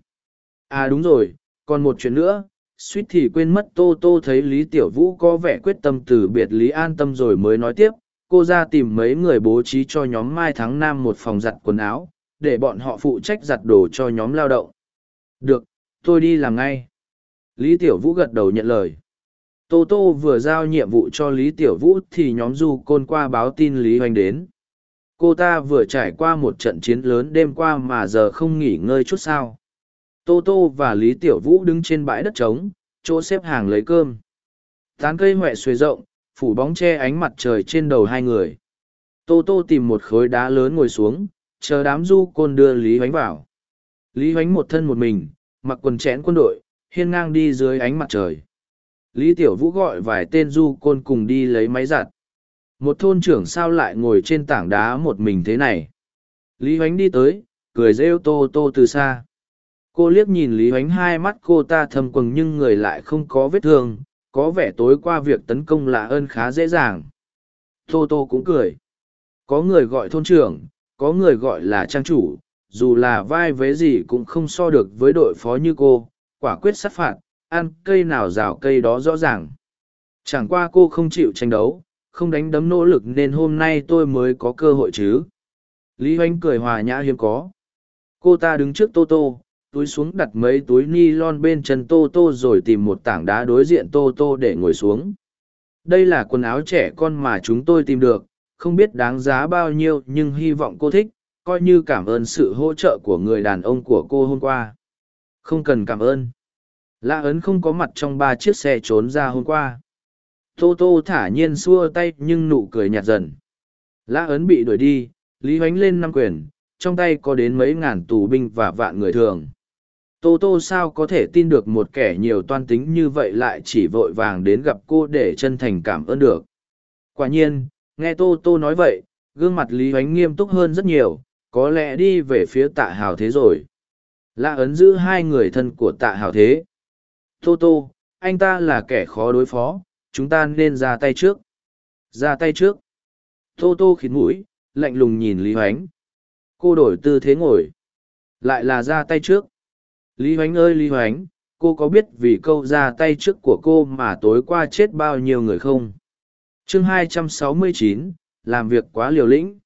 À đúng rồi, còn một chuyện nữa, suýt thì quên mất tô tô thấy lý tiểu vũ có vẻ quyết tâm từ biệt lý an tâm rồi mới nói tiếp, cô ra tìm mấy người bố trí cho nhóm mai tháng năm một phòng giặt quần áo để bọn họ phụ trách giặt đồ cho nhóm lao động. Được, tôi đi làm ngay. Lý tiểu vũ gật đầu nhận lời. Tô tô vừa giao nhiệm vụ cho lý tiểu vũ thì nhóm du côn qua báo tin lý hoành đến. Cô ta vừa trải qua một trận chiến lớn đêm qua mà giờ không nghỉ ngơi chút sao. Tô tô và lý tiểu vũ đứng trên bãi đất trống, chỗ xếp hàng lấy cơm. Tán cây huệ xuề rộng, phủ bóng che ánh mặt trời trên đầu hai người. Tô tô tìm một khối đá lớn ngồi xuống chờ đám du côn đưa lý hoánh vào. Lý hoánh một thân một mình, mặc quần chẽn quân đội, hiên ngang đi dưới ánh mặt trời. Lý tiểu vũ gọi vài tên du côn cùng đi lấy máy giặt. Một thôn trưởng sao lại ngồi trên tảng đá một mình thế này? Lý hoánh đi tới, cười rêu tô tô từ xa. Cô liếc nhìn lý hoánh hai mắt cô ta thâm quầng nhưng người lại không có vết thương, có vẻ tối qua việc tấn công lạ ơn khá dễ dàng. Tô tô cũng cười. Có người gọi thôn trưởng có người gọi là trang chủ, dù là vai vế gì cũng không so được với đội phó như cô, quả quyết sát phạt, ăn cây nào rào cây đó rõ ràng. Chẳng qua cô không chịu tranh đấu, không đánh đấm nỗ lực nên hôm nay tôi mới có cơ hội chứ. Lý hoánh cười hòa nhã hiếm có. Cô ta đứng trước tô tô, túi xuống đặt mấy túi ni lon bên chân tô tô rồi tìm một tảng đá đối diện tô tô để ngồi xuống. Đây là quần áo trẻ con mà chúng tôi tìm được không biết đáng giá bao nhiêu nhưng hy vọng cô thích coi như cảm ơn sự hỗ trợ của người đàn ông của cô hôm qua. Không cần cảm ơn. Lã ấn không có mặt trong ba chiếc xe trốn ra hôm qua. Tô tô thả nhiên xua tay nhưng nụ cười nhạt dần. Lã ấn bị đuổi đi lý hoánh lên năm quyền trong tay có đến mấy ngàn tù binh và vạn người thường. Tô tô sao có thể tin được một kẻ nhiều toan tính như vậy lại chỉ vội vàng đến gặp cô để chân thành cảm ơn được. Quả nhiên, nghe Tô Tô nói vậy, gương mặt Lý Huánh nghiêm túc hơn rất nhiều, có lẽ đi về phía tạ hào thế rồi. Lạ ấn giữ hai người thân của tạ hào thế. Tô Tô, anh ta là kẻ khó đối phó, chúng ta nên ra tay trước. Ra tay trước. Tô Tô khít mũi, lạnh lùng nhìn Lý Huánh. Cô đổi tư thế ngồi. Lại là ra tay trước. Lý Huánh ơi Lý Huánh, cô có biết vì câu ra tay trước của cô mà tối qua chết bao nhiêu người không? Chương 269, làm việc quá liều lĩnh.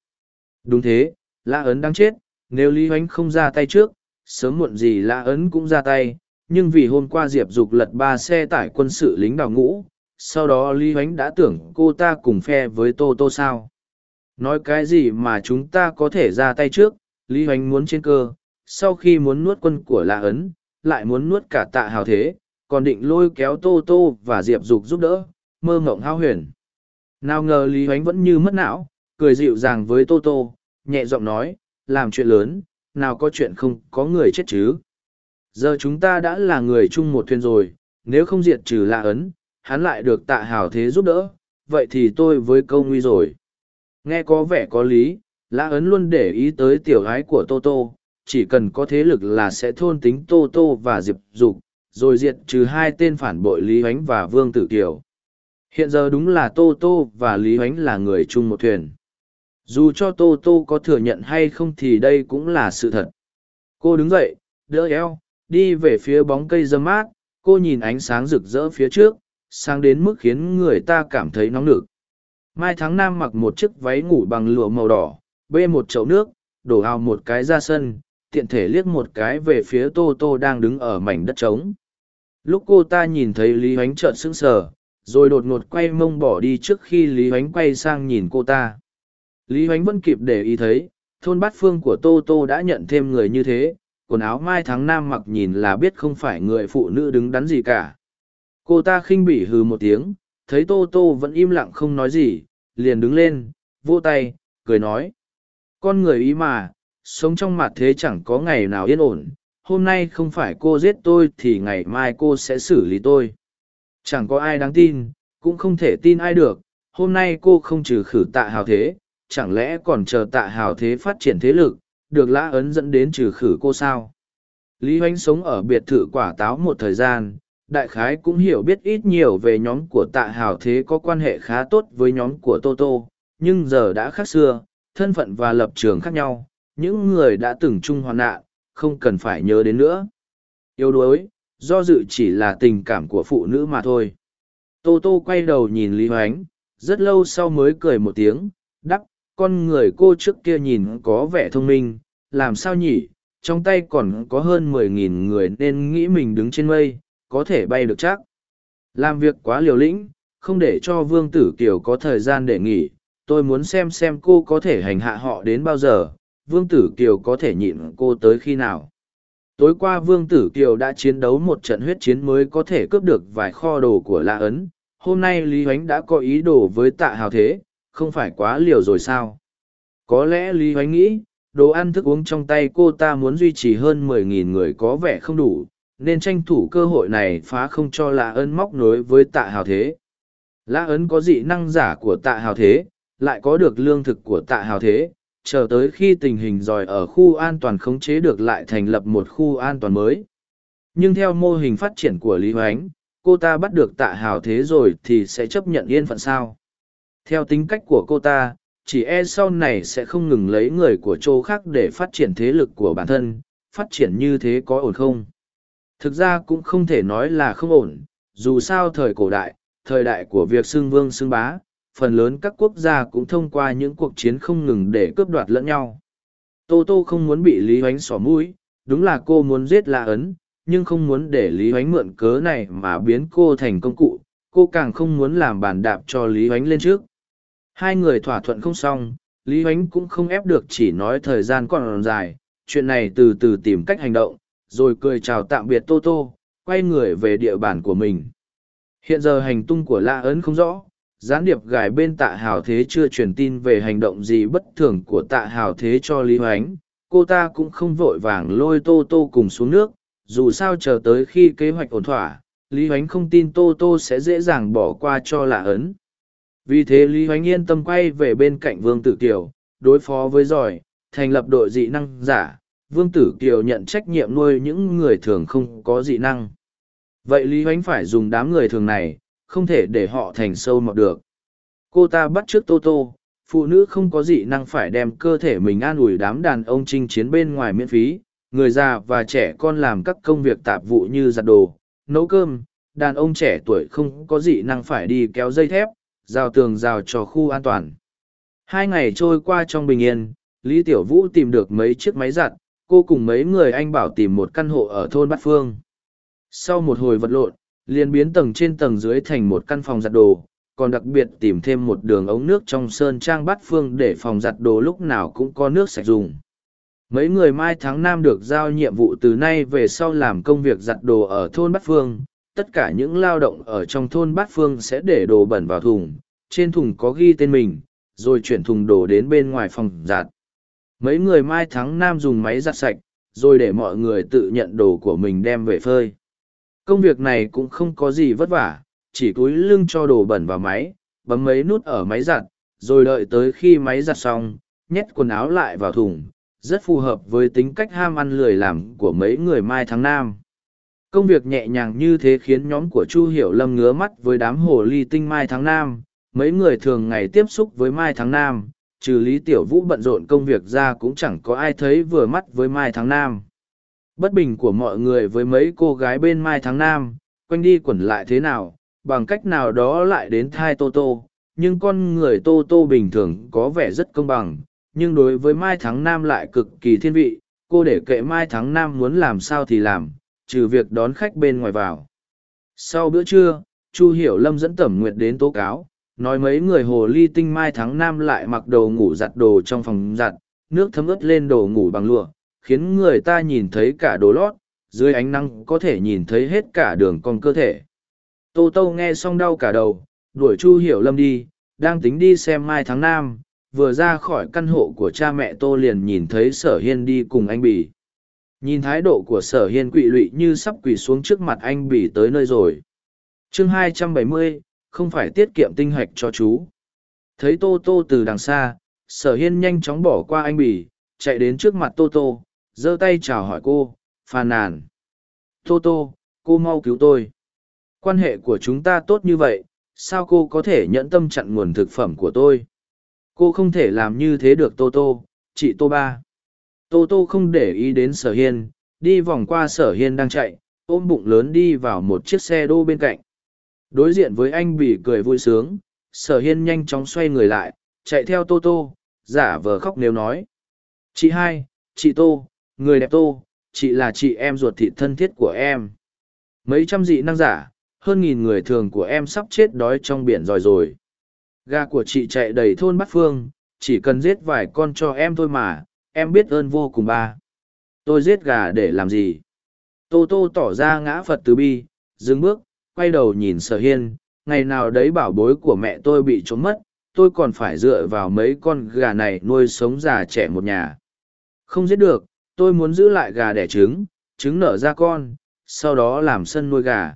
Đúng thế, Lã Ấn đang chết, nếu Lý Hoánh không ra tay trước, sớm muộn gì Lã Ấn cũng ra tay, nhưng vì hôm qua Diệp Dục lật ba xe tải quân sự lính đào ngũ, sau đó Lý Hoánh đã tưởng cô ta cùng phe với Tô Tô sao. Nói cái gì mà chúng ta có thể ra tay trước, Lý Hoánh muốn trên cơ, sau khi muốn nuốt quân của Lã Ấn, lại muốn nuốt cả tạ hào thế, còn định lôi kéo Tô Tô và Diệp Dục giúp đỡ, mơ mộng hao huyền. Nào ngờ Lý Huánh vẫn như mất não, cười dịu dàng với Tô Tô, nhẹ giọng nói, làm chuyện lớn, nào có chuyện không có người chết chứ. Giờ chúng ta đã là người chung một thuyền rồi, nếu không diệt trừ lạ ấn, hắn lại được tạ hào thế giúp đỡ, vậy thì tôi với câu nguy rồi. Nghe có vẻ có lý, lã ấn luôn để ý tới tiểu gái của Tô Tô, chỉ cần có thế lực là sẽ thôn tính Tô Tô và Diệp Dục, rồi diệt trừ hai tên phản bội Lý Huánh và Vương Tử Kiều. Hiện giờ đúng là Tô Tô và Lý Huánh là người chung một thuyền. Dù cho Tô Tô có thừa nhận hay không thì đây cũng là sự thật. Cô đứng dậy, đỡ eo, đi về phía bóng cây dâm mát, cô nhìn ánh sáng rực rỡ phía trước, sáng đến mức khiến người ta cảm thấy nóng nực. Mai tháng Nam mặc một chiếc váy ngủ bằng lụa màu đỏ, bê một chậu nước, đổ ao một cái ra sân, tiện thể liếc một cái về phía Tô Tô đang đứng ở mảnh đất trống. Lúc cô ta nhìn thấy Lý Huánh trợn sững sờ, rồi đột ngột quay mông bỏ đi trước khi Lý Huánh quay sang nhìn cô ta. Lý Huánh vẫn kịp để ý thấy, thôn bát phương của Tô Tô đã nhận thêm người như thế, quần áo mai tháng nam mặc nhìn là biết không phải người phụ nữ đứng đắn gì cả. Cô ta khinh bỉ hừ một tiếng, thấy Tô Tô vẫn im lặng không nói gì, liền đứng lên, vô tay, cười nói. Con người ý mà, sống trong mặt thế chẳng có ngày nào yên ổn, hôm nay không phải cô giết tôi thì ngày mai cô sẽ xử lý tôi. Chẳng có ai đáng tin, cũng không thể tin ai được, hôm nay cô không trừ khử tạ hào thế, chẳng lẽ còn chờ tạ hào thế phát triển thế lực, được lã ấn dẫn đến trừ khử cô sao? Lý Hoánh sống ở biệt thự quả táo một thời gian, đại khái cũng hiểu biết ít nhiều về nhóm của tạ hào thế có quan hệ khá tốt với nhóm của Toto, nhưng giờ đã khác xưa, thân phận và lập trường khác nhau, những người đã từng chung hoạn nạn, không cần phải nhớ đến nữa. Yêu đuối, do dự chỉ là tình cảm của phụ nữ mà thôi. Tô Tô quay đầu nhìn Lý Hoánh, rất lâu sau mới cười một tiếng, đắp, con người cô trước kia nhìn có vẻ thông minh, làm sao nhỉ, trong tay còn có hơn mười nghìn người nên nghĩ mình đứng trên mây, có thể bay được chắc. Làm việc quá liều lĩnh, không để cho Vương Tử Kiều có thời gian để nghỉ, tôi muốn xem xem cô có thể hành hạ họ đến bao giờ, Vương Tử Kiều có thể nhịn cô tới khi nào. Tối qua Vương Tử Kiều đã chiến đấu một trận huyết chiến mới có thể cướp được vài kho đồ của La Ấn, hôm nay Lý Huánh đã có ý đồ với tạ hào thế, không phải quá liều rồi sao? Có lẽ Lý Hoánh nghĩ, đồ ăn thức uống trong tay cô ta muốn duy trì hơn mười nghìn người có vẻ không đủ, nên tranh thủ cơ hội này phá không cho Lạ Ấn móc nối với tạ hào thế. Lạ Ấn có dị năng giả của tạ hào thế, lại có được lương thực của tạ hào thế, chờ tới khi tình hình giỏi ở khu an toàn khống chế được lại thành lập một khu an toàn mới. Nhưng theo mô hình phát triển của Lý Hoánh, cô ta bắt được tạ hào thế rồi thì sẽ chấp nhận yên phận sao? Theo tính cách của cô ta, chỉ e sau này sẽ không ngừng lấy người của chỗ khác để phát triển thế lực của bản thân, phát triển như thế có ổn không? Thực ra cũng không thể nói là không ổn, dù sao thời cổ đại, thời đại của việc xưng vương xưng bá, phần lớn các quốc gia cũng thông qua những cuộc chiến không ngừng để cướp đoạt lẫn nhau. Tô Tô không muốn bị Lý oánh xỏ mũi, đúng là cô muốn giết La Ấn, nhưng không muốn để Lý oánh mượn cớ này mà biến cô thành công cụ, cô càng không muốn làm bàn đạp cho Lý oánh lên trước. Hai người thỏa thuận không xong, Lý oánh cũng không ép được chỉ nói thời gian còn dài, chuyện này từ từ tìm cách hành động, rồi cười chào tạm biệt Tô Tô, quay người về địa bàn của mình. Hiện giờ hành tung của La Ấn không rõ, gián điệp gài bên tạ hào thế chưa truyền tin về hành động gì bất thường của tạ hào thế cho Lý hoánh cô ta cũng không vội vàng lôi Tô Tô cùng xuống nước, dù sao chờ tới khi kế hoạch ổn thỏa, Lý hoánh không tin Tô Tô sẽ dễ dàng bỏ qua cho lạ Ấn. Vì thế Lý Hoánh yên tâm quay về bên cạnh Vương Tử Kiều, đối phó với giỏi, thành lập đội dị năng giả. Vương Tử Kiều nhận trách nhiệm nuôi những người thường không có dị năng. Vậy Lý Hoánh phải dùng đám người thường này, không thể để họ thành sâu mọt được. Cô ta bắt trước Tô Tô, phụ nữ không có dị năng phải đem cơ thể mình an ủi đám đàn ông chinh chiến bên ngoài miễn phí, người già và trẻ con làm các công việc tạp vụ như giặt đồ, nấu cơm, đàn ông trẻ tuổi không có dị năng phải đi kéo dây thép, rào tường rào cho khu an toàn. Hai ngày trôi qua trong bình yên, Lý Tiểu Vũ tìm được mấy chiếc máy giặt, cô cùng mấy người anh bảo tìm một căn hộ ở thôn Bát Phương. Sau một hồi vật lộn, liền biến tầng trên tầng dưới thành một căn phòng giặt đồ, còn đặc biệt tìm thêm một đường ống nước trong sơn trang Bát Phương để phòng giặt đồ lúc nào cũng có nước sạch dùng. Mấy người Mai Tháng Nam được giao nhiệm vụ từ nay về sau làm công việc giặt đồ ở thôn Bát Phương, tất cả những lao động ở trong thôn bát phương sẽ để đồ bẩn vào thùng trên thùng có ghi tên mình rồi chuyển thùng đồ đến bên ngoài phòng giặt. Mấy người mai thắng nam dùng máy giặt sạch rồi để mọi người tự nhận đồ của mình đem về phơi công việc này cũng không có gì vất vả, chỉ cúi lưng cho đồ bẩn vào máy, bấm mấy nút ở máy giặt, rồi đợi tới khi máy giặt xong, nhét quần áo lại vào thùng, rất phù hợp với tính cách ham ăn lười làm của mấy người mai tháng nam. Công việc nhẹ nhàng như thế khiến nhóm của chu hiểu lâm ngứa mắt với đám hồ ly tinh mai tháng nam. Mấy người thường ngày tiếp xúc với mai tháng nam, trừ lý tiểu vũ bận rộn công việc ra cũng chẳng có ai thấy vừa mắt với mai tháng nam bất bình của mọi người với mấy cô gái bên mai tháng nam quanh đi quẩn lại thế nào bằng cách nào đó lại đến thai tô tô. Nhưng con người tô tô bình thường có vẻ rất công bằng nhưng đối với mai tháng nam lại cực kỳ thiên vị. Cô để kệ mai tháng nam muốn làm sao thì làm trừ việc đón khách bên ngoài vào. Sau bữa trưa, Chu Hiểu Lâm dẫn Tẩm Nguyệt đến tố cáo, nói mấy người hồ ly tinh mai tháng năm lại mặc đồ ngủ giặt đồ trong phòng giặt, nước thấm ướt lên đồ ngủ bằng lụa, khiến người ta nhìn thấy cả đồ lót, dưới ánh nắng có thể nhìn thấy hết cả đường con cơ thể. Tô Tô nghe xong đau cả đầu, đuổi Chu Hiểu Lâm đi, đang tính đi xem mai tháng Nam, vừa ra khỏi căn hộ của cha mẹ Tô liền nhìn thấy Sở Hiên đi cùng anh Bỉ. Nhìn thái độ của sở hiên quỵ lụy như sắp quỳ xuống trước mặt anh bỉ tới nơi rồi. chương hai trăm bảy mươi không phải tiết kiệm tinh hạch cho chú. Thấy Tô Tô từ đằng xa, sở hiên nhanh chóng bỏ qua anh bỉ, chạy đến trước mặt Tô Tô, giơ tay chào hỏi cô, phàn nàn. Tô Tô, cô mau cứu tôi. Quan hệ của chúng ta tốt như vậy, sao cô có thể nhẫn tâm chặn nguồn thực phẩm của tôi? Cô không thể làm như thế được Tô Tô, chị Tô Ba. Tô Tô không để ý đến sở hiên, đi vòng qua sở hiên đang chạy, ôm bụng lớn đi vào một chiếc xe đô bên cạnh. Đối diện với anh bị cười vui sướng, sở hiên nhanh chóng xoay người lại, chạy theo Tô Tô, giả vờ khóc nếu nói. Chị hai, chị Tô, người đẹp Tô, chị là chị em ruột thịt thân thiết của em. Mấy trăm dị năng giả, hơn nghìn người thường của em sắp chết đói trong biển rồi rồi. Gà của chị chạy đầy thôn Bát Phương, chỉ cần giết vài con cho em thôi mà, em biết ơn vô cùng ba. Tôi giết gà để làm gì? Tô Tô tỏ ra ngã Phật từ bi, dừng bước, quay đầu nhìn sở hiên, ngày nào đấy bảo bối của mẹ tôi bị trốn mất, tôi còn phải dựa vào mấy con gà này nuôi sống già trẻ một nhà. Không giết được, tôi muốn giữ lại gà đẻ trứng, trứng nở ra con, sau đó làm sân nuôi gà.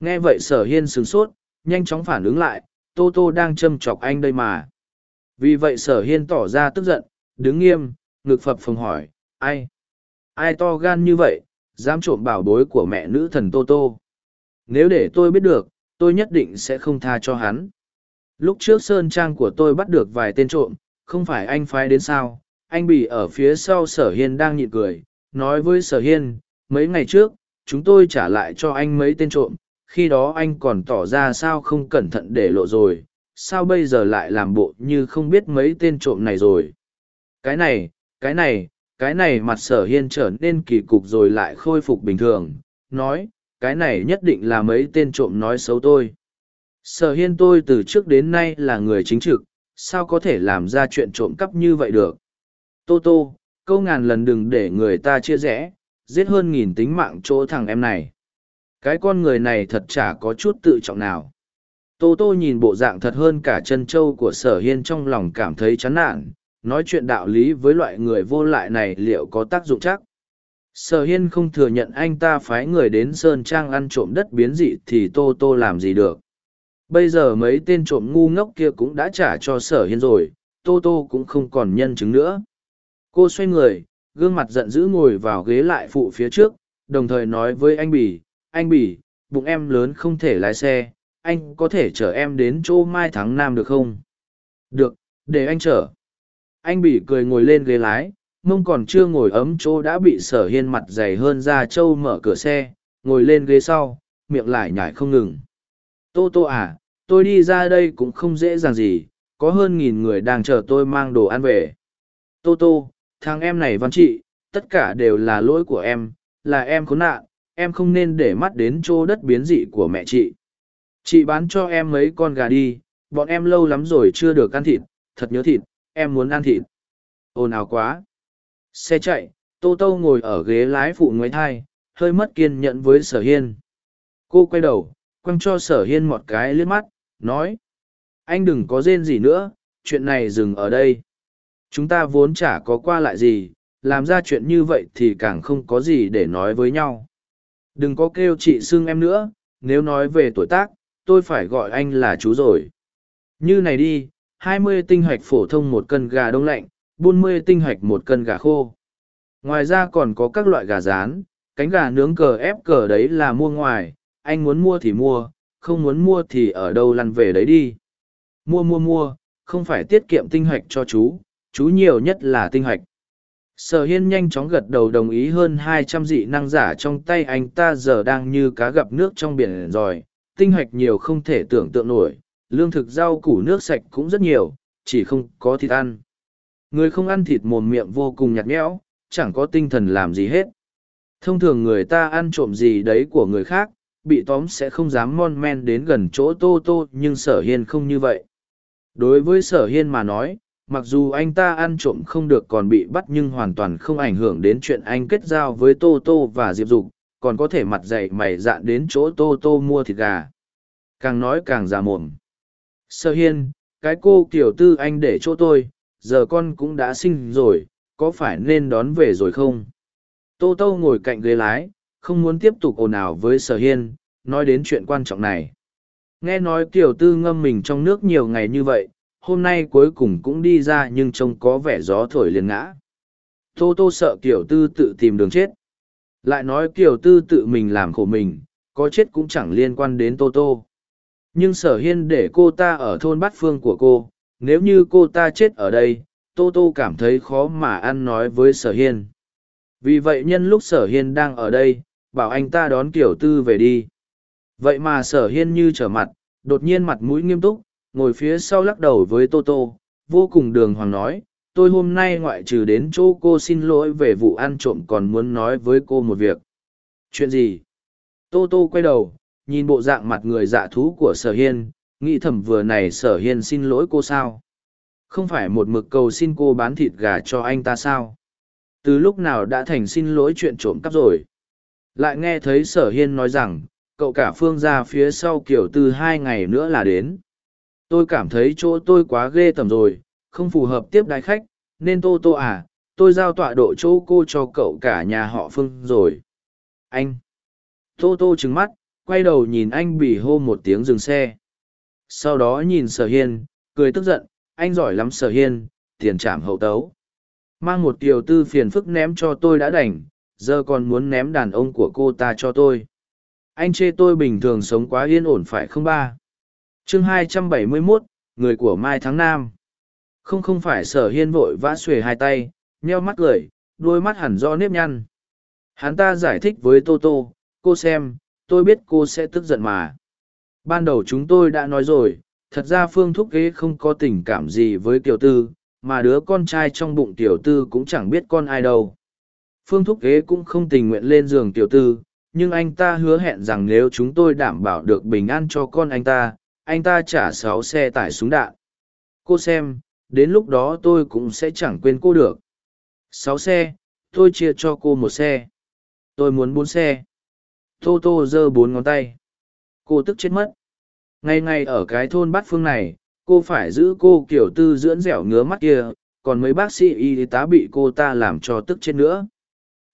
Nghe vậy sở hiên sửng sốt, nhanh chóng phản ứng lại, Tô Tô đang châm chọc anh đây mà. Vì vậy sở hiên tỏ ra tức giận, đứng nghiêm, ngực phập phồng hỏi, ai? Ai to gan như vậy, dám trộm bảo bối của mẹ nữ thần Tô Tô? Nếu để tôi biết được, tôi nhất định sẽ không tha cho hắn. Lúc trước Sơn Trang của tôi bắt được vài tên trộm, không phải anh phái đến sao, anh bị ở phía sau Sở Hiên đang nhịn cười, nói với Sở Hiên, mấy ngày trước, chúng tôi trả lại cho anh mấy tên trộm, khi đó anh còn tỏ ra sao không cẩn thận để lộ rồi, sao bây giờ lại làm bộ như không biết mấy tên trộm này rồi. Cái này, cái này, cái này mặt sở hiên trở nên kỳ cục rồi lại khôi phục bình thường, nói, cái này nhất định là mấy tên trộm nói xấu tôi. Sở hiên tôi từ trước đến nay là người chính trực, sao có thể làm ra chuyện trộm cắp như vậy được. Tô tô, câu ngàn lần đừng để người ta chia rẽ, giết hơn nghìn tính mạng chỗ thằng em này. Cái con người này thật chả có chút tự trọng nào. Tô tô nhìn bộ dạng thật hơn cả chân trâu của sở hiên trong lòng cảm thấy chán nản, nói chuyện đạo lý với loại người vô lại này liệu có tác dụng chắc sở hiên không thừa nhận anh ta phái người đến sơn trang ăn trộm đất biến dị thì tô tô làm gì được Bây giờ mấy tên trộm ngu ngốc kia cũng đã trả cho sở hiên rồi, Tô Tô cũng không còn nhân chứng nữa. Cô xoay người, gương mặt giận dữ ngồi vào ghế lại phụ phía trước, đồng thời nói với anh Bỉ, anh Bỉ, bụng em lớn không thể lái xe, anh có thể chở em đến chỗ Mai Thắng Nam được không? Được, để anh chở. Anh Bỉ cười ngồi lên ghế lái, mông còn chưa ngồi ấm chỗ đã bị sở hiên mặt dày hơn ra châu mở cửa xe, ngồi lên ghế sau, miệng lại nhải không ngừng. Tô tô à, tôi đi ra đây cũng không dễ dàng gì, có hơn nghìn người đang chờ tôi mang đồ ăn về. Tô tô, thằng em này văn trị, tất cả đều là lỗi của em, là em khốn nạn, em không nên để mắt đến chỗ đất biến dị của mẹ chị. Chị bán cho em mấy con gà đi, bọn em lâu lắm rồi chưa được ăn thịt, thật nhớ thịt, em muốn ăn thịt. Ồn ào quá. Xe chạy, Tô Tô ngồi ở ghế lái phụ ngoái thai, hơi mất kiên nhẫn với sở hiên. Cô quay đầu, quăng cho sở hiên một cái liếc mắt, nói. Anh đừng có rên gì nữa, chuyện này dừng ở đây. Chúng ta vốn chả có qua lại gì, làm ra chuyện như vậy thì càng không có gì để nói với nhau. Đừng có kêu chị xưng em nữa, nếu nói về tuổi tác, tôi phải gọi anh là chú rồi. Như này đi, hai mươi tinh hạch phổ thông một cân gà đông lạnh, bốn mươi tinh hạch một cân gà khô. Ngoài ra còn có các loại gà rán, cánh gà nướng cờ ép cờ đấy là mua ngoài, anh muốn mua thì mua, không muốn mua thì ở đâu lăn về đấy đi. Mua mua mua, không phải tiết kiệm tinh hạch cho chú, chú nhiều nhất là tinh hoạch. Sở hiên nhanh chóng gật đầu đồng ý hơn hai trăm dị năng giả trong tay anh ta giờ đang như cá gặp nước trong biển rồi, tinh hoạch nhiều không thể tưởng tượng nổi, lương thực rau củ nước sạch cũng rất nhiều, chỉ không có thịt ăn. Người không ăn thịt mồm miệng vô cùng nhạt nhẽo, chẳng có tinh thần làm gì hết. Thông thường người ta ăn trộm gì đấy của người khác, bị tóm sẽ không dám mon men đến gần chỗ tô tô nhưng sở hiên không như vậy. Đối với sở hiên mà nói, mặc dù anh ta ăn trộm không được còn bị bắt nhưng hoàn toàn không ảnh hưởng đến chuyện anh kết giao với tô tô và diệp dục, còn có thể mặt dày mày dạn đến chỗ tô tô mua thịt gà. Càng nói càng già mồm. Sơ hiên, cái cô kiểu tư anh để chỗ tôi, giờ con cũng đã sinh rồi, có phải nên đón về rồi không? Tô tô ngồi cạnh ghế lái, không muốn tiếp tục ồn ào với sở hiên, nói đến chuyện quan trọng này. Nghe nói kiểu tư ngâm mình trong nước nhiều ngày như vậy hôm nay cuối cùng cũng đi ra nhưng trông có vẻ gió thổi liền ngã. Tô tô sợ kiểu tư tự tìm đường chết. Lại nói kiểu tư tự mình làm khổ mình, có chết cũng chẳng liên quan đến tô tô. Nhưng sở hiên để cô ta ở thôn bát phương của cô, nếu như cô ta chết ở đây, tô tô cảm thấy khó mà ăn nói với sở hiên. Vì vậy nhân lúc sở hiên đang ở đây, bảo anh ta đón kiểu tư về đi. Vậy mà sở hiên như trở mặt, đột nhiên mặt mũi nghiêm túc ngồi phía sau lắc đầu với tô tô, vô cùng đường hoàng nói, tôi hôm nay ngoại trừ đến chỗ cô xin lỗi về vụ ăn trộm còn muốn nói với cô một việc. Chuyện gì? Tô tô quay đầu, nhìn bộ dạng mặt người dạ thú của sở hiên, nghĩ thầm vừa này sở hiên xin lỗi cô sao? Không phải một mực cầu xin cô bán thịt gà cho anh ta sao? Từ lúc nào đã thành xin lỗi chuyện trộm cắp rồi? Lại nghe thấy sở hiên nói rằng, cậu cả phương ra phía sau kiểu từ hai ngày nữa là đến tôi cảm thấy chỗ tôi quá ghê tởm rồi, không phù hợp tiếp đái khách, nên tô tô à tôi giao tọa độ chỗ cô cho cậu cả nhà họ phương rồi. Anh. Tô tô trừng mắt, quay đầu nhìn anh bỉ hô một tiếng dừng xe. Sau đó nhìn sở hiên, cười tức giận, anh giỏi lắm sở hiên, tiền trảm hậu tấu. Mang một tiểu tư phiền phức ném cho tôi đã đành, giờ còn muốn ném đàn ông của cô ta cho tôi. Anh chê tôi bình thường sống quá yên ổn phải không ba? Chương 271, người của mai tháng nam. Không không phải sở hiên vội vã xuề hai tay nheo mắt cười đôi mắt hẳn do nếp nhăn. Hắn ta giải thích với tô tô cô xem tôi biết cô sẽ tức giận mà. Ban đầu chúng tôi đã nói rồi thật ra phương thúc kế không có tình cảm gì với tiểu tư mà đứa con trai trong bụng tiểu tư cũng chẳng biết con ai đâu. Phương thúc kế cũng không tình nguyện lên giường tiểu tư nhưng anh ta hứa hẹn rằng nếu chúng tôi đảm bảo được bình an cho con anh ta anh ta trả sáu xe tải súng đạn. Cô xem, đến lúc đó tôi cũng sẽ chẳng quên cô được. Sáu xe, tôi chia cho cô một xe. Tôi muốn bốn xe. Tô tô giơ bốn ngón tay. Cô tức chết mất. Ngày ngày ở cái thôn bát phương này, cô phải giữ cô kiểu tư dưỡng dẻo ngứa mắt kia, còn mấy bác sĩ y tá bị cô ta làm cho tức chết nữa.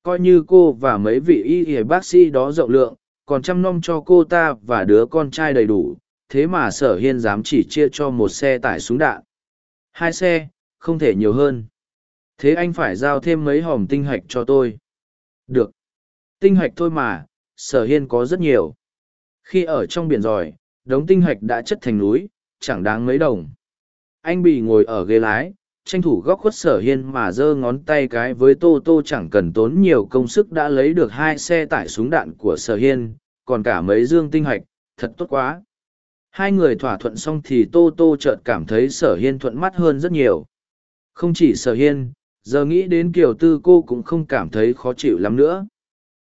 Coi như cô và mấy vị y y bác sĩ đó rộng lượng, còn chăm nom cho cô ta và đứa con trai đầy đủ thế mà sở hiên dám chỉ chia cho một xe tải súng đạn. Hai xe, không thể nhiều hơn. Thế anh phải giao thêm mấy hòm tinh hạch cho tôi. Được. Tinh hạch thôi mà, sở hiên có rất nhiều. Khi ở trong biển giỏi, đống tinh hạch đã chất thành núi, chẳng đáng mấy đồng. Anh bị ngồi ở ghế lái, tranh thủ góc khuất sở hiên mà giơ ngón tay cái với tô tô chẳng cần tốn nhiều công sức đã lấy được hai xe tải súng đạn của sở hiên, còn cả mấy dương tinh hạch, thật tốt quá. Hai người thỏa thuận xong thì tô tô chợt cảm thấy sở hiên thuận mắt hơn rất nhiều. Không chỉ sở hiên, giờ nghĩ đến kiểu tư cô cũng không cảm thấy khó chịu lắm nữa.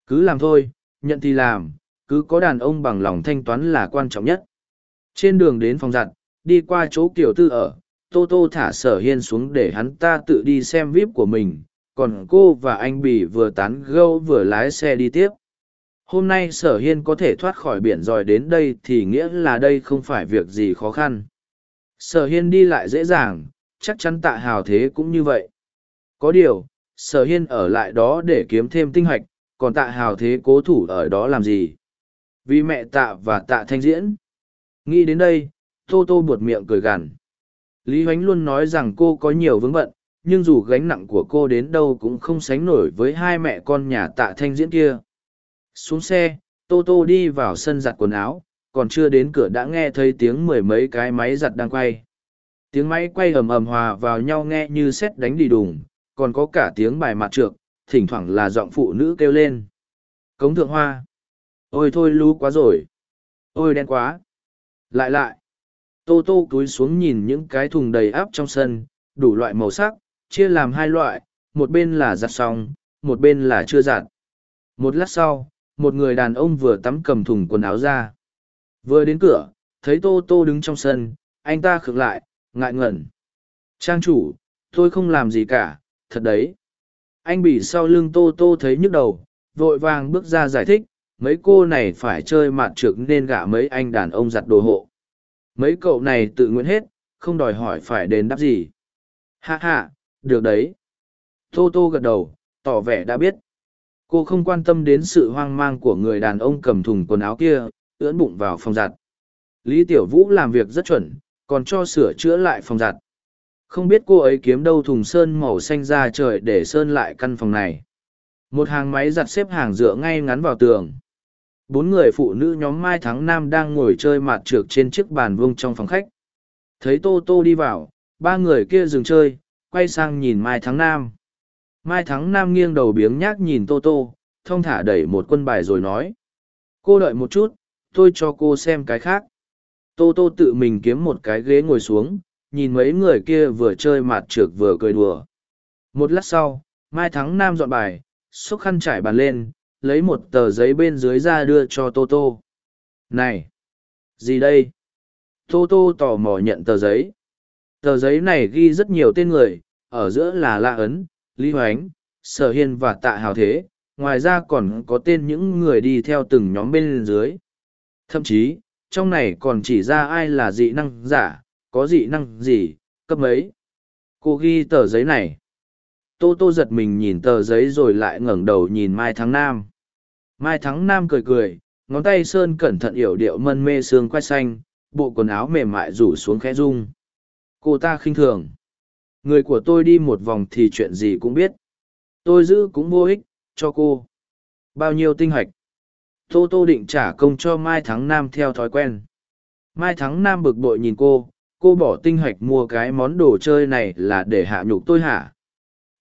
Cứ làm thôi, nhận thì làm, cứ có đàn ông bằng lòng thanh toán là quan trọng nhất. Trên đường đến phòng giặt, đi qua chỗ kiểu tư ở, tô tô thả sở hiên xuống để hắn ta tự đi xem vip của mình, còn cô và anh Bỉ vừa tán gâu vừa lái xe đi tiếp. Hôm nay sở hiên có thể thoát khỏi biển rồi đến đây thì nghĩa là đây không phải việc gì khó khăn. Sở hiên đi lại dễ dàng, chắc chắn tạ hào thế cũng như vậy. Có điều, sở hiên ở lại đó để kiếm thêm tinh hoạch, còn tạ hào thế cố thủ ở đó làm gì? Vì mẹ tạ và tạ thanh diễn. Nghĩ đến đây, Tô Tô buột miệng cười gằn. Lý Hoánh luôn nói rằng cô có nhiều vướng bận, nhưng dù gánh nặng của cô đến đâu cũng không sánh nổi với hai mẹ con nhà tạ thanh diễn kia. Xuống xe, Tô Tô đi vào sân giặt quần áo, còn chưa đến cửa đã nghe thấy tiếng mười mấy cái máy giặt đang quay. Tiếng máy quay ầm ầm hòa vào nhau nghe như sét đánh đi đùng, còn có cả tiếng bài mặt trược, thỉnh thoảng là giọng phụ nữ kêu lên. Cống thượng hoa. Ôi thôi lú quá rồi. Ôi đen quá. Lại lại. Tô tô túi xuống nhìn những cái thùng đầy áp trong sân, đủ loại màu sắc, chia làm hai loại, một bên là giặt xong, một bên là chưa giặt. Một lát sau, một người đàn ông vừa tắm cầm thùng quần áo ra. Vừa đến cửa, thấy tô tô đứng trong sân, anh ta khựng lại, ngại ngẩn. Trang chủ, tôi không làm gì cả, thật đấy. Anh bị sau lưng tô tô thấy nhức đầu, vội vàng bước ra giải thích, mấy cô này phải chơi mạt trược nên gả mấy anh đàn ông giặt đồ hộ. Mấy cậu này tự nguyện hết, không đòi hỏi phải đền đáp gì. Ha ha, được đấy. Tô tô gật đầu, tỏ vẻ đã biết. Cô không quan tâm đến sự hoang mang của người đàn ông cầm thùng quần áo kia, ưỡn bụng vào phòng giặt. Lý Tiểu Vũ làm việc rất chuẩn, còn cho sửa chữa lại phòng giặt. Không biết cô ấy kiếm đâu thùng sơn màu xanh ra trời để sơn lại căn phòng này. Một hàng máy giặt xếp hàng dựa ngay ngắn vào tường. Bốn người phụ nữ nhóm Mai Thắng Nam đang ngồi chơi mạt trược trên chiếc bàn vuông trong phòng khách. Thấy Tô Tô đi vào, ba người kia dừng chơi, quay sang nhìn Mai Thắng Nam. Mai Thắng Nam nghiêng đầu biếng nhác nhìn Tô Tô, thông thả đẩy một quân bài rồi nói. Cô đợi một chút, tôi cho cô xem cái khác. Tô Tô tự mình kiếm một cái ghế ngồi xuống, nhìn mấy người kia vừa chơi mạt trược vừa cười đùa. Một lát sau, Mai Thắng Nam dọn bài, xúc khăn trải bàn lên, lấy một tờ giấy bên dưới ra đưa cho Tô Tô. Này! Gì đây? Tô Tô tò mò nhận tờ giấy. Tờ giấy này ghi rất nhiều tên người, ở giữa là La Ấn, Lý Hoánh, Sở Hiên và Tạ Hào Thế, ngoài ra còn có tên những người đi theo từng nhóm bên dưới. Thậm chí, trong này còn chỉ ra ai là dị năng giả, có dị năng gì, cấp mấy. Cô ghi tờ giấy này. Tô Tô giật mình nhìn tờ giấy rồi lại ngẩng đầu nhìn Mai Thắng Nam. Mai Thắng Nam cười cười, ngón tay sơn cẩn thận yểu điệu mân mê xương quay xanh, bộ quần áo mềm mại rủ xuống khẽ rung. Cô ta khinh thường. Người của tôi đi một vòng thì chuyện gì cũng biết. Tôi giữ cũng vô ích, cho cô. Bao nhiêu tinh hạch? Tô Tô định trả công cho Mai Thắng Nam theo thói quen. Mai Thắng Nam bực bội nhìn cô, cô bỏ tinh hạch mua cái món đồ chơi này là để hạ nhục tôi hả?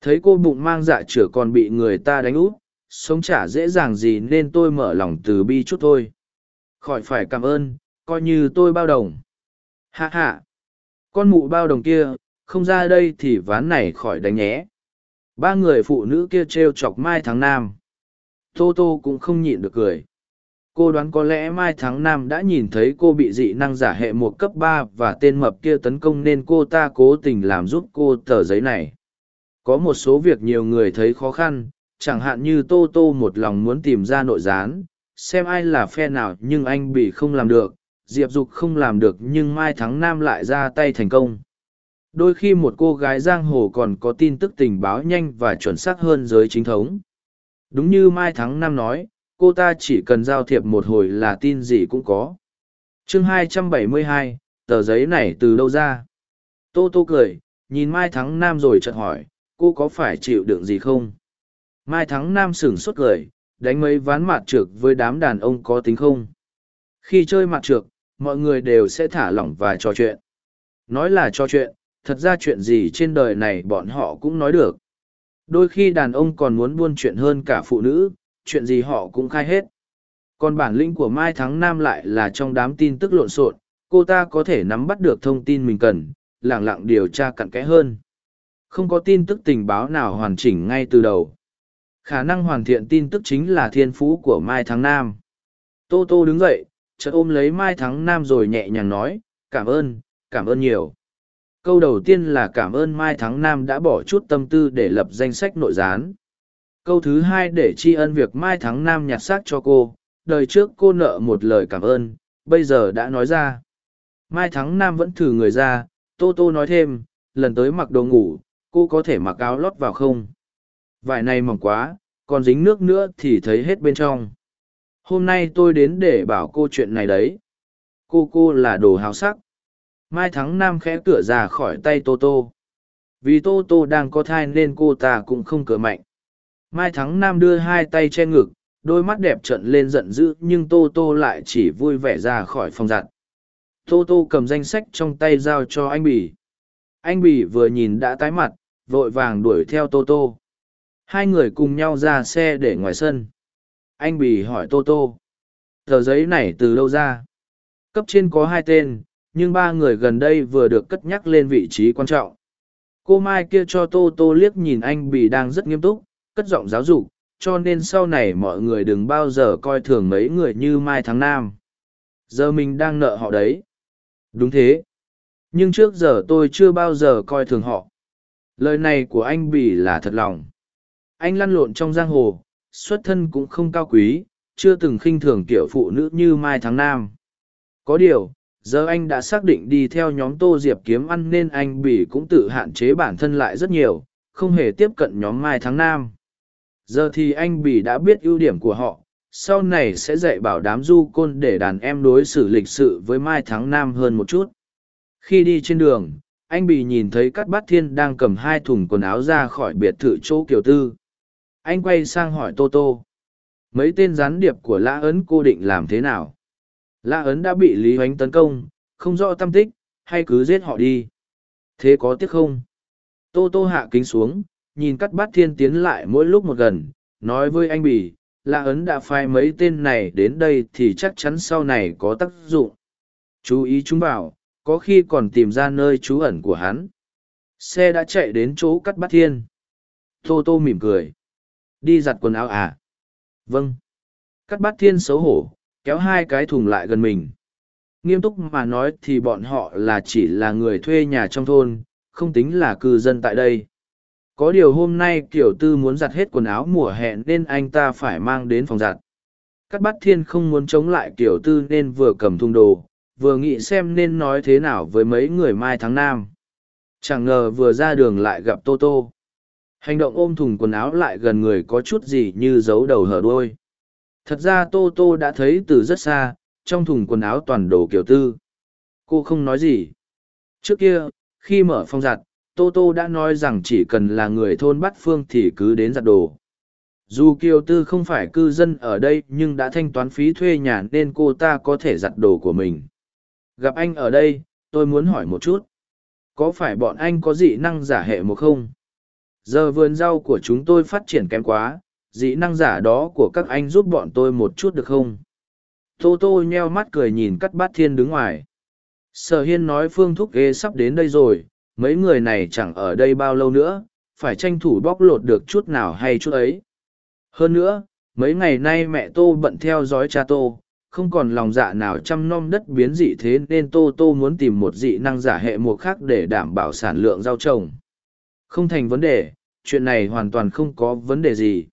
Thấy cô bụng mang dạ chửa còn bị người ta đánh úp, sống chả dễ dàng gì nên tôi mở lòng từ bi chút thôi. Khỏi phải cảm ơn, coi như tôi bao đồng. Hạ hạ! Con mụ bao đồng kia, không ra đây thì ván này khỏi đánh nhé. Ba người phụ nữ kia trêu chọc Mai Thắng Nam. Tô Tô cũng không nhịn được cười. Cô đoán có lẽ Mai Thắng Nam đã nhìn thấy cô bị dị năng giả hệ một cấp ba và tên mập kia tấn công nên cô ta cố tình làm giúp cô tờ giấy này. Có một số việc nhiều người thấy khó khăn, chẳng hạn như Tô Tô một lòng muốn tìm ra nội gián, xem ai là phe nào nhưng anh bị không làm được, Diệp Dục không làm được nhưng Mai Thắng Nam lại ra tay thành công. Đôi khi một cô gái giang hồ còn có tin tức tình báo nhanh và chuẩn xác hơn giới chính thống. Đúng như Mai Thắng Nam nói, cô ta chỉ cần giao thiệp một hồi là tin gì cũng có. chương 272, tờ giấy này từ đâu ra? Tô Tô cười, nhìn Mai Thắng Nam rồi chợt hỏi, cô có phải chịu đựng gì không? Mai Thắng Nam sửng sốt cười, đánh mấy ván mặt trược với đám đàn ông có tính không? Khi chơi mặt trược, mọi người đều sẽ thả lỏng và trò chuyện. Nói là trò chuyện, thật ra chuyện gì trên đời này bọn họ cũng nói được. Đôi khi đàn ông còn muốn buôn chuyện hơn cả phụ nữ, chuyện gì họ cũng khai hết. Còn bản lĩnh của Mai Thắng Nam lại là trong đám tin tức lộn xộn, cô ta có thể nắm bắt được thông tin mình cần, lẳng lặng điều tra cặn kẽ hơn. Không có tin tức tình báo nào hoàn chỉnh ngay từ đầu. Khả năng hoàn thiện tin tức chính là thiên phú của Mai Thắng Nam. Tô Tô đứng dậy, chợt ôm lấy Mai Thắng Nam rồi nhẹ nhàng nói, cảm ơn, cảm ơn nhiều. Câu đầu tiên là cảm ơn Mai Thắng Nam đã bỏ chút tâm tư để lập danh sách nội gián. Câu thứ hai để tri ân việc Mai Thắng Nam nhặt xác cho cô, đời trước cô nợ một lời cảm ơn, bây giờ đã nói ra. Mai Thắng Nam vẫn thử người ra, Tô Tô nói thêm, lần tới mặc đồ ngủ, cô có thể mặc áo lót vào không? Vải này mỏng quá, còn dính nước nữa thì thấy hết bên trong. Hôm nay tôi đến để bảo cô chuyện này đấy. Cô cô là đồ hào sắc. Mai Thắng Nam khẽ cửa ra khỏi tay Tô Tô. Vì Tô Tô đang có thai nên cô ta cũng không cửa mạnh. Mai Thắng Nam đưa hai tay che ngực, đôi mắt đẹp trận lên giận dữ nhưng Tô Tô lại chỉ vui vẻ ra khỏi phòng giặt. Tô Tô cầm danh sách trong tay giao cho anh Bỉ. Anh Bỉ vừa nhìn đã tái mặt, vội vàng đuổi theo Tô Tô. Hai người cùng nhau ra xe để ngoài sân. Anh Bỉ hỏi Tô Tô. Tờ giấy này từ đâu ra? Cấp trên có hai tên, nhưng ba người gần đây vừa được cất nhắc lên vị trí quan trọng. Cô Mai kia cho Tô Tô liếc nhìn anh Bỉ đang rất nghiêm túc, cất giọng giáo dục, cho nên sau này mọi người đừng bao giờ coi thường mấy người như Mai Thắng Nam. Giờ mình đang nợ họ đấy. Đúng thế. Nhưng trước giờ tôi chưa bao giờ coi thường họ. Lời này của anh Bỉ là thật lòng. Anh lăn lộn trong giang hồ, xuất thân cũng không cao quý, chưa từng khinh thường kiểu phụ nữ như Mai Thắng Nam. Có điều, giờ anh đã xác định đi theo nhóm Tô Diệp kiếm ăn nên anh Bỉ cũng tự hạn chế bản thân lại rất nhiều, không hề tiếp cận nhóm Mai Thắng Nam. Giờ thì anh Bỉ đã biết ưu điểm của họ, sau này sẽ dạy bảo đám du côn để đàn em đối xử lịch sự với Mai Thắng Nam hơn một chút. Khi đi trên đường, anh Bỉ nhìn thấy Cát Bát Thiên đang cầm hai thùng quần áo ra khỏi biệt thự chỗ Kiều Tư. Anh quay sang hỏi Tô Tô. Mấy tên gián điệp của Lã Ấn cô định làm thế nào? Lã Ấn đã bị Lý Hoánh tấn công, không rõ tâm tích, hay cứ giết họ đi. Thế có tiếc không? Tô Tô hạ kính xuống, nhìn Cát Bát Thiên tiến lại mỗi lúc một gần, nói với anh Bỉ, Lã Ấn đã phai mấy tên này đến đây thì chắc chắn sau này có tác dụng. Chú ý chúng bảo, có khi còn tìm ra nơi trú ẩn của hắn. Xe đã chạy đến chỗ cắt Bát thiên. Tô Tô mỉm cười. Đi giặt quần áo à? Vâng. Cắt Bát thiên xấu hổ, kéo hai cái thùng lại gần mình. Nghiêm túc mà nói thì bọn họ là chỉ là người thuê nhà trong thôn, không tính là cư dân tại đây. Có điều hôm nay tiểu tư muốn giặt hết quần áo mùa hè nên anh ta phải mang đến phòng giặt. Cát bát thiên không muốn chống lại tiểu tư nên vừa cầm thùng đồ vừa nghĩ xem nên nói thế nào với mấy người mai tháng nam. Chẳng ngờ vừa ra đường lại gặp tô tô. Hành động ôm thùng quần áo lại gần người có chút gì như giấu đầu hở đuôi thật ra tô tô đã thấy từ rất xa trong thùng quần áo toàn đồ kiểu tư cô không nói gì trước kia khi mở phong giặt Tô Tô đã nói rằng chỉ cần là người thôn Bát Phương thì cứ đến giặt đồ. Dù Kiều Tư không phải cư dân ở đây nhưng đã thanh toán phí thuê nhà nên cô ta có thể giặt đồ của mình. Gặp anh ở đây, tôi muốn hỏi một chút. Có phải bọn anh có dị năng giả hệ một không? Giờ vườn rau của chúng tôi phát triển kém quá, dị năng giả đó của các anh giúp bọn tôi một chút được không? Tô Tô nheo mắt cười nhìn cắt bát thiên đứng ngoài. Sở hiên nói phương thúc ghê sắp đến đây rồi, mấy người này chẳng ở đây bao lâu nữa, phải tranh thủ bóc lột được chút nào hay chút ấy. Hơn nữa, mấy ngày nay mẹ Tô bận theo dõi cha Tô, không còn lòng dạ nào chăm nom đất biến dị thế nên Tô Tô muốn tìm một dị năng giả hệ mùa khác để đảm bảo sản lượng rau trồng. Không thành vấn đề, chuyện này hoàn toàn không có vấn đề gì.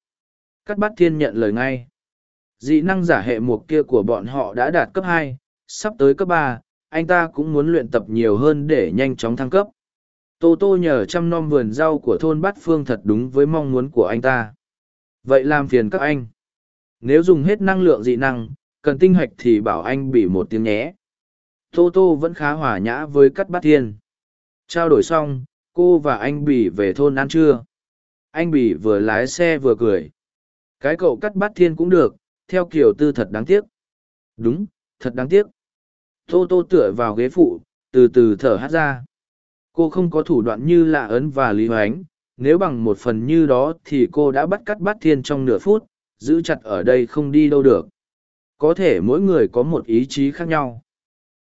Cát bát thiên nhận lời ngay. Dị năng giả hệ mục kia của bọn họ đã đạt cấp hai, sắp tới cấp ba, anh ta cũng muốn luyện tập nhiều hơn để nhanh chóng thăng cấp. Tô Tô nhờ chăm nom vườn rau của thôn Bát Phương thật đúng với mong muốn của anh ta. Vậy làm phiền các anh. Nếu dùng hết năng lượng dị năng, cần tinh hoạch thì bảo anh bị một tiếng nhé. tô tô vẫn khá hòa nhã với cắt bát thiên trao đổi xong cô và anh bỉ về thôn ăn trưa anh bỉ vừa lái xe vừa cười cái cậu cắt bát thiên cũng được, theo kiểu tư thật đáng tiếc. Đúng, thật đáng tiếc. Tô tô tựa vào ghế phụ, từ từ thở hát ra. Cô không có thủ đoạn như lạ ấn và lý hoánh. Nếu bằng một phần như đó thì cô đã bắt cắt bát thiên trong nửa phút, giữ chặt ở đây không đi đâu được. Có thể mỗi người có một ý chí khác nhau.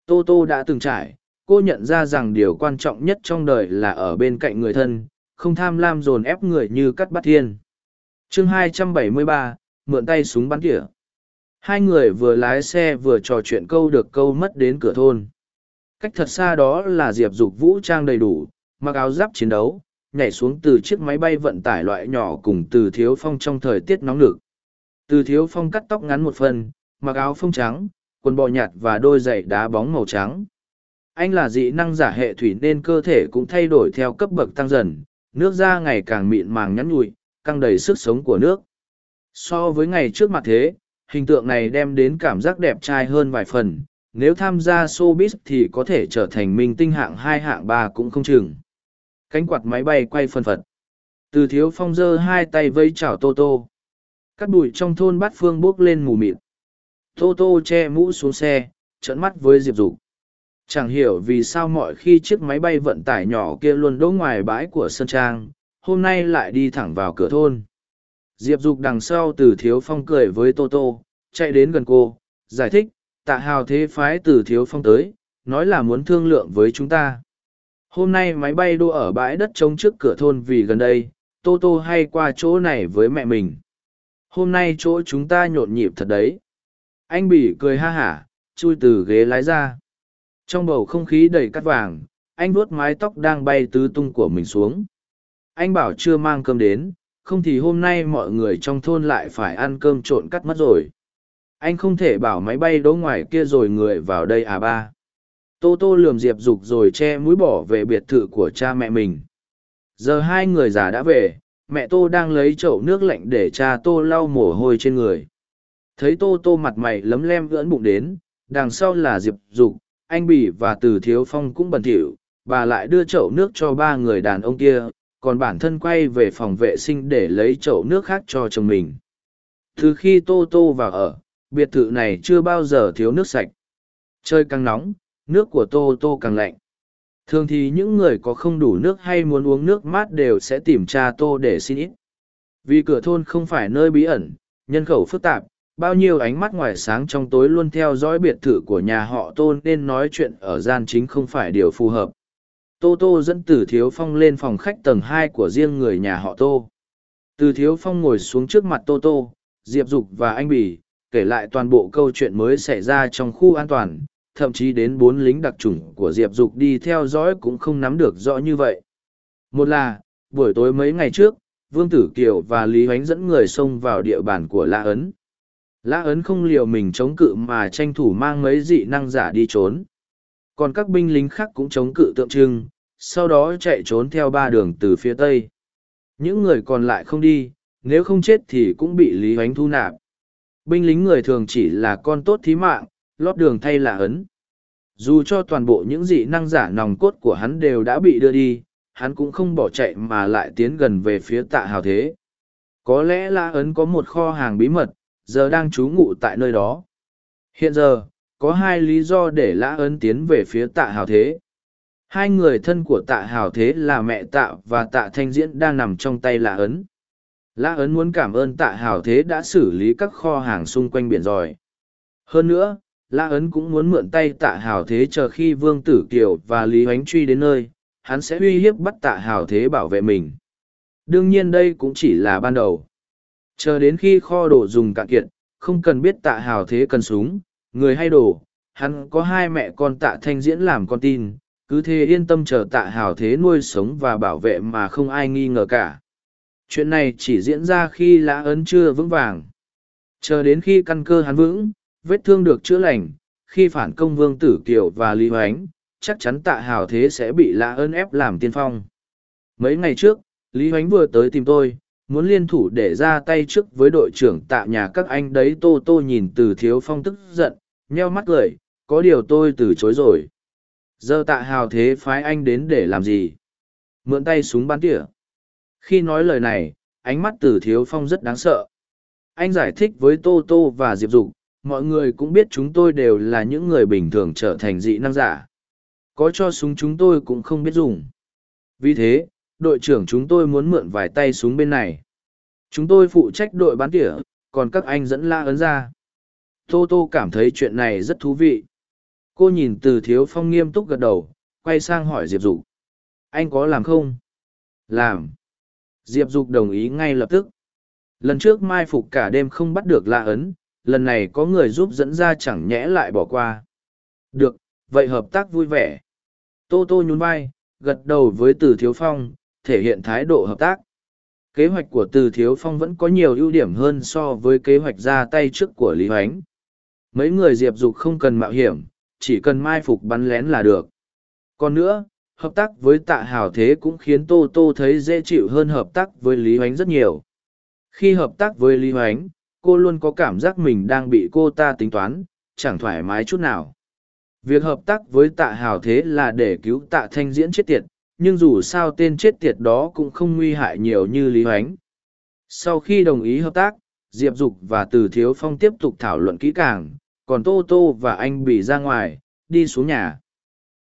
Tô tô đã từng trải, cô nhận ra rằng điều quan trọng nhất trong đời là ở bên cạnh người thân, không tham lam dồn ép người như cắt bát thiên chương 273, mượn tay súng bắn tỉa. Hai người vừa lái xe vừa trò chuyện câu được câu mất đến cửa thôn. Cách thật xa đó là diệp dục vũ trang đầy đủ mặc áo giáp chiến đấu nhảy xuống từ chiếc máy bay vận tải loại nhỏ cùng từ thiếu phong trong thời tiết nóng nực. Từ thiếu phong cắt tóc ngắn một phần mặc áo phông trắng quần bò nhạt và đôi giày đá bóng màu trắng. Anh là dị năng giả hệ thủy nên cơ thể cũng thay đổi theo cấp bậc tăng dần nước da ngày càng mịn màng nhắn nhụi căng đầy sức sống của nước. So với ngày trước mặt thế, hình tượng này đem đến cảm giác đẹp trai hơn vài phần. Nếu tham gia showbiz thì có thể trở thành minh tinh hạng hai, hạng ba cũng không chừng. Cánh quạt máy bay quay phân phật. Từ thiếu phong giơ hai tay vây chào tô tô cắt bụi trong thôn bát phương bốc lên mù mịt. Tô tô che mũ xuống xe, trợn mắt với diệp dục. Chẳng hiểu vì sao mọi khi chiếc máy bay vận tải nhỏ kia luôn đỗ ngoài bãi của sơn trang hôm nay lại đi thẳng vào cửa thôn. Diệp dục đằng sau từ thiếu phong cười với tô tô, chạy đến gần cô, giải thích, tạ hào thế phái từ thiếu phong tới, nói là muốn thương lượng với chúng ta. Hôm nay máy bay đỗ ở bãi đất trống trước cửa thôn vì gần đây, tô tô hay qua chỗ này với mẹ mình. Hôm nay chỗ chúng ta nhộn nhịp thật đấy. Anh bỉ cười ha hả, chui từ ghế lái ra. Trong bầu không khí đầy cắt vàng, anh vuốt mái tóc đang bay tứ tung của mình xuống anh bảo chưa mang cơm đến, không thì hôm nay mọi người trong thôn lại phải ăn cơm trộn cắt mất rồi. Anh không thể bảo máy bay đỗ ngoài kia rồi người vào đây à ba? Tô tô lườm diệp dục rồi che mũi bỏ về biệt thự của cha mẹ mình. Giờ hai người già đã về, mẹ tô đang lấy chậu nước lạnh để cha tô lau mồ hôi trên người. Thấy tô tô mặt mày lấm lem gỡn bụng đến, đằng sau là diệp dục, anh bỉ và từ thiếu phong cũng bẩn thỉu, bà lại đưa chậu nước cho ba người đàn ông kia còn bản thân quay về phòng vệ sinh để lấy chậu nước khác cho chồng mình. Từ khi tô tô vào ở, biệt thự này chưa bao giờ thiếu nước sạch. Chơi càng nóng, nước của tô tô càng lạnh. Thường thì những người có không đủ nước hay muốn uống nước mát đều sẽ tìm cha tô để xin ít. Vì cửa thôn không phải nơi bí ẩn, nhân khẩu phức tạp, bao nhiêu ánh mắt ngoài sáng trong tối luôn theo dõi biệt thự của nhà họ tô nên nói chuyện ở gian chính không phải điều phù hợp tô tô dẫn từ thiếu phong lên phòng khách tầng hai của riêng người nhà họ tô. Từ thiếu phong ngồi xuống trước mặt tô tô, diệp dục và anh bỉ kể lại toàn bộ câu chuyện mới xảy ra trong khu an toàn, thậm chí đến bốn lính đặc trùng của diệp dục đi theo dõi cũng không nắm được rõ như vậy. Một là, buổi tối mấy ngày trước, vương tử kiều và lý ánh dẫn người xông vào địa bàn của lã ấn. Lã ấn không liều mình chống cự mà tranh thủ mang mấy dị năng giả đi trốn còn các binh lính khác cũng chống cự tượng trưng, sau đó chạy trốn theo ba đường từ phía tây. Những người còn lại không đi, nếu không chết thì cũng bị lý h thu nạp. Binh lính người thường chỉ là con tốt thí mạng, lót đường thay là ấn. Dù cho toàn bộ những dị năng giả nòng cốt của hắn đều đã bị đưa đi, hắn cũng không bỏ chạy mà lại tiến gần về phía tạ hào thế. Có lẽ la ấn có một kho hàng bí mật, giờ đang trú ngụ tại nơi đó. Hiện giờ có hai lý do để lã ấn tiến về phía tạ hào thế. Hai người thân của tạ hào thế là mẹ tạ và tạ thanh diễn đang nằm trong tay lã ấn. Lã ấn muốn cảm ơn tạ hào thế đã xử lý các kho hàng xung quanh biển giỏi hơn nữa, lã ấn cũng muốn mượn tay tạ hào thế chờ khi vương tử kiều và lý hoánh truy đến nơi, hắn sẽ uy hiếp bắt tạ hào thế bảo vệ mình. Đương nhiên đây cũng chỉ là ban đầu. Chờ đến khi kho đồ dùng cạn kiệt, không cần biết tạ hào thế cần súng người hay đồ, hắn có hai mẹ con tạ thanh diễn làm con tin, cứ thế yên tâm chờ tạ hào thế nuôi sống và bảo vệ mà không ai nghi ngờ cả. Chuyện này chỉ diễn ra khi lã ấn chưa vững vàng. Chờ đến khi căn cơ hắn vững, vết thương được chữa lành, khi phản công vương tử kiều và lý hoánh, chắc chắn tạ hào thế sẽ bị lã ấn ép làm tiên phong. Mấy ngày trước, lý hoánh vừa tới tìm tôi, muốn liên thủ để ra tay trước với đội trưởng tạ nhà các anh đấy, tô tô nhìn từ thiếu phong tức giận nheo mắt cười có điều tôi từ chối rồi. Giờ tạ hào thế phái anh đến để làm gì? Mượn tay súng bắn tỉa. Khi nói lời này, ánh mắt từ thiếu phong rất đáng sợ. Anh giải thích với Tô Tô và Diệp Dục, mọi người cũng biết chúng tôi đều là những người bình thường trở thành dị năng giả. Có cho súng chúng tôi cũng không biết dùng. Vì thế, đội trưởng chúng tôi muốn mượn vài tay súng bên này. Chúng tôi phụ trách đội bán tỉa, còn các anh dẫn la ấn ra. Tô Tô cảm thấy chuyện này rất thú vị. Cô nhìn từ thiếu phong nghiêm túc gật đầu, quay sang hỏi Diệp Dục. Anh có làm không? Làm. Diệp Dục đồng ý ngay lập tức. Lần trước mai phục cả đêm không bắt được la ấn, lần này có người giúp dẫn ra chẳng nhẽ lại bỏ qua. Được, vậy hợp tác vui vẻ. Tô Tô nhún vai, gật đầu với Từ Thiếu Phong, thể hiện thái độ hợp tác. Kế hoạch của Từ Thiếu Phong vẫn có nhiều ưu điểm hơn so với kế hoạch ra tay trước của Lý Hoánh. Mấy người diệp dục không cần mạo hiểm, chỉ cần mai phục bắn lén là được. Còn nữa, hợp tác với tạ hào thế cũng khiến Tô Tô thấy dễ chịu hơn hợp tác với Lý Hoánh rất nhiều. Khi hợp tác với Lý Hoánh, cô luôn có cảm giác mình đang bị cô ta tính toán, chẳng thoải mái chút nào. Việc hợp tác với tạ hào thế là để cứu tạ thanh diễn chết tiệt, nhưng dù sao tên chết tiệt đó cũng không nguy hại nhiều như Lý Hoánh. Sau khi đồng ý hợp tác, Diệp Dục và Từ Thiếu Phong tiếp tục thảo luận kỹ càng, còn Tô Tô và anh bị ra ngoài, đi xuống nhà.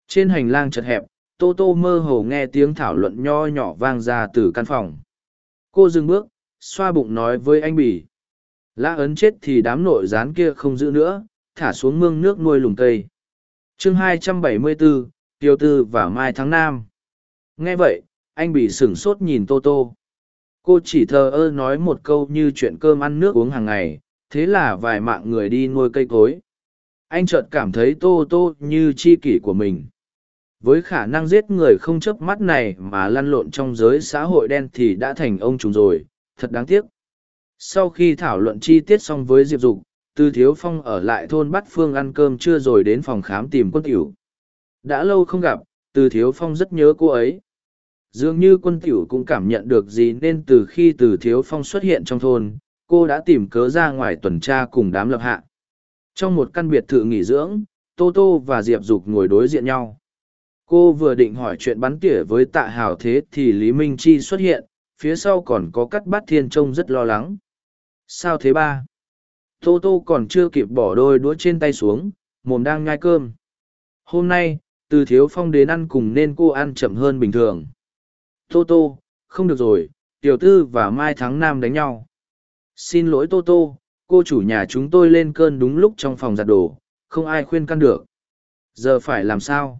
Trên hành lang chật hẹp, Tô Tô mơ hồ nghe tiếng thảo luận nho nhỏ vang ra từ căn phòng. Cô dừng bước, xoa bụng nói với anh bỉ. Lã ấn chết thì đám nội gián kia không giữ nữa, thả xuống mương nước nuôi lùm cây. chương 274, Tiêu Tư và Mai Tháng Nam. Nghe vậy, anh bị sửng sốt nhìn Tô Tô. Cô chỉ thờ ơ nói một câu như chuyện cơm ăn nước uống hàng ngày, thế là vài mạng người đi nuôi cây cối. Anh chợt cảm thấy Tô Tô như chi kỷ của mình. Với khả năng giết người không chớp mắt này mà lăn lộn trong giới xã hội đen thì đã thành ông trùng rồi, thật đáng tiếc. Sau khi thảo luận chi tiết xong với Diệp Dục, Từ Thiếu Phong ở lại thôn Bát Phương ăn cơm trưa rồi đến phòng khám tìm quân tiểu. Đã lâu không gặp, Từ Thiếu Phong rất nhớ cô ấy. Dường như quân tiểu cũng cảm nhận được gì nên từ khi Từ Thiếu Phong xuất hiện trong thôn, cô đã tìm cớ ra ngoài tuần tra cùng đám lập hạ. Trong một căn biệt thự nghỉ dưỡng, Tô Tô và Diệp Dục ngồi đối diện nhau. Cô vừa định hỏi chuyện bắn tỉa với tạ hào thế thì Lý Minh Chi xuất hiện, phía sau còn có cắt bát thiên trông rất lo lắng. Sao thế ba? Tô Tô còn chưa kịp bỏ đôi đũa trên tay xuống, mồm đang nhai cơm. Hôm nay, từ thiếu phong đến ăn cùng nên cô ăn chậm hơn bình thường. Tô Tô, không được rồi, tiểu tư và Mai Thắng Nam đánh nhau. Xin lỗi Tô Tô, cô chủ nhà chúng tôi lên cơn đúng lúc trong phòng giặt đồ, không ai khuyên căn được. Giờ phải làm sao?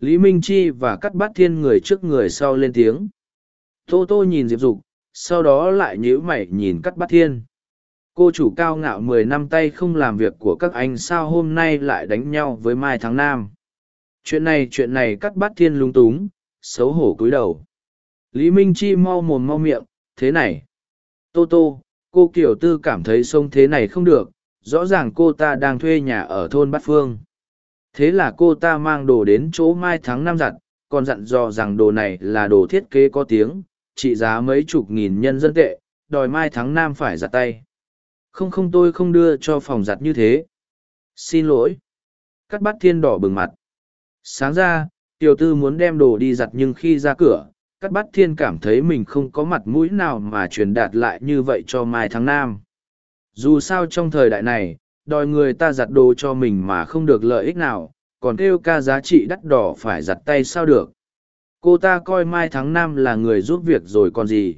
Lý Minh Chi và cắt bát thiên người trước người sau lên tiếng. Tô Tô nhìn Diệp Dục, sau đó lại nhíu mày nhìn cắt bát thiên. Cô chủ cao ngạo mười năm tay không làm việc của các anh sao hôm nay lại đánh nhau với Mai Thắng Nam. Chuyện này chuyện này cắt bát thiên lung túng, xấu hổ cúi đầu. Lý Minh Chi mau mồm mau miệng, thế này. Tô Tô, cô kiểu tư cảm thấy sông thế này không được, rõ ràng cô ta đang thuê nhà ở thôn Bát Phương. Thế là cô ta mang đồ đến chỗ Mai Thắng Nam giặt, còn dặn dò rằng đồ này là đồ thiết kế có tiếng, trị giá mấy chục nghìn nhân dân tệ, đòi Mai Thắng Nam phải giặt tay. Không không tôi không đưa cho phòng giặt như thế. Xin lỗi. Cắt bát thiên đỏ bừng mặt. Sáng ra, tiểu tư muốn đem đồ đi giặt nhưng khi ra cửa, cắt bát thiên cảm thấy mình không có mặt mũi nào mà truyền đạt lại như vậy cho Mai Thắng Nam. Dù sao trong thời đại này, đòi người ta giặt đồ cho mình mà không được lợi ích nào, còn kêu ca giá trị đắt đỏ phải giặt tay sao được. Cô ta coi Mai Thắng Nam là người giúp việc rồi còn gì.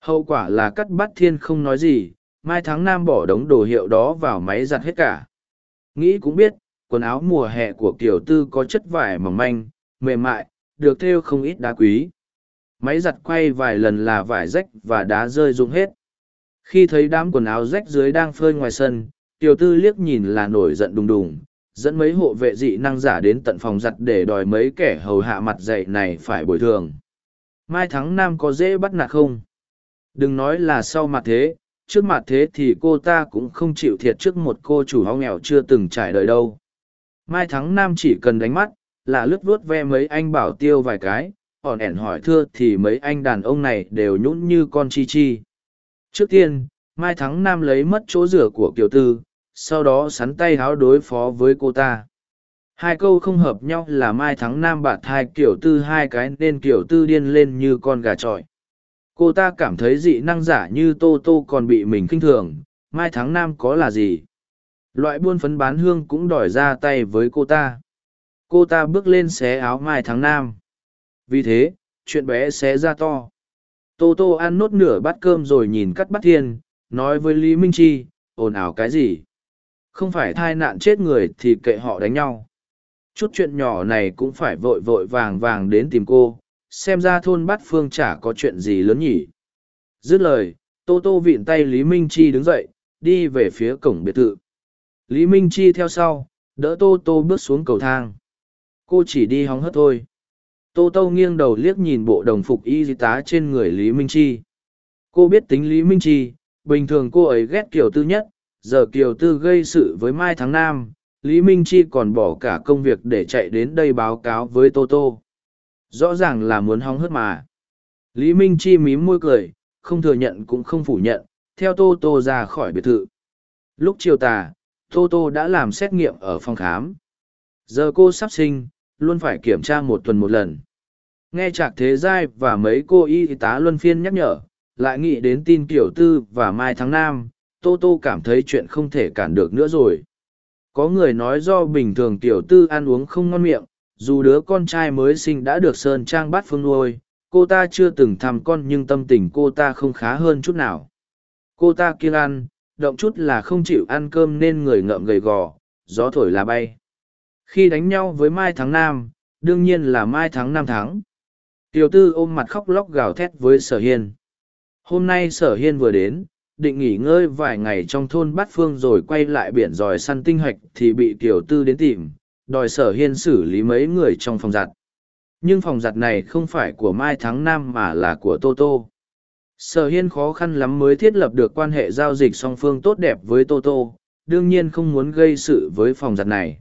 Hậu quả là cắt bát thiên không nói gì, Mai Thắng Nam bỏ đống đồ hiệu đó vào máy giặt hết cả. Nghĩ cũng biết, quần áo mùa hè của tiểu Tư có chất vải mỏng manh, mềm mại, được thêu không ít đá quý. Máy giặt quay vài lần là vải rách và đá rơi rụng hết. Khi thấy đám quần áo rách dưới đang phơi ngoài sân, tiểu Tư liếc nhìn là nổi giận đùng đùng, dẫn mấy hộ vệ dị năng giả đến tận phòng giặt để đòi mấy kẻ hầu hạ mặt dậy này phải bồi thường. Mai Thắng Nam có dễ bắt nạt không? Đừng nói là sau mặt thế, trước mặt thế thì cô ta cũng không chịu thiệt trước một cô chủ háo nghèo chưa từng trải đời đâu. Mai Thắng Nam chỉ cần đánh mắt, là lướt vuốt ve mấy anh bảo tiêu vài cái, hòn ẻn hỏi thưa thì mấy anh đàn ông này đều nhũn như con chi chi. Trước tiên, Mai Thắng Nam lấy mất chỗ rửa của Kiều Tư, sau đó sắn tay háo đối phó với cô ta. hai câu không hợp nhau là mai thắng nam bạt hai kiểu tư hai cái nên kiểu tư điên lên như con gà trọi cô ta cảm thấy dị năng giả như tô tô còn bị mình khinh thường mai thắng nam có là gì loại buôn phấn bán hương cũng đòi ra tay với cô ta cô ta bước lên xé áo mai thắng nam vì thế, chuyện bé xé ra to. Tô tô ăn nốt nửa bát cơm rồi nhìn cắt bát thiên, nói với lý minh chi, ồn ào cái gì? Không phải thai nạn chết người thì kệ họ đánh nhau. Chút chuyện nhỏ này cũng phải vội vội vàng vàng đến tìm cô, xem ra thôn bát phương chả có chuyện gì lớn nhỉ. Dứt lời, tô tô vịn tay lý minh chi đứng dậy, đi về phía cổng biệt thự. Lý minh chi theo sau, đỡ tô tô bước xuống cầu thang. Cô chỉ đi hóng hớt thôi tô tô nghiêng đầu liếc nhìn bộ đồng phục y tá trên người lý minh chi. Cô biết tính lý minh chi bình thường cô ấy ghét kiều tư nhất giờ kiều tư gây sự với mai tháng Nam, lý minh chi còn bỏ cả công việc để chạy đến đây báo cáo với tô tô. Rõ ràng là muốn hóng hớt mà. Lý minh chi mím môi cười không thừa nhận cũng không phủ nhận theo tô tô ra khỏi biệt thự. Lúc chiều tà tô tô đã làm xét nghiệm ở phòng khám. Giờ cô sắp sinh luôn phải kiểm tra một tuần một lần nghe trạc thế giai và mấy cô y tá luân phiên nhắc nhở lại nghĩ đến tin kiểu tư và mai tháng Nam, tô tô cảm thấy chuyện không thể cản được nữa rồi. Có người nói do bình thường tiểu tư ăn uống không ngon miệng dù đứa con trai mới sinh đã được sơn trang bắt phương nuôi cô ta chưa từng thăm con nhưng tâm tình cô ta không khá hơn chút nào. Cô ta kiêng ăn động chút là không chịu ăn cơm nên người ngợm gầy gò gió thổi là bay. Khi đánh nhau với mai tháng nam đương nhiên là mai tháng năm tháng tiểu tư ôm mặt khóc lóc gào thét với sở hiên. Hôm nay sở hiên vừa đến, định nghỉ ngơi vài ngày trong thôn bát phương rồi quay lại biển dòi săn tinh hoạch thì bị tiểu tư đến tìm, đòi sở hiên xử lý mấy người trong phòng giặt. Nhưng phòng giặt này không phải của mai Thắng Nam mà là của tô tô. Sở hiên khó khăn lắm mới thiết lập được quan hệ giao dịch song phương tốt đẹp với tô tô, đương nhiên không muốn gây sự với phòng giặt này.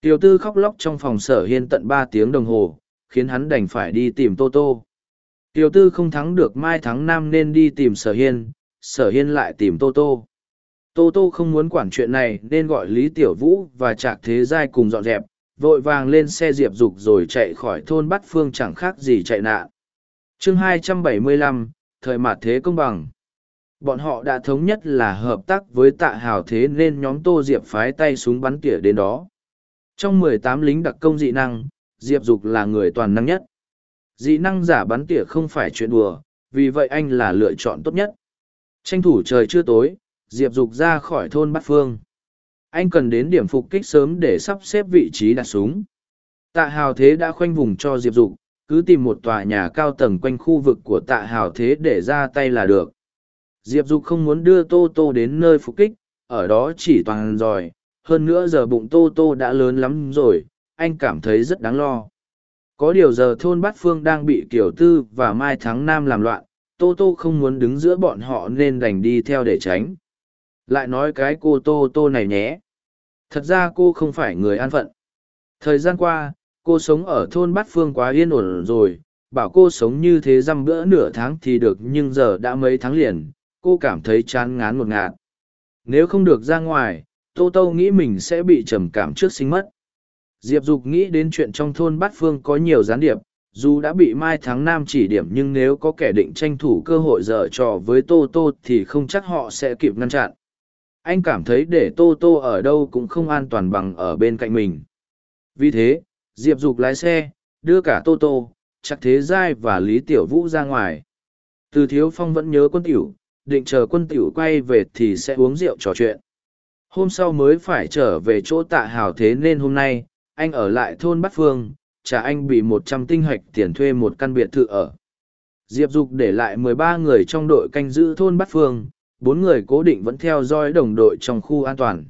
Tiểu tư khóc lóc trong phòng sở hiên tận ba tiếng đồng hồ khiến hắn đành phải đi tìm tô tô. Tiểu tư không thắng được mai thắng Nam nên đi tìm sở hiên sở hiên lại tìm tô tô. Tô tô không muốn quản chuyện này nên gọi lý tiểu vũ và trạc thế giai cùng dọn dẹp vội vàng lên xe diệp dục rồi chạy khỏi thôn bắt phương chẳng khác gì chạy nạn. Chương 275, thời mạt thế công bằng. Bọn họ đã thống nhất là hợp tác với tạ hào thế nên nhóm tô diệp phái tay súng bắn tỉa đến đó. Trong mười tám lính đặc công dị năng diệp dục là người toàn năng nhất. Dị năng giả bắn tỉa không phải chuyện đùa, vì vậy anh là lựa chọn tốt nhất. Tranh thủ trời chưa tối, diệp dục ra khỏi thôn bát phương. Anh cần đến điểm phục kích sớm để sắp xếp vị trí đặt súng. Tạ hào thế đã khoanh vùng cho diệp dục, cứ tìm một tòa nhà cao tầng quanh khu vực của tạ hào thế để ra tay là được. Diệp dục không muốn đưa tô tô đến nơi phục kích, ở đó chỉ toàn giỏi hơn nữa giờ bụng tô tô đã lớn lắm rồi anh cảm thấy rất đáng lo. Có điều giờ thôn bát phương đang bị kiểu tư và mai thắng nam làm loạn, tô tô không muốn đứng giữa bọn họ nên đành đi theo để tránh. Lại nói cái cô tô tô này nhé. Thật ra cô không phải người an phận. Thời gian qua, cô sống ở thôn bát phương quá yên ổn rồi. Bảo cô sống như thế dăm bữa nửa tháng thì được nhưng giờ đã mấy tháng liền, cô cảm thấy chán ngán một ngạt. Nếu không được ra ngoài, tô tô nghĩ mình sẽ bị trầm cảm trước sinh mất diệp dục nghĩ đến chuyện trong thôn bát phương có nhiều gián điệp, dù đã bị mai tháng nam chỉ điểm nhưng nếu có kẻ định tranh thủ cơ hội dở trò với tô tô thì không chắc họ sẽ kịp ngăn chặn. Anh cảm thấy để tô tô ở đâu cũng không an toàn bằng ở bên cạnh mình. Vì thế, diệp dục lái xe, đưa cả tô tô chắc thế giai và lý tiểu vũ ra ngoài. Từ thiếu phong vẫn nhớ quân tiểu, định chờ quân tiểu quay về thì sẽ uống rượu trò chuyện. Hôm sau mới phải trở về chỗ tạ hào thế nên hôm nay anh ở lại thôn bát phương trả anh bị một trăm tinh hạch tiền thuê một căn biệt thự ở diệp dục để lại mười ba người trong đội canh giữ thôn bát phương bốn người cố định vẫn theo dõi đồng đội trong khu an toàn.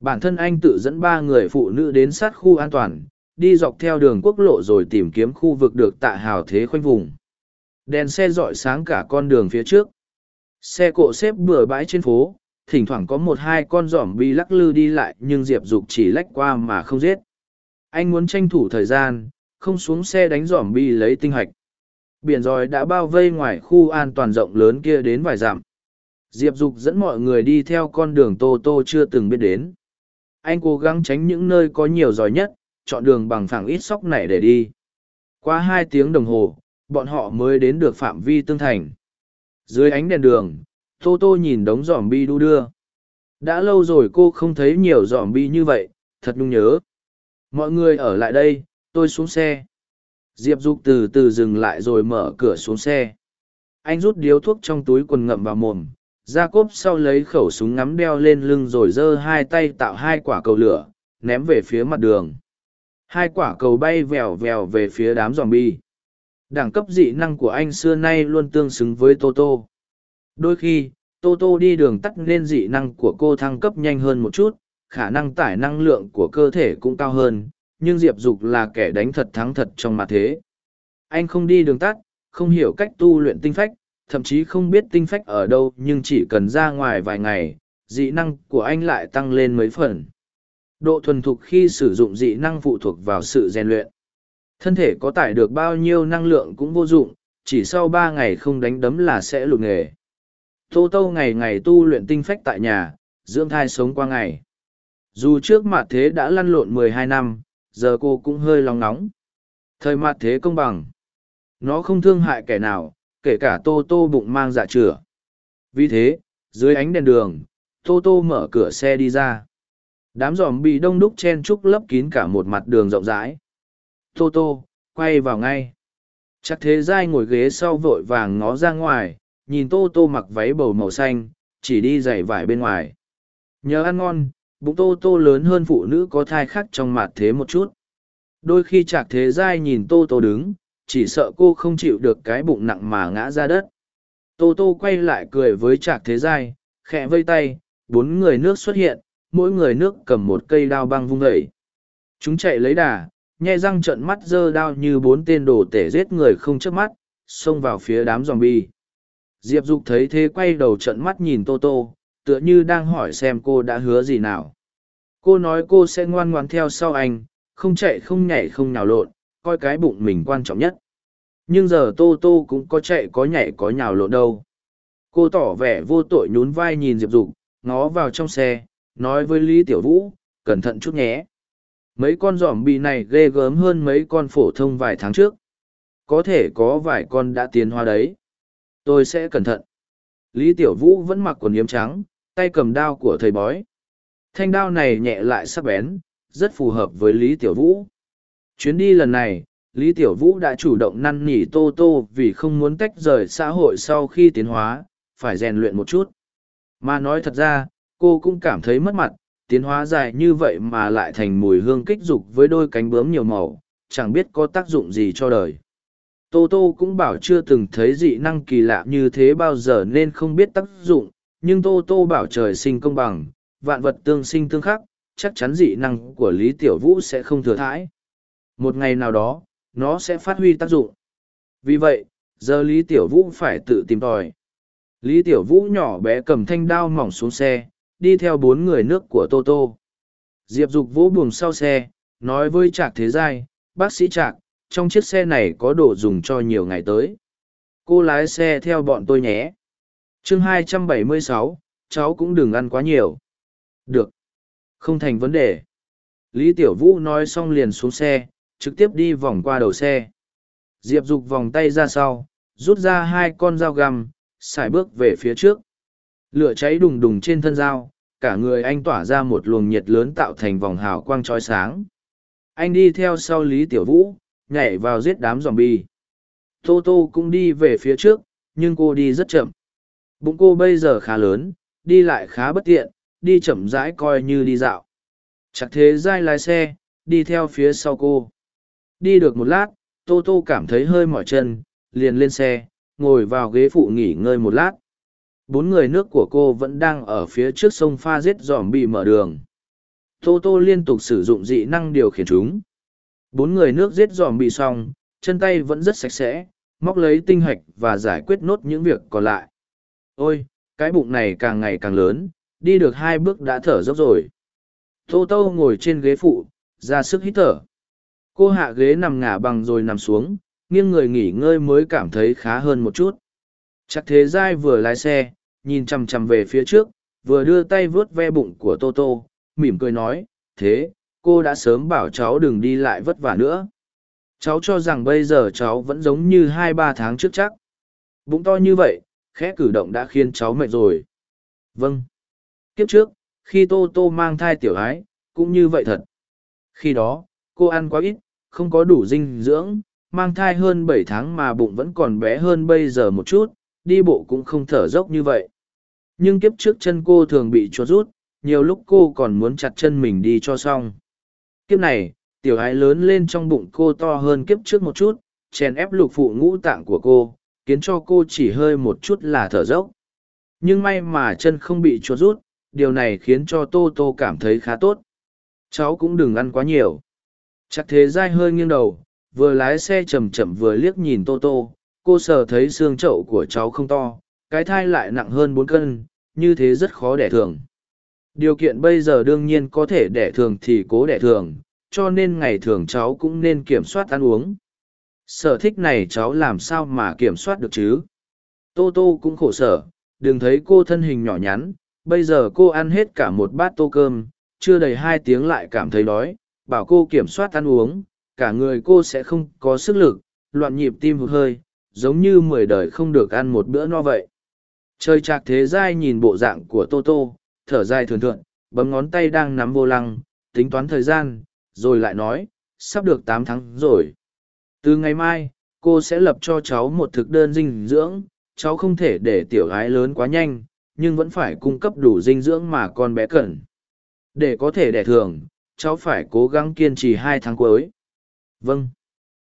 Bản thân anh tự dẫn ba người phụ nữ đến sát khu an toàn, đi dọc theo đường quốc lộ rồi tìm kiếm khu vực được tạ hào thế khoanh vùng. Đèn xe rọi sáng cả con đường phía trước. Xe cộ xếp bừa bãi trên phố, thỉnh thoảng có một hai con giỏm bi lắc lư đi lại nhưng Diệp Dục chỉ lách qua mà không giết. Anh muốn tranh thủ thời gian, không xuống xe đánh giỏm bi lấy tinh hạch. Biển ròi đã bao vây ngoài khu an toàn rộng lớn kia đến vài dặm. Diệp dục dẫn mọi người đi theo con đường tô tô chưa từng biết đến. Anh cố gắng tránh những nơi có nhiều giỏi nhất chọn đường bằng phẳng ít sóc này để đi. Qua hai tiếng đồng hồ bọn họ mới đến được phạm vi tương thành. Dưới ánh đèn đường tô tô nhìn đống giỏm bi đu đưa. Đã lâu rồi cô không thấy nhiều giỏm bi như vậy thật nhung nhớ mọi người ở lại đây, tôi xuống xe. Diệp dục từ từ dừng lại rồi mở cửa xuống xe. Anh rút điếu thuốc trong túi quần ngậm vào mồm. Ra cốp sau lấy khẩu súng ngắm đeo lên lưng rồi giơ hai tay tạo hai quả cầu lửa, ném về phía mặt đường. Hai quả cầu bay vèo vèo về phía đám dòm bi đẳng cấp dị năng của anh xưa nay luôn tương xứng với toto. Đôi khi, toto đi đường tắt nên dị năng của cô thăng cấp nhanh hơn một chút khả năng tải năng lượng của cơ thể cũng cao hơn, nhưng diệp dục là kẻ đánh thật thắng thật trong mặt thế. Anh không đi đường tắt, không hiểu cách tu luyện tinh phách, thậm chí không biết tinh phách ở đâu, nhưng chỉ cần ra ngoài vài ngày, dị năng của anh lại tăng lên mấy phần. Độ thuần thục khi sử dụng dị năng phụ thuộc vào sự rèn luyện. Thân thể có tải được bao nhiêu năng lượng cũng vô dụng, chỉ sau ba ngày không đánh đấm là sẽ lụt nghề. Tô tô ngày ngày tu luyện tinh phách tại nhà, dưỡng thai sống qua ngày dù trước mặt thế đã lăn lộn mười hai năm, giờ cô cũng hơi lòng nóng thời mặt thế công bằng. Nó không thương hại kẻ nào, kể cả tô tô bụng mang dạ chửa. Vì thế, dưới ánh đèn đường, tô tô mở cửa xe đi ra. Đám giòm bị đông đúc chen trúc lấp kín cả một mặt đường rộng rãi. Tô tô, quay vào ngay. Chắc thế dai ngồi ghế sau vội vàng ngó ra ngoài, nhìn tô tô mặc váy bầu màu xanh, chỉ đi giày vải bên ngoài. Nhớ ăn ngon bụng tô tô lớn hơn phụ nữ có thai khác trong mặt thế một chút. Đôi khi chạc thế giai nhìn tô tô đứng, chỉ sợ cô không chịu được cái bụng nặng mà ngã ra đất. Tô tô quay lại cười với trạc thế giai, khẽ vây tay, bốn người nước xuất hiện, mỗi người nước cầm một cây đao băng vung vẩy chúng chạy lấy đà nhai răng trợn mắt giơ đao như bốn tên đồ tể giết người không chớp mắt, xông vào phía đám dòm bi diệp dục thấy thế quay đầu trận mắt nhìn tô tô tựa như đang hỏi xem cô đã hứa gì nào. Cô nói cô sẽ ngoan ngoan theo sau anh, không chạy không nhảy không nhào lộn, coi cái bụng mình quan trọng nhất. Nhưng giờ tô tô cũng có chạy có nhảy có nhào lộn đâu. Cô tỏ vẻ vô tội nhún vai nhìn diệp dục, ngó vào trong xe, nói với lý tiểu vũ, cẩn thận chút nhé. Mấy con giỏm bị này ghê gớm hơn mấy con phổ thông vài tháng trước. Có thể có vài con đã tiến hóa đấy. Tôi sẽ cẩn thận. Lý tiểu vũ vẫn mặc quần yếm trắng tay cầm đao của thầy bói. Thanh đao này nhẹ lại sắc bén, rất phù hợp với lý tiểu vũ. Chuyến đi lần này, lý tiểu vũ đã chủ động năn nỉ tô tô vì không muốn tách rời xã hội sau khi tiến hóa, phải rèn luyện một chút. Mà nói thật ra, cô cũng cảm thấy mất mặt, tiến hóa dài như vậy mà lại thành mùi hương kích dục với đôi cánh bướm nhiều màu, chẳng biết có tác dụng gì cho đời. Tô tô cũng bảo chưa từng thấy dị năng kỳ lạ như thế bao giờ nên không biết tác dụng nhưng tô tô bảo trời sinh công bằng, vạn vật tương sinh tương khắc, chắc chắn dị năng của lý tiểu vũ sẽ không thừa thãi. Một ngày nào đó, nó sẽ phát huy tác dụng. Vì vậy, giờ lý tiểu vũ phải tự tìm tòi. Lý tiểu vũ nhỏ bé cầm thanh đao mỏng xuống xe, đi theo bốn người nước của tô tô. Diệp dục vỗ buồng sau xe, nói với trạc thế giai, bác sĩ trạc, trong chiếc xe này có đồ dùng cho nhiều ngày tới. Cô lái xe theo bọn tôi nhé chương 276, cháu cũng đừng ăn quá nhiều. Được. Không thành vấn đề. Lý tiểu vũ nói xong liền xuống xe trực tiếp đi vòng qua đầu xe. Diệp dục vòng tay ra sau rút ra hai con dao găm xài bước về phía trước. Lửa cháy đùng đùng trên thân dao cả người anh tỏa ra một luồng nhiệt lớn tạo thành vòng hào quang trói sáng. Anh đi theo sau lý tiểu vũ nhảy vào giết đám zombie. tô tô cũng đi về phía trước nhưng cô đi rất chậm bụng cô bây giờ khá lớn, đi lại khá bất tiện, đi chậm rãi coi như đi dạo. Chắc thế dai lái xe, đi theo phía sau cô. Đi được một lát, tô tô cảm thấy hơi mỏi chân, liền lên xe, ngồi vào ghế phụ nghỉ ngơi một lát. Bốn người nước của cô vẫn đang ở phía trước sông pha giết dòm bị mở đường. Tô tô liên tục sử dụng dị năng điều khiển chúng. Bốn người nước giết dòm bị xong, chân tay vẫn rất sạch sẽ, móc lấy tinh hạch và giải quyết nốt những việc còn lại ôi, cái bụng này càng ngày càng lớn, đi được hai bước đã thở dốc rồi. Tô tô ngồi trên ghế phụ, ra sức hít thở. Cô hạ ghế nằm ngả bằng rồi nằm xuống, nghiêng người nghỉ ngơi mới cảm thấy khá hơn một chút. Chắc thế giai vừa lái xe, nhìn chằm chằm về phía trước, vừa đưa tay vớt ve bụng của tô tô, mỉm cười nói, thế, cô đã sớm bảo cháu đừng đi lại vất vả nữa. Cháu cho rằng bây giờ cháu vẫn giống như hai ba tháng trước chắc. Bụng to như vậy khẽ cử động đã khiến cháu mệt rồi. Vâng. Kiếp trước, khi tô tô mang thai tiểu ái, cũng như vậy thật. Khi đó, cô ăn quá ít, không có đủ dinh dưỡng, mang thai hơn bảy tháng mà bụng vẫn còn bé hơn bây giờ một chút, đi bộ cũng không thở dốc như vậy. Nhưng kiếp trước chân cô thường bị chuột rút, nhiều lúc cô còn muốn chặt chân mình đi cho xong. Kiếp này, tiểu ái lớn lên trong bụng cô to hơn kiếp trước một chút, chèn ép lục phụ ngũ tạng của cô khiến cho cô chỉ hơi một chút là thở dốc. Nhưng may mà chân không bị chuột rút, điều này khiến cho tô tô cảm thấy khá tốt. Cháu cũng đừng ăn quá nhiều. Chắc thế dai hơi nghiêng đầu, vừa lái xe c h ậ m chậm vừa liếc nhìn tô tô. Cô sờ thấy xương chậu của cháu không to, cái thai lại nặng hơn bốn cân, như thế rất khó đẻ thường. Điều kiện bây giờ đương nhiên có thể đẻ thường thì cố đẻ thường, cho nên ngày thường cháu cũng nên kiểm soát ăn uống sở thích này cháu làm sao mà kiểm soát được chứ? Tô tô cũng khổ sở, đừng thấy cô thân hình nhỏ nhắn, bây giờ cô ăn hết cả một bát tô cơm, chưa đầy hai tiếng lại cảm thấy đói, bảo cô kiểm soát ăn uống, cả người cô sẽ không có sức lực, loạn nhịp tim hụt hơi, giống như mười đời không được ăn một bữa no vậy. Trời trạc thế giai nhìn bộ dạng của tô tô, thở dài thường thượn bấm ngón tay đang nắm vô lăng, tính toán thời gian, rồi lại nói, sắp được tám tháng rồi từ ngày mai, cô sẽ lập cho cháu một thực đơn dinh dưỡng. Cháu không thể để tiểu gái lớn quá nhanh, nhưng vẫn phải cung cấp đủ dinh dưỡng mà con bé cần. Để có thể đẻ thường, cháu phải cố gắng kiên trì hai tháng cuối. Vâng.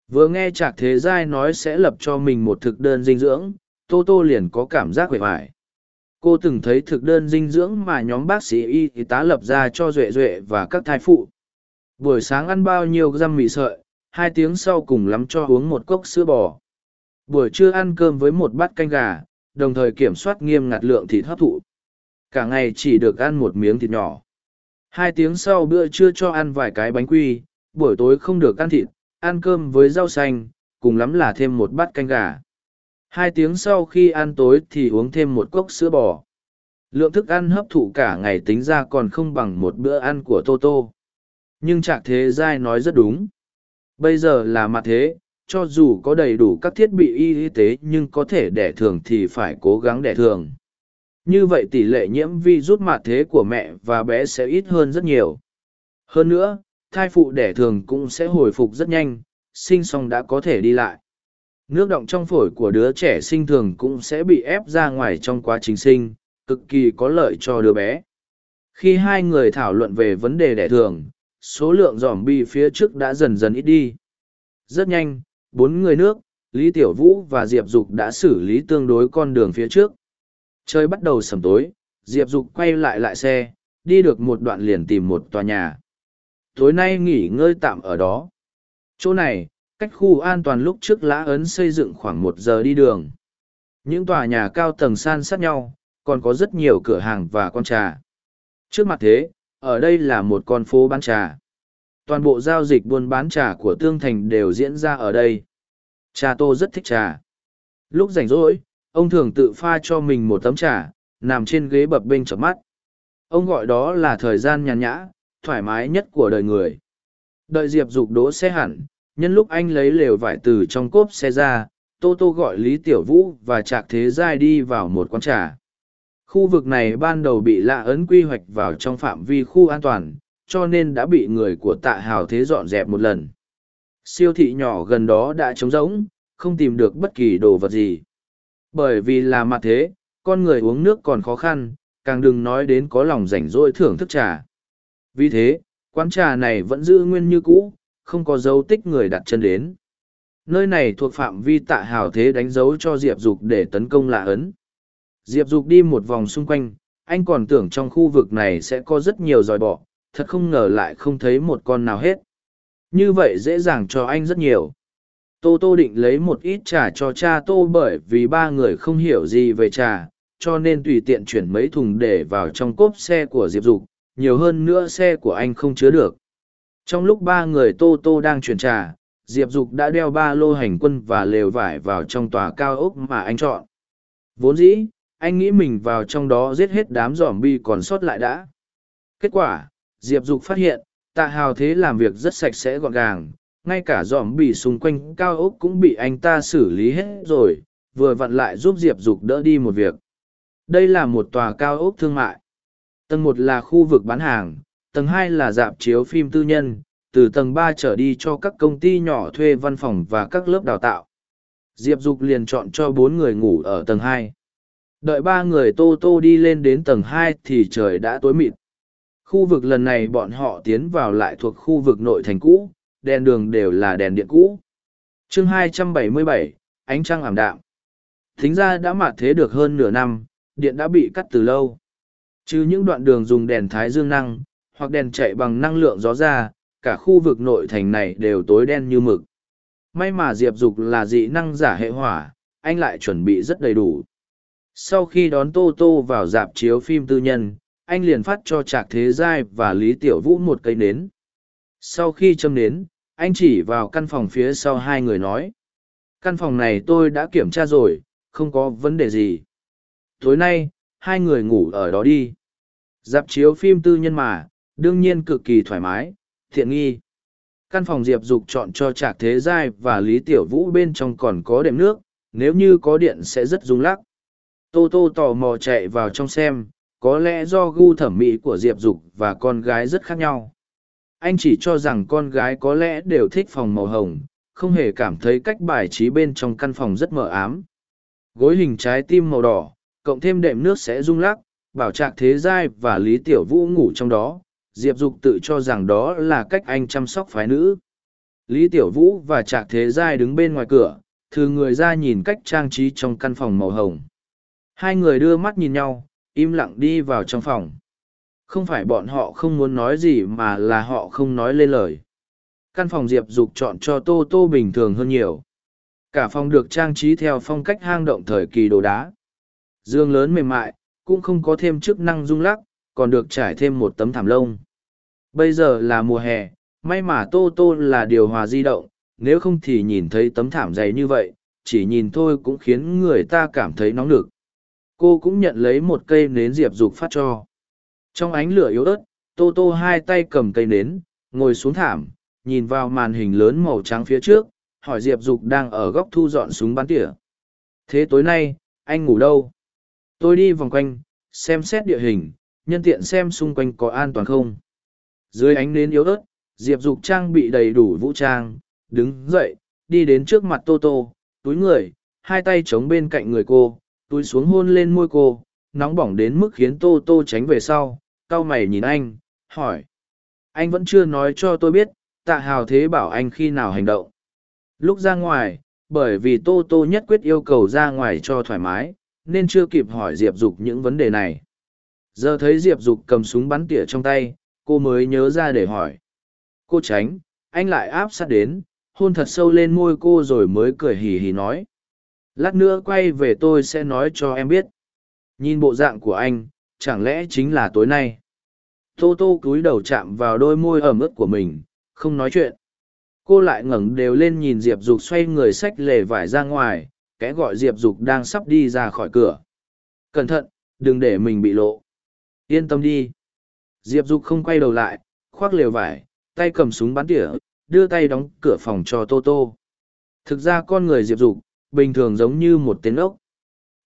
Vừa nghe trạc thế giai nói sẽ lập cho mình một thực đơn dinh dưỡng, tô tô liền có cảm giác vẻ vải cô từng thấy thực đơn dinh dưỡng mà nhóm bác sĩ y tá lập ra cho duệ duệ và các thai phụ. Buổi sáng ăn bao nhiêu răm mì sợi? Hai tiếng sau cùng lắm cho uống một cốc sữa bò. Buổi trưa ăn cơm với một bát canh gà, đồng thời kiểm soát nghiêm ngặt lượng thịt hấp thụ. Cả ngày chỉ được ăn một miếng thịt nhỏ. Hai tiếng sau bữa trưa cho ăn vài cái bánh quy, buổi tối không được ăn thịt, ăn cơm với rau xanh, cùng lắm là thêm một bát canh gà. Hai tiếng sau khi ăn tối thì uống thêm một cốc sữa bò. Lượng thức ăn hấp thụ cả ngày tính ra còn không bằng một bữa ăn của Toto. nhưng trạc thế giai nói rất đúng bây giờ là mặt thế, cho dù có đầy đủ các thiết bị y tế nhưng có thể đẻ thường thì phải cố gắng đẻ thường. Như vậy tỷ lệ nhiễm vi rút mặt thế của mẹ và bé sẽ ít hơn rất nhiều. Hơn nữa, thai phụ đẻ thường cũng sẽ hồi phục rất nhanh, sinh xong đã có thể đi lại. Nước động trong phổi của đứa trẻ sinh thường cũng sẽ bị ép ra ngoài trong quá trình sinh, cực kỳ có lợi cho đứa bé. Khi hai người thảo luận về vấn đề đẻ thường số lượng dòm bi phía trước đã dần dần ít đi. Rất nhanh, bốn người nước, lý tiểu vũ và diệp dục đã xử lý tương đối con đường phía trước. Chơi bắt đầu sầm tối, diệp dục quay lại lại xe, đi được một đoạn liền tìm một tòa nhà. Tối nay nghỉ ngơi tạm ở đó. Chỗ này, cách khu an toàn lúc trước lã ấn xây dựng khoảng một giờ đi đường. Những tòa nhà cao tầng san sát nhau, còn có rất nhiều cửa hàng và con trà. Trước mặt thế ở đây là một con phố bán trà. Toàn bộ giao dịch buôn bán trà của tương thành đều diễn ra ở đây. Cha tô rất thích trà. Lúc rảnh rỗi, ông thường tự pha cho mình một tấm trà, nằm trên ghế bập bênh chợp mắt. Ông gọi đó là thời gian nhàn nhã, thoải mái nhất của đời người. Đợi diệp dục đỗ xe hẳn, nhân lúc anh lấy lều vải từ trong cốp xe ra, tô tô gọi lý tiểu vũ và trạc thế giai đi vào một quán trà khu vực này ban đầu bị lạ ấn quy hoạch vào trong phạm vi khu an toàn, cho nên đã bị người của tạ hào thế dọn dẹp một lần. Siêu thị nhỏ gần đó đã trống rỗng, không tìm được bất kỳ đồ vật gì. Bởi vì là mặt thế, con người uống nước còn khó khăn, càng đừng nói đến có lòng rảnh rỗi thưởng thức trà. Vì thế, quán trà này vẫn giữ nguyên như cũ, không có dấu tích người đặt chân đến. Nơi này thuộc phạm vi tạ hào thế đánh dấu cho diệp dục để tấn công lạ ấn diệp dục đi một vòng xung quanh, anh còn tưởng trong khu vực này sẽ có rất nhiều dòi bọ, thật không ngờ lại không thấy một con nào hết. Như vậy dễ dàng cho anh rất nhiều. Tô tô định lấy một ít trà cho cha tô bởi vì ba người không hiểu gì về trà, cho nên tùy tiện chuyển mấy thùng để vào trong cốp xe của diệp dục, nhiều hơn nữa xe của anh không chứa được. Trong lúc ba người tô tô đang chuyển trà, diệp dục đã đeo ba lô hành quân và lều vải vào trong tòa cao ốc mà anh chọn. Vốn dĩ anh nghĩ mình vào trong đó giết hết đám giỏm bi còn sót lại đã. Kết quả, diệp dục phát hiện, tạ hào thế làm việc rất sạch sẽ gọn gàng. Ngay cả dòm bị xung quanh cao ốc cũng bị anh ta xử lý hết rồi, vừa vặn lại giúp diệp dục đỡ đi một việc. Đây là một tòa cao ốc thương mại. Tầng một là khu vực bán hàng, tầng hai là dạp chiếu phim tư nhân, từ tầng ba trở đi cho các công ty nhỏ thuê văn phòng và các lớp đào tạo. Diệp dục liền chọn cho bốn người ngủ ở tầng hai đợi ba người tô tô đi lên đến tầng hai thì trời đã tối mịt. Khu vực lần này bọn họ tiến vào lại thuộc khu vực nội thành cũ đèn đường đều là đèn điện cũ. Chương 277, ánh trăng ảm đạm. Thính ra đã mạt thế được hơn nửa năm điện đã bị cắt từ lâu. Chứ những đoạn đường dùng đèn thái dương năng hoặc đèn chạy bằng năng lượng gió ra cả khu vực nội thành này đều tối đen như mực. May mà diệp dục là dị năng giả hệ hỏa anh lại chuẩn bị rất đầy đủ sau khi đón tô tô vào dạp chiếu phim tư nhân, anh liền phát cho trạc thế giai và lý tiểu vũ một cây nến. Sau khi châm nến, anh chỉ vào căn phòng phía sau hai người nói, căn phòng này tôi đã kiểm tra rồi, không có vấn đề gì. Tối nay, hai người ngủ ở đó đi. Dạp chiếu phim tư nhân mà, đương nhiên cực kỳ thoải mái thiện nghi. Căn phòng diệp dục chọn cho trạc thế giai và lý tiểu vũ bên trong còn có đệm nước, nếu như có điện sẽ rất rung lắc tô tô tò mò chạy vào trong xem, có lẽ do gu thẩm mỹ của diệp dục và con gái rất khác nhau. Anh chỉ cho rằng con gái có lẽ đều thích phòng màu hồng, không hề cảm thấy cách bài trí bên trong căn phòng rất mờ ám. Gối hình trái tim màu đỏ, cộng thêm đệm nước sẽ rung lắc, bảo trạc thế giai và lý tiểu vũ ngủ trong đó. Diệp dục tự cho rằng đó là cách anh chăm sóc phái nữ. Lý tiểu vũ và trạc thế giai đứng bên ngoài cửa thư người ra nhìn cách trang trí trong căn phòng màu hồng hai người đưa mắt nhìn nhau, im lặng đi vào trong phòng. Không phải bọn họ không muốn nói gì mà là họ không nói lên lời. Căn phòng diệp dục chọn cho tô tô bình thường hơn nhiều. Cả phòng được trang trí theo phong cách hang động thời kỳ đồ đá. Giường lớn mềm mại, cũng không có thêm chức năng rung lắc, còn được trải thêm một tấm thảm lông. Bây giờ là mùa hè, may mà tô tô là điều hòa di động, nếu không thì nhìn thấy tấm thảm dày như vậy, chỉ nhìn thôi cũng khiến người ta cảm thấy nóng nực cô cũng nhận lấy một cây nến diệp dục phát cho. Trong ánh lửa yếu ớt, tô tô hai tay cầm cây nến, ngồi xuống thảm, nhìn vào màn hình lớn màu trắng phía trước, hỏi diệp dục đang ở góc thu dọn súng bắn tỉa. Thế tối nay, anh ngủ đâu? Tôi đi vòng quanh, xem xét địa hình, nhân tiện xem xung quanh có an toàn không. Dưới ánh nến yếu ớt, diệp dục trang bị đầy đủ vũ trang, đứng dậy, đi đến trước mặt tô tô, túi người, hai tay chống bên cạnh người cô túi xuống hôn lên môi cô, nóng bỏng đến mức khiến tô tô tránh về sau, cau mày nhìn anh, hỏi. Anh vẫn chưa nói cho tôi biết, tạ hào thế bảo anh khi nào hành động. Lúc ra ngoài, bởi vì tô tô nhất quyết yêu cầu ra ngoài cho thoải mái, nên chưa kịp hỏi diệp dục những vấn đề này. Giờ thấy diệp dục cầm súng bắn tỉa trong tay, cô mới nhớ ra để hỏi. Cô tránh, anh lại áp sát đến, hôn thật sâu lên môi cô rồi mới cười hì hì nói lát nữa quay về tôi sẽ nói cho em biết. Nhìn bộ dạng của anh, chẳng lẽ chính là tối nay? Tô tô cúi đầu chạm vào đôi môi ẩm ướt của mình, không nói chuyện. Cô lại ngẩng đều lên nhìn diệp dục xoay người xách lề vải ra ngoài, kẽ gọi diệp dục đang sắp đi ra khỏi cửa. Cẩn thận, đừng để mình bị lộ. Yên tâm đi. Diệp dục không quay đầu lại, khoác lều vải, tay cầm súng bắn tỉa, đưa tay đóng cửa phòng cho tô tô. Thực ra con người diệp dục bình thường giống như một tên ốc.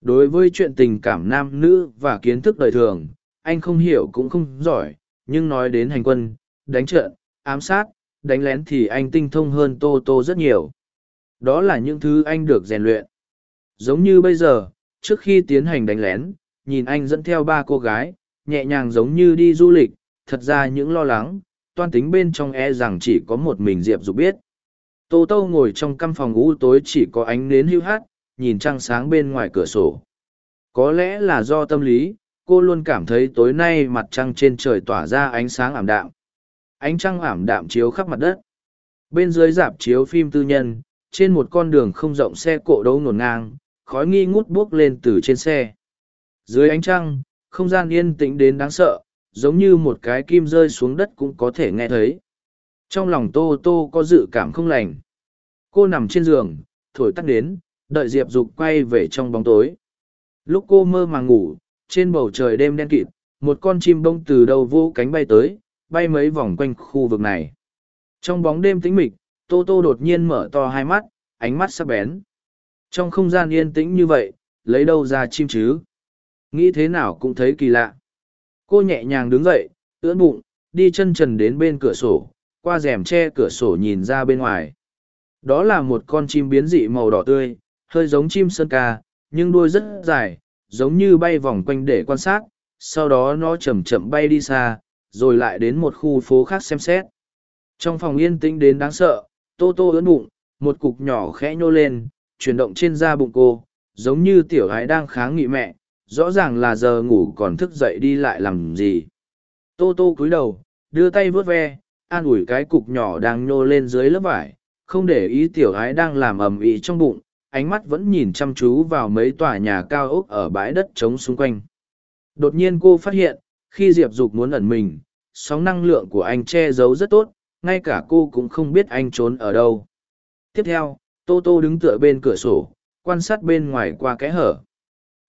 Đối với chuyện tình cảm nam nữ và kiến thức đời thường, anh không hiểu cũng không giỏi, nhưng nói đến hành quân, đánh trận, ám sát, đánh lén thì anh tinh thông hơn tô tô rất nhiều. Đó là những thứ anh được rèn luyện. Giống như bây giờ, trước khi tiến hành đánh lén, nhìn anh dẫn theo ba cô gái, nhẹ nhàng giống như đi du lịch, thật ra những lo lắng, toan tính bên trong e rằng chỉ có một mình diệp dục biết tô tô ngồi trong căn phòng u tối chỉ có ánh nến hưu hát, nhìn trăng sáng bên ngoài cửa sổ. Có lẽ là do tâm lý, cô luôn cảm thấy tối nay mặt trăng trên trời tỏa ra ánh sáng ảm đạm. Ánh trăng ảm đạm chiếu khắp mặt đất. Bên dưới dạp chiếu phim tư nhân, trên một con đường không rộng xe cộ đấu ngổn ngang, khói nghi ngút buốc lên từ trên xe. Dưới ánh trăng, không gian yên tĩnh đến đáng sợ, giống như một cái kim rơi xuống đất cũng có thể nghe thấy trong lòng tô tô có dự cảm không lành cô nằm trên giường thổi tắt đến đợi diệp dục quay về trong bóng tối lúc cô mơ màng ngủ trên bầu trời đêm đen kịt một con chim bông từ đầu vô cánh bay tới bay mấy vòng quanh khu vực này. Trong bóng đêm tĩnh mịch, Tô Tô đột nhiên mở to hai mắt, ánh mắt sắc bén. Trong không gian yên tĩnh như vậy, lấy đâu ra chim chứ? Nghĩ thế nào cũng thấy kỳ lạ. Cô nhẹ nhàng đứng dậy, ưỡn bụng, đi chân trần đến bên cửa sổ, qua rèm che cửa sổ nhìn ra bên ngoài. Đó là một con chim biến dị màu đỏ tươi, hơi giống chim sơn ca, nhưng đuôi rất dài, giống như bay vòng quanh để quan sát, sau đó nó chậm chậm bay đi xa, rồi lại đến một khu phố khác xem xét. Trong phòng yên tĩnh đến đáng sợ, Tô Tô ướn bụng, một cục nhỏ khẽ nhô lên, chuyển động trên da bụng cô, giống như tiểu gái đang kháng nghị mẹ, rõ ràng là giờ ngủ còn thức dậy đi lại làm gì. Tô Tô cúi đầu, đưa tay vớt ve, an ủi cái cục nhỏ đang nhô lên dưới lớp vải, không để ý tiểu gái đang làm ầm ĩ trong bụng, ánh mắt vẫn nhìn chăm chú vào mấy tòa nhà cao ốc ở bãi đất trống xung quanh. Đột nhiên cô phát hiện, khi Diệp Dục muốn ẩn mình, sóng năng lượng của anh che giấu rất tốt, ngay cả cô cũng không biết anh trốn ở đâu. Tiếp theo, Tô Tô đứng tựa bên cửa sổ, quan sát bên ngoài qua kẽ hở.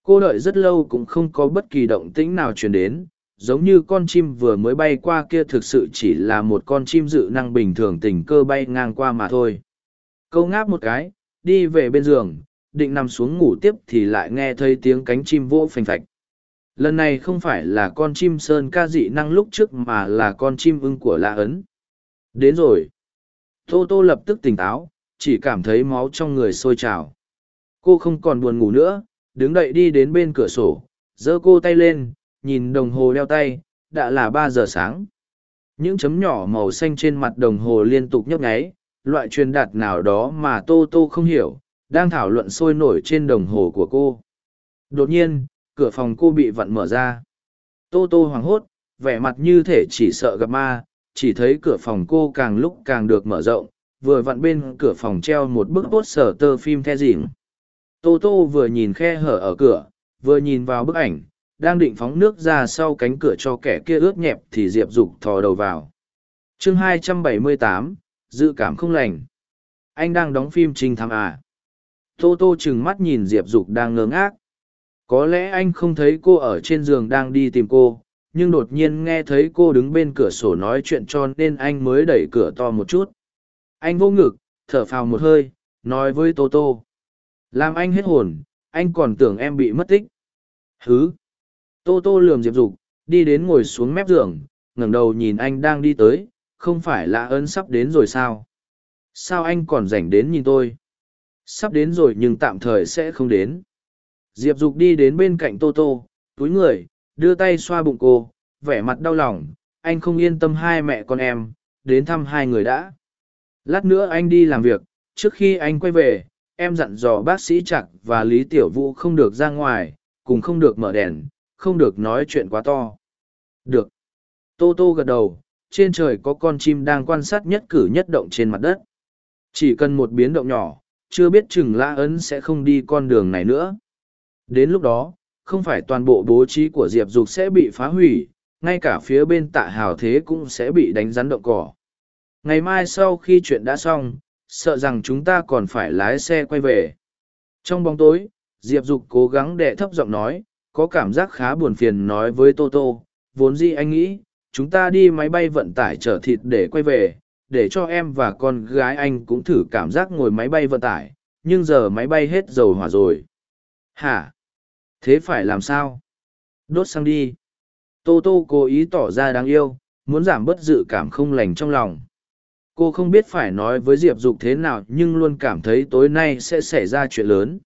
Cô đợi rất lâu cũng không có bất kỳ động tĩnh nào truyền đến, giống như con chim vừa mới bay qua kia thực sự chỉ là một con chim dự năng bình thường tình cơ bay ngang qua mà thôi. Câu ngáp một cái, đi về bên giường, định nằm xuống ngủ tiếp thì lại nghe thấy tiếng cánh chim vỗ phành phạch. Lần này không phải là con chim sơn ca dị năng lúc trước mà là con chim ưng của lạ ấn. Đến rồi. Tô Tô lập tức tỉnh táo, chỉ cảm thấy máu trong người sôi trào. Cô không còn buồn ngủ nữa, đứng đậy đi đến bên cửa sổ, giơ cô tay lên, nhìn đồng hồ đeo tay, đã là ba giờ sáng. Những chấm nhỏ màu xanh trên mặt đồng hồ liên tục nhấp nháy, loại truyền đạt nào đó mà Tô Tô không hiểu, đang thảo luận sôi nổi trên đồng hồ của cô. Đột nhiên, cửa phòng cô bị vặn mở ra. Tô Tô hoảng hốt, vẻ mặt như thể chỉ sợ gặp ma, chỉ thấy cửa phòng cô càng lúc càng được mở rộng, vừa vặn bên cửa phòng treo một bức bốt sở tơ phim the dịm. Tô Tô vừa nhìn khe hở ở cửa, vừa nhìn vào bức ảnh, đang định phóng nước ra sau cánh cửa cho kẻ kia ướt nhẹp thì Diệp Dục thò đầu vào. chương 278, dự cảm không lành. Anh đang đóng phim trinh thám à? Tô Tô chừng mắt nhìn Diệp Dục đang ngơ ngác. Có lẽ anh không thấy cô ở trên giường đang đi tìm cô, nhưng đột nhiên nghe thấy cô đứng bên cửa sổ nói chuyện cho nên anh mới đẩy cửa to một chút. Anh vô ngực, thở phào một hơi, nói với Tô Tô. Làm anh hết hồn, anh còn tưởng em bị mất tích. Hứ. Tô Tô lườm Diệp Dục, đi đến ngồi xuống mép giường, ngẩng đầu nhìn anh đang đi tới, không phải là ơn sắp đến rồi sao? Sao anh còn rảnh đến nhìn tôi? Sắp đến rồi nhưng tạm thời sẽ không đến. Diệp Dục đi đến bên cạnh Tô Tô, túi người, đưa tay xoa bụng cô, vẻ mặt đau lòng, anh không yên tâm hai mẹ con em, đến thăm hai người đã. Lát nữa anh đi làm việc, trước khi anh quay về, em dặn dò bác sĩ Trạc và Lý Tiểu Vũ không được ra ngoài, cùng không được mở đèn, không được nói chuyện quá to. Được. Tô Tô gật đầu, trên trời có con chim đang quan sát nhất cử nhất động trên mặt đất. Chỉ cần một biến động nhỏ, chưa biết chừng lã ấn sẽ không đi con đường này nữa. Đến lúc đó, không phải toàn bộ bố trí của Diệp Dục sẽ bị phá hủy, ngay cả phía bên tạ hào thế cũng sẽ bị đánh rắn động cỏ. Ngày mai sau khi chuyện đã xong, sợ rằng chúng ta còn phải lái xe quay về. Trong bóng tối, Diệp Dục cố gắng để thấp giọng nói, có cảm giác khá buồn phiền nói với Toto, vốn gì anh nghĩ, chúng ta đi máy bay vận tải chở thịt để quay về, để cho em và con gái anh cũng thử cảm giác ngồi máy bay vận tải, nhưng giờ máy bay hết dầu hỏa rồi. Hả? Thế phải làm sao? Đốt xăng đi. Tô Tô cố ý tỏ ra đáng yêu, muốn giảm bớt dự cảm không lành trong lòng. Cô không biết phải nói với Diệp Dục thế nào nhưng luôn cảm thấy tối nay sẽ xảy ra chuyện lớn.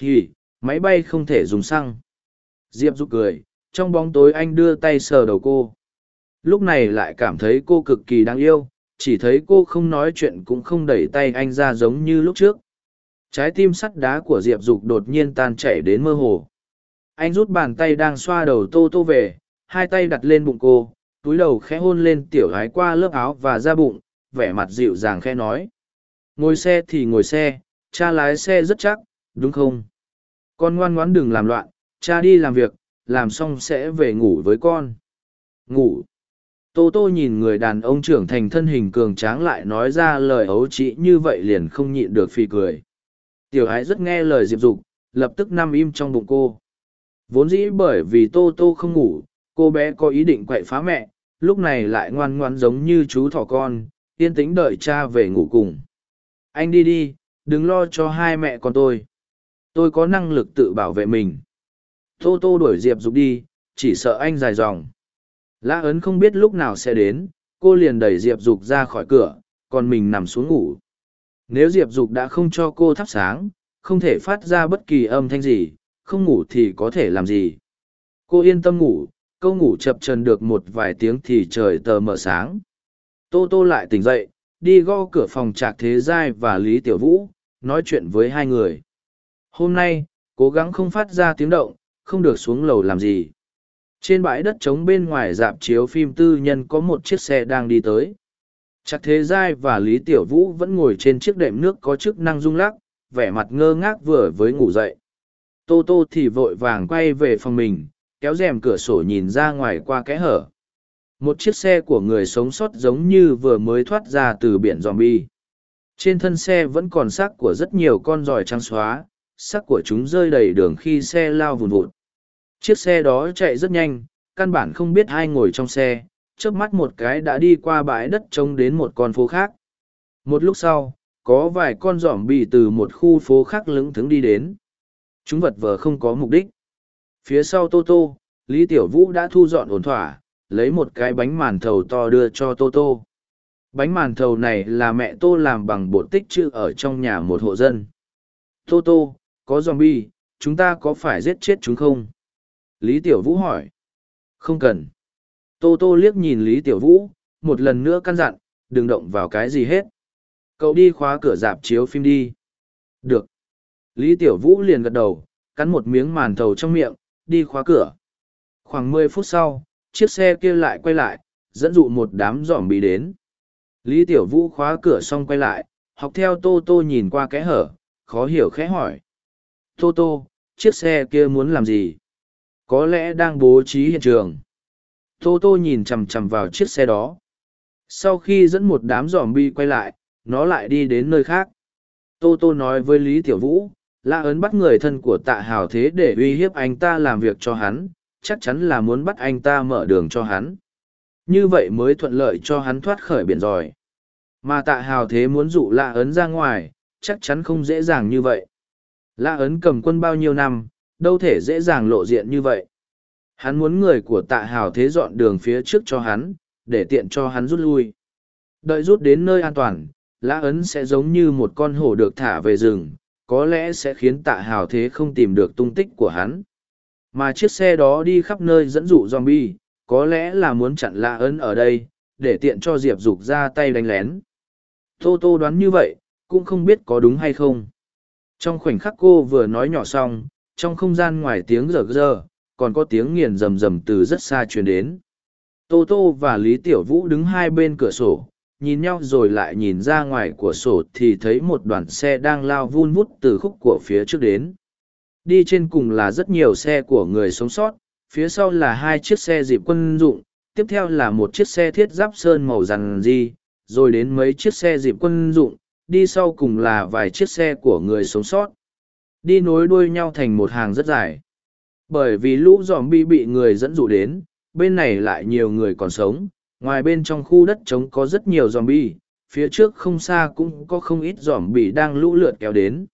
Hì, máy bay không thể dùng xăng. Diệp Dục cười, trong bóng tối anh đưa tay sờ đầu cô. Lúc này lại cảm thấy cô cực kỳ đáng yêu, chỉ thấy cô không nói chuyện cũng không đẩy tay anh ra giống như lúc trước. Trái tim sắt đá của Diệp Dục đột nhiên tan chảy đến mơ hồ. Anh rút bàn tay đang xoa đầu Tô Tô về, hai tay đặt lên bụng cô, túi đầu khẽ hôn lên tiểu gái qua lớp áo và ra bụng, vẻ mặt dịu dàng khẽ nói. Ngồi xe thì ngồi xe, cha lái xe rất chắc, đúng không? Con ngoan ngoãn đừng làm loạn, cha đi làm việc, làm xong sẽ về ngủ với con. Ngủ. Tô Tô nhìn người đàn ông trưởng thành thân hình cường tráng lại nói ra lời ấu trĩ như vậy liền không nhịn được phì cười. Tiểu ái rất nghe lời Diệp Dục, lập tức nằm im trong bụng cô. Vốn dĩ bởi vì Tô Tô không ngủ, cô bé có ý định quậy phá mẹ, lúc này lại ngoan ngoan giống như chú thỏ con yên tĩnh đợi cha về ngủ cùng anh đi đi đừng lo cho hai mẹ con tôi tôi có năng lực tự bảo vệ mình tô tô đuổi diệp dục đi, chỉ sợ anh dài dòng. Lã ấn không biết lúc nào sẽ đến, cô liền đẩy diệp dục ra khỏi cửa, còn mình nằm xuống ngủ. Nếu diệp dục đã không cho cô thắp sáng, không thể phát ra bất kỳ âm thanh gì, không ngủ thì có thể làm gì? Cô yên tâm ngủ, câu ngủ chập trần được một vài tiếng thì trời tờ mờ sáng. Tô tô lại tỉnh dậy, đi gõ cửa phòng trạc thế giai và lý tiểu vũ, nói chuyện với hai người. Hôm nay, cố gắng không phát ra tiếng động không được xuống lầu làm gì. Trên bãi đất trống bên ngoài dạp chiếu phim tư nhân có một chiếc xe đang đi tới. Chắc thế giai và lý tiểu vũ vẫn ngồi trên chiếc đệm nước có chức năng rung lắc, vẻ mặt ngơ ngác vừa với ngủ dậy. Tô tô thì vội vàng quay về phòng mình, kéo rèm cửa sổ nhìn ra ngoài qua kẽ hở. Một chiếc xe của người sống sót giống như vừa mới thoát ra từ biển dòm bi trên thân xe vẫn còn xác của rất nhiều con giòi trắng xóa Sắc của chúng rơi đầy đường khi xe lao vùn vụt. Chiếc xe đó chạy rất nhanh, căn bản không biết ai ngồi trong xe trước mắt một cái đã đi qua bãi đất trông đến một con phố khác. Một lúc sau, có vài con giỏm bị từ một khu phố khác lững thững đi đến. Chúng vật vờ không có mục đích. Phía sau tô tô lý tiểu vũ đã thu dọn ổn thỏa, lấy một cái bánh màn thầu to đưa cho tô tô bánh màn thầu này là mẹ tô làm bằng bột tích chữ ở trong nhà một hộ dân. Tô tô có zombie, chúng ta có phải giết chết chúng không? Lý tiểu vũ hỏi. Không cần. Tô tô liếc nhìn lý tiểu vũ một lần nữa căn dặn đừng động vào cái gì hết. Cậu đi khóa cửa dạp chiếu phim đi. Được. Lý tiểu vũ liền gật đầu cắn một miếng màn thầu trong miệng đi khóa cửa. Khoảng mười phút sau chiếc xe kia lại quay lại dẫn dụ một đám giỏm bị đến. Lý tiểu vũ khóa cửa xong quay lại học theo tô tô nhìn qua kẽ hở khó hiểu khẽ hỏi tô tô, chiếc xe kia muốn làm gì? Có lẽ đang bố trí hiện trường. Tô tô nhìn chằm chằm vào chiếc xe đó. Sau khi dẫn một đám giòm bi quay lại, nó lại đi đến nơi khác. Tô tô nói với lý tiểu vũ, la ấn bắt người thân của tạ hào thế để uy hiếp anh ta làm việc cho hắn, chắc chắn là muốn bắt anh ta mở đường cho hắn. Như vậy mới thuận lợi cho hắn thoát khỏi biển rồi. mà tạ hào thế muốn dụ la ấn ra ngoài, chắc chắn không dễ dàng như vậy la ấn cầm quân bao nhiêu năm, đâu thể dễ dàng lộ diện như vậy. Hắn muốn người của tạ hào thế dọn đường phía trước cho hắn, để tiện cho hắn rút lui. Đợi rút đến nơi an toàn lã ấn sẽ giống như một con hổ được thả về rừng, có lẽ sẽ khiến tạ hào thế không tìm được tung tích của hắn. Mà chiếc xe đó đi khắp nơi dẫn dụ zombie, có lẽ là muốn chặn lã ấn ở đây, để tiện cho diệp dục ra tay đánh lén. Tô tô đoán như vậy, cũng không biết có đúng hay không trong khoảnh khắc cô vừa nói nhỏ xong, trong không gian ngoài tiếng rờ rờ, còn có tiếng nghiền rầm rầm từ rất xa truyền đến. Tô tô và lý tiểu vũ đứng hai bên cửa sổ, nhìn nhau rồi lại nhìn ra ngoài của sổ thì thấy một đoàn xe đang lao vun vút từ khúc của phía trước đến. Đi trên cùng là rất nhiều xe của người sống sót, phía sau là hai chiếc xe dịp quân dụng, tiếp theo là một chiếc xe thiết giáp sơn màu rằn di, rồi đến mấy chiếc xe dịp quân dụng đi sau cùng là vài chiếc xe của người sống sót. Đi nối đuôi nhau thành một hàng rất dài. Bởi vì lũ dòm bi bị người dẫn dụ đến bên này lại nhiều người còn sống. Ngoài bên trong khu đất trống có rất nhiều dòm bi phía trước không xa cũng có không ít dòm bi đang lũ lượt kéo đến.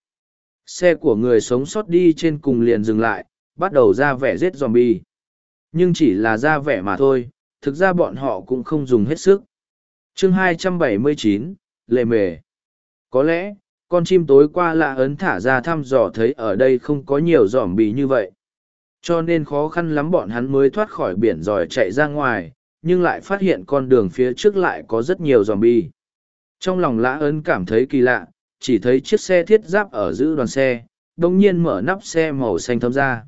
Xe của người sống sót đi trên cùng liền dừng lại bắt đầu ra vẻ giết dòm bi. Nhưng chỉ là ra vẻ mà thôi thực ra bọn họ cũng không dùng hết sức. Chương 279, lệ mề có lẽ, con chim tối qua lạ ấn thả ra thăm dò thấy ở đây không có nhiều dòm bì như vậy. Cho nên khó khăn lắm bọn hắn mới thoát khỏi biển giỏi chạy ra ngoài, nhưng lại phát hiện con đường phía trước lại có rất nhiều giòm bì. Trong lòng lã ấn cảm thấy kỳ lạ, chỉ thấy chiếc xe thiết giáp ở giữ đoàn xe đ ỗ n g nhiên mở nắp xe màu xanh thấm ra.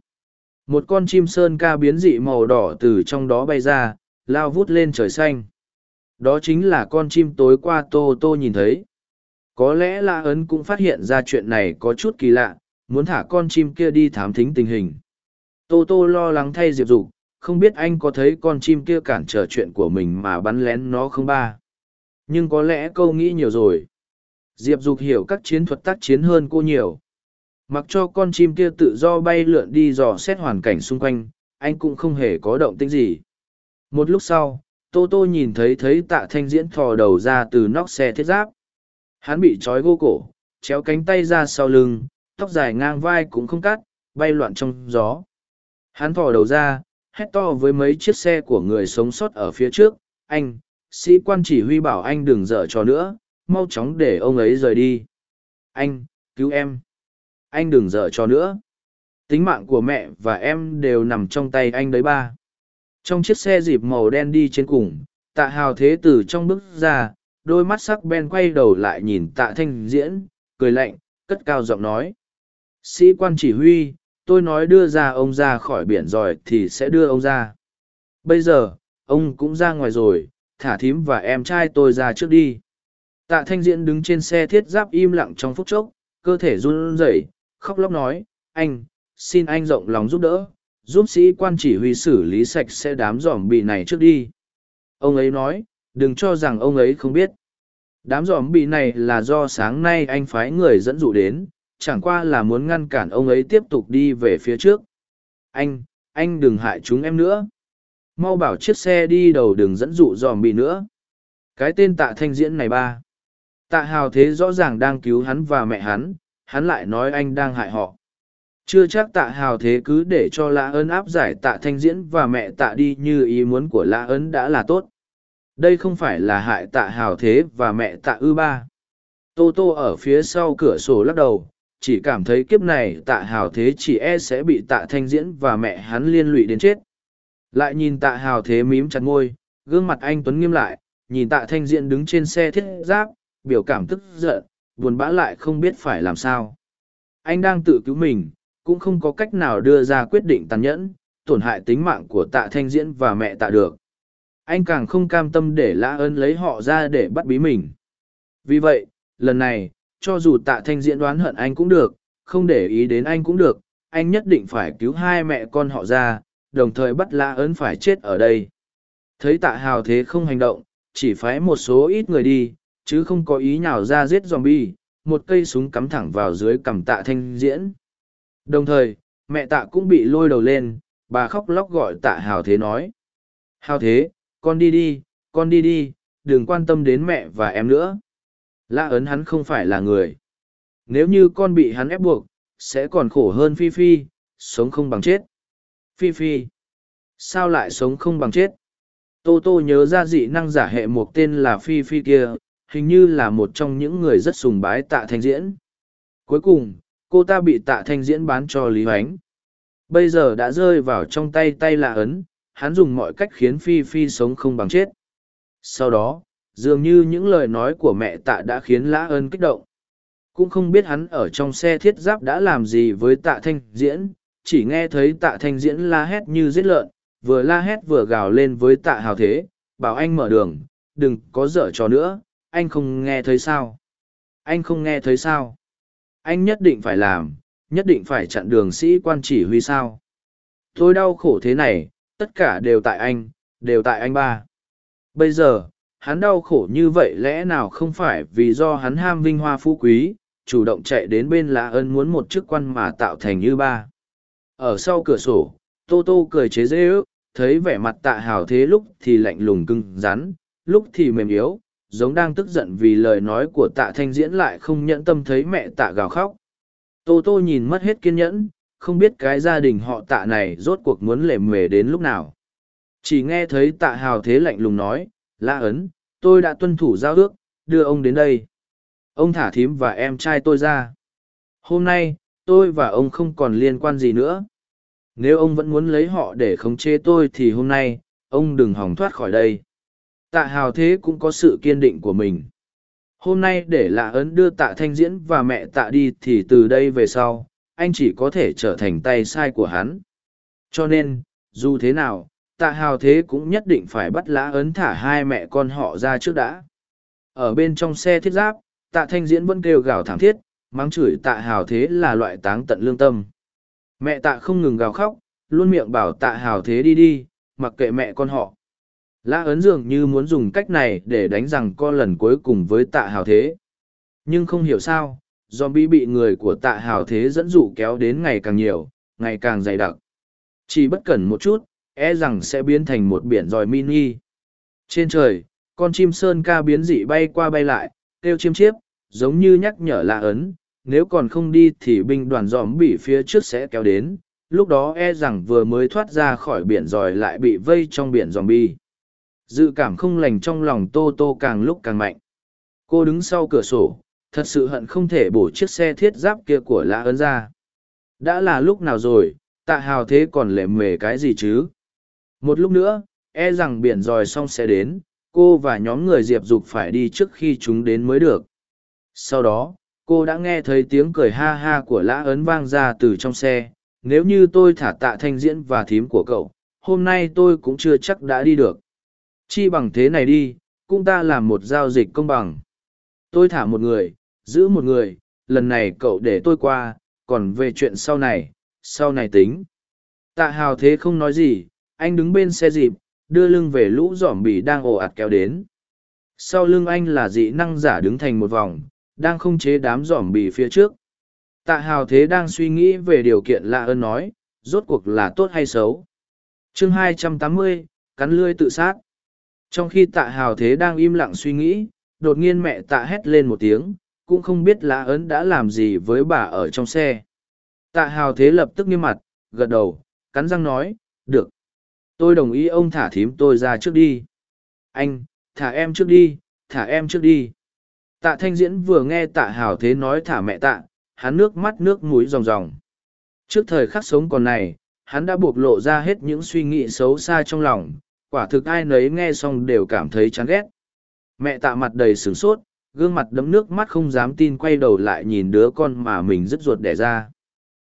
Một con chim sơn ca biến dị màu đỏ từ trong đó bay ra, lao vút lên trời xanh. Đó chính là con chim tối qua tô tô nhìn thấy có lẽ là ấn cũng phát hiện ra chuyện này có chút kỳ lạ muốn thả con chim kia đi thám thính tình hình Tô Tô lo lắng thay Diệp Dục, không biết anh có thấy con chim kia cản trở chuyện của mình mà bắn lén nó không ba. Nhưng có lẽ câu nghĩ nhiều rồi. Diệp Dục hiểu các chiến thuật tác chiến hơn cô nhiều. Mặc cho con chim kia tự do bay lượn đi dò xét hoàn cảnh xung quanh, anh cũng không hề có động tĩnh gì. Một lúc sau, Tô Tô nhìn thấy thấy tạ thanh diễn thò đầu ra từ nóc xe thiết giáp. Hắn bị trói gô cổ, chéo cánh tay ra sau lưng, tóc dài ngang vai cũng không cắt, bay loạn trong gió. Hắn thò đầu ra, hét to với mấy chiếc xe của người sống sót ở phía trước, anh, sĩ quan chỉ huy bảo anh đừng dở trò nữa, mau chóng để ông ấy rời đi. Anh, cứu em. Anh đừng dở trò nữa. Tính mạng của mẹ và em đều nằm trong tay anh đấy ba. Trong chiếc xe dịp màu đen đi trên cùng, tạ hào thế tử trong bước ra, đôi mắt sắc ben quay đầu lại nhìn tạ thanh diễn, cười lạnh, cất cao giọng nói. Sĩ quan chỉ huy, tôi nói đưa ra ông ra khỏi biển rồi thì sẽ đưa ông ra. Bây giờ, ông cũng ra ngoài rồi, thả thím và em trai tôi ra trước đi. Tạ thanh diễn đứng trên xe thiết giáp im lặng trong phút chốc, cơ thể run rẩy, khóc lóc nói, anh, xin anh rộng lòng giúp đỡ, giúp sĩ quan chỉ huy xử lý sạch sẽ đám giỏm bị này trước đi. Ông ấy nói, đừng cho rằng ông ấy không biết. Đám dòm bị này là do sáng nay anh phái người dẫn dụ đến, chẳng qua là muốn ngăn cản ông ấy tiếp tục đi về phía trước. Anh, anh đừng hại chúng em nữa. Mau bảo chiếc xe đi đầu đừng dẫn dụ giòm bị nữa. Cái tên tạ thanh diễn này ba. Tạ hào thế rõ ràng đang cứu hắn và mẹ hắn, hắn lại nói anh đang hại họ. Chưa chắc tạ hào thế cứ để cho lã ấn áp giải tạ thanh diễn và mẹ tạ đi như ý muốn của lã ấn đã là tốt. Đây không phải là hại tạ hào thế và mẹ tạ ư ba. Tô tô ở phía sau cửa sổ lắc đầu, chỉ cảm thấy kiếp này tạ hào thế chỉ e sẽ bị tạ thanh diễn và mẹ hắn liên lụy đến chết. Lại nhìn tạ hào thế mím chặt ngôi, gương mặt anh Tuấn nghiêm lại, nhìn tạ thanh diễn đứng trên xe thiết giáp, biểu cảm tức giận, buồn bã lại không biết phải làm sao. Anh đang tự cứu mình, cũng không có cách nào đưa ra quyết định tàn nhẫn, tổn hại tính mạng của tạ thanh diễn và mẹ tạ được. Anh càng không cam tâm để lã ơn lấy họ ra để bắt bí mình. Vì vậy, lần này, cho dù tạ thanh diễn đoán hận anh cũng được, không để ý đến anh cũng được, anh nhất định phải cứu hai mẹ con họ ra, đồng thời bắt lã ơn phải chết ở đây. Thấy tạ hào thế không hành động, chỉ phái một số ít người đi, chứ không có ý nào ra giết zombie, một cây súng cắm thẳng vào dưới cằm tạ thanh diễn. Đồng thời, mẹ tạ cũng bị lôi đầu lên, bà khóc lóc gọi tạ hào thế nói. Hào thế, con đi đi, con đi đi, đừng quan tâm đến mẹ và em nữa. Lã ấn hắn không phải là người. Nếu như con bị hắn ép buộc, sẽ còn khổ hơn Phi Phi, sống không bằng chết. Phi Phi, sao lại sống không bằng chết? Tô Tô nhớ ra dị năng giả hệ một tên là Phi Phi kia, hình như là một trong những người rất sùng bái tạ thanh diễn. Cuối cùng, cô ta bị tạ thanh diễn bán cho Lý Hoánh. Bây giờ đã rơi vào trong tay tay lạ ấn, hắn dùng mọi cách khiến Phi Phi sống không bằng chết. Sau đó, dường như những lời nói của mẹ tạ đã khiến lã ơn kích động. Cũng không biết hắn ở trong xe thiết giáp đã làm gì với tạ thanh diễn, chỉ nghe thấy tạ thanh diễn la hét như giết lợn, vừa la hét vừa gào lên với tạ hào thế, bảo anh mở đường, đừng có dở trò nữa, anh không nghe thấy sao. Anh không nghe thấy sao. Anh nhất định phải làm, nhất định phải chặn đường sĩ quan chỉ huy sao. Tôi đau khổ thế này, tất cả đều tại anh, đều tại anh ba. Bây giờ, hắn đau khổ như vậy lẽ nào không phải vì do hắn ham vinh hoa phú quý, chủ động chạy đến bên lạ ân muốn một chức quan mà tạo thành như ba. Ở sau cửa sổ, Tô Tô cười chế dễ ước, thấy vẻ mặt tạ hào thế lúc thì lạnh lùng cưng rắn, lúc thì mềm yếu, giống đang tức giận vì lời nói của tạ thanh diễn lại không nhẫn tâm thấy mẹ tạ gào khóc. Tô Tô nhìn mất hết kiên nhẫn, không biết cái gia đình họ tạ này rốt cuộc muốn lề mề đến lúc nào. Chỉ nghe thấy tạ hào thế lạnh lùng nói, La ấn, tôi đã tuân thủ giao ước, đưa ông đến đây. Ông thả thím và em trai tôi ra. Hôm nay, tôi và ông không còn liên quan gì nữa. Nếu ông vẫn muốn lấy họ để khống chế tôi thì hôm nay, ông đừng hòng thoát khỏi đây. Tạ hào thế cũng có sự kiên định của mình. Hôm nay để lạ ấn đưa tạ thanh diễn và mẹ tạ đi thì từ đây về sau, anh chỉ có thể trở thành tay sai của hắn. Cho nên, dù thế nào, tạ hào thế cũng nhất định phải bắt lã ấn thả hai mẹ con họ ra trước đã. Ở bên trong xe thiết giáp, tạ thanh diễn vẫn kêu gào thảm thiết, mắng chửi tạ hào thế là loại táng tận lương tâm. Mẹ tạ không ngừng gào khóc, luôn miệng bảo tạ hào thế đi đi, mặc kệ mẹ con họ. Lã ấn dường như muốn dùng cách này để đánh rằng con lần cuối cùng với tạ hào thế. Nhưng không hiểu sao, zombie bị người của tạ hào thế dẫn dụ kéo đến ngày càng nhiều, ngày càng dày đặc. Chỉ bất cẩn một chút, e rằng sẽ biến thành một biển dòi mini. Trên trời, con chim sơn ca biến dị bay qua bay lại, kêu chiêm chiếp, giống như nhắc nhở lạ ấn, nếu còn không đi thì binh đoàn dòm bị phía trước sẽ kéo đến, lúc đó e rằng vừa mới thoát ra khỏi biển dòi lại bị vây trong biển dòm bi. Dự cảm không lành trong lòng Tô Tô càng lúc càng mạnh. Cô đứng sau cửa sổ, thật sự hận không thể bổ chiếc xe thiết giáp kia của lã ấn ra. Đã là lúc nào rồi, tạ hào thế còn lệ mề cái gì chứ? Một lúc nữa, e rằng biển dòi xong sẽ đến, cô và nhóm người diệp dục phải đi trước khi chúng đến mới được sau đó cô đã nghe thấy tiếng cười ha ha của lã ấn vang ra từ trong xe nếu như tôi thả tạ thanh diễn và thím của cậu hôm nay tôi cũng chưa chắc đã đi được chi bằng thế này đi cũng ta làm một giao dịch công bằng tôi thả một người giữ một người lần này cậu để tôi qua còn về chuyện sau này sau này tính. Tạ hào thế không nói gì anh đứng bên xe dịp đưa lưng về lũ giỏm bỉ đang ồ ạt kéo đến. Sau lưng anh là dị năng giả đứng thành một vòng đang không chế đám giỏm bỉ phía trước. Tạ hào thế đang suy nghĩ về điều kiện lạ ơn nói rốt cuộc là tốt hay xấu? Chương 280, cắn lươi tự sát. Trong khi tạ hào thế đang im lặng suy nghĩ đột nhiên mẹ tạ hét lên một tiếng cũng không biết lã ấn đã làm gì với bà ở trong xe. Tạ hào thế lập tức nghiêm mặt, gật đầu, cắn răng nói, được. Tôi đồng ý ông thả thím tôi ra trước đi. Anh, thả em trước đi, thả em trước đi. Tạ thanh diễn vừa nghe tạ hào thế nói thả mẹ tạ, hắn nước mắt nước mũi ròng ròng. Trước thời khắc sống còn này, hắn đã buộc lộ ra hết những suy nghĩ xấu xa trong lòng, quả thực ai nấy nghe xong đều cảm thấy chán ghét. Mẹ tạ mặt đầy sửng sốt gương mặt đấm nước mắt không dám tin quay đầu lại nhìn đứa con mà mình dứt ruột đẻ ra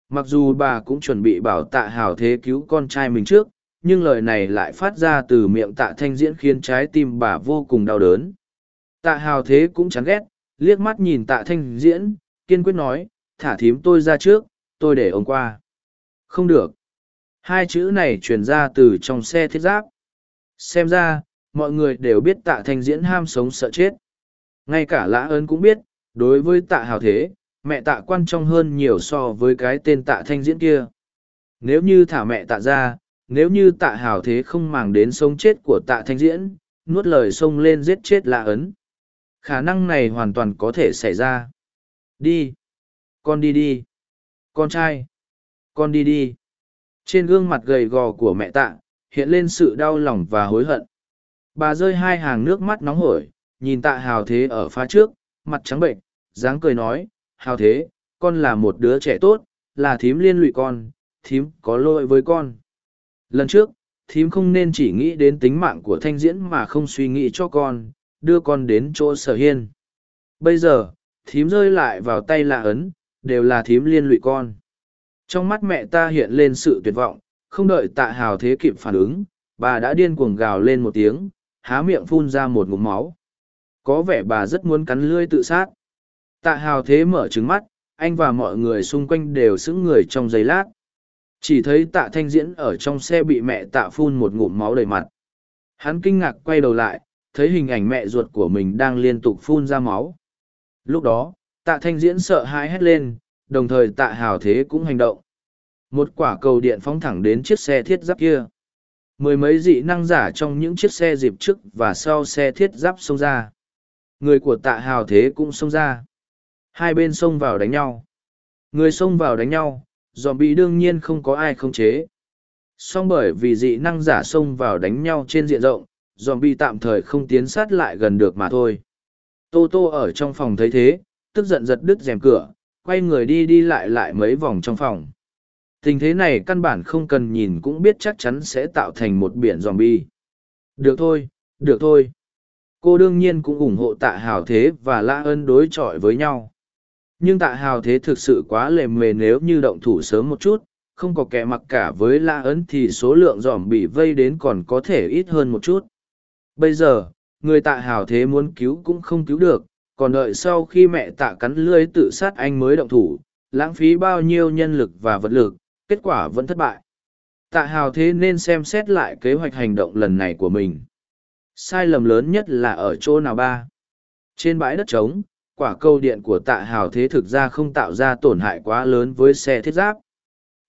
mặc dù bà cũng chuẩn bị bảo tạ hào thế cứu con trai mình trước nhưng lời này lại phát ra từ miệng tạ thanh diễn khiến trái tim bà vô cùng đau đớn. Tạ hào thế cũng chán ghét, liếc mắt nhìn tạ thanh diễn, kiên quyết nói, thả thím tôi ra trước, tôi để ông qua. Không được. Hai chữ này truyền ra từ trong xe thiết giáp. Xem ra, mọi người đều biết tạ thanh diễn ham sống sợ chết. Ngay cả lã ơn cũng biết, đối với tạ hào thế, mẹ tạ quan trọng hơn nhiều so với cái tên tạ thanh diễn kia. Nếu như thả mẹ tạ ra, nếu như tạ hào thế không màng đến sống chết của tạ thanh diễn nuốt lời xông lên giết chết lạ ấn khả năng này hoàn toàn có thể xảy ra. Đi. Con đi đi. Con trai. Con đi đi. Trên gương mặt gầy gò của mẹ tạ hiện lên sự đau lòng và hối hận. Bà rơi hai hàng nước mắt nóng hổi nhìn tạ hào thế ở phá trước mặt trắng bệnh dáng cười nói hào thế con là một đứa trẻ tốt là thím liên lụy con thím có lỗi với con Lần trước, thím không nên chỉ nghĩ đến tính mạng của thanh diễn mà không suy nghĩ cho con, đưa con đến chỗ sở hiên. Bây giờ, thím rơi lại vào tay lạ ấn, đều là thím liên lụy con. Trong mắt mẹ ta hiện lên sự tuyệt vọng, không đợi tạ hào thế kịp phản ứng, bà đã điên cuồng gào lên một tiếng, há miệng phun ra một ngụm máu. Có vẻ bà rất muốn cắn lươi tự sát. Tạ hào thế mở trứng mắt, anh và mọi người xung quanh đều sững người trong giây lát. Chỉ thấy tạ thanh diễn ở trong xe bị mẹ tạ phun một ngụm máu đầy mặt. Hắn kinh ngạc quay đầu lại, thấy hình ảnh mẹ ruột của mình đang liên tục phun ra máu. Lúc đó, tạ thanh diễn sợ hãi hét lên, đồng thời tạ hào thế cũng hành động. Một quả cầu điện phóng thẳng đến chiếc xe thiết giáp kia. Mười mấy dị năng giả trong những chiếc xe dịp trước và sau xe thiết giáp xông ra. Người của tạ hào thế cũng xông ra. Hai bên xông vào đánh nhau. Người xông vào đánh nhau, dòm bị đương nhiên không có ai không chế. Song bởi vì dị năng giả xông vào đánh nhau trên diện rộng, dòm bị tạm thời không tiến sát lại gần được mà thôi. Tô Tô ở trong phòng thấy thế, tức giận giật đứt rèm cửa, quay người đi đi lại lại mấy vòng trong phòng. Tình thế này căn bản không cần nhìn cũng biết chắc chắn sẽ tạo thành một biển zombie. Được thôi, được thôi. Cô đương nhiên cũng ủng hộ tạ hào thế và lã ân đối chọi với nhau. Nhưng tạ hào thế thực sự quá lề mề nếu như động thủ sớm một chút, không có kẻ mặc cả với la ấn thì số lượng dòm bị vây đến còn có thể ít hơn một chút. Bây giờ, người tạ hào thế muốn cứu cũng không cứu được, còn đợi sau khi mẹ tạ cắn lưới tự sát anh mới động thủ, lãng phí bao nhiêu nhân lực và vật lực, kết quả vẫn thất bại. Tạ hào thế nên xem xét lại kế hoạch hành động lần này của mình sai lầm lớn nhất là ở chỗ nào ba? Trên bãi đất trống quả câu điện của tạ hào thế thực ra không tạo ra tổn hại quá lớn với xe thiết giáp.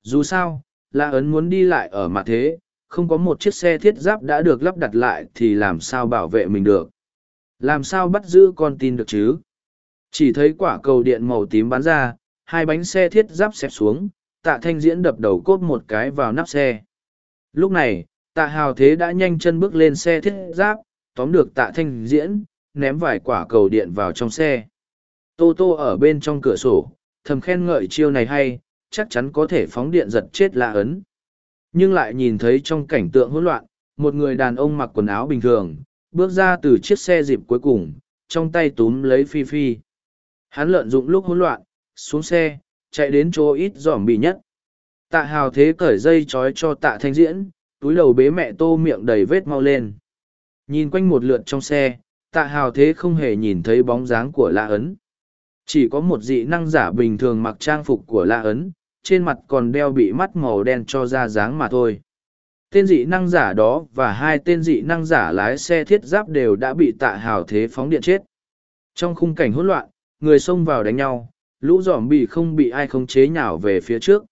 Dù sao, La Ấn muốn đi lại ở mặt thế, không có một chiếc xe thiết giáp đã được lắp đặt lại thì làm sao bảo vệ mình được? Làm sao bắt giữ con tin được chứ? Chỉ thấy quả cầu điện màu tím bắn ra hai bánh xe thiết giáp xẹp xuống tạ thanh diễn đập đầu cốt một cái vào nắp xe. Lúc này tạ hào thế đã nhanh chân bước lên xe thiết giáp, tóm được tạ thanh diễn, ném vài quả cầu điện vào trong xe. Tô tô ở bên trong cửa sổ, thầm khen ngợi chiêu này hay, chắc chắn có thể phóng điện giật chết lạ ấn. Nhưng lại nhìn thấy trong cảnh tượng hỗn loạn, một người đàn ông mặc quần áo bình thường, bước ra từ chiếc xe dịp cuối cùng, trong tay túm lấy phi phi. Hắn lợn dụng lúc hỗn loạn, xuống xe, chạy đến chỗ ít dỏm bị nhất. Tạ hào thế cởi dây trói cho tạ thanh diễn túi đầu bế mẹ tô miệng đầy vết mau lên. Nhìn quanh một lượt trong xe, tạ hào thế không hề nhìn thấy bóng dáng của la ấn. Chỉ có một dị năng giả bình thường mặc trang phục của la ấn, trên mặt còn đeo bị mắt màu đen cho ra dáng mà thôi. Tên dị năng giả đó và hai tên dị năng giả lái xe thiết giáp đều đã bị tạ hào thế phóng điện chết. Trong khung cảnh hỗn loạn, người xông vào đánh nhau, lũ dòm bị không bị ai khống chế nhào về phía trước.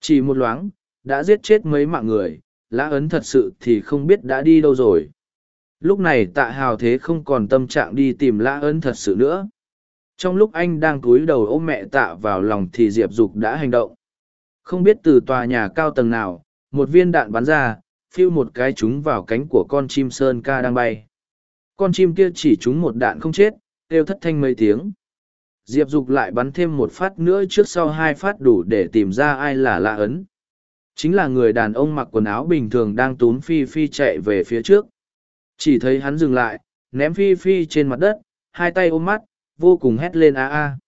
Chỉ một loáng, đã giết chết mấy mạng người lã ấn thật sự thì không biết đã đi đâu rồi. Lúc này tạ hào thế không còn tâm trạng đi tìm lã ấn thật sự nữa. Trong lúc anh đang cúi đầu ôm mẹ tạ vào lòng thì diệp dục đã hành động. Không biết từ tòa nhà cao tầng nào, một viên đạn bắn ra, phiêu một cái trúng vào cánh của con chim sơn ca đang bay. Con chim kia chỉ trúng một đạn không chết, kêu thất thanh mấy tiếng. Diệp dục lại bắn thêm một phát nữa trước sau hai phát đủ để tìm ra ai là lạ ấn chính là người đàn ông mặc quần áo bình thường đang tún phi phi chạy về phía trước. Chỉ thấy hắn dừng lại, ném phi phi trên mặt đất, hai tay ôm mắt, vô cùng hét lên a a.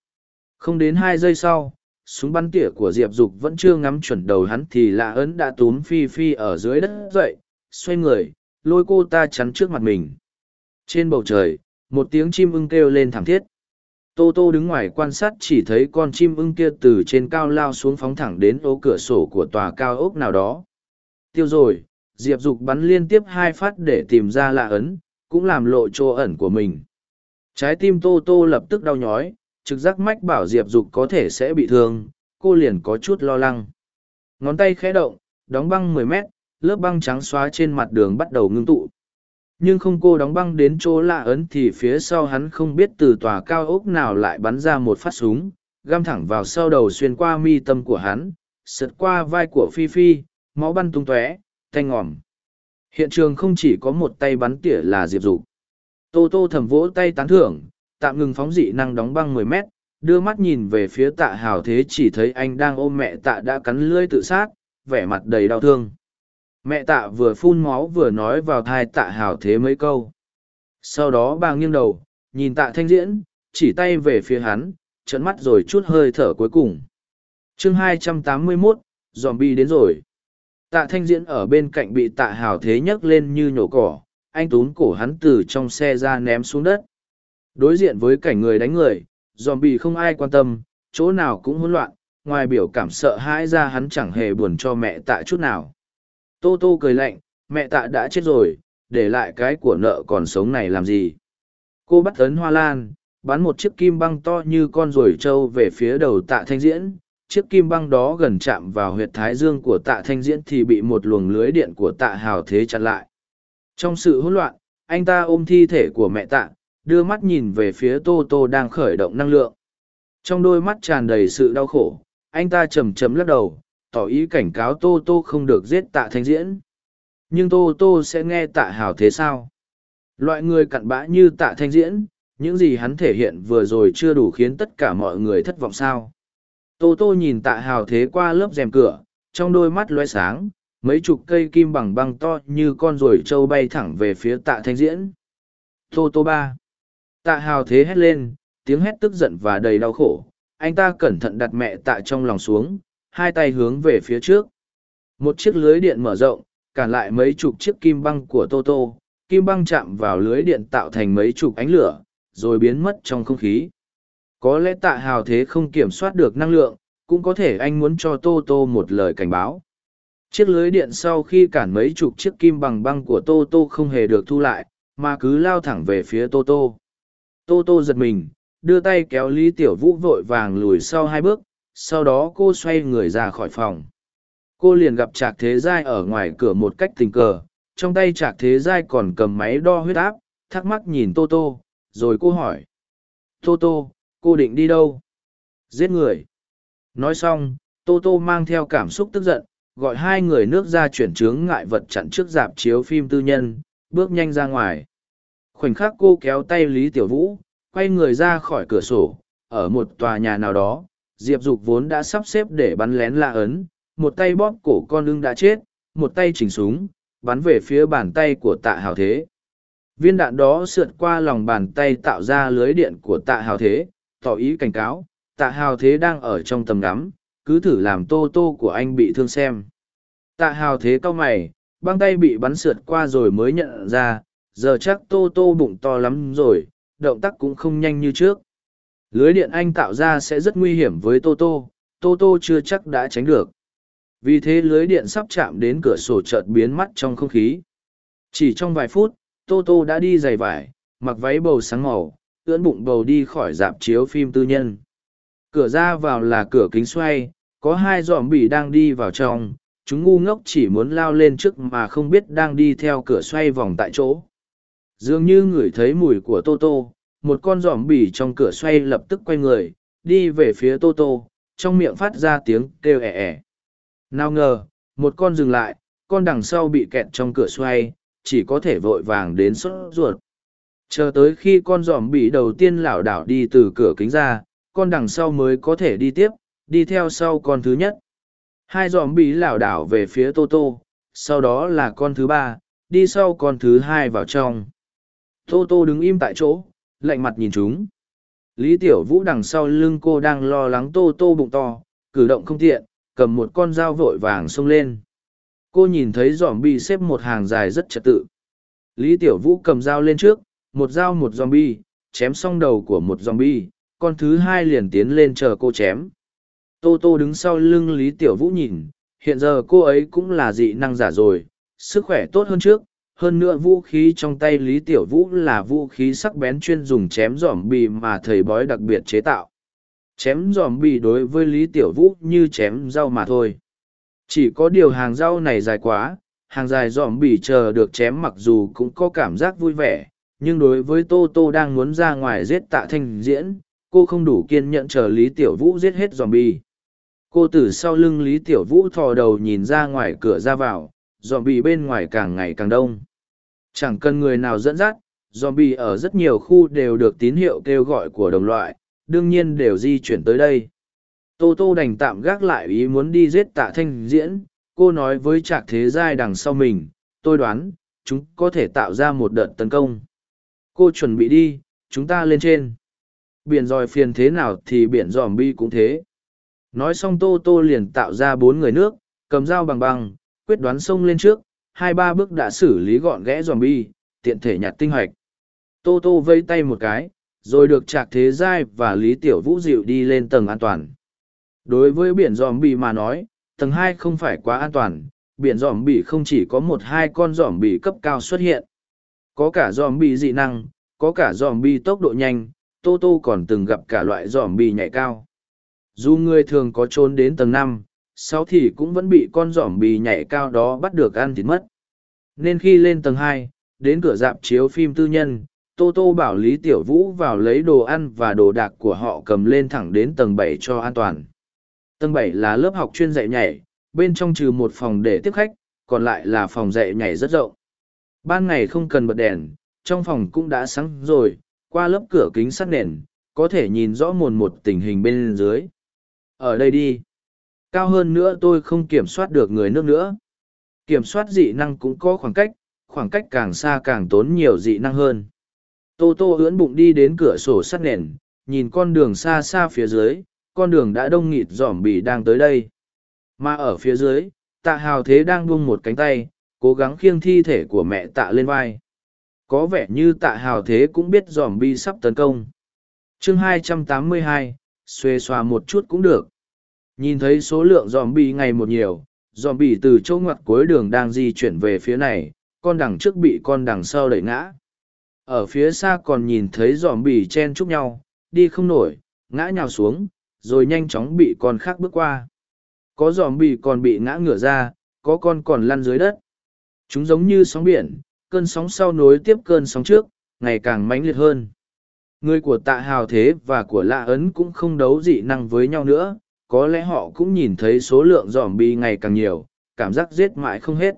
Không đến hai giây sau, súng bắn tỉa của diệp dục vẫn chưa ngắm chuẩn đầu hắn thì lạ ấn đã túm phi phi ở dưới đất dậy, xoay người, lôi cô ta chắn trước mặt mình. Trên bầu trời, một tiếng chim ưng kêu lên thảm thiết tô tô đứng ngoài quan sát chỉ thấy con chim ưng kia từ trên cao lao xuống phóng thẳng đến ô cửa sổ của tòa cao ốc nào đó. Tiêu rồi, diệp dục bắn liên tiếp hai phát để tìm ra lạ ấn, cũng làm lộ chỗ ẩn của mình. Trái tim tô tô lập tức đau nhói, trực giác mách bảo diệp dục có thể sẽ bị thương, cô liền có chút lo lắng. Ngón tay khẽ động, đóng băng mười mét, lớp băng trắng xóa trên mặt đường bắt đầu ngưng tụ nhưng không cô đóng băng đến chỗ lạ ấn thì phía sau hắn không biết từ tòa cao ốc nào lại bắn ra một phát súng, găm thẳng vào sau đầu xuyên qua mi tâm của hắn, sượt qua vai của phi phi, máu bắn tung tóe, thanh ngòm. Hiện trường không chỉ có một tay bắn tỉa là diệp dục. Tô tô thầm vỗ tay tán thưởng, tạm ngừng phóng dị năng đóng băng mười mét, đưa mắt nhìn về phía tạ hào thế chỉ thấy anh đang ôm mẹ tạ đã cắn lưỡi tự sát, vẻ mặt đầy đau thương mẹ tạ vừa phun máu vừa nói vào thai tạ hào thế mấy câu. Sau đó bà nghiêng đầu nhìn tạ thanh diễn chỉ tay về phía hắn trận mắt rồi chút hơi thở cuối cùng. Chương 281, dòm bi đến rồi. Tạ thanh diễn ở bên cạnh bị tạ hào thế nhấc lên như nhổ cỏ anh tún cổ hắn từ trong xe ra ném xuống đất. Đối diện với cảnh người đánh người dòm bi không ai quan tâm chỗ nào cũng hỗn loạn ngoài biểu cảm sợ hãi ra hắn chẳng hề buồn cho mẹ tạ chút nào. Tô Tô cười lạnh, mẹ tạ đã chết rồi, để lại cái của nợ còn sống này làm gì. Cô bắt ấn hoa lan, bắn một chiếc kim băng to như con ruồi trâu về phía đầu tạ thanh diễn. Chiếc kim băng đó gần chạm vào huyệt thái dương của tạ thanh diễn thì bị một luồng lưới điện của tạ hào thế chặn lại. Trong sự hỗn loạn, anh ta ôm thi thể của mẹ tạ, đưa mắt nhìn về phía Tô Tô đang khởi động năng lượng. Trong đôi mắt tràn đầy sự đau khổ, anh ta chầm chấm lắc đầu, tỏ ý cảnh cáo tô tô không được giết tạ thanh diễn. Nhưng tô tô sẽ nghe tạ hào thế sao? Loại người cặn bã như tạ thanh diễn, những gì hắn thể hiện vừa rồi chưa đủ khiến tất cả mọi người thất vọng sao? Tô tô nhìn tạ hào thế qua lớp rèm cửa, trong đôi mắt loe sáng, mấy chục cây kim bằng băng to như con ruồi trâu bay thẳng về phía tạ thanh diễn. Tô tô ba. Tạ hào thế hét lên, tiếng hét tức giận và đầy đau khổ. Anh ta cẩn thận đặt mẹ tạ trong lòng xuống hai tay hướng về phía trước. Một chiếc lưới điện mở rộng, cản lại mấy chục chiếc kim băng của Toto, kim băng chạm vào lưới điện tạo thành mấy chục ánh lửa, rồi biến mất trong không khí. Có lẽ tạ hào thế không kiểm soát được năng lượng, cũng có thể anh muốn cho Toto một lời cảnh báo. Chiếc lưới điện sau khi cản mấy chục chiếc kim bằng băng của Toto không hề được thu lại, mà cứ lao thẳng về phía Toto. Toto giật mình, đưa tay kéo Lý Tiểu Vũ vội vàng lùi sau hai bước, sau đó cô xoay người ra khỏi phòng. Cô liền gặp trạc thế giai ở ngoài cửa một cách tình cờ, trong tay trạc thế giai còn cầm máy đo huyết áp, thắc mắc nhìn tô tô, rồi cô hỏi. Tô tô, cô định đi đâu? Giết người. Nói xong, tô tô mang theo cảm xúc tức giận, gọi hai người nước ra chuyển chướng ngại vật chặn trước dạp chiếu phim tư nhân, bước nhanh ra ngoài. Khoảnh khắc cô kéo tay lý tiểu vũ, quay người ra khỏi cửa sổ, ở một tòa nhà nào đó diệp dục vốn đã sắp xếp để bắn lén la ấn, một tay bóp cổ con ưng đã chết, một tay chỉnh súng, bắn về phía bàn tay của tạ hào thế. Viên đạn đó sượt qua lòng bàn tay tạo ra lưới điện của tạ hào thế, tỏ ý cảnh cáo, tạ hào thế đang ở trong tầm ngắm, cứ thử làm tô tô của anh bị thương xem. Tạ hào thế cau mày, băng tay bị bắn sượt qua rồi mới nhận ra, giờ chắc tô tô bụng to lắm rồi, động tác cũng không nhanh như trước lưới điện anh tạo ra sẽ rất nguy hiểm với Toto. Toto chưa chắc đã tránh được vì thế lưới điện sắp chạm đến cửa sổ chợt biến mắt trong không khí chỉ trong vài phút Toto đã đi giày vải, mặc váy bầu sáng màu, ưỡn bụng bầu đi khỏi dạp chiếu phim tư nhân cửa ra vào là cửa kính xoay, có hai dòm bỉ đang đi vào trong chúng ngu ngốc chỉ muốn lao lên trước mà không biết đang đi theo cửa xoay vòng tại chỗ dường như ngửi thấy mùi của Toto một con giỏm bỉ trong cửa xoay lập tức quay người, đi về phía tô tô, trong miệng phát ra tiếng kêu ẻ ẻ nào ngờ, một con dừng lại, con đằng sau bị kẹt trong cửa xoay, chỉ có thể vội vàng đến sốt ruột. Chờ tới khi con giỏm bỉ đầu tiên lảo đảo đi từ cửa kính ra, con đằng sau mới có thể đi tiếp, đi theo sau con thứ nhất. Hai giỏm bỉ lảo đảo về phía tô tô, sau đó là con thứ ba, đi sau con thứ hai vào trong. Tô tô đứng im tại chỗ lạnh mặt nhìn chúng. Lý tiểu vũ đằng sau lưng cô đang lo lắng tô tô bụng to cử động không tiện cầm một con dao vội vàng xông lên. Cô nhìn thấy zombie bi xếp một hàng dài rất trật tự. Lý tiểu vũ cầm dao lên trước một dao một zombie, bi chém xong đầu của một zombie, bi con thứ hai liền tiến lên chờ cô chém. Tô tô đứng sau lưng lý tiểu vũ nhìn hiện giờ cô ấy cũng là dị năng giả rồi sức khỏe tốt hơn trước hơn nữa vũ khí trong tay lý tiểu vũ là vũ khí sắc bén chuyên dùng chém dòm bì mà thầy bói đặc biệt chế tạo. Chém dòm bì đối với lý tiểu vũ như chém rau mà thôi. Chỉ có điều hàng rau này dài quá, hàng dài dòm bì chờ được chém mặc dù cũng có cảm giác vui vẻ, nhưng đối với tô tô đang muốn ra ngoài giết tạ thanh diễn, cô không đủ kiên nhẫn chờ lý tiểu vũ giết hết dòm bì. Cô từ sau lưng lý tiểu vũ thò đầu nhìn ra ngoài cửa ra vào dòm bì bên ngoài càng ngày càng đông chẳng cần người nào dẫn dắt, zombie ở rất nhiều khu đều được tín hiệu kêu gọi của đồng loại, đương nhiên đều di chuyển tới đây. Tô tô đành tạm gác lại ý muốn đi giết tạ thanh diễn, cô nói với trạc thế giai đằng sau mình, tôi đoán, chúng có thể tạo ra một đợt tấn công. Cô chuẩn bị đi, chúng ta lên trên. Biển dòi phiền thế nào thì biển zombie cũng thế. Nói xong tô tô liền tạo ra bốn người nước, cầm dao bằng bằng quyết đoán xông lên trước hai ba bước đã xử lý gọn ghẽ dòm bi tiện thể nhặt tinh hoạch. Tô tô vây tay một cái, rồi được trạc thế giai và lý tiểu vũ dịu đi lên tầng an toàn. Đối với biển dòm bi mà nói, tầng hai không phải quá an toàn, biển dòm bi không chỉ có một hai con dòm bi cấp cao xuất hiện. Có cả dòm bi dị năng, có cả dòm bi tốc độ nhanh, tô tô còn từng gặp cả loại dòm bi nhảy cao. Dù người thường có trốn đến tầng năm sáu thì cũng vẫn bị con giỏm bì nhảy cao đó bắt được ăn thịt mất. Nên khi lên tầng hai, đến cửa dạp chiếu phim tư nhân, tô tô bảo lý tiểu vũ vào lấy đồ ăn và đồ đạc của họ cầm lên thẳng đến tầng bảy cho an toàn. Tầng bảy là lớp học chuyên dạy nhảy, bên trong trừ một phòng để tiếp khách, còn lại là phòng dạy nhảy rất rộng. Ban ngày không cần bật đèn, trong phòng cũng đã sáng rồi, qua lớp cửa kính sắt nền, có thể nhìn rõ mồn một tình hình bên dưới. Ở đây đi cao hơn nữa tôi không kiểm soát được người nước nữa. Kiểm soát dị năng cũng có khoảng cách khoảng cách càng xa càng tốn nhiều dị năng hơn. Tô tô ưỡn bụng đi đến cửa sổ sắt nền nhìn con đường xa xa phía dưới con đường đã đông nghịt dỏm bì đang tới đây. Mà ở phía dưới tạ hào thế đang buông một cánh tay cố gắng khiêng thi thể của mẹ tạ lên vai. Có vẻ như tạ hào thế cũng biết dòm bi sắp tấn công. Chương 282, xuê xoa một chút cũng được nhìn thấy số lượng dòm bi ngày một nhiều dòm bi từ chỗ ngoặt cuối đường đang di chuyển về phía này con đằng trước bị con đằng sau đẩy ngã ở phía xa còn nhìn thấy dòm bì chen chúc nhau đi không nổi ngã nhào xuống rồi nhanh chóng bị con khác bước qua có giòm bị còn bị ngã ngửa ra, có con còn lăn dưới đất. Chúng giống như sóng biển, cơn sóng sau nối tiếp cơn sóng trước, ngày càng mãnh liệt hơn. Người của tạ hào thế và của lạ ấn cũng không đấu dị năng với nhau nữa, có lẽ họ cũng nhìn thấy số lượng dòm bi ngày càng nhiều, cảm giác giết mãi không hết.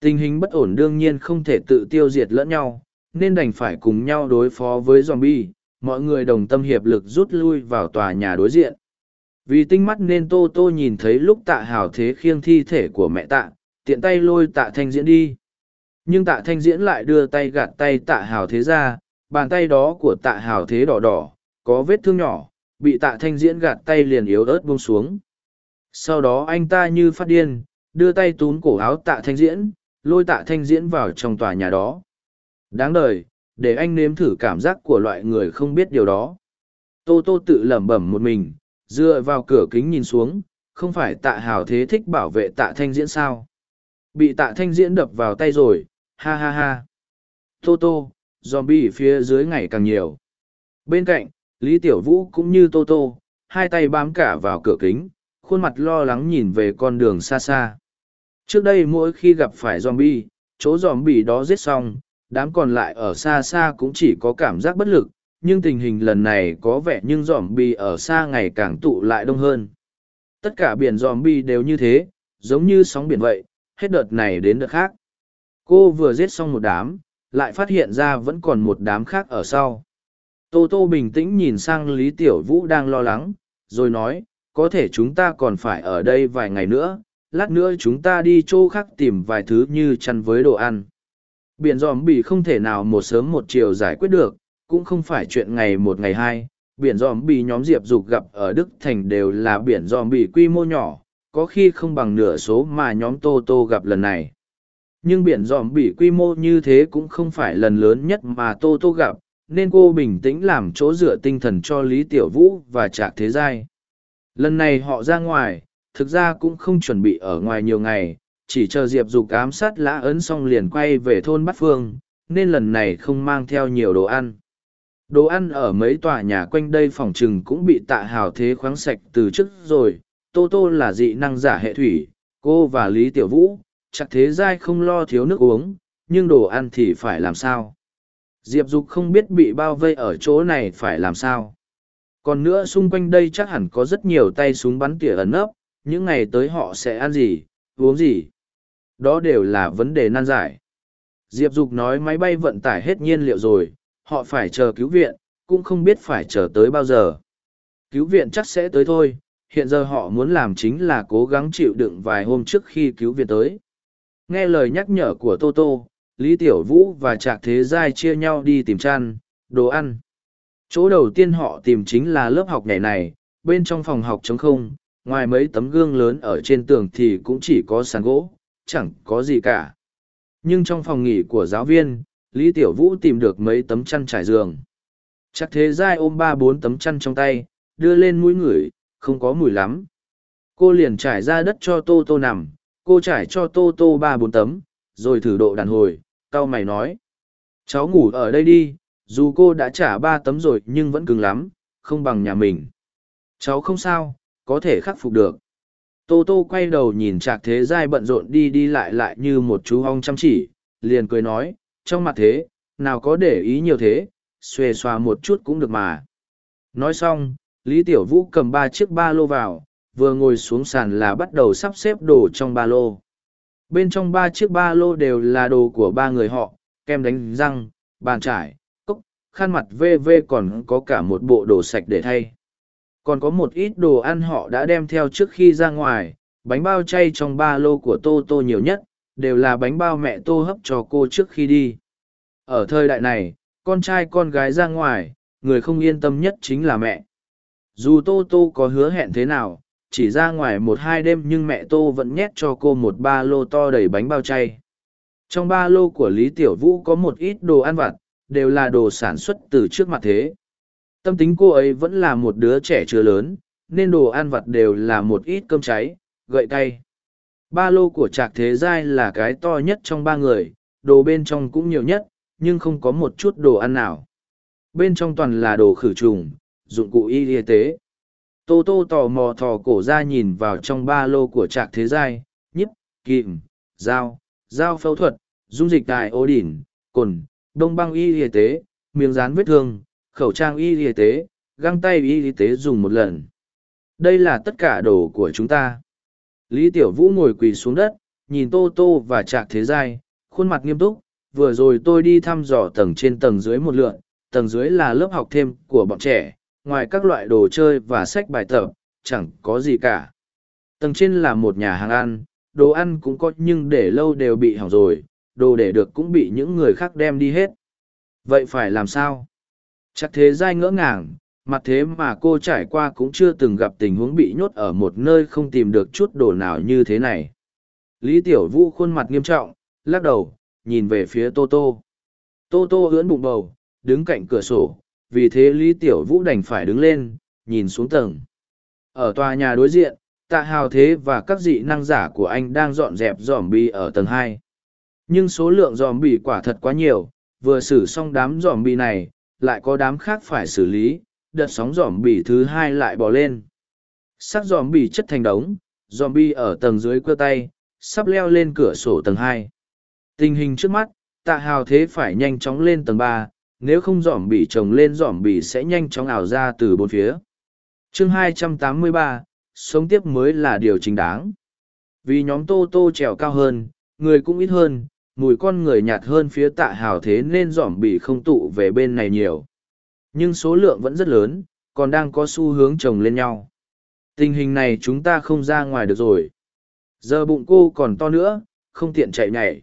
Tình hình bất ổn đương nhiên không thể tự tiêu diệt lẫn nhau, nên đành phải cùng nhau đối phó với zombie, mọi người đồng tâm hiệp lực rút lui vào tòa nhà đối diện. Vì tinh mắt nên Tô Tô nhìn thấy lúc tạ hào thế khiêng thi thể của mẹ tạ, tiện tay lôi tạ thanh diễn đi. Nhưng tạ thanh diễn lại đưa tay gạt tay tạ hào thế ra, bàn tay đó của tạ hào thế đỏ đỏ, có vết thương nhỏ, bị tạ thanh diễn gạt tay liền yếu ớt buông xuống. Sau đó anh ta như phát điên, đưa tay túm cổ áo tạ thanh diễn, lôi tạ thanh diễn vào trong tòa nhà đó. Đáng đời, để anh nếm thử cảm giác của loại người không biết điều đó. Tô Tô tự lẩm bẩm một mình, dựa vào cửa kính nhìn xuống, không phải tạ hào thế thích bảo vệ tạ thanh diễn sao. Bị tạ thanh diễn đập vào tay rồi, ha ha ha. Tô Tô, zombie phía dưới ngày càng nhiều. Bên cạnh, Lý Tiểu Vũ cũng như Tô Tô, hai tay bám cả vào cửa kính, khuôn mặt lo lắng nhìn về con đường xa xa. Trước đây mỗi khi gặp phải zombie, chỗ zombie đó giết xong, đám còn lại ở xa xa cũng chỉ có cảm giác bất lực, nhưng tình hình lần này có vẻ nhưng zombie ở xa ngày càng tụ lại đông hơn. Tất cả biển zombie đều như thế, giống như sóng biển vậy, hết đợt này đến đợt khác. Cô vừa giết xong một đám, lại phát hiện ra vẫn còn một đám khác ở sau. Tô Tô bình tĩnh nhìn sang Lý Tiểu Vũ đang lo lắng, rồi nói, có thể chúng ta còn phải ở đây vài ngày nữa, lát nữa chúng ta đi chỗ khác tìm vài thứ như chăn với đồ ăn. Biển giòm bị không thể nào một sớm một chiều giải quyết được, cũng không phải chuyện ngày một ngày hai. Biển giòm bị nhóm Diệp Dục gặp ở Đức Thành đều là biển giòm bị quy mô nhỏ, có khi không bằng nửa số mà nhóm Tô Tô gặp lần này. Nhưng biển giòm bị quy mô như thế cũng không phải lần lớn nhất mà Tô Tô gặp, nên cô bình tĩnh làm chỗ dựa tinh thần cho Lý Tiểu Vũ và Trạc Thế Giai. Lần này họ ra ngoài, thực ra cũng không chuẩn bị ở ngoài nhiều ngày, chỉ chờ Diệp Dục ám sát lã ấn xong liền quay về thôn Bát Phương, nên lần này không mang theo nhiều đồ ăn. Đồ ăn ở mấy tòa nhà quanh đây phòng trừng cũng bị tạ hào thế khoáng sạch từ trước rồi, Tô Tô là dị năng giả hệ thủy, cô và Lý Tiểu Vũ, chắc thế giai không lo thiếu nước uống, nhưng đồ ăn thì phải làm sao? Diệp Dục không biết bị bao vây ở chỗ này phải làm sao. Còn nữa xung quanh đây chắc hẳn có rất nhiều tay súng bắn tỉa ẩn nấp, những ngày tới họ sẽ ăn gì, uống gì. Đó đều là vấn đề nan giải. Diệp Dục nói máy bay vận tải hết nhiên liệu rồi, họ phải chờ cứu viện, cũng không biết phải chờ tới bao giờ. Cứu viện chắc sẽ tới thôi, hiện giờ họ muốn làm chính là cố gắng chịu đựng vài hôm trước khi cứu viện tới. Nghe lời nhắc nhở của Toto. Lý Tiểu Vũ và Trạc Thế Giai chia nhau đi tìm chăn, đồ ăn. Chỗ đầu tiên họ tìm chính là lớp học nhảy này, bên trong phòng học trống không, ngoài mấy tấm gương lớn ở trên tường thì cũng chỉ có sàn gỗ, chẳng có gì cả. Nhưng trong phòng nghỉ của giáo viên, Lý Tiểu Vũ tìm được mấy tấm chăn trải giường. Chắc thế giai ôm ba bốn tấm chăn trong tay, đưa lên mũi ngửi, không có mùi lắm. Cô liền trải ra đất cho Tô Tô nằm, cô trải cho Tô Tô ba bốn tấm, rồi thử độ đàn hồi, cau mày nói. Cháu ngủ ở đây đi, dù cô đã trả ba tấm rồi nhưng vẫn cứng lắm, không bằng nhà mình. Cháu không sao, có thể khắc phục được. Tô Tô quay đầu nhìn Trạc Thế Giai bận rộn đi đi lại lại như một chú hong chăm chỉ, liền cười nói, trong mặt thế, nào có để ý nhiều thế, xuề xòa một chút cũng được mà. Nói xong, Lý Tiểu Vũ cầm ba chiếc ba lô vào, vừa ngồi xuống sàn là bắt đầu sắp xếp đồ trong ba lô. Bên trong ba chiếc ba lô đều là đồ của ba người họ, kem đánh răng, bàn trải, cốc, khăn mặt VV còn có cả một bộ đồ sạch để thay. Còn có một ít đồ ăn họ đã đem theo trước khi ra ngoài bánh bao chay trong ba lô của tô tô nhiều nhất đều là bánh bao mẹ tô hấp cho cô trước khi đi. Ở thời đại này con trai con gái ra ngoài người không yên tâm nhất chính là mẹ. Dù tô tô có hứa hẹn thế nào chỉ ra ngoài một hai đêm nhưng mẹ tô vẫn nhét cho cô một ba lô to đầy bánh bao chay trong ba lô của lý tiểu vũ có một ít đồ ăn vặt đều là đồ sản xuất từ trước mặt thế Tâm tính cô ấy vẫn là một đứa trẻ chưa lớn, nên đồ ăn vặt đều là một ít cơm cháy, gậy cay. Ba lô của Trạc Thế Giai là cái to nhất trong ba người, đồ bên trong cũng nhiều nhất, nhưng không có một chút đồ ăn nào. Bên trong toàn là đồ khử trùng, dụng cụ y y tế. Tô tô tò mò thò cổ ra nhìn vào trong ba lô của trạc thế giai, nhíp, kìm, dao, dao phẫu thuật, dung dịch tại ô đỉn, cồn, đông băng y y tế, miếng dán vết thương, khẩu trang y y tế, găng tay y y tế dùng một lần. Đây là tất cả đồ của chúng ta. Lý Tiểu Vũ ngồi quỳ xuống đất, nhìn Tô Tô và Trạc Thế Giai, khuôn mặt nghiêm túc. Vừa rồi tôi đi thăm dò tầng trên tầng dưới một lượn, tầng dưới là lớp học thêm của bọn trẻ, ngoài các loại đồ chơi và sách bài tập, chẳng có gì cả. Tầng trên là một nhà hàng ăn, đồ ăn cũng có nhưng để lâu đều bị hỏng rồi, đồ để được cũng bị những người khác đem đi hết. Vậy phải làm sao? Chắc thế dai ngỡ ngàng, mặt thế mà cô trải qua cũng chưa từng gặp tình huống bị nhốt ở một nơi không tìm được chút đồ nào như thế này. Lý Tiểu Vũ khuôn mặt nghiêm trọng, lắc đầu, nhìn về phía Tô Tô. Tô Tô ưỡn bụng bầu, đứng cạnh cửa sổ, vì thế Lý Tiểu Vũ đành phải đứng lên, nhìn xuống tầng. Ở tòa nhà đối diện, tạ hào thế và các dị năng giả của anh đang dọn dẹp dòm bi ở tầng hai. Nhưng số lượng dòm bi quả thật quá nhiều vừa xử xong đám dòm bi này lại có đám khác phải xử lý đợt sóng dòm bi thứ hai lại bỏ lên. Sắc dòm bi chất thành đống dòm bi ở tầng dưới cơ tay sắp leo lên cửa sổ tầng hai. Tình hình trước mắt tạ hào thế phải nhanh chóng lên tầng ba nếu không dòm bị chồng lên dòm bị sẽ nhanh chóng ảo ra từ bốn phía chương 283, sống tiếp mới là điều chính đáng. Vì nhóm tô tô trèo cao hơn, người cũng ít hơn, mùi con người nhạt hơn phía tạ hào thế nên giỏm bị không tụ về bên này nhiều. Nhưng số lượng vẫn rất lớn, còn đang có xu hướng chồng lên nhau. Tình hình này chúng ta không ra ngoài được rồi. Giờ bụng cô còn to nữa, không tiện chạy nhảy.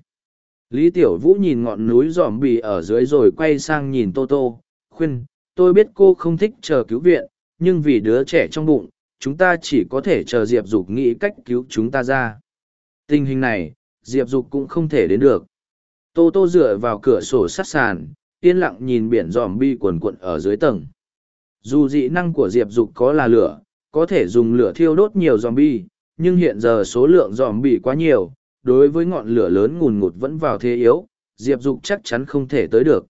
Lý Tiểu Vũ nhìn ngọn núi giỏm bì ở dưới rồi quay sang nhìn Tô Tô, khuyên, tôi biết cô không thích chờ cứu viện, nhưng vì đứa trẻ trong bụng, chúng ta chỉ có thể chờ diệp dục nghĩ cách cứu chúng ta ra. Tình hình này diệp dục cũng không thể đến được. Tô tô dựa vào cửa sổ sắt sàn yên lặng nhìn biển giòm bi cuộn cuộn ở dưới tầng. Dù dị năng của diệp dục có là lửa có thể dùng lửa thiêu đốt nhiều giòm bi nhưng hiện giờ số lượng giòm bi quá nhiều đối với ngọn lửa lớn ngùn ngụt vẫn vào thế yếu diệp dục chắc chắn không thể tới được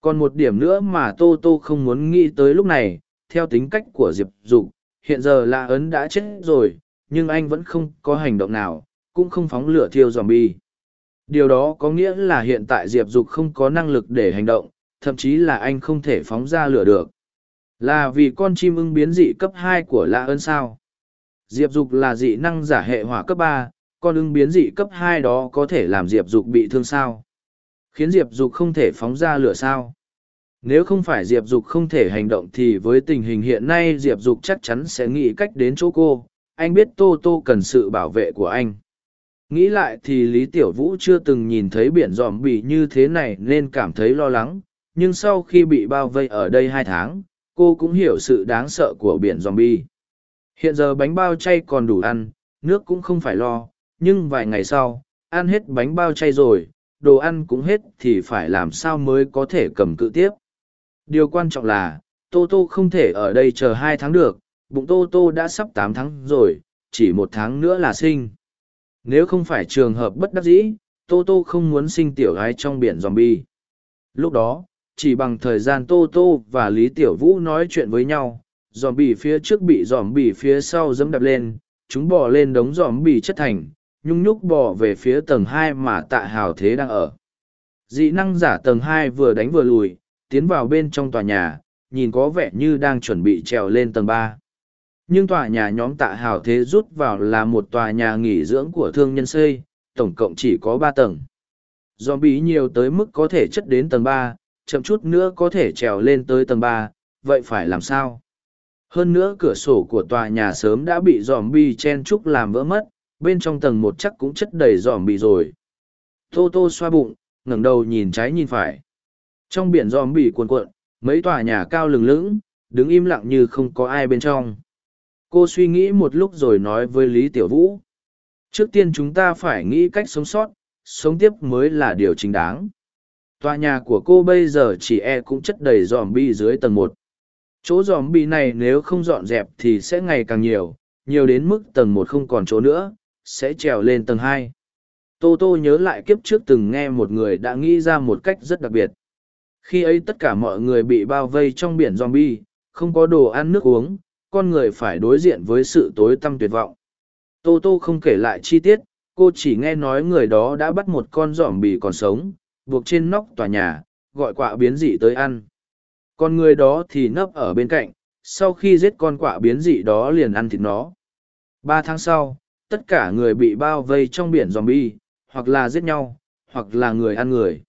còn một điểm nữa mà tô tô không muốn nghĩ tới lúc này theo tính cách của diệp dục hiện giờ La Ấn đã chết rồi, nhưng anh vẫn không có hành động nào, cũng không phóng lửa thiêu zombie. Điều đó có nghĩa là hiện tại Diệp Dục không có năng lực để hành động, thậm chí là anh không thể phóng ra lửa được. Là vì con chim ưng biến dị cấp hai của La Ấn sao? Diệp Dục là dị năng giả hệ hỏa cấp ba, con ưng biến dị cấp hai đó có thể làm Diệp Dục bị thương sao? Khiến Diệp Dục không thể phóng ra lửa sao? nếu không phải diệp dục không thể hành động thì với tình hình hiện nay diệp dục chắc chắn sẽ nghĩ cách đến chỗ cô. Anh biết tô tô cần sự bảo vệ của anh. Nghĩ lại thì lý tiểu vũ chưa từng nhìn thấy biển dòm bì như thế này nên cảm thấy lo lắng. Nhưng sau khi bị bao vây ở đây hai tháng, cô cũng hiểu sự đáng sợ của biển dòm bi. Hiện giờ bánh bao chay còn đủ ăn, nước cũng không phải lo nhưng vài ngày sau ăn hết bánh bao chay rồi đồ ăn cũng hết thì phải làm sao mới có thể cầm cự tiếp Điều quan trọng là, Tô Tô không thể ở đây chờ hai tháng được, bụng Tô Tô đã sắp tám tháng rồi, chỉ một tháng nữa là sinh. Nếu không phải trường hợp bất đắc dĩ, Tô Tô không muốn sinh tiểu gái trong biển zombie. Lúc đó, chỉ bằng thời gian Tô Tô và Lý Tiểu Vũ nói chuyện với nhau, zombie phía trước bị zombie phía sau dẫm đập lên, chúng bò lên đống zombie chất thành, nhung nhúc bò về phía tầng hai mà tạ hào thế đang ở. Dị năng giả tầng hai vừa đánh vừa lùi, tiến vào bên trong tòa nhà, nhìn có vẻ như đang chuẩn bị trèo lên tầng ba. Nhưng tòa nhà nhóm tạ hào thế rút vào là một tòa nhà nghỉ dưỡng của thương nhân xây, tổng cộng chỉ có ba tầng. Do bí nhiều tới mức có thể chất đến tầng ba, chậm chút nữa có thể trèo lên tới tầng ba, vậy phải làm sao? Hơn nữa cửa sổ của tòa nhà sớm đã bị dòm bi chen trúc làm vỡ mất, bên trong tầng một chắc cũng chất đầy dòm bị rồi. Tô tô xoa bụng, ngẩng đầu nhìn trái nhìn phải. Trong biển dòm bị cuồn cuộn, mấy tòa nhà cao lừng lững, đứng im lặng như không có ai bên trong. Cô suy nghĩ một lúc rồi nói với Lý Tiểu Vũ. Trước tiên chúng ta phải nghĩ cách sống sót, sống tiếp mới là điều chính đáng. Tòa nhà của cô bây giờ chỉ e cũng chất đầy dòm bi dưới tầng một. Chỗ dòm bi này nếu không dọn dẹp thì sẽ ngày càng nhiều, nhiều đến mức tầng một không còn chỗ nữa, sẽ trèo lên tầng hai. Tô Tô nhớ lại kiếp trước từng nghe một người đã nghĩ ra một cách rất đặc biệt. Khi ấy tất cả mọi người bị bao vây trong biển zombie, không có đồ ăn nước uống, con người phải đối diện với sự tối tăm tuyệt vọng. Tô Tô không kể lại chi tiết, cô chỉ nghe nói người đó đã bắt một con giỏm bì còn sống, buộc trên nóc tòa nhà, gọi quạ biến dị tới ăn. Con người đó thì nấp ở bên cạnh, sau khi giết con quạ biến dị đó liền ăn thịt nó. Ba tháng sau, tất cả người bị bao vây trong biển zombie, hoặc là giết nhau, hoặc là người ăn người.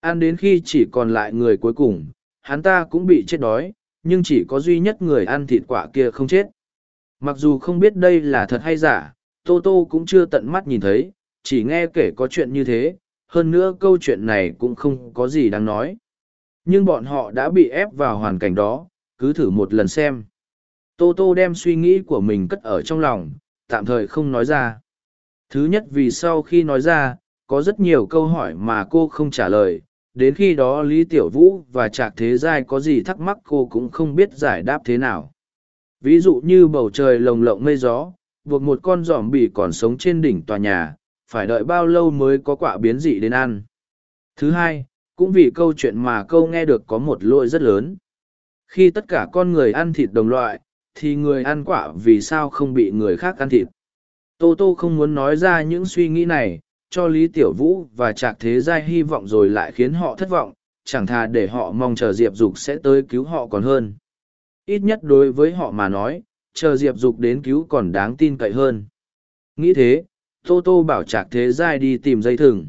Ăn đến khi chỉ còn lại người cuối cùng, hắn ta cũng bị chết đói, nhưng chỉ có duy nhất người ăn thịt quả kia không chết. Mặc dù không biết đây là thật hay giả, Tô Tô cũng chưa tận mắt nhìn thấy, chỉ nghe kể có chuyện như thế, hơn nữa câu chuyện này cũng không có gì đáng nói. Nhưng bọn họ đã bị ép vào hoàn cảnh đó, cứ thử một lần xem. Tô Tô đem suy nghĩ của mình cất ở trong lòng, tạm thời không nói ra. Thứ nhất vì sau khi nói ra, có rất nhiều câu hỏi mà cô không trả lời, đến khi đó Lý Tiểu Vũ và Trạc Thế Giai có gì thắc mắc cô cũng không biết giải đáp thế nào. Ví dụ như bầu trời lồng lộng mây gió, buộc một con giỏm bị còn sống trên đỉnh tòa nhà, phải đợi bao lâu mới có quả biến dị đến ăn. Thứ hai, cũng vì câu chuyện mà câu nghe được có một lỗi rất lớn. Khi tất cả con người ăn thịt đồng loại, thì người ăn quả vì sao không bị người khác ăn thịt. Tô Tô không muốn nói ra những suy nghĩ này, cho Lý Tiểu Vũ và Trạc Thế Giai hy vọng rồi lại khiến họ thất vọng, chẳng thà để họ mong chờ Diệp Dục sẽ tới cứu họ còn hơn. Ít nhất đối với họ mà nói, chờ Diệp Dục đến cứu còn đáng tin cậy hơn. Nghĩ thế, Tô Tô bảo Trạc Thế Giai đi tìm dây thừng.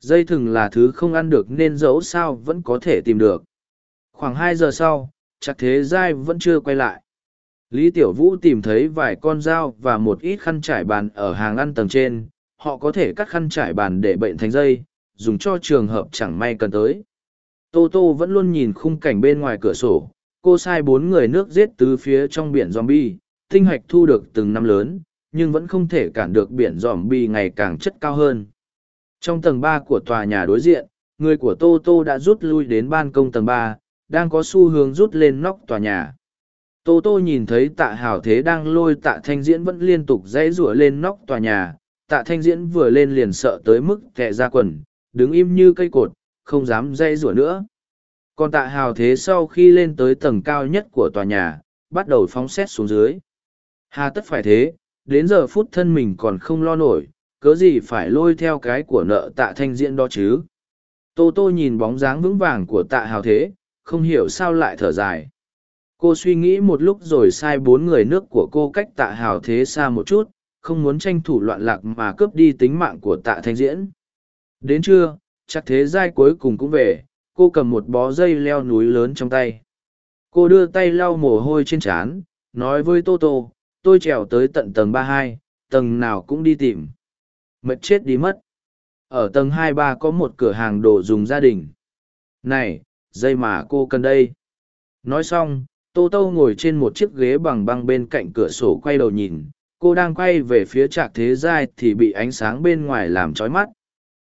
Dây thừng là thứ không ăn được nên dẫu sao vẫn có thể tìm được. Khoảng hai giờ sau, Trạc Thế Giai vẫn chưa quay lại. Lý Tiểu Vũ tìm thấy vài con dao và một ít khăn trải bàn ở hàng ăn tầng trên, họ có thể cắt khăn trải bàn để bệnh thành dây, dùng cho trường hợp chẳng may cần tới. Tô Tô vẫn luôn nhìn khung cảnh bên ngoài cửa sổ, cô sai bốn người nước giết từ phía trong biển zombie, tinh hoạch thu được từng năm lớn, nhưng vẫn không thể cản được biển zombie ngày càng chất cao hơn. Trong tầng ba của tòa nhà đối diện, người của Tô Tô đã rút lui đến ban công tầng ba, đang có xu hướng rút lên nóc tòa nhà. Tô Tô nhìn thấy tạ hào thế đang lôi tạ thanh diễn vẫn liên tục dãy rủa lên nóc tòa nhà, tạ thanh diễn vừa lên liền sợ tới mức kẹ ra quần, đứng im như cây cột, không dám dãy rủa nữa. Còn tạ hào thế sau khi lên tới tầng cao nhất của tòa nhà, bắt đầu phóng xét xuống dưới. Hà tất phải thế, đến giờ phút thân mình còn không lo nổi, cớ gì phải lôi theo cái của nợ tạ thanh diễn đó chứ. Tô tô nhìn bóng dáng vững vàng của tạ hào thế, không hiểu sao lại thở dài cô suy nghĩ một lúc rồi sai bốn người nước của cô cách tạ hào thế xa một chút, không muốn tranh thủ loạn lạc mà cướp đi tính mạng của tạ thanh diễn. Đến trưa, chắc thế giai cuối cùng cũng về, cô cầm một bó dây leo núi lớn trong tay. Cô đưa tay lau mồ hôi trên trán, nói với tô tô, tôi trèo tới tận tầng ba hai, tầng nào cũng đi tìm. Mệt chết đi mất. Ở tầng hai ba có một cửa hàng đồ dùng gia đình. Này, dây mà cô cần đây. Nói xong tô tô ngồi trên một chiếc ghế bằng băng bên cạnh cửa sổ quay đầu nhìn cô đang quay về phía trạc thế giai thì bị ánh sáng bên ngoài làm trói mắt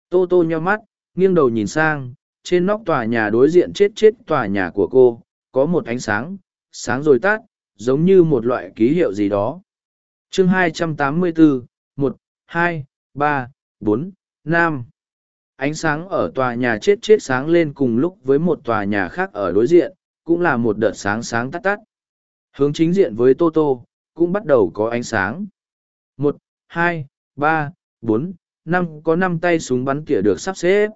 tô tô nheo mắt nghiêng đầu nhìn sang trên nóc tòa nhà đối diện chết chết tòa nhà của cô có một ánh sáng sáng rồi tắt giống như một loại ký hiệu gì đó chương 284, 1, 2, 3, 4, 5. ánh sáng ở tòa nhà chết chết sáng lên cùng lúc với một tòa nhà khác ở đối diện cũng là một đợt sáng sáng tắt tắt. Hướng chính diện với Tô Tô, cũng bắt đầu có ánh sáng. Một, hai, ba, bốn, năm có năm tay súng bắn tỉa được sắp xếp.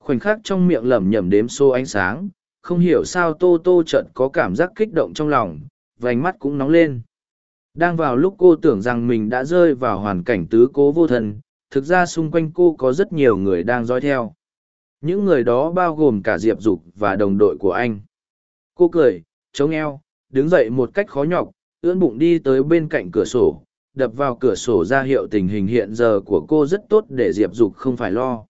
Khoảnh khắc trong miệng lẩm nhẩm đếm số ánh sáng, không hiểu sao Tô Tô chợt có cảm giác kích động trong lòng, vành mắt cũng nóng lên. Đang vào lúc cô tưởng rằng mình đã rơi vào hoàn cảnh tứ cố vô thần, thực ra xung quanh cô có rất nhiều người đang dõi theo. Những người đó bao gồm cả Diệp Dục và đồng đội của anh. Cô cười, chống eo, đứng dậy một cách khó nhọc, ưỡn bụng đi tới bên cạnh cửa sổ, đập vào cửa sổ ra hiệu tình hình hiện giờ của cô rất tốt để Diệp Dục không phải lo.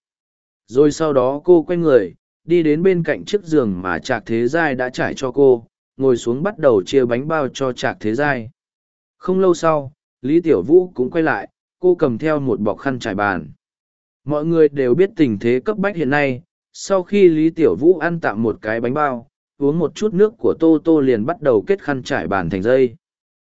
Rồi sau đó cô quay người, đi đến bên cạnh chiếc giường mà Trạc Thế Giai đã trải cho cô, ngồi xuống bắt đầu chia bánh bao cho Trạc Thế Giai. Không lâu sau, Lý Tiểu Vũ cũng quay lại, cô cầm theo một bọc khăn trải bàn. Mọi người đều biết tình thế cấp bách hiện nay, sau khi Lý Tiểu Vũ ăn tạm một cái bánh bao, uống một chút nước của tô tô liền bắt đầu kết khăn trải bàn thành dây.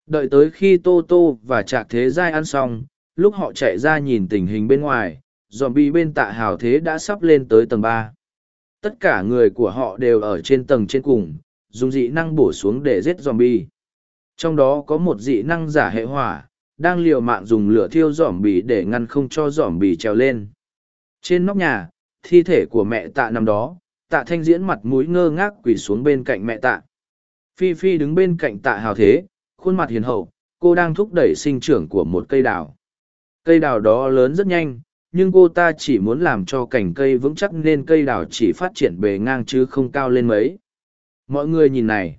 Đợi tới khi tô tô và trạc thế giai ăn xong lúc họ chạy ra nhìn tình hình bên ngoài dòm bi bên tạ hào thế đã sắp lên tới tầng ba. Tất cả người của họ đều ở trên tầng trên cùng dùng dị năng bổ xuống để giết dòm bi Trong đó có một dị năng giả hệ hỏa, đang liều mạng dùng lửa thiêu dòm bì để ngăn không cho dòm bì trèo lên. Trên nóc nhà, thi thể của mẹ tạ nằm đó, tạ thanh diễn mặt mũi ngơ ngác quỳ xuống bên cạnh mẹ tạ. Phi Phi đứng bên cạnh tạ hào thế, khuôn mặt hiền hậu, cô đang thúc đẩy sinh trưởng của một cây đào. Cây đào đó lớn rất nhanh, nhưng cô ta chỉ muốn làm cho cành cây vững chắc nên cây đào chỉ phát triển bề ngang chứ không cao lên mấy. Mọi người nhìn này.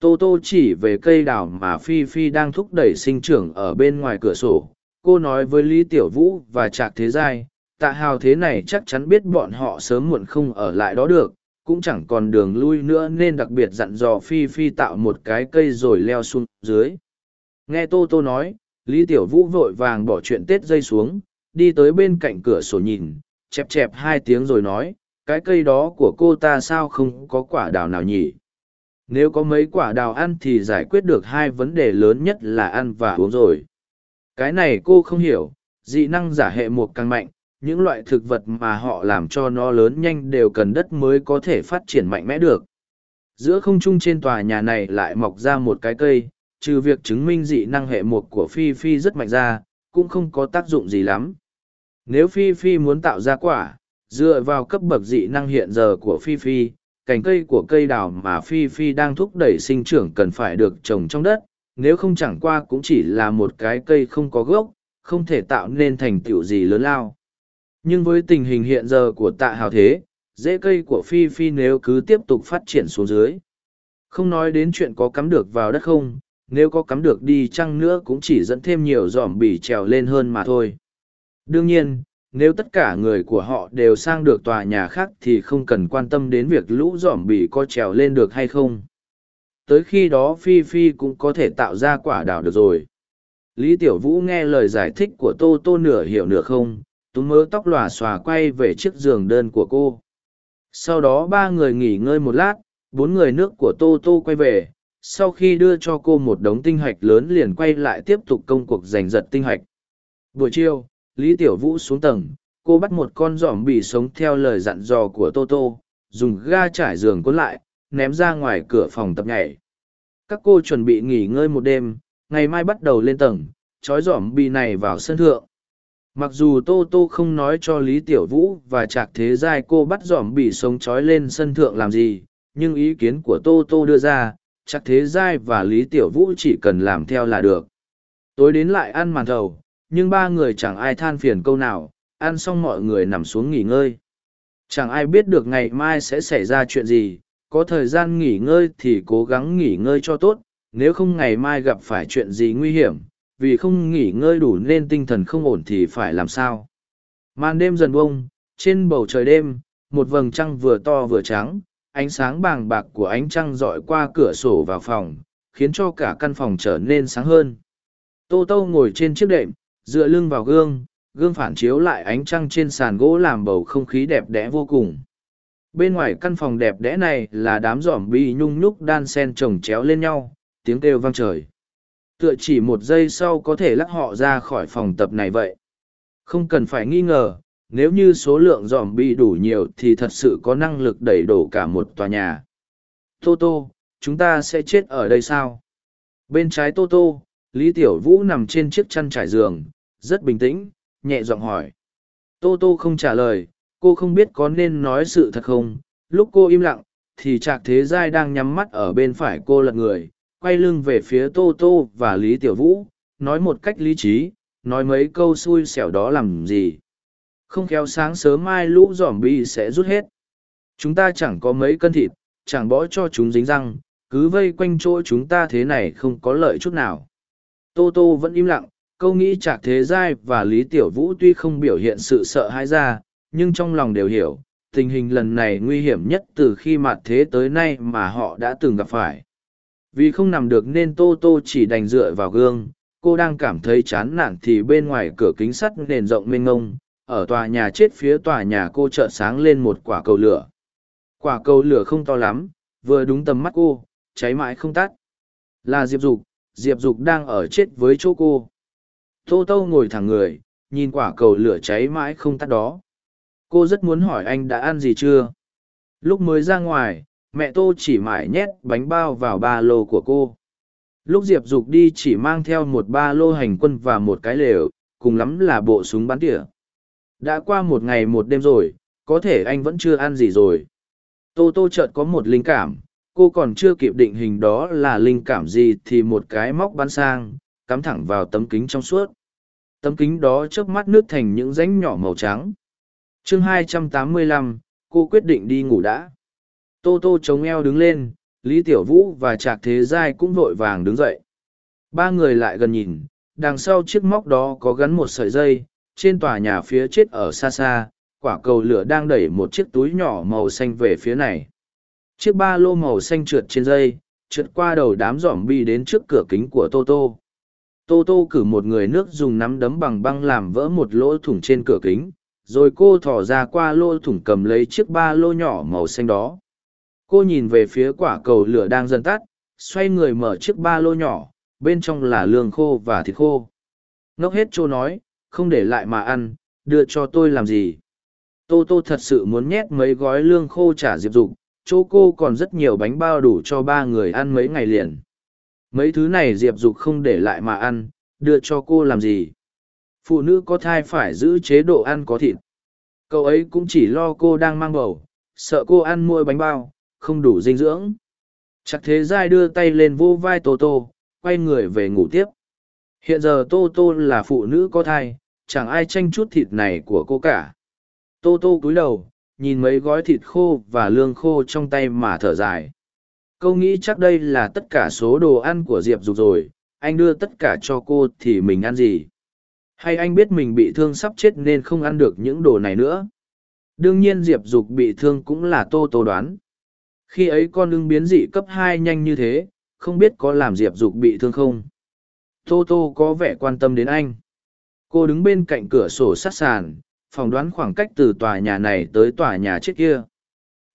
Tô Tô chỉ về cây đào mà Phi Phi đang thúc đẩy sinh trưởng ở bên ngoài cửa sổ. Cô nói với Lý Tiểu Vũ và Trạc Thế Giai, tạ hào thế này chắc chắn biết bọn họ sớm muộn không ở lại đó được, cũng chẳng còn đường lui nữa nên đặc biệt dặn dò Phi Phi tạo một cái cây rồi leo xuống dưới. Nghe Tô Tô nói, Lý Tiểu Vũ vội vàng bỏ chuyện tết dây xuống, đi tới bên cạnh cửa sổ nhìn, chẹp chẹp hai tiếng rồi nói, cái cây đó của cô ta sao không có quả đào nào nhỉ? Nếu có mấy quả đào ăn thì giải quyết được hai vấn đề lớn nhất là ăn và uống rồi. Cái này cô không hiểu, dị năng giả hệ một càng mạnh, những loại thực vật mà họ làm cho nó lớn nhanh đều cần đất mới có thể phát triển mạnh mẽ được. Giữa không trung trên tòa nhà này lại mọc ra một cái cây, trừ việc chứng minh dị năng hệ một của Phi Phi rất mạnh ra, cũng không có tác dụng gì lắm. Nếu Phi Phi muốn tạo ra quả, dựa vào cấp bậc dị năng hiện giờ của Phi Phi, cành cây của cây đào mà Phi Phi đang thúc đẩy sinh trưởng cần phải được trồng trong đất, nếu không chẳng qua cũng chỉ là một cái cây không có gốc, không thể tạo nên thành tựu gì lớn lao. Nhưng với tình hình hiện giờ của tạ hào thế, rễ cây của Phi Phi nếu cứ tiếp tục phát triển xuống dưới. Không nói đến chuyện có cắm được vào đất không, nếu có cắm được đi chăng nữa cũng chỉ dẫn thêm nhiều dòm bỉ trèo lên hơn mà thôi. Đương nhiên, nếu tất cả người của họ đều sang được tòa nhà khác thì không cần quan tâm đến việc lũ dòm bỉ có trèo lên được hay không. Tới khi đó Phi Phi cũng có thể tạo ra quả đào được rồi. Lý Tiểu Vũ nghe lời giải thích của Tô Tô nửa hiểu nửa không, túm mớ tóc lòa xòa quay về chiếc giường đơn của cô. Sau đó ba người nghỉ ngơi một lát, bốn người nước của Tô Tô quay về, sau khi đưa cho cô một đống tinh hạch lớn liền quay lại tiếp tục công cuộc giành giật tinh hạch. Buổi chiều, Lý Tiểu Vũ xuống tầng, cô bắt một con giỏm bị sống theo lời dặn dò của Tô Tô, dùng ga trải giường cuốn lại, ném ra ngoài cửa phòng tập nhảy. Các cô chuẩn bị nghỉ ngơi một đêm, ngày mai bắt đầu lên tầng, trói giỏm bị này vào sân thượng. Mặc dù Tô Tô không nói cho Lý Tiểu Vũ và Trạc Thế Giai cô bắt dòm bị sống trói lên sân thượng làm gì, nhưng ý kiến của Tô Tô đưa ra, trạc thế giai và lý tiểu vũ chỉ cần làm theo là được. Tối đến lại ăn màn thầu nhưng ba người chẳng ai than phiền câu nào ăn xong mọi người nằm xuống nghỉ ngơi. Chẳng ai biết được ngày mai sẽ xảy ra chuyện gì có thời gian nghỉ ngơi thì cố gắng nghỉ ngơi cho tốt nếu không ngày mai gặp phải chuyện gì nguy hiểm vì không nghỉ ngơi đủ nên tinh thần không ổn thì phải làm sao? Màn đêm dần bông, trên bầu trời đêm, một vầng trăng vừa to vừa trắng, ánh sáng bàng bạc của ánh trăng dọi qua cửa sổ vào phòng, khiến cho cả căn phòng trở nên sáng hơn. Tô tô ngồi trên chiếc đệm, dựa lưng vào gương gương phản chiếu lại ánh trăng trên sàn gỗ làm bầu không khí đẹp đẽ vô cùng. Bên ngoài căn phòng đẹp đẽ này là đám giỏm bi nhung nhúc đan sen chồng chéo lên nhau, tiếng kêu vang trời tựa chỉ một giây sau có thể lắc họ ra khỏi phòng tập này vậy không cần phải nghi ngờ nếu như số lượng dòm bị đủ nhiều thì thật sự có năng lực đẩy đổ cả một tòa nhà. Tô Tô, chúng ta sẽ chết ở đây sao? Bên trái Tô Tô, Lý Tiểu Vũ nằm trên chiếc chăn trải giường, rất bình tĩnh, nhẹ giọng hỏi. Tô Tô không trả lời, cô không biết có nên nói sự thật không. Lúc cô im lặng, thì Trạc Thế Giai đang nhắm mắt ở bên phải cô lật người, quay lưng về phía Tô Tô và Lý Tiểu Vũ, nói một cách lý trí, nói mấy câu xui xẻo đó làm gì. Không khéo sáng sớm mai lũ giỏm bi sẽ rút hết. Chúng ta chẳng có mấy cân thịt, chẳng bỏ cho chúng dính răng, cứ vây quanh chỗ chúng ta thế này không có lợi chút nào. Tô Tô vẫn im lặng, câu nghĩ chạc thế giai và Lý Tiểu Vũ tuy không biểu hiện sự sợ hãi ra, nhưng trong lòng đều hiểu, tình hình lần này nguy hiểm nhất từ khi mặt thế tới nay mà họ đã từng gặp phải. Vì không nằm được nên Tô Tô chỉ đành dựa vào gương, cô đang cảm thấy chán nản thì bên ngoài cửa kính sắt nền rộng mênh ngông, ở tòa nhà chết phía tòa nhà cô chợt sáng lên một quả cầu lửa. Quả cầu lửa không to lắm vừa đúng tầm mắt cô cháy mãi không tắt. Là diệp dục diệp dục đang ở chết với chỗ cô. Tô tô ngồi thẳng người nhìn quả cầu lửa cháy mãi không tắt đó. Cô rất muốn hỏi anh đã ăn gì chưa? Lúc mới ra ngoài mẹ tô chỉ mải nhét bánh bao vào ba lô của cô. Lúc diệp dục đi chỉ mang theo một ba lô hành quân và một cái lều cùng lắm là bộ súng bắn tỉa. Đã qua một ngày một đêm rồi có thể anh vẫn chưa ăn gì rồi. Tô tô chợt có một linh cảm cô còn chưa kịp định hình đó là linh cảm gì thì một cái móc bắn sang cắm thẳng vào tấm kính trong suốt. Tấm kính đó trước mắt nước thành những rãnh nhỏ màu trắng. Chương 285, cô quyết định đi ngủ đã tô tô chống eo đứng lên, lý tiểu vũ và trạc thế giai cũng vội vàng đứng dậy. Ba người lại gần nhìn, đằng sau chiếc móc đó có gắn một sợi dây, trên tòa nhà phía chết ở xa xa, quả cầu lửa đang đẩy một chiếc túi nhỏ màu xanh về phía này. Chiếc ba lô màu xanh trượt trên dây, trượt qua đầu đám giỏm bi đến trước cửa kính của tô tô. Tô tô cử một người nước dùng nắm đấm bằng băng làm vỡ một lỗ thủng trên cửa kính, rồi cô thỏ ra qua lỗ thủng cầm lấy chiếc ba lô nhỏ màu xanh đó cô nhìn về phía quả cầu lửa đang dần tắt, xoay người mở chiếc ba lô nhỏ, bên trong là lương khô và thịt khô. Ngốc hết chỗ nói, không để lại mà ăn, đưa cho tôi làm gì? Tô tô thật sự muốn nhét mấy gói lương khô trả diệp dục, chỗ cô còn rất nhiều bánh bao đủ cho ba người ăn mấy ngày liền. Mấy thứ này diệp dục không để lại mà ăn, đưa cho cô làm gì? Phụ nữ có thai phải giữ chế độ ăn có thịt. Cậu ấy cũng chỉ lo cô đang mang bầu, sợ cô ăn mua bánh bao không đủ dinh dưỡng. Chắc thế giai đưa tay lên vô vai tô tô, quay người về ngủ tiếp. Hiện giờ tô tô là phụ nữ có thai, chẳng ai tranh chút thịt này của cô cả. Tô tô cúi đầu, nhìn mấy gói thịt khô và lương khô trong tay mà thở dài. Câu nghĩ chắc đây là tất cả số đồ ăn của diệp dục rồi, anh đưa tất cả cho cô thì mình ăn gì? Hay anh biết mình bị thương sắp chết nên không ăn được những đồ này nữa? Đương nhiên diệp dục bị thương cũng là tô tô đoán khi ấy con ưng biến dị cấp hai nhanh như thế, không biết có làm diệp dục bị thương không? Tô tô có vẻ quan tâm đến anh. Cô đứng bên cạnh cửa sổ sát sàn, phỏng đoán khoảng cách từ tòa nhà này tới tòa nhà trước kia.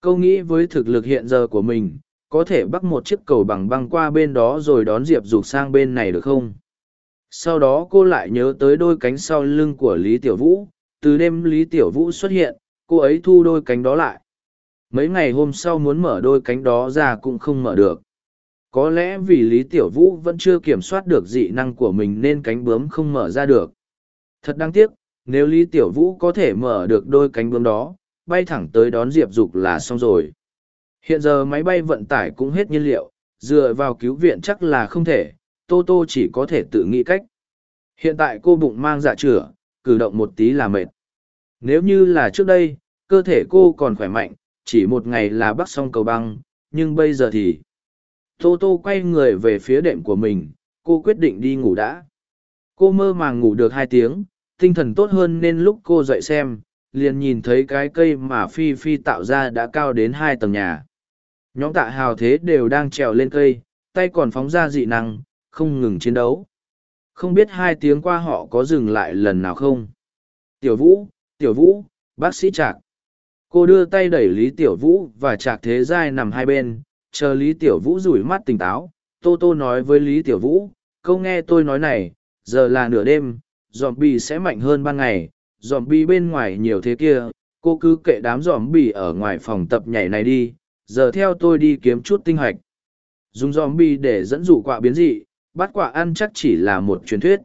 Câu nghĩ với thực lực hiện giờ của mình, có thể bắt một chiếc cầu bằng băng qua bên đó rồi đón diệp dục sang bên này được không? Sau đó cô lại nhớ tới đôi cánh sau lưng của lý tiểu vũ. Từ đêm lý tiểu vũ xuất hiện, cô ấy thu đôi cánh đó lại mấy ngày hôm sau muốn mở đôi cánh đó ra cũng không mở được. Có lẽ vì lý tiểu vũ vẫn chưa kiểm soát được dị năng của mình nên cánh bướm không mở ra được. Thật đáng tiếc, nếu lý tiểu vũ có thể mở được đôi cánh bướm đó, bay thẳng tới đón diệp dục là xong rồi. Hiện giờ máy bay vận tải cũng hết nhiên liệu, dựa vào cứu viện chắc là không thể, tô tô chỉ có thể tự nghĩ cách. Hiện tại cô bụng mang dạ chửa cử động một tí là mệt. Nếu như là trước đây, cơ thể cô còn khỏe mạnh chỉ một ngày là bắt xong cầu băng, nhưng bây giờ thì, tô tô quay người về phía đệm của mình, cô quyết định đi ngủ đã. Cô mơ màng ngủ được hai tiếng, tinh thần tốt hơn nên lúc cô dậy xem, liền nhìn thấy cái cây mà phi phi tạo ra đã cao đến hai tầng nhà. Nhóm tạ hào thế đều đang trèo lên cây, tay còn phóng ra dị năng, không ngừng chiến đấu. Không biết hai tiếng qua họ có dừng lại lần nào không? Tiểu vũ tiểu vũ, bác sĩ trạc cô đưa tay đẩy lý tiểu vũ và trạc thế giai nằm hai bên, chờ lý tiểu vũ rủi mắt tỉnh táo. Tô tô nói với lý tiểu vũ câu nghe tôi nói này, giờ là nửa đêm dòm bi sẽ mạnh hơn ban ngày. Dòm bi bên ngoài nhiều thế kia, cô cứ kệ đám dòm bi ở ngoài phòng tập nhảy này đi. Giờ theo tôi đi kiếm chút tinh hoạch. Dùng dòm bi để dẫn dụ quạ biến dị, bắt quạ ăn chắc chỉ là một truyền thuyết.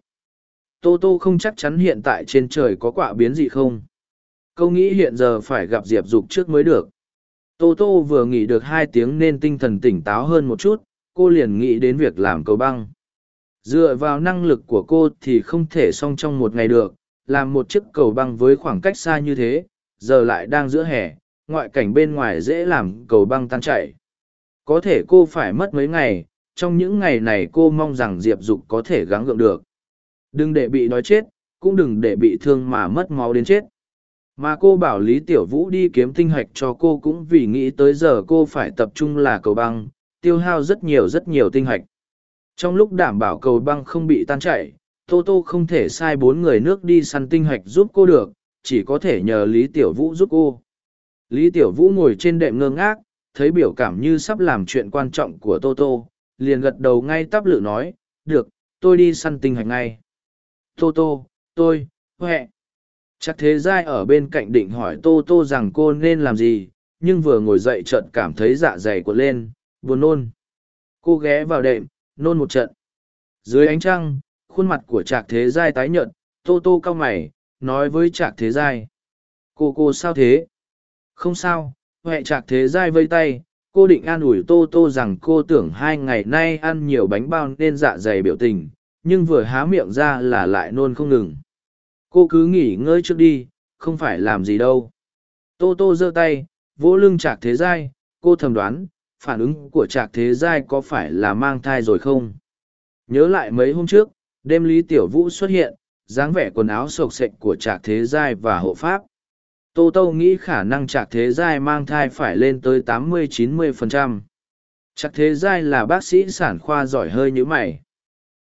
Tô tô không chắc chắn hiện tại trên trời có quạ biến dị không câu nghĩ hiện giờ phải gặp diệp dục trước mới được. Tô tô vừa nghỉ được hai tiếng nên tinh thần tỉnh táo hơn một chút, cô liền nghĩ đến việc làm cầu băng. Dựa vào năng lực của cô thì không thể xong trong một ngày được, làm một chiếc cầu băng với khoảng cách xa như thế, giờ lại đang giữa hè, ngoại cảnh bên ngoài dễ làm cầu băng tan chảy. Có thể cô phải mất mấy ngày, trong những ngày này cô mong rằng diệp dục có thể gắng gượng được. Đừng để bị đói chết, cũng đừng để bị thương mà mất máu đến chết mà cô bảo lý tiểu vũ đi kiếm tinh hạch cho cô cũng vì nghĩ tới giờ cô phải tập trung là cầu băng, tiêu hao rất nhiều rất nhiều tinh hạch. Trong lúc đảm bảo cầu băng không bị tan chảy, tô tô không thể sai bốn người nước đi săn tinh hạch giúp cô được, chỉ có thể nhờ lý tiểu vũ giúp cô. Lý tiểu vũ ngồi trên đệm ngơ ngác, thấy biểu cảm như sắp làm chuyện quan trọng của tô tô, liền gật đầu ngay tắp lự nói, được, tôi đi săn tinh hạch ngay. Tô tô, tôi, huệ chắc thế giai ở bên cạnh định hỏi tô tô rằng cô nên làm gì nhưng vừa ngồi dậy chợt cảm thấy dạ dày cuộn lên buồn nôn cô ghé vào đệm nôn một trận. Dưới ánh trăng, khuôn mặt của trạc thế giai tái nhợt, tô tô cau mày, nói với trạc thế giai. Cô cô sao thế? Không sao, huệ trạc thế giai vây tay, cô định an ủi tô tô rằng cô tưởng hai ngày nay ăn nhiều bánh bao nên dạ dày biểu tình, nhưng vừa há miệng ra là lại nôn không ngừng. Cô cứ nghỉ ngơi trước đi, không phải làm gì đâu. Tô tô giơ tay, vỗ lưng trạc thế giai, cô thầm đoán, phản ứng của trạc thế giai có phải là mang thai rồi không? Nhớ lại mấy hôm trước, đêm Lý Tiểu Vũ xuất hiện, dáng vẻ quần áo sộc sệch của trạc thế giai và hộ pháp. Tô Tô nghĩ khả năng trạc thế giai mang thai phải lên tới 80-90%. Trạc thế giai là bác sĩ sản khoa giỏi hơi như mày.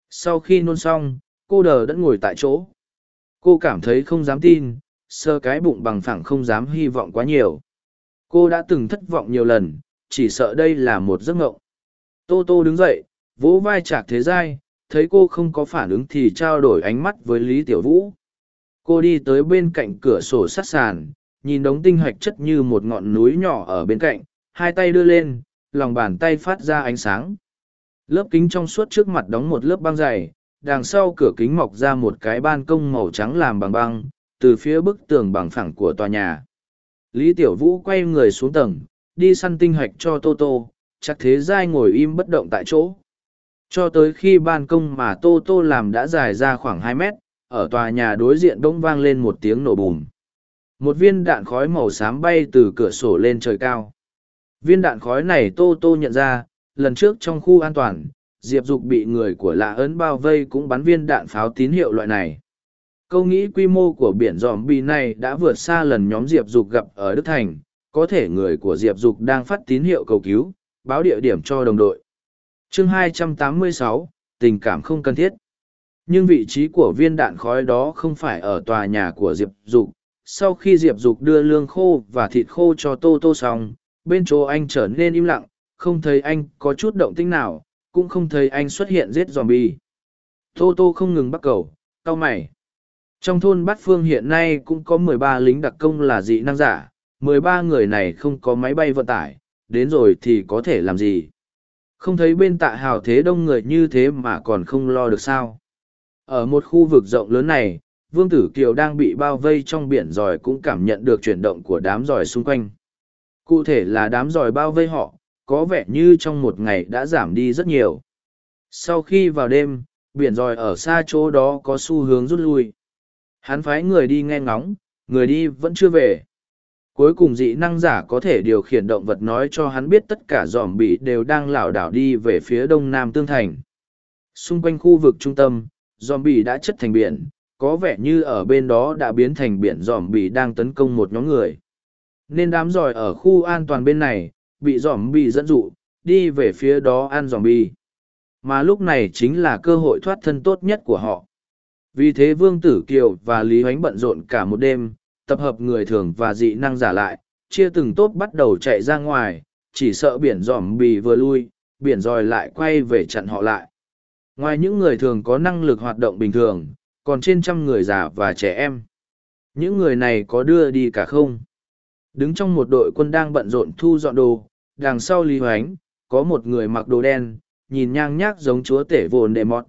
Sau khi nôn xong, cô đờ đã ngồi tại chỗ. Cô cảm thấy không dám tin, sơ cái bụng bằng phẳng không dám hy vọng quá nhiều. Cô đã từng thất vọng nhiều lần, chỉ sợ đây là một giấc mộng. Tô Tô đứng dậy, vỗ vai chạc thế giai, thấy cô không có phản ứng thì trao đổi ánh mắt với Lý Tiểu Vũ. Cô đi tới bên cạnh cửa sổ sát sàn, nhìn đống tinh hoạch chất như một ngọn núi nhỏ ở bên cạnh, hai tay đưa lên, lòng bàn tay phát ra ánh sáng. Lớp kính trong suốt trước mặt đóng một lớp băng dày, đằng sau cửa kính mọc ra một cái ban công màu trắng làm bằng băng, từ phía bức tường bằng phẳng của tòa nhà. Lý Tiểu Vũ quay người xuống tầng, đi săn tinh hoạch cho Tô Tô, chắc thế dai ngồi im bất động tại chỗ. Cho tới khi ban công mà Tô Tô làm đã dài ra khoảng hai mét, ở tòa nhà đối diện bỗng vang lên một tiếng nổ bùm. Một viên đạn khói màu xám bay từ cửa sổ lên trời cao. Viên đạn khói này Tô Tô nhận ra, lần trước trong khu an toàn, Diệp Dục bị người của lạ ấn bao vây cũng bắn viên đạn pháo tín hiệu loại này. Câu nghĩ quy mô của biển dòm bi này đã vượt xa lần nhóm Diệp Dục gặp ở Đức Thành, có thể người của Diệp Dục đang phát tín hiệu cầu cứu, báo địa điểm cho đồng đội. chương 286, tình cảm không cần thiết. Nhưng vị trí của viên đạn khói đó không phải ở tòa nhà của Diệp Dục. Sau khi Diệp Dục đưa lương khô và thịt khô cho Tô Tô xong, bên chỗ anh trở nên im lặng, không thấy anh có chút động tĩnh nào, cũng không thấy anh xuất hiện giết zombie. Tô Tô không ngừng bắt cầu, cau mày. Trong thôn Bát Phương hiện nay cũng có mười ba lính đặc công là dị năng giả, mười ba người này không có máy bay vận tải, đến rồi thì có thể làm gì? Không thấy bên tạ hào thế đông người như thế mà còn không lo được sao? Ở một khu vực rộng lớn này, Vương Tử Kiều đang bị bao vây trong biển giỏi cũng cảm nhận được chuyển động của đám giỏi xung quanh. Cụ thể là đám giỏi bao vây họ, có vẻ như trong một ngày đã giảm đi rất nhiều. Sau khi vào đêm, biển dòi ở xa chỗ đó có xu hướng rút lui. Hắn phái người đi nghe ngóng, người đi vẫn chưa về. Cuối cùng dị năng giả có thể điều khiển động vật nói cho hắn biết tất cả dòm bị đều đang lảo đảo đi về phía đông nam tương thành. Xung quanh khu vực trung tâm, dòm bị đã chất thành biển, có vẻ như ở bên đó đã biến thành biển dòm bị đang tấn công một nhóm người. Nên đám giỏi ở khu an toàn bên này, bị dòm bị dẫn dụ, đi về phía đó ăn dòm bi. Mà lúc này chính là cơ hội thoát thân tốt nhất của họ. Vì thế Vương Tử Kiều và Lý Hoánh bận rộn cả một đêm, tập hợp người thường và dị năng giả lại, chia từng tốp bắt đầu chạy ra ngoài, chỉ sợ biển dòm bì vừa lui, biển dòi lại quay về chặn họ lại. Ngoài những người thường có năng lực hoạt động bình thường, còn trên trăm người già và trẻ em. Những người này có đưa đi cả không? Đứng trong một đội quân đang bận rộn thu dọn đồ, đằng sau Lý Hoánh, có một người mặc đồ đen, nhìn nhang nhác giống chúa tể vồn đệ mọt.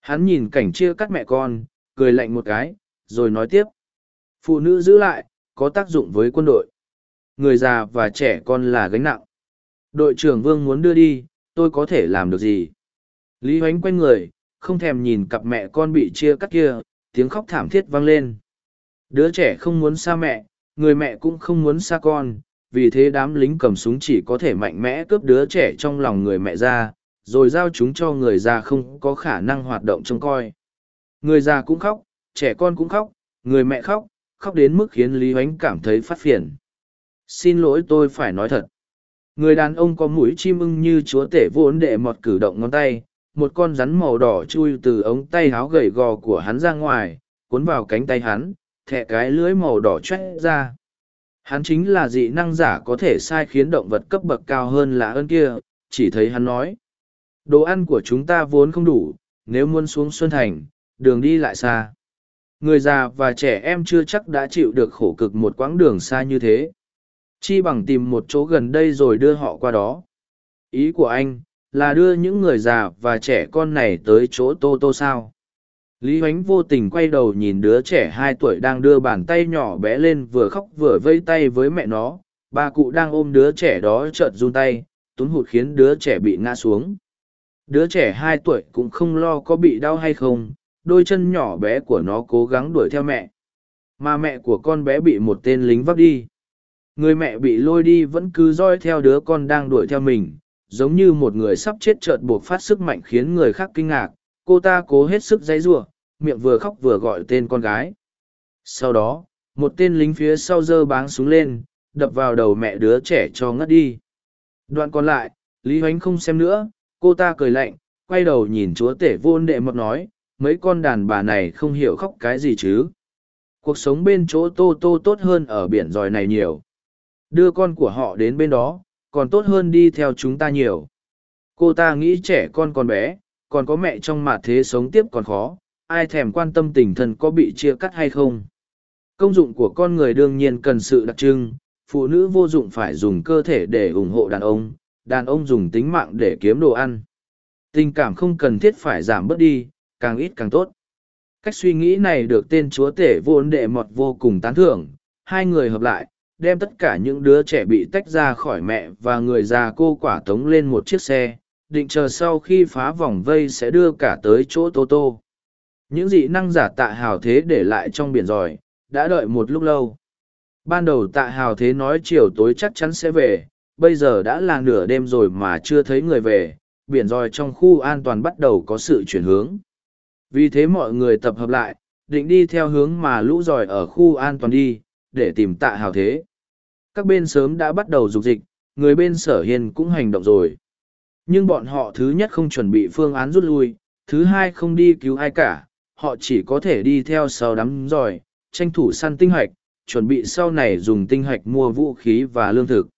Hắn nhìn cảnh chia cắt mẹ con, cười lạnh một cái, rồi nói tiếp. Phụ nữ giữ lại, có tác dụng với quân đội. Người già và trẻ con là gánh nặng. Đội trưởng Vương muốn đưa đi, tôi có thể làm được gì? Lý Hoánh quay người, không thèm nhìn cặp mẹ con bị chia cắt kia, tiếng khóc thảm thiết vang lên. Đứa trẻ không muốn xa mẹ, người mẹ cũng không muốn xa con, vì thế đám lính cầm súng chỉ có thể mạnh mẽ cướp đứa trẻ trong lòng người mẹ ra, rồi giao chúng cho người già không có khả năng hoạt động trông coi. Người già cũng khóc, trẻ con cũng khóc, người mẹ khóc, khóc đến mức khiến Lý Huánh cảm thấy phát phiền. Xin lỗi tôi phải nói thật. Người đàn ông có mũi chim ưng như chúa tể vốn đệ mọt cử động ngón tay, một con rắn màu đỏ chui từ ống tay háo gầy gò của hắn ra ngoài, cuốn vào cánh tay hắn, Thẻ cái lưới màu đỏ chét ra. Hắn chính là dị năng giả có thể sai khiến động vật cấp bậc cao hơn là ơn kia, chỉ thấy hắn nói. Đồ ăn của chúng ta vốn không đủ, nếu muốn xuống Xuân Thành, đường đi lại xa. Người già và trẻ em chưa chắc đã chịu được khổ cực một quãng đường xa như thế. Chi bằng tìm một chỗ gần đây rồi đưa họ qua đó. Ý của anh, là đưa những người già và trẻ con này tới chỗ tô tô sao lý h oánh vô tình quay đầu nhìn đứa trẻ hai tuổi đang đưa bàn tay nhỏ bé lên vừa khóc vừa vây tay với mẹ nó. Bà cụ đang ôm đứa trẻ đó chợt run tay túm hụt khiến đứa trẻ bị ngã xuống. Đứa trẻ hai tuổi cũng không lo có bị đau hay không, đôi chân nhỏ bé của nó cố gắng đuổi theo mẹ. Mà mẹ của con bé bị một tên lính vấp đi. Người mẹ bị lôi đi vẫn cứ roi theo đứa con đang đuổi theo mình, giống như một người sắp chết chợt buộc phát sức mạnh khiến người khác kinh ngạc. Cô ta cố hết sức dãy giụa miệng vừa khóc vừa gọi tên con gái. Sau đó, một tên lính phía sau giơ báng súng lên, đập vào đầu mẹ đứa trẻ cho ngất đi. Đoạn còn lại, lý h không xem nữa, cô ta cười lạnh, quay đầu nhìn chúa tể vôn đệ mập nói, mấy con đàn bà này không hiểu khóc cái gì chứ? Cuộc sống bên chỗ tô tô tốt hơn ở biển giòi này nhiều. Đưa con của họ đến bên đó, còn tốt hơn đi theo chúng ta nhiều. Cô ta nghĩ trẻ con còn bé, còn có mẹ trong mặt thế sống tiếp còn khó ai thèm quan tâm tình thân có bị chia cắt hay không. Công dụng của con người đương nhiên cần sự đặc trưng, phụ nữ vô dụng phải dùng cơ thể để ủng hộ đàn ông đàn ông dùng tính mạng để kiếm đồ ăn. Tình cảm không cần thiết phải giảm bớt đi, càng ít càng tốt. Cách suy nghĩ này được tên chúa tể vô đệ mọt vô cùng tán thưởng, hai người hợp lại, đem tất cả những đứa trẻ bị tách ra khỏi mẹ và người già cô quả tống lên một chiếc xe, định chờ sau khi phá vòng vây sẽ đưa cả tới chỗ tô tô những dị năng giả tạ hào thế để lại trong biển giỏi đã đợi một lúc lâu. Ban đầu tạ hào thế nói chiều tối chắc chắn sẽ về, bây giờ đã là nửa đêm rồi mà chưa thấy người về, biển giỏi trong khu an toàn bắt đầu có sự chuyển hướng. Vì thế mọi người tập hợp lại, định đi theo hướng mà lũ giỏi ở khu an toàn đi, để tìm tạ hào thế. Các bên sớm đã bắt đầu dục dịch, người bên sở hiền cũng hành động rồi. Nhưng bọn họ thứ nhất không chuẩn bị phương án rút lui, thứ hai không đi cứu ai cả họ chỉ có thể đi theo sau đám giỏi, tranh thủ săn tinh hoạch, chuẩn bị sau này dùng tinh hoạch mua vũ khí và lương thực.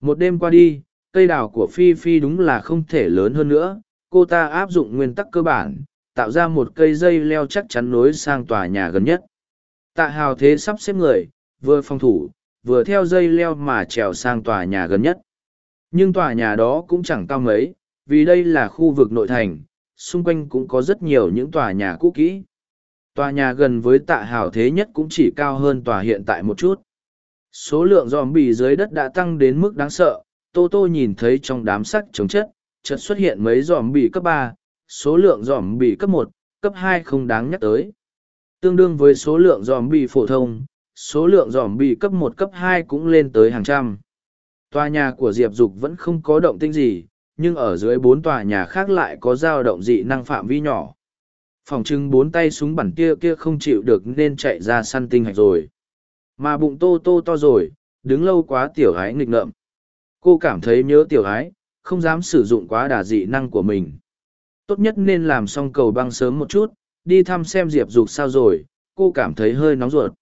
Một đêm qua đi, cây đào của phi phi đúng là không thể lớn hơn nữa, cô ta áp dụng nguyên tắc cơ bản, tạo ra một cây dây leo chắc chắn nối sang tòa nhà gần nhất. Tạ hào thế sắp xếp người, vừa phòng thủ, vừa theo dây leo mà trèo sang tòa nhà gần nhất. Nhưng tòa nhà đó cũng chẳng cao mấy, vì đây là khu vực nội thành xung quanh cũng có rất nhiều những tòa nhà cũ kỹ. Tòa nhà gần với tạ hào thế nhất cũng chỉ cao hơn tòa hiện tại một chút. Số lượng dòm bì dưới đất đã tăng đến mức đáng sợ, tô tô nhìn thấy trong đám sắc chống chất, chợt xuất hiện mấy dòm bì cấp ba, số lượng dòm bì cấp một, cấp hai không đáng nhắc tới. Tương đương với số lượng dòm bì phổ thông, số lượng dòm bì cấp một, cấp hai cũng lên tới hàng trăm. Tòa nhà của diệp dục vẫn không có động tĩnh gì nhưng ở dưới bốn tòa nhà khác lại có dao động dị năng phạm vi nhỏ. Phòng trưng bốn tay súng bắn kia kia không chịu được nên chạy ra săn tinh hạch rồi. Mà bụng tô tô to rồi, đứng lâu quá tiểu ái nghịch ngợm. Cô cảm thấy nhớ tiểu ái không dám sử dụng quá đà dị năng của mình. Tốt nhất nên làm xong cầu băng sớm một chút, đi thăm xem diệp dục sao rồi, cô cảm thấy hơi nóng ruột.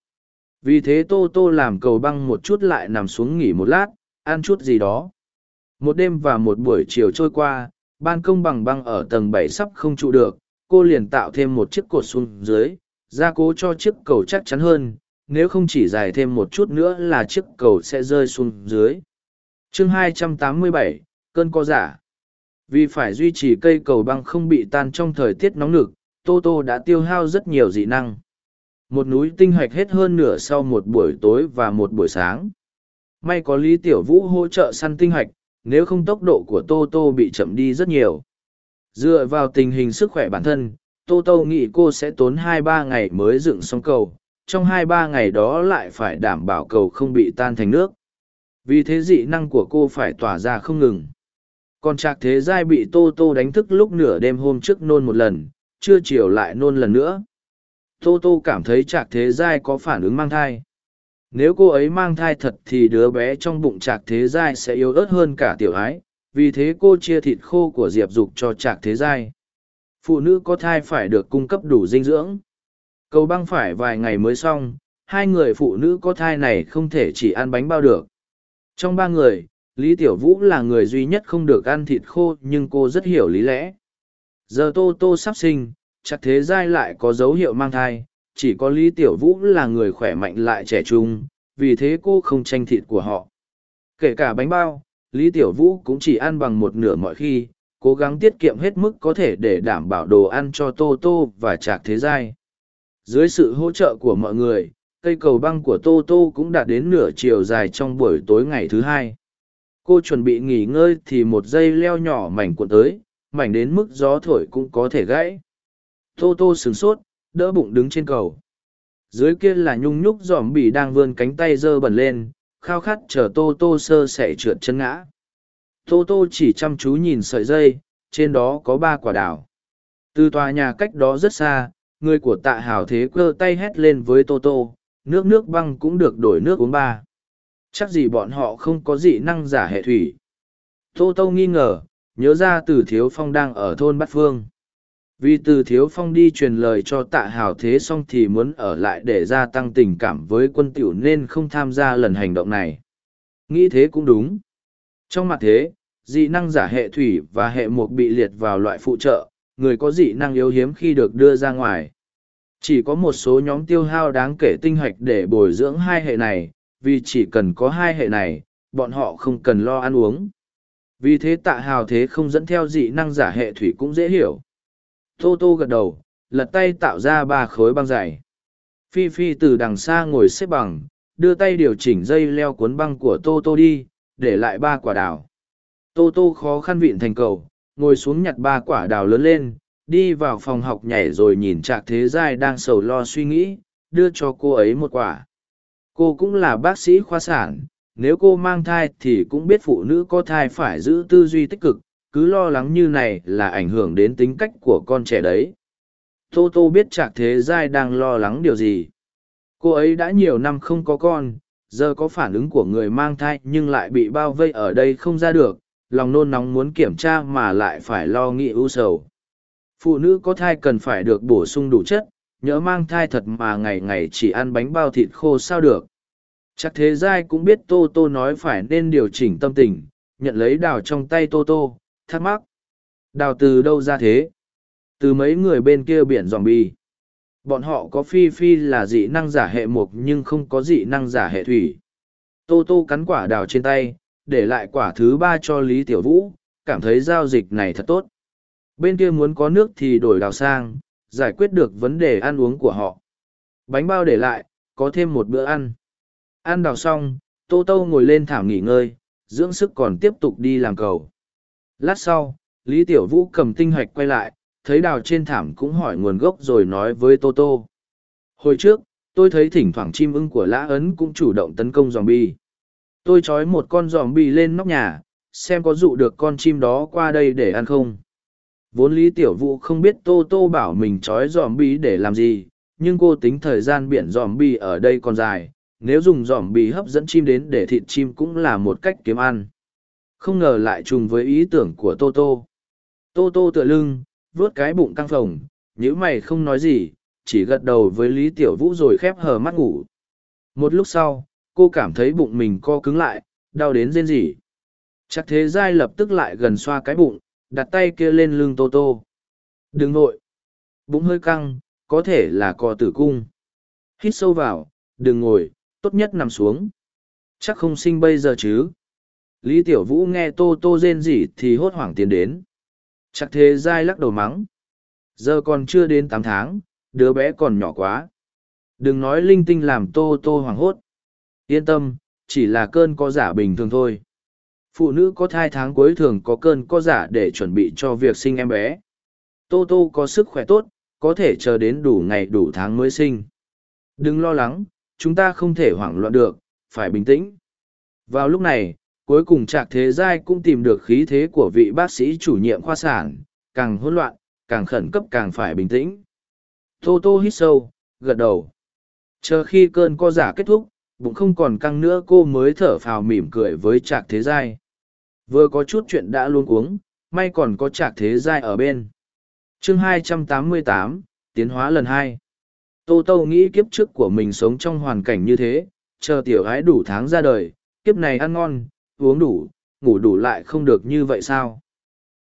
Vì thế tô tô làm cầu băng một chút lại nằm xuống nghỉ một lát, ăn chút gì đó một đêm và một buổi chiều trôi qua ban công bằng băng ở tầng bảy sắp không trụ được cô liền tạo thêm một chiếc cột xuống dưới gia cố cho chiếc cầu chắc chắn hơn nếu không chỉ dài thêm một chút nữa là chiếc cầu sẽ rơi xuống dưới. Chương 287, cơn co giả. Vì phải duy trì cây cầu băng không bị tan trong thời tiết nóng nực tô tô đã tiêu hao rất nhiều dị năng. Một núi tinh hoạch hết hơn nửa sau một buổi tối và một buổi sáng. May có lý tiểu vũ hỗ trợ săn tinh hoạch nếu không tốc độ của tô tô bị chậm đi rất nhiều. Dựa vào tình hình sức khỏe bản thân, tô tô nghĩ cô sẽ tốn hai ba ngày mới dựng xong cầu, trong hai ba ngày đó lại phải đảm bảo cầu không bị tan thành nước. Vì thế dị năng của cô phải tỏa ra không ngừng. Còn trạc thế giai bị tô tô đánh thức lúc nửa đêm hôm trước nôn một lần chưa chiều lại nôn lần nữa. Tô tô cảm thấy trạc thế giai có phản ứng mang thai nếu cô ấy mang thai thật thì đứa bé trong bụng trạc thế giai sẽ yếu ớt hơn cả tiểu ái, vì thế cô chia thịt khô của diệp dục cho trạc thế giai. Phụ nữ có thai phải được cung cấp đủ dinh dưỡng. Cầu băng phải vài ngày mới xong, hai người phụ nữ có thai này không thể chỉ ăn bánh bao được. Trong ba người, lý tiểu vũ là người duy nhất không được ăn thịt khô nhưng cô rất hiểu lý lẽ. Giờ tô tô sắp sinh chắc thế giai lại có dấu hiệu mang thai chỉ có lý tiểu vũ là người khỏe mạnh lại trẻ trung, vì thế cô không tranh thịt của họ. Kể cả bánh bao, lý tiểu vũ cũng chỉ ăn bằng một nửa mọi khi, cố gắng tiết kiệm hết mức có thể để đảm bảo đồ ăn cho tô tô và trạc thế giai. Dưới sự hỗ trợ của mọi người, cây cầu băng của tô tô cũng đạt đến nửa chiều dài trong buổi tối ngày thứ hai. Cô chuẩn bị nghỉ ngơi thì một dây leo nhỏ mảnh cuộn tới, mảnh đến mức gió thổi cũng có thể gãy. Tô tô sửng sốt đỡ bụng đứng trên cầu. Dưới kia là nhung nhúc giòm bỉ đang vươn cánh tay dơ bẩn lên, khao khát chờ tô tô sơ sẻ trượt chân ngã. Tô tô chỉ chăm chú nhìn sợi dây, trên đó có ba quả đào từ tòa nhà cách đó rất xa, người của tạ hào thế cơ tay hét lên với tô tô, nước nước băng cũng được đổi nước uống ba. Chắc gì bọn họ không có dị năng giả hệ thủy. Tô tô nghi ngờ, nhớ ra từ thiếu phong đang ở thôn bát phương vì từ thiếu phong đi truyền lời cho tạ hào thế xong thì muốn ở lại để gia tăng tình cảm với quân tiểu nên không tham gia lần hành động này. Nghĩ thế cũng đúng. Trong mặt thế, dị năng giả hệ thủy và hệ mục bị liệt vào loại phụ trợ, người có dị năng yếu hiếm khi được đưa ra ngoài. Chỉ có một số nhóm tiêu hao đáng kể tinh hạch để bồi dưỡng hai hệ này, vì chỉ cần có hai hệ này, bọn họ không cần lo ăn uống. Vì thế tạ hào thế không dẫn theo dị năng giả hệ thủy cũng dễ hiểu tô tô gật đầu, lật tay tạo ra ba khối băng dày. Phi phi từ đằng xa ngồi xếp bằng, đưa tay điều chỉnh dây leo cuốn băng của tô tô đi, để lại ba quả đào. Tô tô khó khăn vịn thành cầu, ngồi xuống nhặt ba quả đào lớn lên, đi vào phòng học nhảy rồi nhìn trạc thế giai đang sầu lo suy nghĩ, đưa cho cô ấy một quả. Cô cũng là bác sĩ khoa sản, nếu cô mang thai thì cũng biết phụ nữ có thai phải giữ tư duy tích cực cứ lo lắng như này là ảnh hưởng đến tính cách của con trẻ đấy. Tô tô biết trạc thế giai đang lo lắng điều gì. Cô ấy đã nhiều năm không có con, giờ có phản ứng của người mang thai nhưng lại bị bao vây ở đây không ra được, lòng nôn nóng muốn kiểm tra mà lại phải lo nghĩ ưu sầu. Phụ nữ có thai cần phải được bổ sung đủ chất, nhớ mang thai thật mà ngày ngày chỉ ăn bánh bao thịt khô sao được. Chắc thế giai cũng biết tô tô nói phải nên điều chỉnh tâm tình, nhận lấy đào trong tay tô tô thắc mắc. Đào từ đâu ra thế? Từ mấy người bên kia biển dòm bì, bọn họ có phi phi là dị năng giả hệ mục nhưng không có dị năng giả hệ thủy. Tô tô cắn quả đào trên tay để lại quả thứ ba cho lý tiểu vũ cảm thấy giao dịch này thật tốt. Bên kia muốn có nước thì đổi đào sang giải quyết được vấn đề ăn uống của họ. Bánh bao để lại có thêm một bữa ăn. Ăn đào xong tô tô ngồi lên thảm nghỉ ngơi dưỡng sức còn tiếp tục đi làm cầu lát sau, lý tiểu vũ cầm tinh hạch quay lại, thấy đào trên thảm cũng hỏi nguồn gốc rồi nói với tô tô. Hồi trước, tôi thấy thỉnh thoảng chim ưng của lã ấn cũng chủ động tấn công zombie. bi tôi trói một con zombie bi lên nóc nhà, xem có dụ được con chim đó qua đây để ăn không. Vốn lý tiểu vũ không biết tô tô bảo mình trói zombie bi để làm gì, nhưng cô tính thời gian biển zombie bi ở đây còn dài, nếu dùng zombie bi hấp dẫn chim đến để thịt chim cũng là một cách kiếm ăn không ngờ lại trùng với ý tưởng của tô tô. Tô tô tựa lưng, vuốt cái bụng căng phồng nhữ mày không nói gì, chỉ gật đầu với lý tiểu vũ rồi khép hờ mắt ngủ. Một lúc sau, cô cảm thấy bụng mình co cứng lại, đau đến rên rỉ. Chắc thế giai lập tức lại gần xoa cái bụng, đặt tay kia lên lưng tô tô. Đừng nội. Bụng hơi căng, có thể là cò tử cung. Hít sâu vào, đừng ngồi, tốt nhất nằm xuống. Chắc không sinh bây giờ chứ? Lý tiểu vũ nghe tô tô rên rỉ thì hốt hoảng tiến đến. Chắc thế dai lắc đầu mắng. Giờ còn chưa đến tám tháng, đứa bé còn nhỏ quá. Đừng nói linh tinh làm tô tô hoảng hốt. Yên tâm, chỉ là cơn có giả bình thường thôi. Phụ nữ có thai tháng cuối thường có cơn có giả để chuẩn bị cho việc sinh em bé. Tô tô có sức khỏe tốt, có thể chờ đến đủ ngày đủ tháng mới sinh. Đừng lo lắng, chúng ta không thể hoảng loạn được, phải bình tĩnh. Vào lúc này cuối cùng trạc thế giai cũng tìm được khí thế của vị bác sĩ chủ nhiệm khoa sản càng hỗn loạn càng khẩn cấp càng phải bình tĩnh. Tô tô hít sâu gật đầu. Chờ khi cơn co giả kết thúc bụng không còn căng nữa cô mới thở phào mỉm cười với trạc thế giai. Vừa có chút chuyện đã luôn cuống may còn có trạc thế giai ở bên. Chương 288, tiến hóa lần hai. Tô tô nghĩ kiếp trước của mình sống trong hoàn cảnh như thế chờ tiểu gái đủ tháng ra đời kiếp này ăn ngon uống đủ, ngủ đủ lại không được như vậy sao?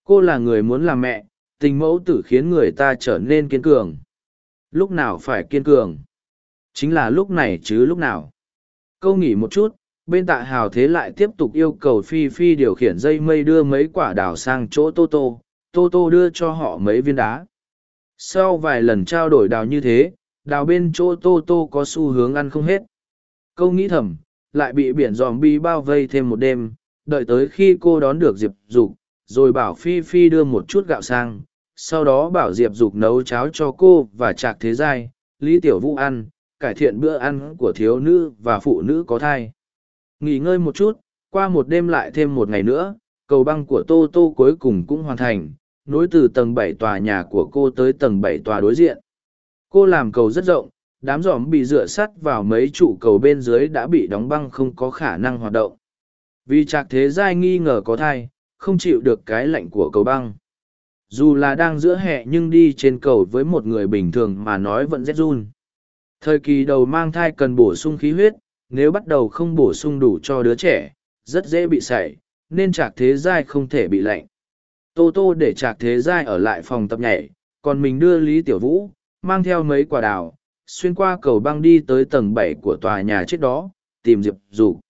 Cô là người muốn làm mẹ, tình mẫu tử khiến người ta trở nên kiên cường. Lúc nào phải kiên cường? Chính là lúc này chứ lúc nào? Câu nghỉ một chút, bên tạ hào thế lại tiếp tục yêu cầu phi phi điều khiển dây mây đưa mấy quả đào sang chỗ tô tô. Tô tô đưa cho họ mấy viên đá. Sau vài lần trao đổi đào như thế, đào bên chỗ tô tô có xu hướng ăn không hết. Câu nghĩ thầm lại bị biển dòm bi bao vây thêm một đêm, đợi tới khi cô đón được diệp dục, rồi bảo phi phi đưa một chút gạo sang, sau đó bảo diệp dục nấu cháo cho cô và trạc thế giai, lý tiểu vũ ăn, cải thiện bữa ăn của thiếu nữ và phụ nữ có thai. Nghỉ ngơi một chút, qua một đêm lại thêm một ngày nữa, cầu băng của tô tô cuối cùng cũng hoàn thành, nối từ tầng bảy tòa nhà của cô tới tầng bảy tòa đối diện. Cô làm cầu rất rộng đám giỏm bị dựa sắt vào mấy trụ cầu bên dưới đã bị đóng băng không có khả năng hoạt động. Vì trạc thế giai nghi ngờ có thai, không chịu được cái lạnh của cầu băng. Dù là đang giữa hè nhưng đi trên cầu với một người bình thường mà nói vẫn rét run. Thời kỳ đầu mang thai cần bổ sung khí huyết, nếu bắt đầu không bổ sung đủ cho đứa trẻ, rất dễ bị sảy, nên trạc thế giai không thể bị lạnh. Tô tô để trạc thế giai ở lại phòng tập nhảy, còn mình đưa lý tiểu vũ, mang theo mấy quả đào xuyên qua cầu băng đi tới tầng bảy của tòa nhà trước đó tìm diệp dục.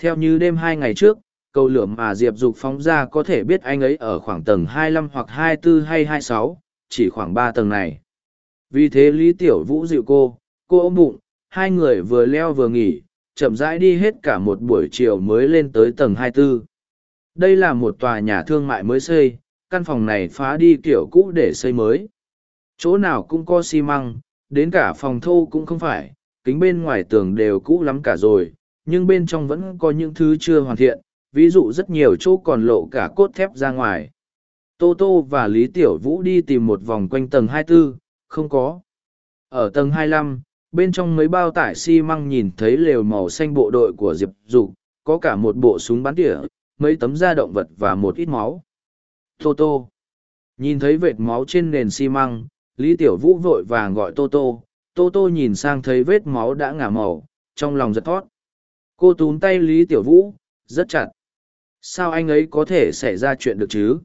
Theo như đêm hai ngày trước cầu lửa mà diệp dục phóng ra có thể biết anh ấy ở khoảng tầng 25 hoặc 24 hay 26, chỉ khoảng ba tầng này. Vì thế lý tiểu vũ dịu cô cô ôm bụng hai người vừa leo vừa nghỉ chậm rãi đi hết cả một buổi chiều mới lên tới tầng 24. đây là một tòa nhà thương mại mới xây căn phòng này phá đi kiểu cũ để xây mới. Chỗ nào cũng có xi măng đến cả phòng thô cũng không phải kính bên ngoài tường đều cũ lắm cả rồi nhưng bên trong vẫn có những thứ chưa hoàn thiện ví dụ rất nhiều chỗ còn lộ cả cốt thép ra ngoài. Tô tô và lý tiểu vũ đi tìm một vòng quanh tầng 24, không có. Ở tầng 25, bên trong mấy bao tải xi măng nhìn thấy lều màu xanh bộ đội của diệp dục có cả một bộ súng bắn tỉa mấy tấm da động vật và một ít máu. Tô tô nhìn thấy vệt máu trên nền xi măng lý tiểu vũ vội vàng gọi tô tô. Tô tô nhìn sang thấy vết máu đã ngả màu, trong lòng giật thót. Cô túm tay lý tiểu vũ, rất chặt. Sao anh ấy có thể xảy ra chuyện được chứ?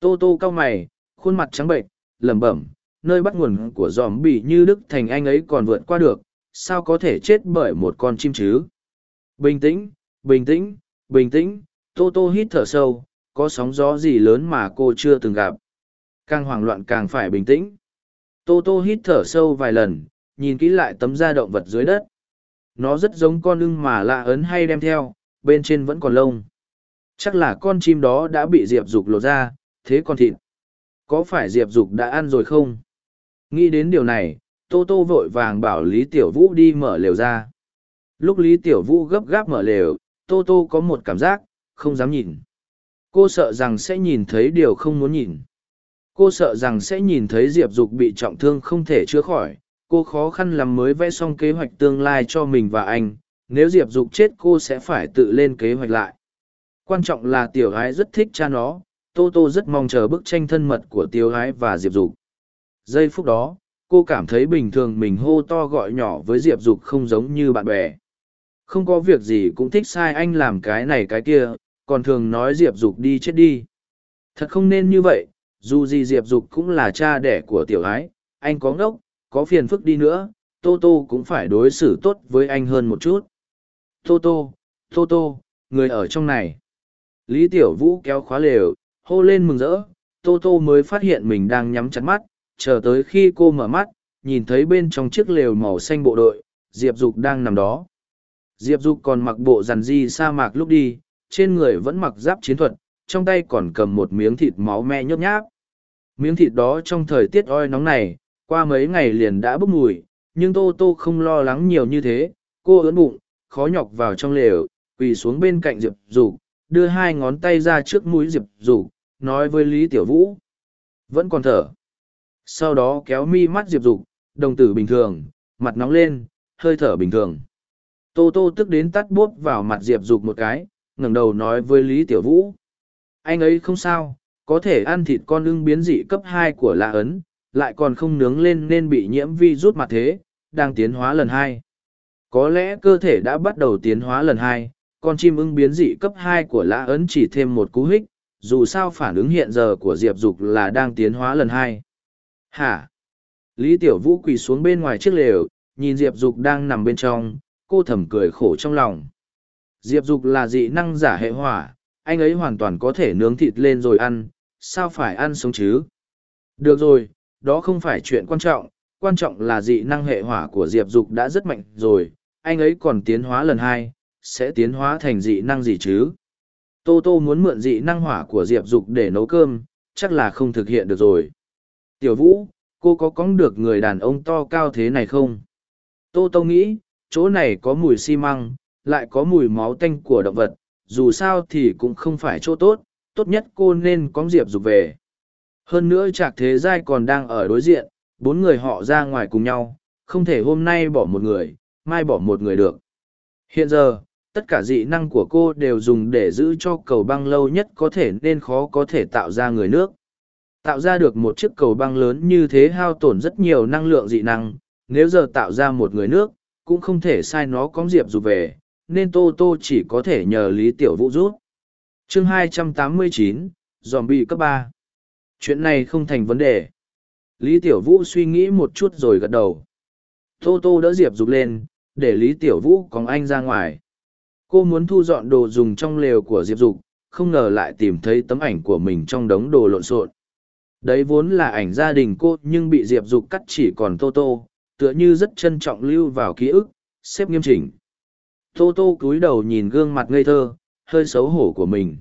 Tô tô cau mày, khuôn mặt trắng bệnh lẩm bẩm, nơi bắt nguồn của giòm bị như đức thành anh ấy còn vượt qua được, sao có thể chết bởi một con chim chứ? Bình tĩnh bình tĩnh bình tĩnh, tô tô hít thở sâu, có sóng gió gì lớn mà cô chưa từng gặp. Càng hoảng loạn càng phải bình tĩnh tô tô hít thở sâu vài lần, nhìn kỹ lại tấm da động vật dưới đất. Nó rất giống con ưng mà lạ ấn hay đem theo, bên trên vẫn còn lông. Chắc là con chim đó đã bị diệp dục lột ra, thế còn thịt. Có phải diệp dục đã ăn rồi không? Nghĩ đến điều này, tô tô vội vàng bảo lý tiểu vũ đi mở lều ra. Lúc lý tiểu vũ gấp gáp mở lều, tô tô có một cảm giác, không dám nhìn. Cô sợ rằng sẽ nhìn thấy điều không muốn nhìn cô sợ rằng sẽ nhìn thấy diệp dục bị trọng thương không thể chữa khỏi. Cô khó khăn lắm mới vẽ xong kế hoạch tương lai cho mình và anh. Nếu diệp dục chết, cô sẽ phải tự lên kế hoạch lại. Quan trọng là tiểu gái rất thích cha nó. Tô tô rất mong chờ bức tranh thân mật của tiểu gái và diệp dục. Giây phút đó, cô cảm thấy bình thường mình hô to gọi nhỏ với diệp dục không giống như bạn bè. Không có việc gì cũng thích sai anh làm cái này cái kia, còn thường nói diệp dục đi chết đi. Thật không nên như vậy dù gì diệp dục cũng là cha đẻ của tiểu ái, anh có ngốc, có phiền phức đi nữa, tô tô cũng phải đối xử tốt với anh hơn một chút. Tô tô tô tô, người ở trong này. Lý tiểu vũ kéo khóa lều, hô lên mừng rỡ, tô tô mới phát hiện mình đang nhắm chặt mắt, chờ tới khi cô mở mắt, nhìn thấy bên trong chiếc lều màu xanh bộ đội, diệp dục đang nằm đó. Diệp dục còn mặc bộ rằn di sa mạc lúc đi, trên người vẫn mặc giáp chiến thuật, trong tay còn cầm một miếng thịt máu me nhớp nháp miếng thịt đó trong thời tiết oi nóng này, qua mấy ngày liền đã bốc mùi, nhưng tô tô không lo lắng nhiều như thế, cô ớn bụng, khó nhọc vào trong lều, quỳ xuống bên cạnh diệp dục, đưa hai ngón tay ra trước mũi diệp dục, nói với lý tiểu vũ. Vẫn còn thở. Sau đó kéo mi mắt diệp dục, đồng tử bình thường, mặt nóng lên, hơi thở bình thường. Tô tô tức đến tắt bốp vào mặt diệp dục một cái, ngẩng đầu nói với lý tiểu vũ. Anh ấy không sao có thể ăn thịt con ưng biến dị cấp hai của lạ ấn, lại còn không nướng lên nên bị nhiễm vi rút mặt thế, đang tiến hóa lần hai. Có lẽ cơ thể đã bắt đầu tiến hóa lần hai, con chim ưng biến dị cấp hai của lã ấn chỉ thêm một cú hích, dù sao phản ứng hiện giờ của diệp dục là đang tiến hóa lần hai. Hả? Lý tiểu vũ quỳ xuống bên ngoài chiếc lều, nhìn diệp dục đang nằm bên trong, cô thầm cười khổ trong lòng. Diệp dục là dị năng giả hệ hỏa, anh ấy hoàn toàn có thể nướng thịt lên rồi ăn sao phải ăn sống chứ? Được rồi, đó không phải chuyện quan trọng, quan trọng là dị năng hệ hỏa của Diệp Dục đã rất mạnh rồi, anh ấy còn tiến hóa lần hai, sẽ tiến hóa thành dị năng gì chứ? Tô Tô muốn mượn dị năng hỏa của Diệp Dục để nấu cơm, chắc là không thực hiện được rồi. Tiểu Vũ, cô có cóng được người đàn ông to cao thế này không? Tô Tô nghĩ, chỗ này có mùi xi măng, lại có mùi máu tanh của động vật, dù sao thì cũng không phải chỗ tốt, tốt nhất cô nên cóng Diệp Dục về. Hơn nữa Trạc Thế Giai còn đang ở đối diện, bốn người họ ra ngoài cùng nhau, không thể hôm nay bỏ một người, mai bỏ một người được. Hiện giờ, tất cả dị năng của cô đều dùng để giữ cho cầu băng lâu nhất có thể nên khó có thể tạo ra người nước. Tạo ra được một chiếc cầu băng lớn như thế hao tổn rất nhiều năng lượng dị năng, nếu giờ tạo ra một người nước, cũng không thể sai nó có diệp dù về, nên Tô Tô chỉ có thể nhờ Lý Tiểu Vũ rút chương 289, Zombie cấp ba Chuyện này không thành vấn đề. Lý Tiểu Vũ suy nghĩ một chút rồi gật đầu. Tô Tô đỡ Diệp Dục lên, để Lý Tiểu Vũ cóng anh ra ngoài. Cô muốn thu dọn đồ dùng trong lều của Diệp Dục, không ngờ lại tìm thấy tấm ảnh của mình trong đống đồ lộn xộn. Đấy vốn là ảnh gia đình cô nhưng bị Diệp Dục cắt chỉ còn Tô Tô, tựa như rất trân trọng lưu vào ký ức, xếp nghiêm chỉnh. Tô Tô cúi đầu nhìn gương mặt ngây thơ, hơi xấu hổ của mình.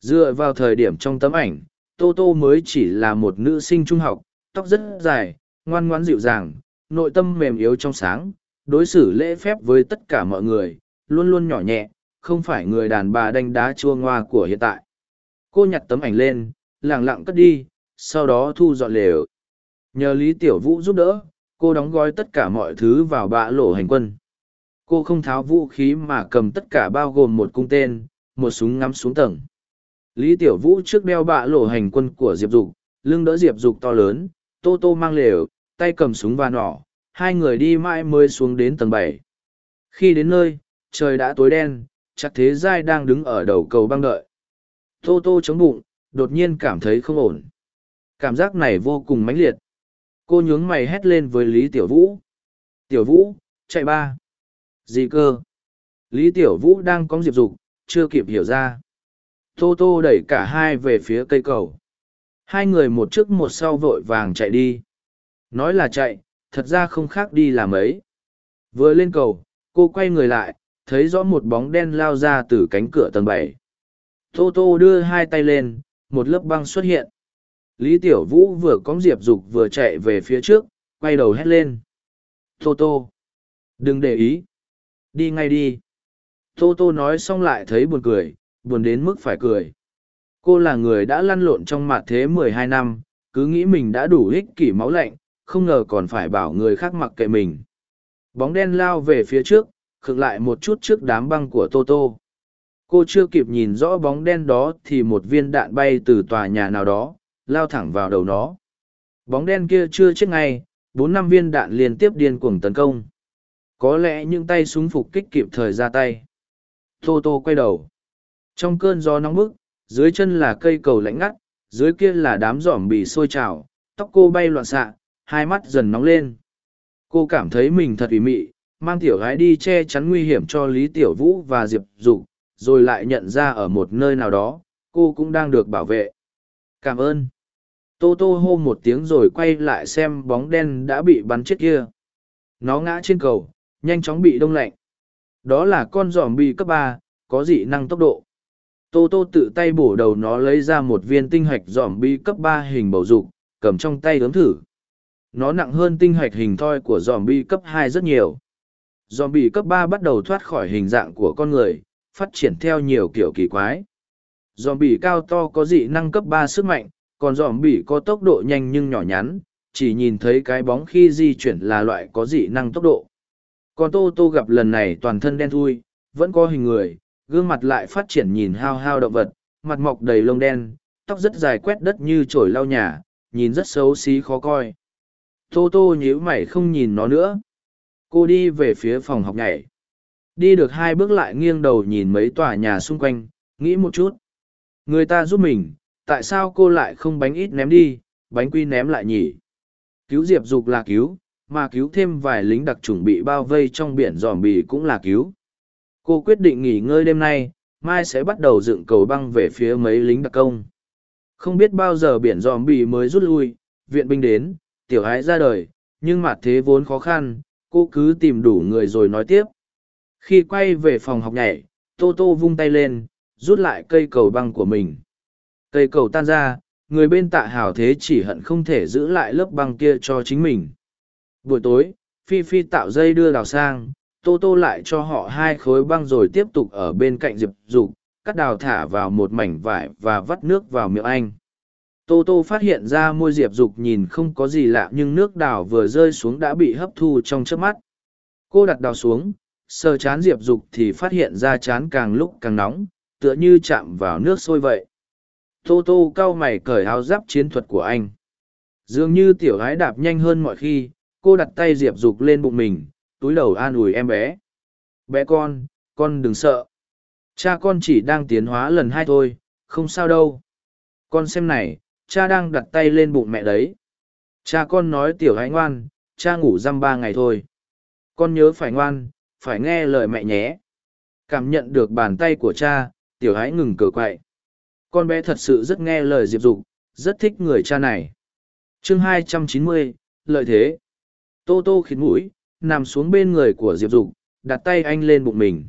Dựa vào thời điểm trong tấm ảnh, Tô Tô mới chỉ là một nữ sinh trung học, tóc rất dài, ngoan ngoãn dịu dàng, nội tâm mềm yếu trong sáng, đối xử lễ phép với tất cả mọi người, luôn luôn nhỏ nhẹ, không phải người đàn bà đánh đá chua ngoa của hiện tại. Cô nhặt tấm ảnh lên, lẳng lặng cất đi, sau đó thu dọn lều. Nhờ Lý Tiểu Vũ giúp đỡ, cô đóng gói tất cả mọi thứ vào bạ lỗ hành quân. Cô không tháo vũ khí mà cầm tất cả bao gồm một cung tên, một súng ngắm xuống tầng. Lý Tiểu Vũ trước đeo bạ lộ hành quân của Diệp Dục, lưng đỡ Diệp Dục to lớn, Tô Tô mang lều, tay cầm súng và nỏ, hai người đi mãi mới xuống đến tầng bảy. Khi đến nơi, trời đã tối đen, chắc thế giai đang đứng ở đầu cầu băng đợi. Tô Tô chống bụng, đột nhiên cảm thấy không ổn. Cảm giác này vô cùng mãnh liệt. Cô nhướng mày hét lên với Lý Tiểu Vũ. Tiểu Vũ, chạy ba. Gì cơ? Lý Tiểu Vũ đang có diệp dục, chưa kịp hiểu ra. Tô Tô đẩy cả hai về phía cây cầu. Hai người một trước một sau vội vàng chạy đi. Nói là chạy, thật ra không khác đi làm ấy. Vừa lên cầu, cô quay người lại, thấy rõ một bóng đen lao ra từ cánh cửa tầng bảy. Tô Tô đưa hai tay lên, một lớp băng xuất hiện. Lý Tiểu Vũ vừa cóng diệp dục vừa chạy về phía trước, quay đầu hét lên. Tô Tô! Đừng để ý! Đi ngay đi! Tô Tô nói xong lại thấy buồn cười, buồn đến mức phải cười. Cô là người đã lăn lộn trong mặt thế mười hai năm, cứ nghĩ mình đã đủ ích kỷ máu lạnh, không ngờ còn phải bảo người khác mặc kệ mình. Bóng đen lao về phía trước, khựng lại một chút trước đám băng của Tô Tô. Cô chưa kịp nhìn rõ bóng đen đó thì một viên đạn bay từ tòa nhà nào đó, lao thẳng vào đầu nó. Bóng đen kia chưa chết ngay, bốn năm viên đạn liên tiếp điên cuồng tấn công. Có lẽ những tay súng phục kích kịp thời ra tay. Tô Tô quay đầu. Trong cơn gió nóng bức, dưới chân là cây cầu lạnh ngắt, dưới kia là đám giỏm bị sôi trào, tóc cô bay loạn xạ, hai mắt dần nóng lên. Cô cảm thấy mình thật ủy mị, mang tiểu gái đi che chắn nguy hiểm cho Lý Tiểu Vũ và Diệp Dục, rồi lại nhận ra ở một nơi nào đó, cô cũng đang được bảo vệ. Cảm ơn. Tô Tô hô một tiếng rồi quay lại xem bóng đen đã bị bắn chết kia. Nó ngã trên cầu, nhanh chóng bị đông lạnh. Đó là con giòm bị cấp ba, có dị năng tốc độ. Tô Tô tự tay bổ đầu nó lấy ra một viên tinh hạch giòm bi cấp ba hình bầu dục, cầm trong tay ướm thử. Nó nặng hơn tinh hạch hình thoi của giòm bi cấp hai rất nhiều. Giòm bi cấp ba bắt đầu thoát khỏi hình dạng của con người, phát triển theo nhiều kiểu kỳ quái. Giòm bi cao to có dị năng cấp ba sức mạnh, còn giòm bi có tốc độ nhanh nhưng nhỏ nhắn, chỉ nhìn thấy cái bóng khi di chuyển là loại có dị năng tốc độ. Còn Tô Tô gặp lần này toàn thân đen thui, vẫn có hình người, gương mặt lại phát triển nhìn hao hao động vật, mặt mọc đầy lông đen, tóc rất dài quét đất như chổi lau nhà, nhìn rất xấu xí khó coi. Tô Tô nhíu mày không nhìn nó nữa. Cô đi về phía phòng học nhảy. Đi được hai bước lại nghiêng đầu nhìn mấy tòa nhà xung quanh, nghĩ một chút. Người ta giúp mình, tại sao cô lại không bánh ít ném đi, bánh quy ném lại nhỉ? Cứu Diệp Dục là cứu, mà cứu thêm vài lính đặc chủng bị bao vây trong biển giòm bì cũng là cứu. Cô quyết định nghỉ ngơi đêm nay, mai sẽ bắt đầu dựng cầu băng về phía mấy lính đặc công. Không biết bao giờ biển dòm bì mới rút lui, viện binh đến, tiểu ái ra đời, nhưng mặt thế vốn khó khăn, cô cứ tìm đủ người rồi nói tiếp. Khi quay về phòng học nhảy, Tô Tô vung tay lên, rút lại cây cầu băng của mình. Cây cầu tan ra, người bên tạ hào thế chỉ hận không thể giữ lại lớp băng kia cho chính mình. Buổi tối, Phi Phi tạo dây đưa đào sang, Tô Tô lại cho họ hai khối băng rồi tiếp tục ở bên cạnh Diệp Dục, cắt đào thả vào một mảnh vải và vắt nước vào miệng anh. Tô Tô phát hiện ra môi Diệp Dục nhìn không có gì lạ nhưng nước đào vừa rơi xuống đã bị hấp thu trong chớp mắt. Cô đặt đào xuống, sờ chán Diệp Dục thì phát hiện ra chán càng lúc càng nóng, tựa như chạm vào nước sôi vậy. Tô Tô cau mày cởi áo giáp chiến thuật của anh. Dường như tiểu gái đạp nhanh hơn mọi khi, cô đặt tay Diệp Dục lên bụng mình, túi đầu an ủi em bé. Bé con, con đừng sợ. Cha con chỉ đang tiến hóa lần hai thôi, không sao đâu. Con xem này, cha đang đặt tay lên bụng mẹ đấy. Cha con nói tiểu hãy ngoan, cha ngủ dăm ba ngày thôi. Con nhớ phải ngoan, phải nghe lời mẹ nhé. Cảm nhận được bàn tay của cha, tiểu hãy ngừng cờ quậy. Con bé thật sự rất nghe lời Diệp Dục, rất thích người cha này. chương hai trăm chín mươi, lợi thế. Tô tô khít mũi, nằm xuống bên người của Diệp Dục, đặt tay anh lên bụng mình.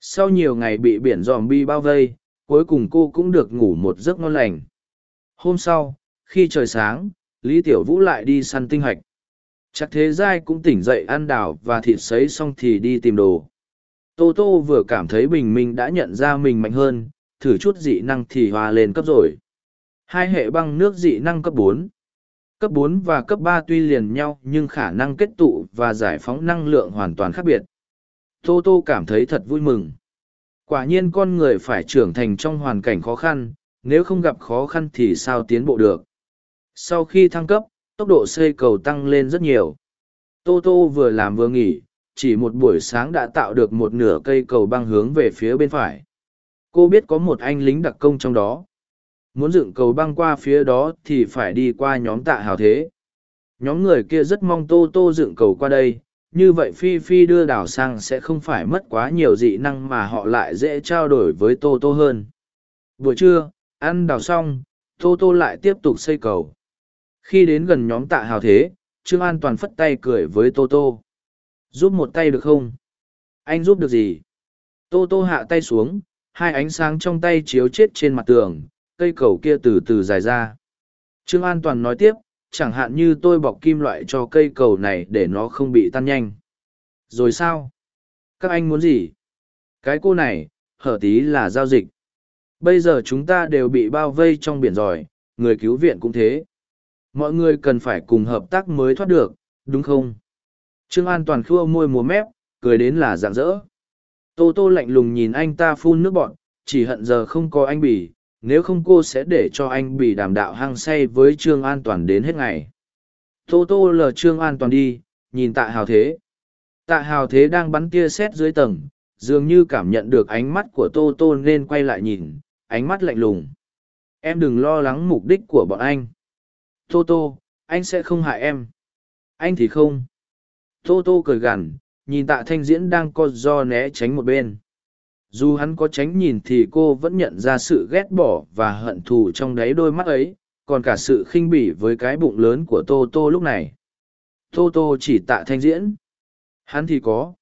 Sau nhiều ngày bị biển dòm bi bao vây, cuối cùng cô cũng được ngủ một giấc ngon lành. Hôm sau, khi trời sáng, Lý Tiểu Vũ lại đi săn tinh hoạch. Chắc thế giai cũng tỉnh dậy ăn đảo và thịt sấy xong thì đi tìm đồ. Tô Tô vừa cảm thấy bình minh đã nhận ra mình mạnh hơn, thử chút dị năng thì hòa lên cấp rồi. Hai hệ băng nước dị năng cấp bốn cấp 4 và cấp 3 tuy liền nhau nhưng khả năng kết tụ và giải phóng năng lượng hoàn toàn khác biệt. Tô Tô cảm thấy thật vui mừng. Quả nhiên con người phải trưởng thành trong hoàn cảnh khó khăn, nếu không gặp khó khăn thì sao tiến bộ được. Sau khi thăng cấp, tốc độ xây cầu tăng lên rất nhiều. Tô Tô vừa làm vừa nghỉ, chỉ một buổi sáng đã tạo được một nửa cây cầu băng hướng về phía bên phải. Cô biết có một anh lính đặc công trong đó, Muốn dựng cầu băng qua phía đó thì phải đi qua nhóm tạ hào thế. Nhóm người kia rất mong Tô Tô dựng cầu qua đây, như vậy Phi Phi đưa đảo sang sẽ không phải mất quá nhiều dị năng mà họ lại dễ trao đổi với Tô Tô hơn. Buổi trưa, ăn đào xong, Tô Tô lại tiếp tục xây cầu. Khi đến gần nhóm tạ hào thế, Trương An toàn phất tay cười với Tô Tô. Giúp một tay được không? Anh giúp được gì? Tô Tô hạ tay xuống, hai ánh sáng trong tay chiếu chết trên mặt tường, cây cầu kia từ từ dài ra. Trương An Toàn nói tiếp, chẳng hạn như tôi bọc kim loại cho cây cầu này để nó không bị tan nhanh. Rồi sao? Các anh muốn gì? Cái cô này, hở tí là giao dịch. Bây giờ chúng ta đều bị bao vây trong biển rồi, người cứu viện cũng thế. Mọi người cần phải cùng hợp tác mới thoát được, đúng không? Trương An Toàn khua môi múa mép, cười đến là rạng rỡ. Tô Tô lạnh lùng nhìn anh ta phun nước bọn, chỉ hận giờ không có anh bỉ, nếu không cô sẽ để cho anh bị đàm đạo hăng say với trương an toàn đến hết ngày. Tô tô lờ trương an toàn đi, nhìn tạ hào thế. Tạ hào thế đang bắn tia sét dưới tầng, dường như cảm nhận được ánh mắt của tô tô nên quay lại nhìn, ánh mắt lạnh lùng. Em đừng lo lắng mục đích của bọn anh. Tô tô, anh sẽ không hại em. Anh thì không. Tô tô cười gằn, nhìn tạ thanh diễn đang co do né tránh một bên dù hắn có tránh nhìn thì cô vẫn nhận ra sự ghét bỏ và hận thù trong đáy đôi mắt ấy, còn cả sự khinh bỉ với cái bụng lớn của tô tô lúc này. Tô tô chỉ tạ thanh diễn. Hắn thì có.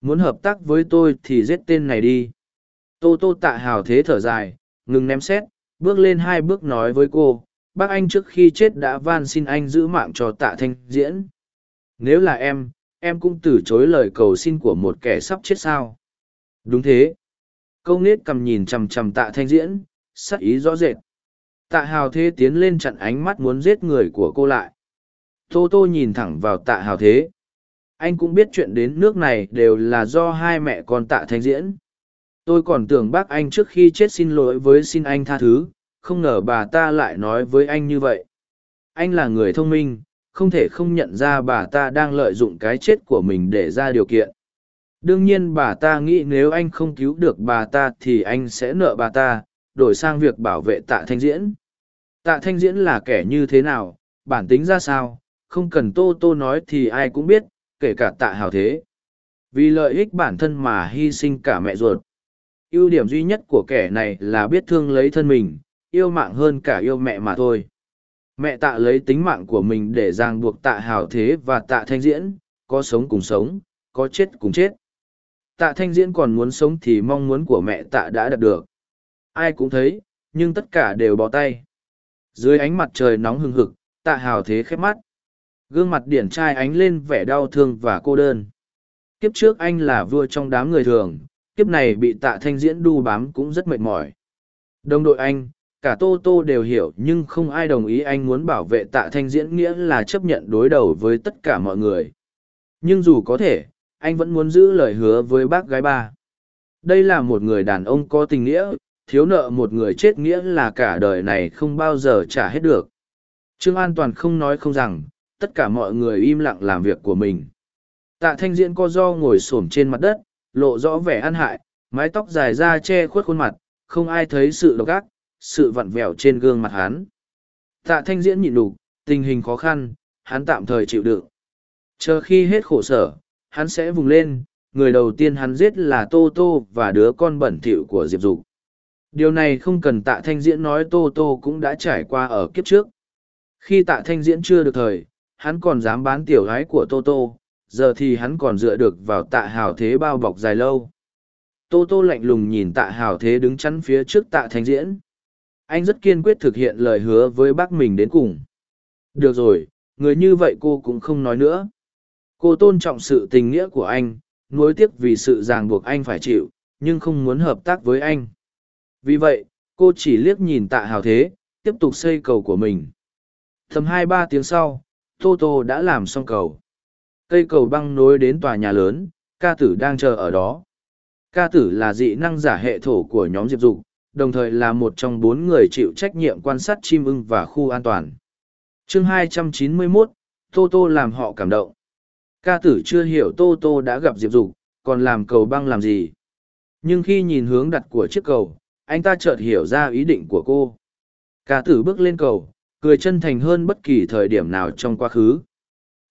Muốn hợp tác với tôi thì giết tên này đi. Tô tô tạ hào thế thở dài, ngừng ném xét, bước lên hai bước nói với cô, bác anh trước khi chết đã van xin anh giữ mạng cho tạ thanh diễn. Nếu là em em cũng từ chối lời cầu xin của một kẻ sắp chết sao? Đúng thế. Câu nết cầm nhìn chằm chằm tạ thanh diễn, sắc ý rõ rệt. Tạ hào thế tiến lên chặn ánh mắt muốn giết người của cô lại. Tô tô nhìn thẳng vào tạ hào thế. Anh cũng biết chuyện đến nước này đều là do hai mẹ con tạ thanh diễn. Tôi còn tưởng bác anh trước khi chết xin lỗi với xin anh tha thứ, không ngờ bà ta lại nói với anh như vậy. Anh là người thông minh, không thể không nhận ra bà ta đang lợi dụng cái chết của mình để ra điều kiện đương nhiên bà ta nghĩ nếu anh không cứu được bà ta thì anh sẽ nợ bà ta đổi sang việc bảo vệ tạ thanh diễn tạ thanh diễn là kẻ như thế nào bản tính ra sao không cần tô tô nói thì ai cũng biết kể cả tạ hào thế vì lợi ích bản thân mà hy sinh cả mẹ ruột ưu điểm duy nhất của kẻ này là biết thương lấy thân mình yêu mạng hơn cả yêu mẹ mà thôi. Mẹ tạ lấy tính mạng của mình để ràng buộc tạ hào thế và tạ thanh diễn, có sống cùng sống, có chết cùng chết. Tạ thanh diễn còn muốn sống thì mong muốn của mẹ tạ đã đạt được. Ai cũng thấy, nhưng tất cả đều bỏ tay. Dưới ánh mặt trời nóng hừng hực, tạ hào thế khép mắt. Gương mặt điển trai ánh lên vẻ đau thương và cô đơn. Kiếp trước anh là vua trong đám người thường, kiếp này bị tạ thanh diễn đu bám cũng rất mệt mỏi. Đồng đội anh, cả Tô Tô đều hiểu nhưng không ai đồng ý anh muốn bảo vệ tạ thanh diễn nghĩa là chấp nhận đối đầu với tất cả mọi người. Nhưng dù có thể, anh vẫn muốn giữ lời hứa với bác gái ba. Đây là một người đàn ông có tình nghĩa, thiếu nợ một người chết nghĩa là cả đời này không bao giờ trả hết được. Trương An Toàn không nói không rằng, tất cả mọi người im lặng làm việc của mình. Tạ thanh diễn co do ngồi xổm trên mặt đất, lộ rõ vẻ ăn hại, mái tóc dài ra che khuất khuôn mặt, không ai thấy sự độc ác, sự vặn vẹo trên gương mặt hắn. Tạ thanh diễn nhịn đủ, tình hình khó khăn, hắn tạm thời chịu đựng. Chờ khi hết khổ sở, hắn sẽ vùng lên, người đầu tiên hắn giết là Tô Tô và đứa con bẩn thỉu của Diệp Dục. Điều này không cần tạ thanh diễn nói Tô Tô cũng đã trải qua ở kiếp trước. Khi tạ thanh diễn chưa được thời, hắn còn dám bán tiểu gái của Tô Tô, giờ thì hắn còn dựa được vào tạ hào thế bao bọc dài lâu. Tô Tô lạnh lùng nhìn tạ hào thế đứng chắn phía trước tạ thanh diễn. Anh rất kiên quyết thực hiện lời hứa với bác mình đến cùng. Được rồi, người như vậy cô cũng không nói nữa. Cô tôn trọng sự tình nghĩa của anh, nuối tiếc vì sự ràng buộc anh phải chịu, nhưng không muốn hợp tác với anh. Vì vậy, cô chỉ liếc nhìn tạ hào thế, tiếp tục xây cầu của mình. Thầm hai ba tiếng sau, Tô Tô đã làm xong cầu. Cây cầu băng nối đến tòa nhà lớn, ca tử đang chờ ở đó. Ca tử là dị năng giả hệ thổ của nhóm Diệp Dục, đồng thời là một trong bốn người chịu trách nhiệm quan sát chim ưng và khu an toàn. chương 291, Tô Tô làm họ cảm động. Ca tử chưa hiểu Tô Tô đã gặp Diệp Dục, còn làm cầu băng làm gì. Nhưng khi nhìn hướng đặt của chiếc cầu, anh ta chợt hiểu ra ý định của cô. Ca tử bước lên cầu, cười chân thành hơn bất kỳ thời điểm nào trong quá khứ.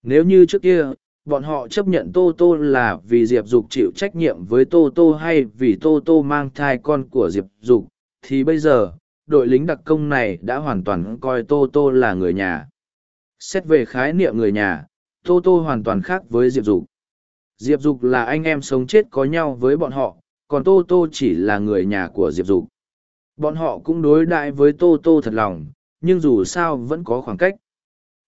Nếu như trước kia, bọn họ chấp nhận Tô Tô là vì Diệp Dục chịu trách nhiệm với Tô Tô hay vì Tô Tô mang thai con của Diệp Dục, thì bây giờ, đội lính đặc công này đã hoàn toàn coi Tô Tô là người nhà. Xét về khái niệm người nhà, Tô Tô hoàn toàn khác với Diệp Dục. Diệp Dục là anh em sống chết có nhau với bọn họ, còn Tô Tô chỉ là người nhà của Diệp Dục. Bọn họ cũng đối đãi với Tô Tô thật lòng, nhưng dù sao vẫn có khoảng cách.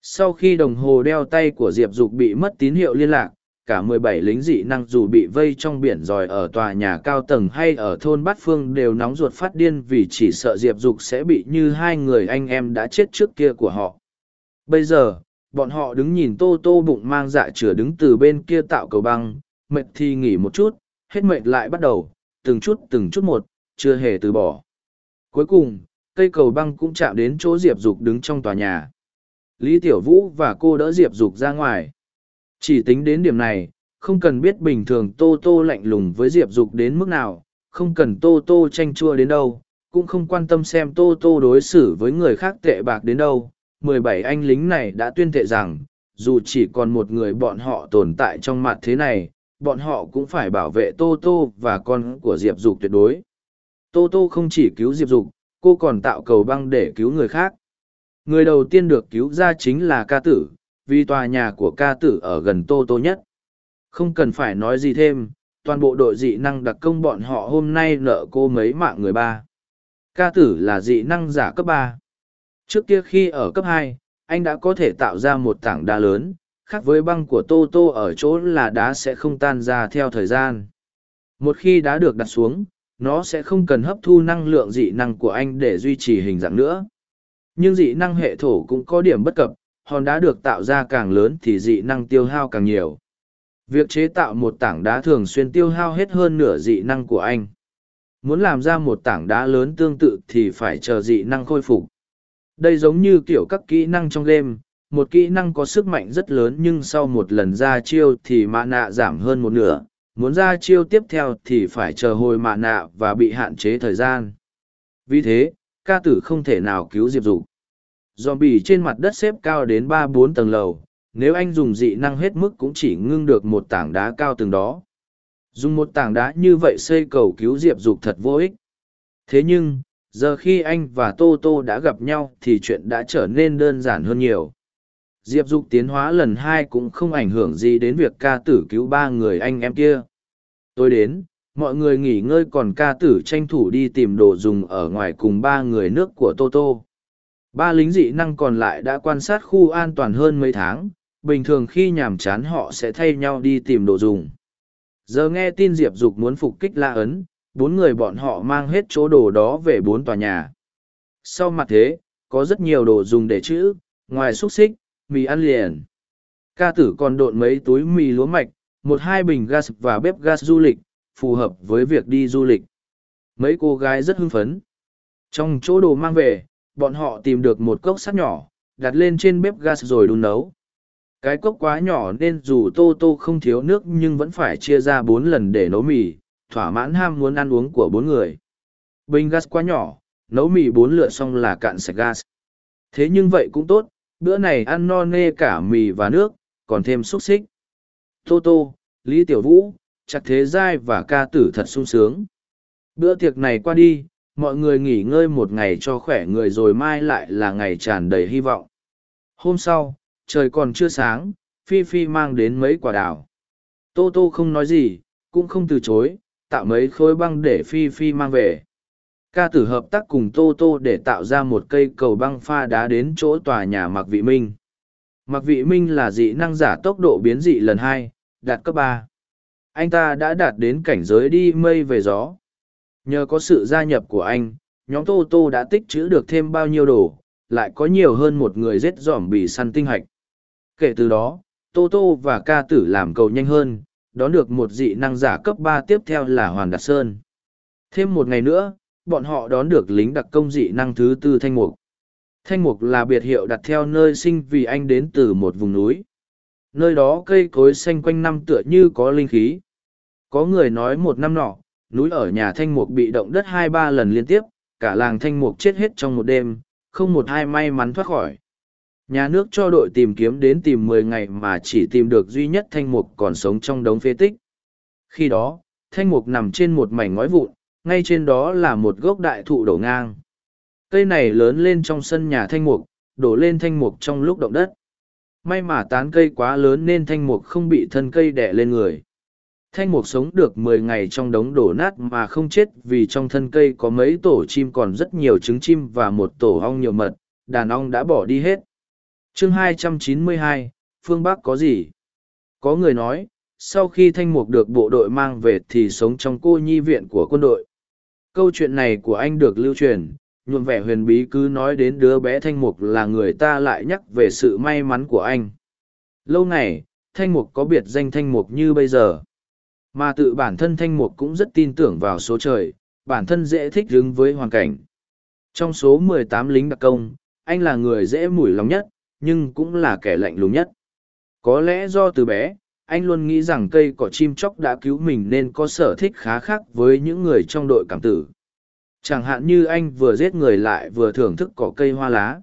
Sau khi đồng hồ đeo tay của Diệp Dục bị mất tín hiệu liên lạc, cả 17 lính dị năng dù bị vây trong biển giòi ở tòa nhà cao tầng hay ở thôn Bát Phương đều nóng ruột phát điên vì chỉ sợ Diệp Dục sẽ bị như hai người anh em đã chết trước kia của họ. Bây giờ, bọn họ đứng nhìn tô tô bụng mang dạ chửa đứng từ bên kia tạo cầu băng, mệt thì nghỉ một chút, hết mệt lại bắt đầu, từng chút từng chút một, chưa hề từ bỏ. Cuối cùng, cây cầu băng cũng chạm đến chỗ Diệp Dục đứng trong tòa nhà. Lý Tiểu Vũ và cô đỡ Diệp Dục ra ngoài. Chỉ tính đến điểm này, không cần biết bình thường Tô Tô lạnh lùng với Diệp Dục đến mức nào, không cần Tô Tô tranh chua đến đâu, cũng không quan tâm xem Tô Tô đối xử với người khác tệ bạc đến đâu. 17 anh lính này đã tuyên thệ rằng, dù chỉ còn một người bọn họ tồn tại trong mặt thế này, bọn họ cũng phải bảo vệ Tô Tô và con của Diệp Dục tuyệt đối. Tô Tô không chỉ cứu Diệp Dục, cô còn tạo cầu băng để cứu người khác. Người đầu tiên được cứu ra chính là ca tử, vì tòa nhà của ca tử ở gần Tô Tô nhất. Không cần phải nói gì thêm, toàn bộ đội dị năng đặc công bọn họ hôm nay nợ cô mấy mạng người ba. Ca tử là dị năng giả cấp ba. Trước kia khi ở cấp hai, anh đã có thể tạo ra một tảng đá lớn, khác với băng của Tô Tô ở chỗ là đá sẽ không tan ra theo thời gian. Một khi đá được đặt xuống, nó sẽ không cần hấp thu năng lượng dị năng của anh để duy trì hình dạng nữa. Nhưng dị năng hệ thổ cũng có điểm bất cập, hòn đá được tạo ra càng lớn thì dị năng tiêu hao càng nhiều. Việc chế tạo một tảng đá thường xuyên tiêu hao hết hơn nửa dị năng của anh. Muốn làm ra một tảng đá lớn tương tự thì phải chờ dị năng khôi phục. Đây giống như kiểu các kỹ năng trong game, một kỹ năng có sức mạnh rất lớn nhưng sau một lần ra chiêu thì mạ nạ giảm hơn một nửa, muốn ra chiêu tiếp theo thì phải chờ hồi mạ nạ và bị hạn chế thời gian. Vì thế, ca tử không thể nào cứu Diệp Dục. Zombie trên mặt đất xếp cao đến ba bốn tầng lầu, nếu anh dùng dị năng hết mức cũng chỉ ngưng được một tảng đá cao từng đó. Dùng một tảng đá như vậy xây cầu cứu Diệp Dục thật vô ích. Thế nhưng, giờ khi anh và tô tô đã gặp nhau thì chuyện đã trở nên đơn giản hơn nhiều. Diệp dục tiến hóa lần hai cũng không ảnh hưởng gì đến việc ca tử cứu ba người anh em kia. Tôi đến, mọi người nghỉ ngơi còn ca tử tranh thủ đi tìm đồ dùng ở ngoài cùng ba người nước của tô tô. Ba lính dị năng còn lại đã quan sát khu an toàn hơn mấy tháng, bình thường khi nhàm chán họ sẽ thay nhau đi tìm đồ dùng. Giờ nghe tin diệp dục muốn phục kích la ấn bốn người bọn họ mang hết chỗ đồ đó về bốn tòa nhà. Sau mặt thế, có rất nhiều đồ dùng để chữ, ngoài xúc xích, mì ăn liền. Ca tử còn độn mấy túi mì lúa mạch, một hai bình gas và bếp gas du lịch, phù hợp với việc đi du lịch. Mấy cô gái rất hưng phấn. Trong chỗ đồ mang về, bọn họ tìm được một cốc sắt nhỏ, đặt lên trên bếp gas rồi đun nấu. Cái cốc quá nhỏ nên dù tô tô không thiếu nước nhưng vẫn phải chia ra bốn lần để nấu mì thỏa mãn ham muốn ăn uống của bốn người. Bình gas quá nhỏ, nấu mì bốn lượt xong là cạn sạch gas. Thế nhưng vậy cũng tốt, bữa này ăn no nê cả mì và nước, còn thêm xúc xích. Tô tô, lý tiểu vũ chặt thế giai và ca tử thật sung sướng. Bữa tiệc này qua đi, mọi người nghỉ ngơi một ngày cho khỏe người rồi mai lại là ngày tràn đầy hy vọng. Hôm sau, trời còn chưa sáng, phi phi mang đến mấy quả đào. Tô tô không nói gì, cũng không từ chối tạo mấy khối băng để phi phi mang về. Ca tử hợp tác cùng tô tô để tạo ra một cây cầu băng pha đá đến chỗ tòa nhà mặc vị minh. Mặc vị minh là dị năng giả tốc độ biến dị lần hai, đạt cấp ba. Anh ta đã đạt đến cảnh giới đi mây về gió. Nhờ có sự gia nhập của anh, nhóm tô tô đã tích trữ được thêm bao nhiêu đồ, lại có nhiều hơn một người rết dỏm bị săn tinh hạch. Kể từ đó, tô tô và ca tử làm cầu nhanh hơn đón được một dị năng giả cấp ba tiếp theo là hoàn đạt sơn. Thêm một ngày nữa, bọn họ đón được lính đặc công dị năng thứ tư thanh mục. Thanh mục là biệt hiệu đặt theo nơi sinh vì anh đến từ một vùng núi. Nơi đó cây cối xanh quanh năm tựa như có linh khí. Có người nói một năm nọ, núi ở nhà thanh mục bị động đất hai ba lần liên tiếp, cả làng thanh mục chết hết trong một đêm, không một ai may mắn thoát khỏi nhà nước cho đội tìm kiếm đến tìm mười ngày mà chỉ tìm được duy nhất thanh mục còn sống trong đống phế tích. Khi đó, thanh mục nằm trên một mảnh ngói vụn, ngay trên đó là một gốc đại thụ đổ ngang. Cây này lớn lên trong sân nhà thanh mục, đổ lên thanh mục trong lúc động đất. May mà tán cây quá lớn nên thanh mục không bị thân cây đẻ lên người. Thanh mục sống được mười ngày trong đống đổ nát mà không chết vì trong thân cây có mấy tổ chim còn rất nhiều trứng chim và một tổ ong nhiều mật, đàn ong đã bỏ đi hết chương 292, phương bắc có gì? Có người nói sau khi thanh mục được bộ đội mang về thì sống trong cô nhi viện của quân đội. Câu chuyện này của anh được lưu truyền nhuộm vẻ huyền bí cứ nói đến đứa bé thanh mục là người ta lại nhắc về sự may mắn của anh. Lâu ngày thanh mục có biệt danh thanh mục như bây giờ. Mà tự bản thân thanh mục cũng rất tin tưởng vào số trời bản thân dễ thích ứng với hoàn cảnh. Trong số 18 lính đặc công anh là người dễ mủi lòng nhất nhưng cũng là kẻ lạnh lùng nhất. Có lẽ do từ bé, anh luôn nghĩ rằng cây cỏ chim chóc đã cứu mình nên có sở thích khá khác với những người trong đội cảm tử. Chẳng hạn như anh vừa giết người lại vừa thưởng thức cỏ cây hoa lá.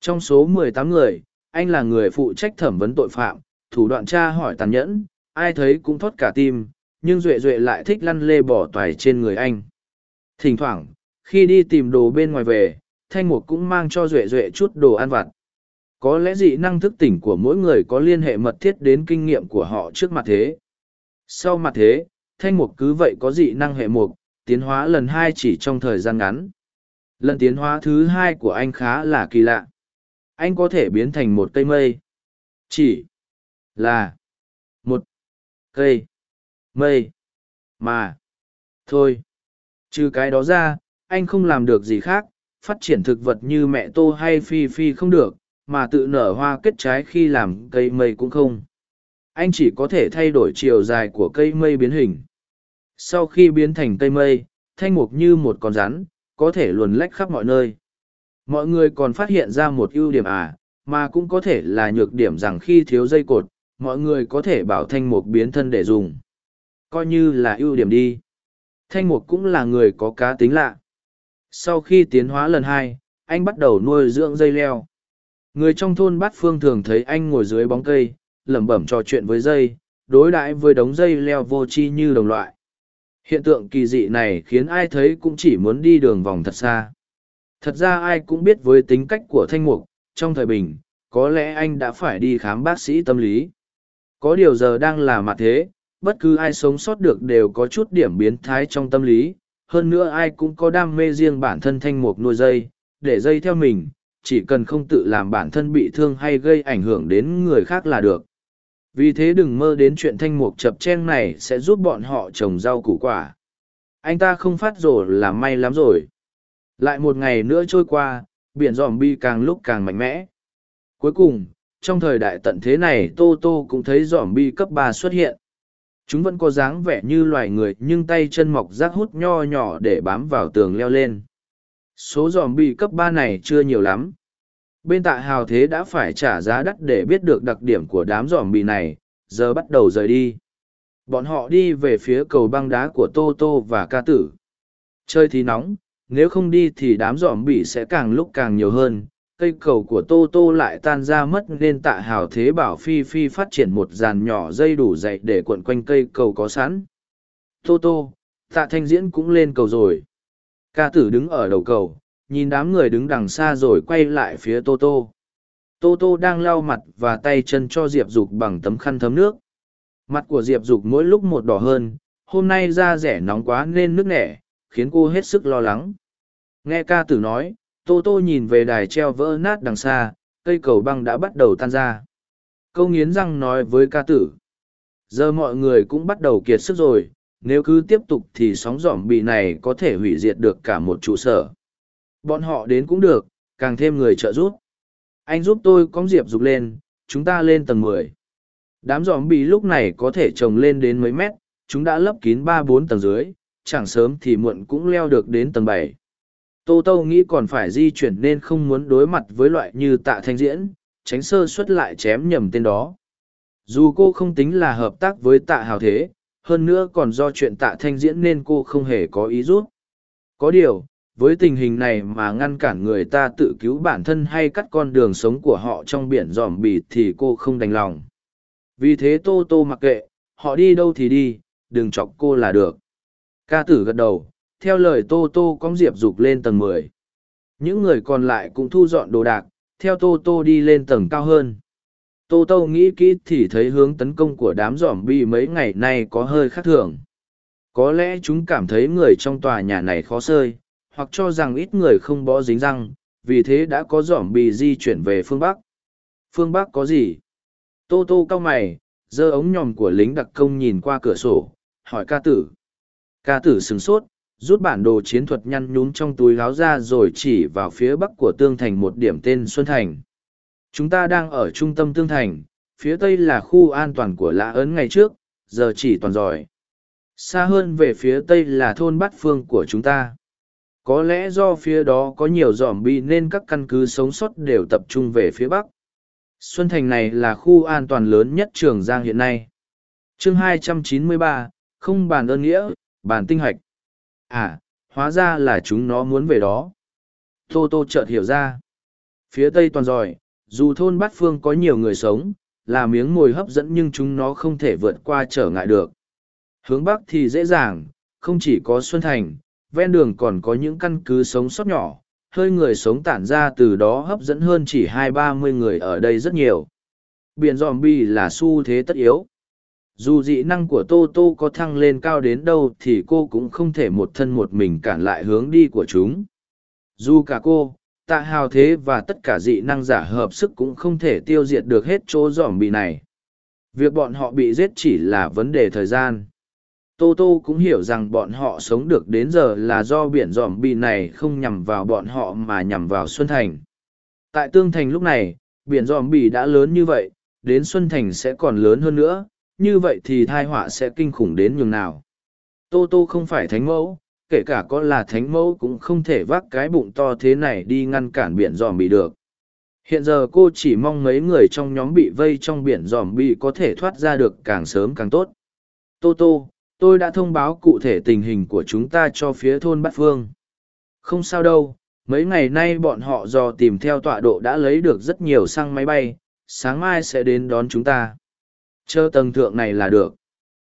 Trong số 18 người, anh là người phụ trách thẩm vấn tội phạm, thủ đoạn tra hỏi tàn nhẫn, ai thấy cũng thót cả tim, nhưng duệ duệ lại thích lăn lê bỏ toài trên người anh. Thỉnh thoảng, khi đi tìm đồ bên ngoài về, thanh mục cũng mang cho duệ duệ chút đồ ăn vặt có lẽ dị năng thức tỉnh của mỗi người có liên hệ mật thiết đến kinh nghiệm của họ trước mặt thế. Sau mặt thế, thanh mục cứ vậy có dị năng hệ mục, tiến hóa lần hai chỉ trong thời gian ngắn. Lần tiến hóa thứ hai của anh khá là kỳ lạ. Anh có thể biến thành một cây mây. Chỉ là một cây mây mà thôi. Trừ cái đó ra, anh không làm được gì khác, phát triển thực vật như mẹ tô hay phi phi không được mà tự nở hoa kết trái khi làm cây mây cũng không. Anh chỉ có thể thay đổi chiều dài của cây mây biến hình. Sau khi biến thành cây mây, thanh mục như một con rắn, có thể luồn lách khắp mọi nơi. Mọi người còn phát hiện ra một ưu điểm à mà cũng có thể là nhược điểm rằng khi thiếu dây cột, mọi người có thể bảo thanh mục biến thân để dùng. Coi như là ưu điểm đi. Thanh mục cũng là người có cá tính lạ. Sau khi tiến hóa lần hai, anh bắt đầu nuôi dưỡng dây leo người trong thôn bát phương thường thấy anh ngồi dưới bóng cây lẩm bẩm trò chuyện với dây đối đãi với đống dây leo vô chi như đồng loại Hiện tượng kỳ dị này khiến ai thấy cũng chỉ muốn đi đường vòng thật xa. Thật ra ai cũng biết với tính cách của Thanh Mục, trong thời bình, có lẽ anh đã phải đi khám bác sĩ tâm lý. Có điều giờ đang là mặt thế, bất cứ ai sống sót được đều có chút điểm biến thái trong tâm lý, hơn nữa ai cũng có đam mê riêng bản thân Thanh Mục nuôi dây, để dây theo mình, chỉ cần không tự làm bản thân bị thương hay gây ảnh hưởng đến người khác là được. Vì thế đừng mơ đến chuyện thanh mục chập chen này sẽ giúp bọn họ trồng rau củ quả. Anh ta không phát rổ là may lắm rồi. Lại một ngày nữa trôi qua, biển giòm bi càng lúc càng mạnh mẽ. Cuối cùng, trong thời đại tận thế này Tô Tô cũng thấy giòm bi cấp ba xuất hiện. Chúng vẫn có dáng vẻ như loài người nhưng tay chân mọc rác hút nho nhỏ để bám vào tường leo lên. Số giòm bị cấp ba này chưa nhiều lắm. Bên tạ hào thế đã phải trả giá đắt để biết được đặc điểm của đám giòm bị này, giờ bắt đầu rời đi. Bọn họ đi về phía cầu băng đá của Tô Tô và ca tử. Chơi thì nóng, nếu không đi thì đám giòm bị sẽ càng lúc càng nhiều hơn. Cây cầu của Tô Tô lại tan ra mất nên tạ hào thế bảo Phi Phi phát triển một dàn nhỏ dây đủ dậy để cuộn quanh cây cầu có sẵn. Tô Tô, tạ thanh diễn cũng lên cầu rồi. Ca tử đứng ở đầu cầu, nhìn đám người đứng đằng xa rồi quay lại phía Tô Tô. Tô Tô đang lau mặt và tay chân cho Diệp Dục bằng tấm khăn thấm nước. Mặt của Diệp Dục mỗi lúc một đỏ hơn, hôm nay da rẻ nóng quá nên nước nẻ, khiến cô hết sức lo lắng. Nghe ca tử nói, Tô Tô nhìn về đài treo vỡ nát đằng xa, cây cầu băng đã bắt đầu tan ra. Câu nghiến răng nói với ca tử. Giờ mọi người cũng bắt đầu kiệt sức rồi, nếu cứ tiếp tục thì sóng dỏm bị này có thể hủy diệt được cả một trụ sở. Bọn họ đến cũng được, càng thêm người trợ giúp. Anh giúp tôi cóng diệp dục lên, chúng ta lên tầng mười. Đám dòm bị lúc này có thể trồng lên đến mấy mét, chúng đã lấp kín ba bốn tầng dưới, chẳng sớm thì muộn cũng leo được đến tầng bảy. Tô Tô nghĩ còn phải di chuyển nên không muốn đối mặt với loại như tạ thanh diễn, tránh sơ xuất lại chém nhầm tên đó. Dù cô không tính là hợp tác với tạ hào thế, hơn nữa còn do chuyện tạ thanh diễn nên cô không hề có ý rút. Có điều, với tình hình này mà ngăn cản người ta tự cứu bản thân hay cắt con đường sống của họ trong biển dòm bì thì cô không đành lòng. Vì thế tô tô mặc kệ họ đi đâu thì đi đừng chọc cô là được. Ca tử gật đầu theo lời tô tô cóng diệp dục lên tầng mười. Những người còn lại cũng thu dọn đồ đạc theo tô tô đi lên tầng cao hơn tô tô nghĩ kỹ thì thấy hướng tấn công của đám dòm bi mấy ngày nay có hơi khác thường có lẽ chúng cảm thấy người trong tòa nhà này khó sơi hoặc cho rằng ít người không bó dính răng, vì thế đã có giỏm bì di chuyển về phương Bắc. Phương Bắc có gì? Tô tô cao mày, giơ ống nhòm của lính đặc công nhìn qua cửa sổ, hỏi ca tử. Ca tử sừng sốt, rút bản đồ chiến thuật nhăn nhún trong túi láo ra rồi chỉ vào phía bắc của tương thành một điểm tên Xuân Thành. Chúng ta đang ở trung tâm tương thành, phía tây là khu an toàn của lã ấn ngày trước, giờ chỉ toàn giỏi. Xa hơn về phía tây là thôn bát phương của chúng ta. Có lẽ do phía đó có nhiều dòm bi nên các căn cứ sống sót đều tập trung về phía bắc. Xuân thành này là khu an toàn lớn nhất trường giang hiện nay. Chương 293, không bàn ơn nghĩa bàn tinh hạch à hóa ra là chúng nó muốn về đó. Tô tô chợt hiểu ra. Phía tây toàn giỏi dù thôn bát phương có nhiều người sống là miếng mồi hấp dẫn nhưng chúng nó không thể vượt qua trở ngại được hướng bắc thì dễ dàng không chỉ có xuân thành ven đường còn có những căn cứ sống sót nhỏ, hơi người sống tản ra từ đó hấp dẫn hơn chỉ hai ba mươi người ở đây rất nhiều. Biển Dòm Bi là xu thế tất yếu. Dù dị năng của Tô Tô có thăng lên cao đến đâu thì cô cũng không thể một thân một mình cản lại hướng đi của chúng. Dù cả cô, tạ hào thế và tất cả dị năng giả hợp sức cũng không thể tiêu diệt được hết chỗ dỏm bị này. Việc bọn họ bị giết chỉ là vấn đề thời gian. Tô Tô cũng hiểu rằng bọn họ sống được đến giờ là do biển dòm bị này không nhằm vào bọn họ mà nhằm vào Xuân Thành. Tại Tương Thành lúc này, biển dòm bị đã lớn như vậy, đến Xuân Thành sẽ còn lớn hơn nữa, như vậy thì thai họa sẽ kinh khủng đến nhường nào. Tô Tô không phải thánh mẫu, kể cả có là thánh mẫu cũng không thể vác cái bụng to thế này đi ngăn cản biển dòm bị được. Hiện giờ cô chỉ mong mấy người trong nhóm bị vây trong biển dòm bị có thể thoát ra được càng sớm càng tốt. Tô Tô, tôi đã thông báo cụ thể tình hình của chúng ta cho phía thôn bát phương không sao đâu mấy ngày nay bọn họ dò tìm theo tọa độ đã lấy được rất nhiều xăng máy bay sáng mai sẽ đến đón chúng ta chờ tầng thượng này là được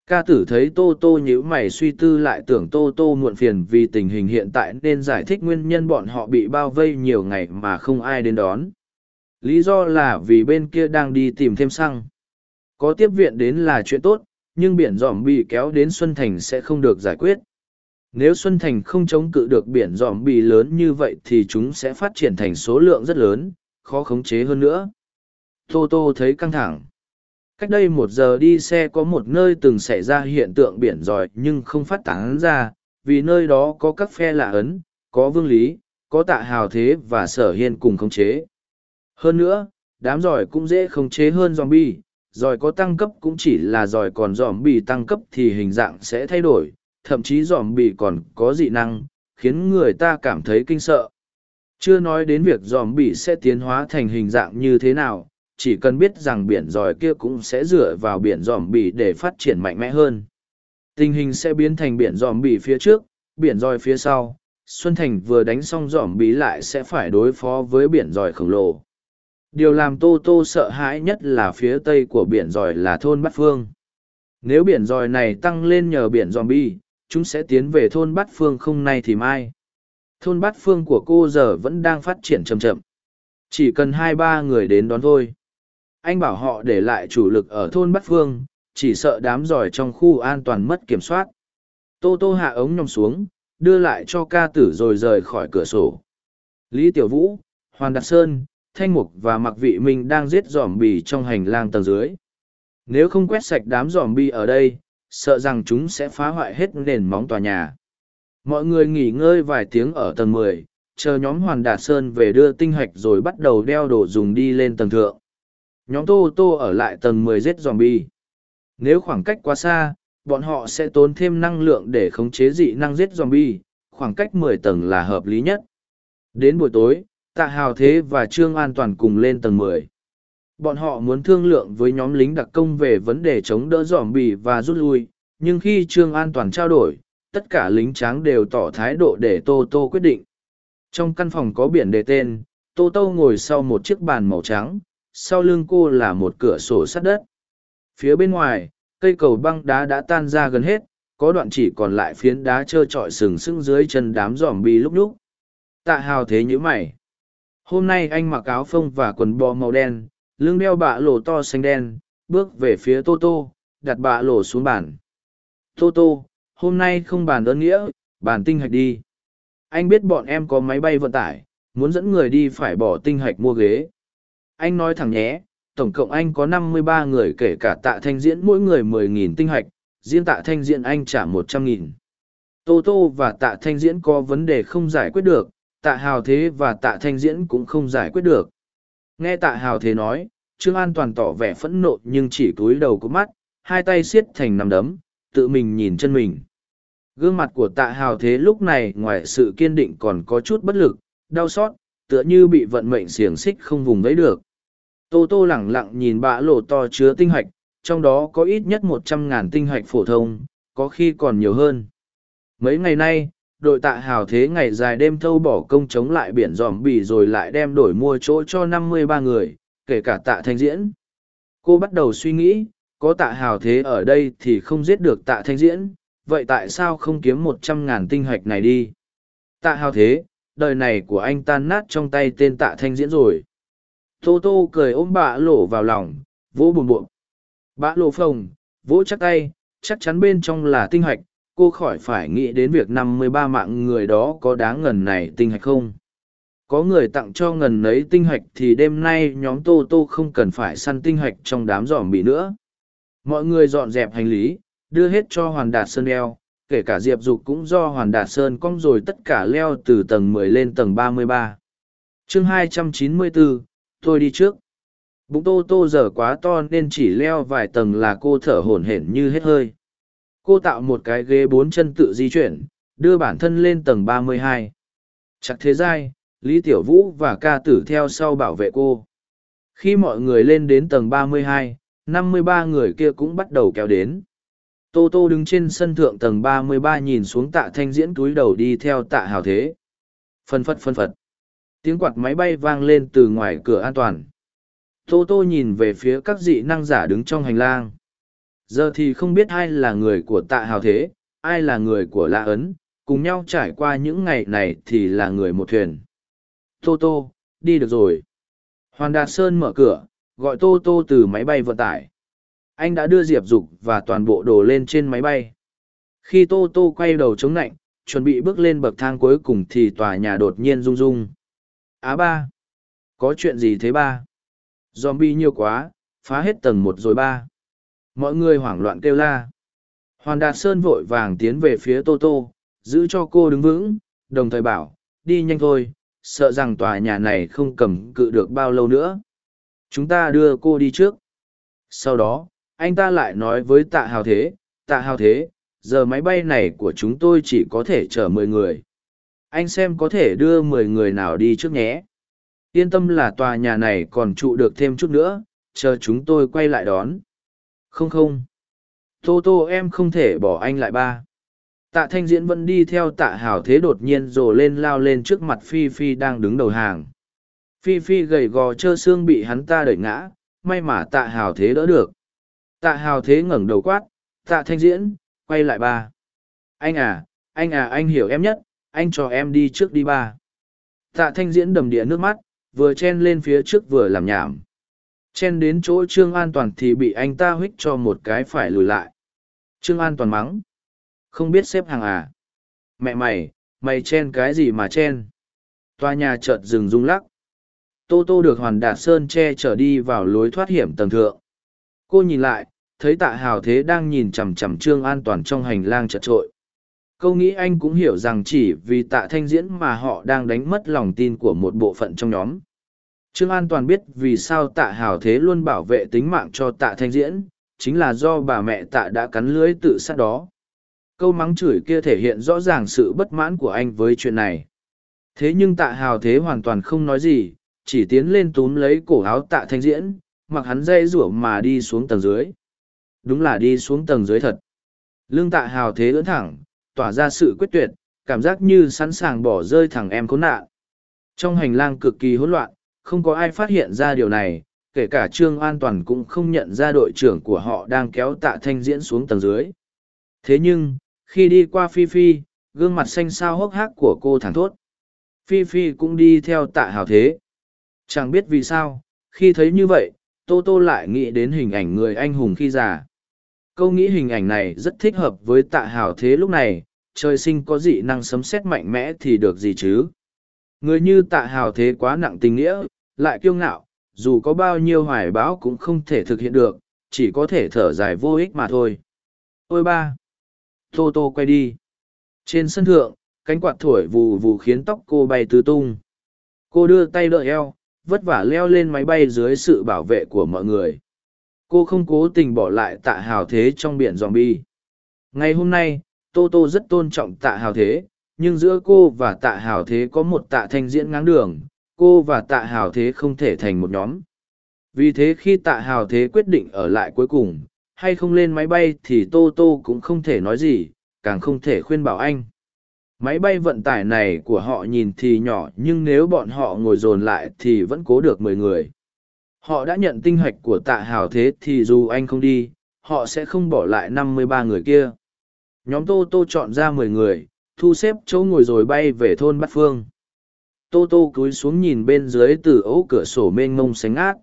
Ca tử thấy Tô Tô nhíu mày suy tư lại tưởng Tô Tô muộn phiền vì tình hình hiện tại nên giải thích nguyên nhân bọn họ bị bao vây nhiều ngày mà không ai đến đón. Lý do là vì bên kia đang đi tìm thêm xăng. Có tiếp viện đến là chuyện tốt, nhưng biển giòm bị kéo đến Xuân Thành sẽ không được giải quyết. Nếu Xuân Thành không chống cự được biển giòm bị lớn như vậy thì chúng sẽ phát triển thành số lượng rất lớn, khó khống chế hơn nữa. Tô Tô thấy căng thẳng. Cách đây một giờ đi xe có một nơi từng xảy ra hiện tượng biển giỏi nhưng không phát tán ra, vì nơi đó có các phe lạ ấn, có vương lý, có tạ hào thế và sở hiên cùng khống chế. Hơn nữa, đám giỏi cũng dễ khống chế hơn zombie, giỏi có tăng cấp cũng chỉ là giỏi còn zombie tăng cấp thì hình dạng sẽ thay đổi, thậm chí zombie còn có dị năng, khiến người ta cảm thấy kinh sợ. Chưa nói đến việc zombie sẽ tiến hóa thành hình dạng như thế nào, chỉ cần biết rằng biển giòi kia cũng sẽ dựa vào biển dòm bì để phát triển mạnh mẽ hơn. Tình hình sẽ biến thành biển dòm bì phía trước, biển giòi phía sau. Xuân Thành vừa đánh xong dòm bì lại sẽ phải đối phó với biển giòi khổng lồ. Điều làm Tô Tô sợ hãi nhất là phía tây của biển giòi là thôn Bát Phương. Nếu biển giòi này tăng lên nhờ biển giòm bì, chúng sẽ tiến về thôn Bát Phương không nay thì mai. Thôn Bát Phương của cô giờ vẫn đang phát triển chậm chậm. Chỉ cần hai ba người đến đón thôi anh bảo họ để lại chủ lực ở thôn Bắc Phương, chỉ sợ đám giỏi trong khu an toàn mất kiểm soát. Tô Tô hạ ống nhòm xuống, đưa lại cho ca tử rồi rời khỏi cửa sổ. Lý Tiểu Vũ, Hoàn Đạt Sơn, Thanh Mục và Mặc Vị Minh đang giết giòm bì trong hành lang tầng dưới. Nếu không quét sạch đám giòm bì ở đây, sợ rằng chúng sẽ phá hoại hết nền móng tòa nhà. Mọi người nghỉ ngơi vài tiếng ở tầng mười, chờ nhóm Hoàn Đạt Sơn về đưa tinh hạch rồi bắt đầu đeo đồ dùng đi lên tầng thượng nhóm tô tô ở lại tầng mười giết zombie. Nếu khoảng cách quá xa, bọn họ sẽ tốn thêm năng lượng để khống chế dị năng giết zombie, khoảng cách mười tầng là hợp lý nhất. Đến buổi tối, Tạ Hào Thế và Trương An Toàn cùng lên tầng mười. Bọn họ muốn thương lượng với nhóm lính đặc công về vấn đề chống đỡ zombie và rút lui, nhưng khi Trương An Toàn trao đổi, tất cả lính tráng đều tỏ thái độ để Tô Tô quyết định. Trong căn phòng có biển đề tên, Tô Tô ngồi sau một chiếc bàn màu trắng, sau lưng cô là một cửa sổ sắt đất. Phía bên ngoài, cây cầu băng đá đã tan ra gần hết, có đoạn chỉ còn lại phiến đá trơ trọi sừng sững dưới chân đám giòm bi lúc lúc tạ hào thế như mày. Hôm nay anh mặc áo phông và quần bò màu đen, lưng đeo bạ lỗ to xanh đen, bước về phía tô tô, đặt bạ lỗ xuống bàn. Tô tô, hôm nay không bàn ơn nghĩa, bàn tinh hạch đi. Anh biết bọn em có máy bay vận tải, muốn dẫn người đi phải bỏ tinh hạch mua ghế anh nói thẳng nhé, tổng cộng anh có năm mươi ba người kể cả tạ thanh diễn mỗi người mười nghìn tinh hạch, riêng tạ thanh diễn anh trả một trăm nghìn. Tô Tô và tạ thanh diễn có vấn đề không giải quyết được, tạ hào thế và tạ thanh diễn cũng không giải quyết được. Nghe tạ hào thế nói, Trương An toàn tỏ vẻ phẫn nộ nhưng chỉ cúi đầu có mắt, hai tay siết thành nằm đấm, tự mình nhìn chân mình. Gương mặt của tạ hào thế lúc này ngoài sự kiên định còn có chút bất lực, đau xót, tựa như bị vận mệnh xiềng xích không vùng vẫy được. Tô Tô lẳng lặng nhìn bã lộ to chứa tinh hạch, trong đó có ít nhất một trăm ngàn tinh hạch phổ thông, có khi còn nhiều hơn. Mấy ngày nay, đội tạ hào thế ngày dài đêm thâu bỏ công chống lại biển giòm bỉ rồi lại đem đổi mua chỗ cho năm mươi ba người, kể cả tạ thanh diễn. Cô bắt đầu suy nghĩ, có tạ hào thế ở đây thì không giết được tạ thanh diễn, vậy tại sao không kiếm một trăm ngàn tinh hạch này đi? Tạ hào thế, đời này của anh tan nát trong tay tên tạ thanh diễn rồi tô tô cười ôm bạ lộ vào lòng vỗ buồn buộm bạ lộ phồng vỗ chắc tay chắc chắn bên trong là tinh hạch cô khỏi phải nghĩ đến việc năm mươi ba mạng người đó có đáng ngần này tinh hạch không? Có người tặng cho ngần ấy tinh hạch thì đêm nay nhóm tô tô không cần phải săn tinh hạch trong đám dòm bị nữa. Mọi người dọn dẹp hành lý đưa hết cho hoàn đạt sơn đeo kể cả diệp dục cũng do hoàn đạt sơn cong rồi tất cả leo từ tầng 10 lên tầng 33. chương 294, tôi đi trước. Bụng tô tô giờ quá to nên chỉ leo vài tầng là cô thở hổn hển như hết hơi. Cô tạo một cái ghế bốn chân tự di chuyển, đưa bản thân lên tầng ba mươi hai. Chắc thế giai lý tiểu vũ và ca tử theo sau bảo vệ cô. Khi mọi người lên đến tầng ba mươi hai, năm mươi ba người kia cũng bắt đầu kéo đến. Tô tô đứng trên sân thượng tầng ba mươi ba nhìn xuống tạ thanh diễn túi đầu đi theo tạ hào thế. Phân phật phân phật tiếng quạt máy bay vang lên từ ngoài cửa an toàn tô tô nhìn về phía các dị năng giả đứng trong hành lang Giờ thì không biết ai là người của tạ hào thế, ai là người của lạ ấn, cùng nhau trải qua những ngày này thì là người một thuyền. Tô Tô, đi được rồi. Hoàn Đạt Sơn mở cửa, gọi Tô Tô từ máy bay vận tải. Anh đã đưa Diệp Dục và toàn bộ đồ lên trên máy bay. Khi Tô Tô quay đầu chống nạnh, chuẩn bị bước lên bậc thang cuối cùng thì tòa nhà đột nhiên rung rung. Á ba! Có chuyện gì thế ba? Zombie nhiều quá, phá hết tầng một rồi ba. Mọi người hoảng loạn kêu la. Hoàn Đạt Sơn vội vàng tiến về phía Tô Tô, giữ cho cô đứng vững, đồng thời bảo, đi nhanh thôi, sợ rằng tòa nhà này không cầm cự được bao lâu nữa. Chúng ta đưa cô đi trước. Sau đó, anh ta lại nói với tạ hào thế, tạ hào thế, giờ máy bay này của chúng tôi chỉ có thể chở mười người. Anh xem có thể đưa mười người nào đi trước nhé. Yên tâm là tòa nhà này còn trụ được thêm chút nữa, chờ chúng tôi quay lại đón. Không không. Tô tô em không thể bỏ anh lại ba. Tạ thanh diễn vẫn đi theo tạ hào thế đột nhiên rồ lên lao lên trước mặt Phi Phi đang đứng đầu hàng. Phi Phi gầy gò trơ xương bị hắn ta đẩy ngã, may mà tạ hào thế đỡ được. Tạ hào thế ngẩng đầu quát, tạ thanh diễn, quay lại ba. Anh à, anh à anh hiểu em nhất, anh cho em đi trước đi ba. Tạ thanh diễn đầm địa nước mắt, vừa chen lên phía trước vừa làm nhảm. Chen đến chỗ Trương An Toàn thì bị anh ta huých cho một cái phải lùi lại. Trương An Toàn mắng. Không biết xếp hàng à? Mẹ mày, mày chen cái gì mà chen? tòa nhà chợt dừng rung lắc. Tô Tô được Hoàn Đạt Sơn che trở đi vào lối thoát hiểm tầng thượng. Cô nhìn lại, thấy tạ hào thế đang nhìn chằm chằm Trương An Toàn trong hành lang chật trội. Câu nghĩ anh cũng hiểu rằng chỉ vì tạ thanh diễn mà họ đang đánh mất lòng tin của một bộ phận trong nhóm. Trương An Toàn biết vì sao tạ hào thế luôn bảo vệ tính mạng cho tạ thanh diễn, chính là do bà mẹ tạ đã cắn lưới tự sát đó. Câu mắng chửi kia thể hiện rõ ràng sự bất mãn của anh với chuyện này. Thế nhưng tạ hào thế hoàn toàn không nói gì, chỉ tiến lên túm lấy cổ áo tạ thanh diễn, mặc hắn dây rủa mà đi xuống tầng dưới. Đúng là đi xuống tầng dưới thật. Lương tạ hào thế ưỡn thẳng, tỏa ra sự quyết tuyệt, cảm giác như sẵn sàng bỏ rơi thằng em khốn nạn. Trong hành lang cực kỳ hỗn loạn, không có ai phát hiện ra điều này, kể cả Trương An Toàn cũng không nhận ra đội trưởng của họ đang kéo tạ thanh diễn xuống tầng dưới. Thế nhưng, khi đi qua Phi Phi, gương mặt xanh xao hốc hác của cô thẳng thốt. Phi Phi cũng đi theo tạ hào thế. Chẳng biết vì sao, khi thấy như vậy, Tô Tô lại nghĩ đến hình ảnh người anh hùng khi già. Câu nghĩ hình ảnh này rất thích hợp với tạ hào thế lúc này, trời sinh có dị năng sấm sét mạnh mẽ thì được gì chứ. Người như tạ hào thế quá nặng tình nghĩa, lại kiêu ngạo, dù có bao nhiêu hoài bão cũng không thể thực hiện được, chỉ có thể thở dài vô ích mà thôi. Ôi ba! Tô tô quay đi. Trên sân thượng, cánh quạt thổi vù vù khiến tóc cô bay tứ tung. Cô đưa tay đỡ eo, vất vả leo lên máy bay dưới sự bảo vệ của mọi người. Cô không cố tình bỏ lại tạ hào thế trong biển zombie. Ngày hôm nay, Tô Tô rất tôn trọng tạ hào thế, nhưng giữa cô và tạ hào thế có một tạ thanh diễn ngang đường, cô và tạ hào thế không thể thành một nhóm. Vì thế khi tạ hào thế quyết định ở lại cuối cùng, hay không lên máy bay thì Tô Tô cũng không thể nói gì, càng không thể khuyên bảo anh. Máy bay vận tải này của họ nhìn thì nhỏ nhưng nếu bọn họ ngồi dồn lại thì vẫn cố được mười người. Họ đã nhận tinh hạch của tạ hào thế thì dù anh không đi, họ sẽ không bỏ lại năm mươi ba người kia. Nhóm Tô Tô chọn ra mười người, thu xếp chỗ ngồi rồi bay về thôn Bát Phương. Tô Tô cúi xuống nhìn bên dưới từ ấu cửa sổ mênh mông sánh át.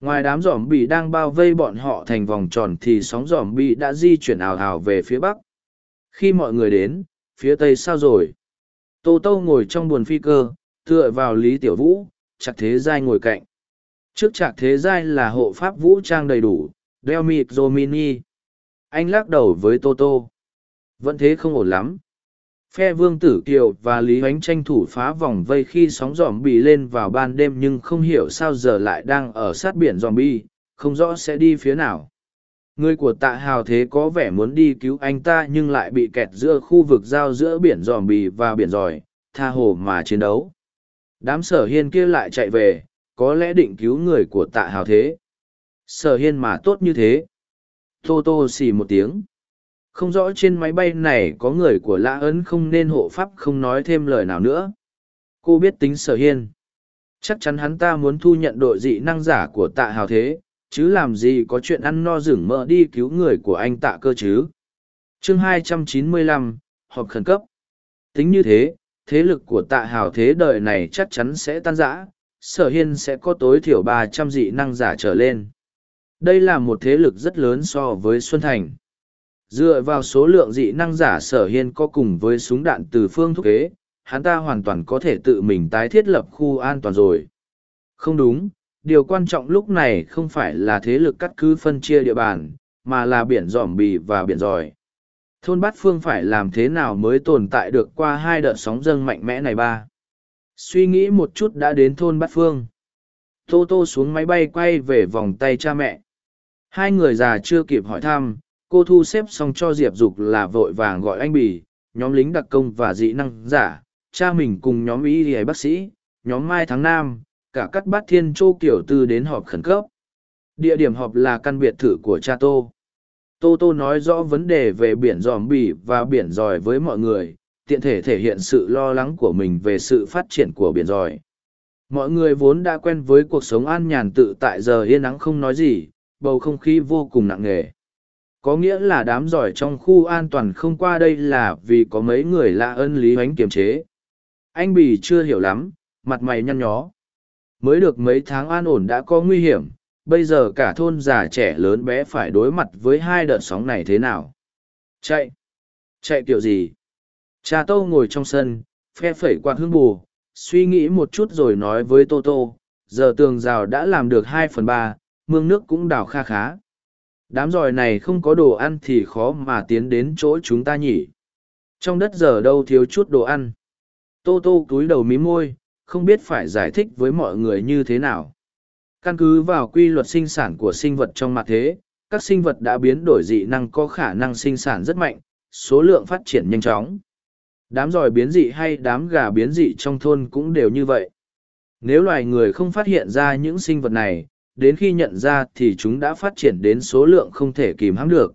Ngoài đám giỏm bị đang bao vây bọn họ thành vòng tròn thì sóng giỏm bị đã di chuyển ảo ảo về phía bắc. Khi mọi người đến, phía tây sao rồi? Tô Tô ngồi trong buồn phi cơ, tựa vào Lý Tiểu Vũ, chặt thế giai ngồi cạnh. Trước chặt thế giai là hộ pháp vũ trang đầy đủ, đeo mịt rô mini. Anh lắc đầu với Tô Tô. Vẫn thế không ổn lắm, phe vương tử kiều và lý hoánh tranh thủ phá vòng vây khi sóng dòm bị lên vào ban đêm nhưng không hiểu sao giờ lại đang ở sát biển dòm bi không rõ sẽ đi phía nào. Người của tạ hào thế có vẻ muốn đi cứu anh ta nhưng lại bị kẹt giữa khu vực giao giữa biển dòm bì và biển giỏi tha hồ mà chiến đấu. Đám sở hiên kia lại chạy về có lẽ định cứu người của tạ hào thế. Sở hiên mà tốt như thế. Tô tô xì một tiếng không rõ trên máy bay này có người của lã ấn không nên hộ pháp không nói thêm lời nào nữa. Cô biết tính sở hiên. Chắc chắn hắn ta muốn thu nhận đội dị năng giả của tạ hào thế chứ làm gì có chuyện ăn no rửng mỡ đi cứu người của anh tạ cơ chứ. Chương 295, họp khẩn cấp. Tính như thế thế lực của tạ hào thế đời này chắc chắn sẽ tan rã sở hiên sẽ có tối thiểu ba trăm dị năng giả trở lên. Đây là một thế lực rất lớn so với xuân thành dựa vào số lượng dị năng giả sở hiên có cùng với súng đạn từ phương thúc kế, hắn ta hoàn toàn có thể tự mình tái thiết lập khu an toàn rồi. Không đúng, điều quan trọng lúc này không phải là thế lực cắt cứ phân chia địa bàn, mà là biển dòm bì và biển giỏi thôn bát phương phải làm thế nào mới tồn tại được qua hai đợt sóng dâng mạnh mẽ này ba? Suy nghĩ một chút đã đến thôn bát phương. Tô tô xuống máy bay quay về vòng tay cha mẹ. Hai người già chưa kịp hỏi thăm cô thu xếp xong cho diệp dục là vội vàng gọi anh bì, nhóm lính đặc công và dị năng giả, cha mình cùng nhóm y y bác sĩ, nhóm mai tháng nam, cả các bát thiên châu kiểu tư đến họp khẩn cấp. Địa điểm họp là căn biệt thự của cha tô. Tô tô nói rõ vấn đề về biển dòm bì và biển giỏi với mọi người, tiện thể thể hiện sự lo lắng của mình về sự phát triển của biển giỏi mọi người vốn đã quen với cuộc sống an nhàn tự tại giờ yên nắng không nói gì, bầu không khí vô cùng nặng nề có nghĩa là đám giỏi trong khu an toàn không qua đây là vì có mấy người lạ ân lý hoánh kiềm chế. Anh bì chưa hiểu lắm, mặt mày nhăn nhó. Mới được mấy tháng an ổn đã có nguy hiểm, bây giờ cả thôn già trẻ lớn bé phải đối mặt với hai đợt sóng này thế nào? Chạy! Chạy kiểu gì? Cha tô ngồi trong sân, phe phẩy quạt hương bù, suy nghĩ một chút rồi nói với tô tô, giờ tường rào đã làm được hai phần ba, mương nước cũng đào kha khá đám giỏi này không có đồ ăn thì khó mà tiến đến chỗ chúng ta nhỉ. Trong đất giờ đâu thiếu chút đồ ăn. Tô tô cúi đầu mí môi, không biết phải giải thích với mọi người như thế nào. Căn cứ vào quy luật sinh sản của sinh vật trong mặt thế, các sinh vật đã biến đổi dị năng có khả năng sinh sản rất mạnh, số lượng phát triển nhanh chóng. Đám giỏi biến dị hay đám gà biến dị trong thôn cũng đều như vậy. Nếu loài người không phát hiện ra những sinh vật này đến khi nhận ra thì chúng đã phát triển đến số lượng không thể kìm hãm được.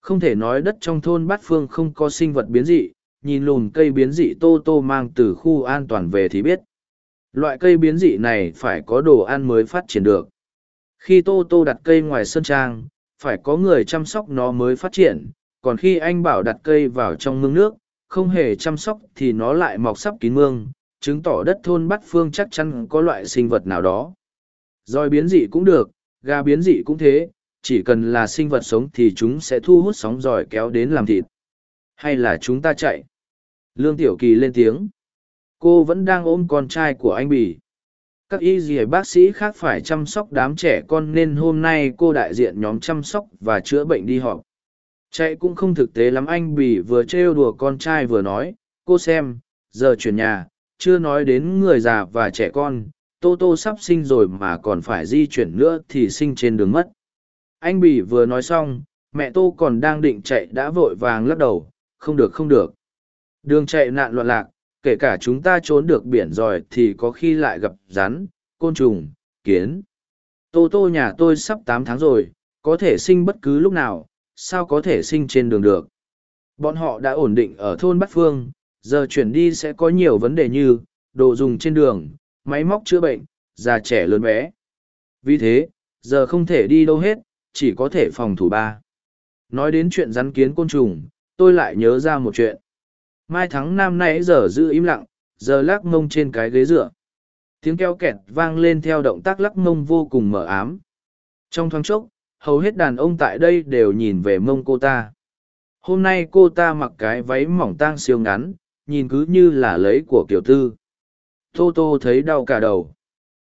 Không thể nói đất trong thôn bát phương không có sinh vật biến dị, nhìn lùm cây biến dị tô tô mang từ khu an toàn về thì biết. Loại cây biến dị này phải có đồ ăn mới phát triển được. Khi tô tô đặt cây ngoài sân trang, phải có người chăm sóc nó mới phát triển, còn khi anh bảo đặt cây vào trong mương nước, không hề chăm sóc thì nó lại mọc sắp kín mương, chứng tỏ đất thôn bát phương chắc chắn có loại sinh vật nào đó roi biến dị cũng được, gà biến dị cũng thế, chỉ cần là sinh vật sống thì chúng sẽ thu hút sóng giỏi kéo đến làm thịt. Hay là chúng ta chạy? Lương tiểu kỳ lên tiếng. Cô vẫn đang ôm con trai của anh bỉ các y dì bác sĩ khác phải chăm sóc đám trẻ con nên hôm nay cô đại diện nhóm chăm sóc và chữa bệnh đi họp. Chạy cũng không thực tế lắm, anh bỉ vừa trêu đùa con trai vừa nói, cô xem, giờ chuyển nhà, chưa nói đến người già và trẻ con tô tô sắp sinh rồi mà còn phải di chuyển nữa thì sinh trên đường mất. Anh bỉ vừa nói xong, mẹ tô còn đang định chạy đã vội vàng lắc đầu, không được không được. Đường chạy nạn loạn lạc, kể cả chúng ta trốn được biển giỏi thì có khi lại gặp rắn, côn trùng, kiến. Tô tô nhà tôi sắp tám tháng rồi, có thể sinh bất cứ lúc nào, sao có thể sinh trên đường được? Bọn họ đã ổn định ở thôn bát phương, giờ chuyển đi sẽ có nhiều vấn đề như đồ dùng trên đường máy móc chữa bệnh, già trẻ lớn bé. Vì thế, giờ không thể đi đâu hết, chỉ có thể phòng thủ ba. Nói đến chuyện rắn kiến côn trùng, tôi lại nhớ ra một chuyện. Mai thắng nam nãy giờ giữ im lặng, giờ lắc mông trên cái ghế dựa. Tiếng keo kẹt vang lên theo động tác lắc mông vô cùng mờ ám. Trong thoáng chốc, hầu hết đàn ông tại đây đều nhìn về mông cô ta. Hôm nay cô ta mặc cái váy mỏng tang siêu ngắn, nhìn cứ như là lấy của kiểu tư tô tô thấy đau cả đầu.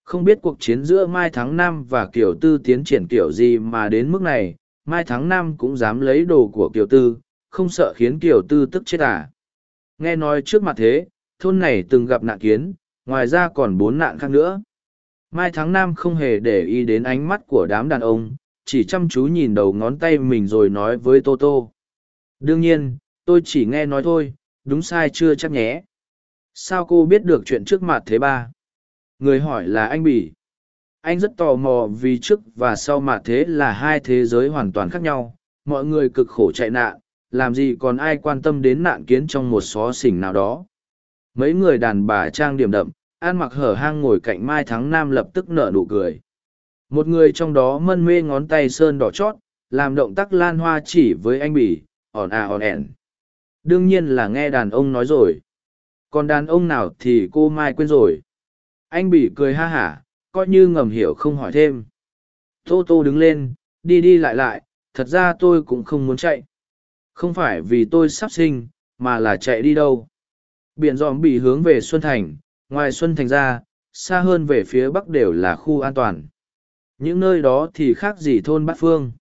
Không biết cuộc chiến giữa mai thắng nam và kiểu tư tiến triển kiểu gì mà đến mức này, mai thắng nam cũng dám lấy đồ của kiểu tư, không sợ khiến kiểu tư tức chết à. Nghe nói trước mặt thế, thôn này từng gặp nạn kiến, ngoài ra còn bốn nạn khác nữa. Mai thắng nam không hề để ý đến ánh mắt của đám đàn ông, chỉ chăm chú nhìn đầu ngón tay mình rồi nói với tô tô. Đương nhiên, tôi chỉ nghe nói thôi, đúng sai chưa chắc nhé sao cô biết được chuyện trước mặt thế ba? Người hỏi là anh bỉ. Anh rất tò mò vì trước và sau mặt thế là hai thế giới hoàn toàn khác nhau. Mọi người cực khổ chạy nạn. Làm gì còn ai quan tâm đến nạn kiến trong một xó xỉnh nào đó? Mấy người đàn bà trang điểm đậm ăn mặc hở hang ngồi cạnh mai thắng nam lập tức nở nụ cười. Một người trong đó mân mê ngón tay sơn đỏ chót, làm động tác lan hoa chỉ với anh bỉ ỏn à ỏn ẻn. Đương nhiên là nghe đàn ông nói rồi còn đàn ông nào thì cô mai quên rồi. Anh bỉ cười ha hả, coi như ngầm hiểu không hỏi thêm. Tô tô đứng lên, đi đi lại lại, thật ra tôi cũng không muốn chạy. Không phải vì tôi sắp sinh, mà là chạy đi đâu. Biển dòm bị hướng về xuân thành, ngoài xuân thành ra, xa hơn về phía bắc đều là khu an toàn. Những nơi đó thì khác gì thôn bát phương.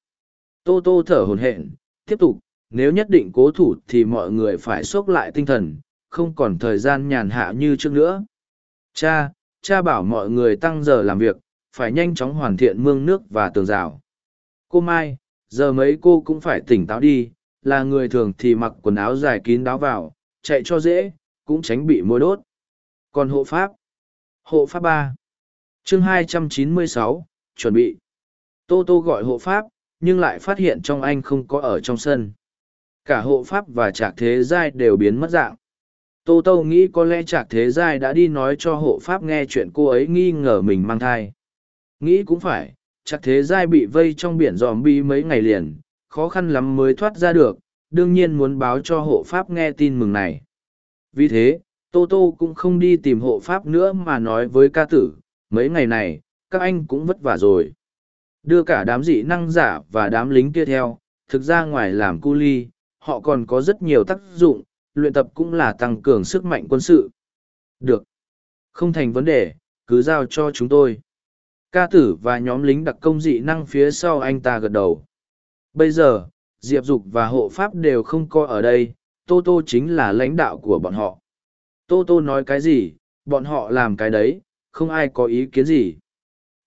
Tô tô thở hồn hện tiếp tục, nếu nhất định cố thủ thì mọi người phải xốc lại tinh thần không còn thời gian nhàn hạ như trước nữa. Cha cha bảo mọi người tăng giờ làm việc, phải nhanh chóng hoàn thiện mương nước và tường rào. Cô mai, giờ mấy cô cũng phải tỉnh táo đi, là người thường thì mặc quần áo dài kín đáo vào, chạy cho dễ, cũng tránh bị mối đốt. Còn hộ pháp? Hộ pháp ba. Chương hai trăm chín mươi sáu, chuẩn bị. Tô tô gọi hộ pháp, nhưng lại phát hiện trong anh không có ở trong sân. Cả hộ pháp và trạc thế giai đều biến mất dạng tô tô nghĩ có lẽ trạc thế giai đã đi nói cho hộ pháp nghe chuyện cô ấy nghi ngờ mình mang thai. Nghĩ cũng phải, trạc thế giai bị vây trong biển dòm bi mấy ngày liền, khó khăn lắm mới thoát ra được, đương nhiên muốn báo cho hộ pháp nghe tin mừng này. Vì thế, tô tô cũng không đi tìm hộ pháp nữa mà nói với ca tử, mấy ngày này, các anh cũng vất vả rồi. Đưa cả đám dị năng giả và đám lính kia theo, thực ra ngoài làm cu ly, họ còn có rất nhiều tác dụng luyện tập cũng là tăng cường sức mạnh quân sự. Được. Không thành vấn đề, cứ giao cho chúng tôi. Ca tử và nhóm lính đặc công dị năng phía sau anh ta gật đầu. Bây giờ, diệp dục và hộ pháp đều không coi ở đây, tô tô chính là lãnh đạo của bọn họ. Tô tô nói cái gì, bọn họ làm cái đấy, không ai có ý kiến gì.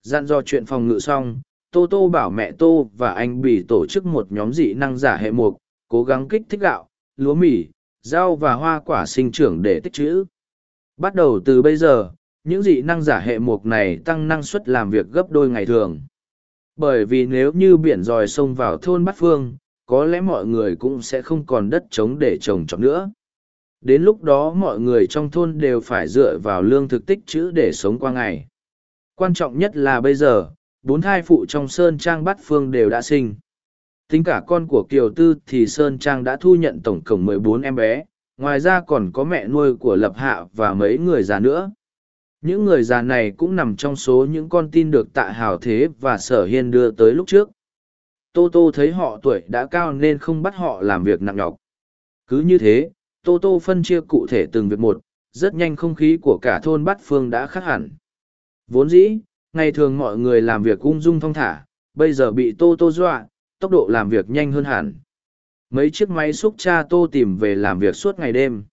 Dặn do chuyện phòng ngự xong, tô tô bảo mẹ tô và anh bỉ tổ chức một nhóm dị năng giả hệ mục, cố gắng kích thích gạo, lúa mì rau và hoa quả sinh trưởng để tích trữ. Bắt đầu từ bây giờ, những dị năng giả hệ mục này tăng năng suất làm việc gấp đôi ngày thường. Bởi vì nếu như biển dòi xông vào thôn bát phương, có lẽ mọi người cũng sẽ không còn đất trống để trồng trọt nữa. Đến lúc đó mọi người trong thôn đều phải dựa vào lương thực tích trữ để sống qua ngày. Quan trọng nhất là bây giờ, bốn thai phụ trong sơn trang bát phương đều đã sinh tính cả con của kiều tư thì sơn trang đã thu nhận tổng cộng mười bốn em bé, ngoài ra còn có mẹ nuôi của lập hạ và mấy người già nữa. Những người già này cũng nằm trong số những con tin được tạ hào thế và sở hiên đưa tới lúc trước. Tô tô thấy họ tuổi đã cao nên không bắt họ làm việc nặng nhọc. Cứ như thế, tô tô phân chia cụ thể từng việc một, rất nhanh không khí của cả thôn bát phương đã khác hẳn. Vốn dĩ, ngày thường mọi người làm việc ung dung thong thả, bây giờ bị tô tô dọa tốc độ làm việc nhanh hơn hẳn. Mấy chiếc máy xúc cha tô tìm về làm việc suốt ngày đêm.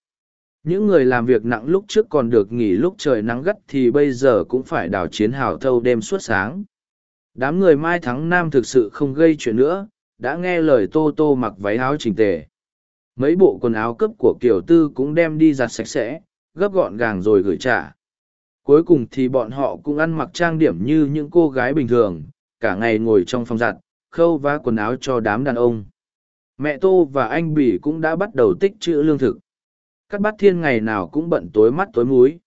Những người làm việc nặng lúc trước còn được nghỉ lúc trời nắng gắt thì bây giờ cũng phải đào chiến hào thâu đêm suốt sáng. Đám người mai thắng nam thực sự không gây chuyện nữa, đã nghe lời tô tô mặc váy áo chỉnh tề. Mấy bộ quần áo cấp của kiểu tư cũng đem đi giặt sạch sẽ, gấp gọn gàng rồi gửi trả. Cuối cùng thì bọn họ cũng ăn mặc trang điểm như những cô gái bình thường, cả ngày ngồi trong phòng giặt khâu vá quần áo cho đám đàn ông. Mẹ tô và anh bỉ cũng đã bắt đầu tích trữ lương thực. Các bát thiên ngày nào cũng bận tối mắt tối múi.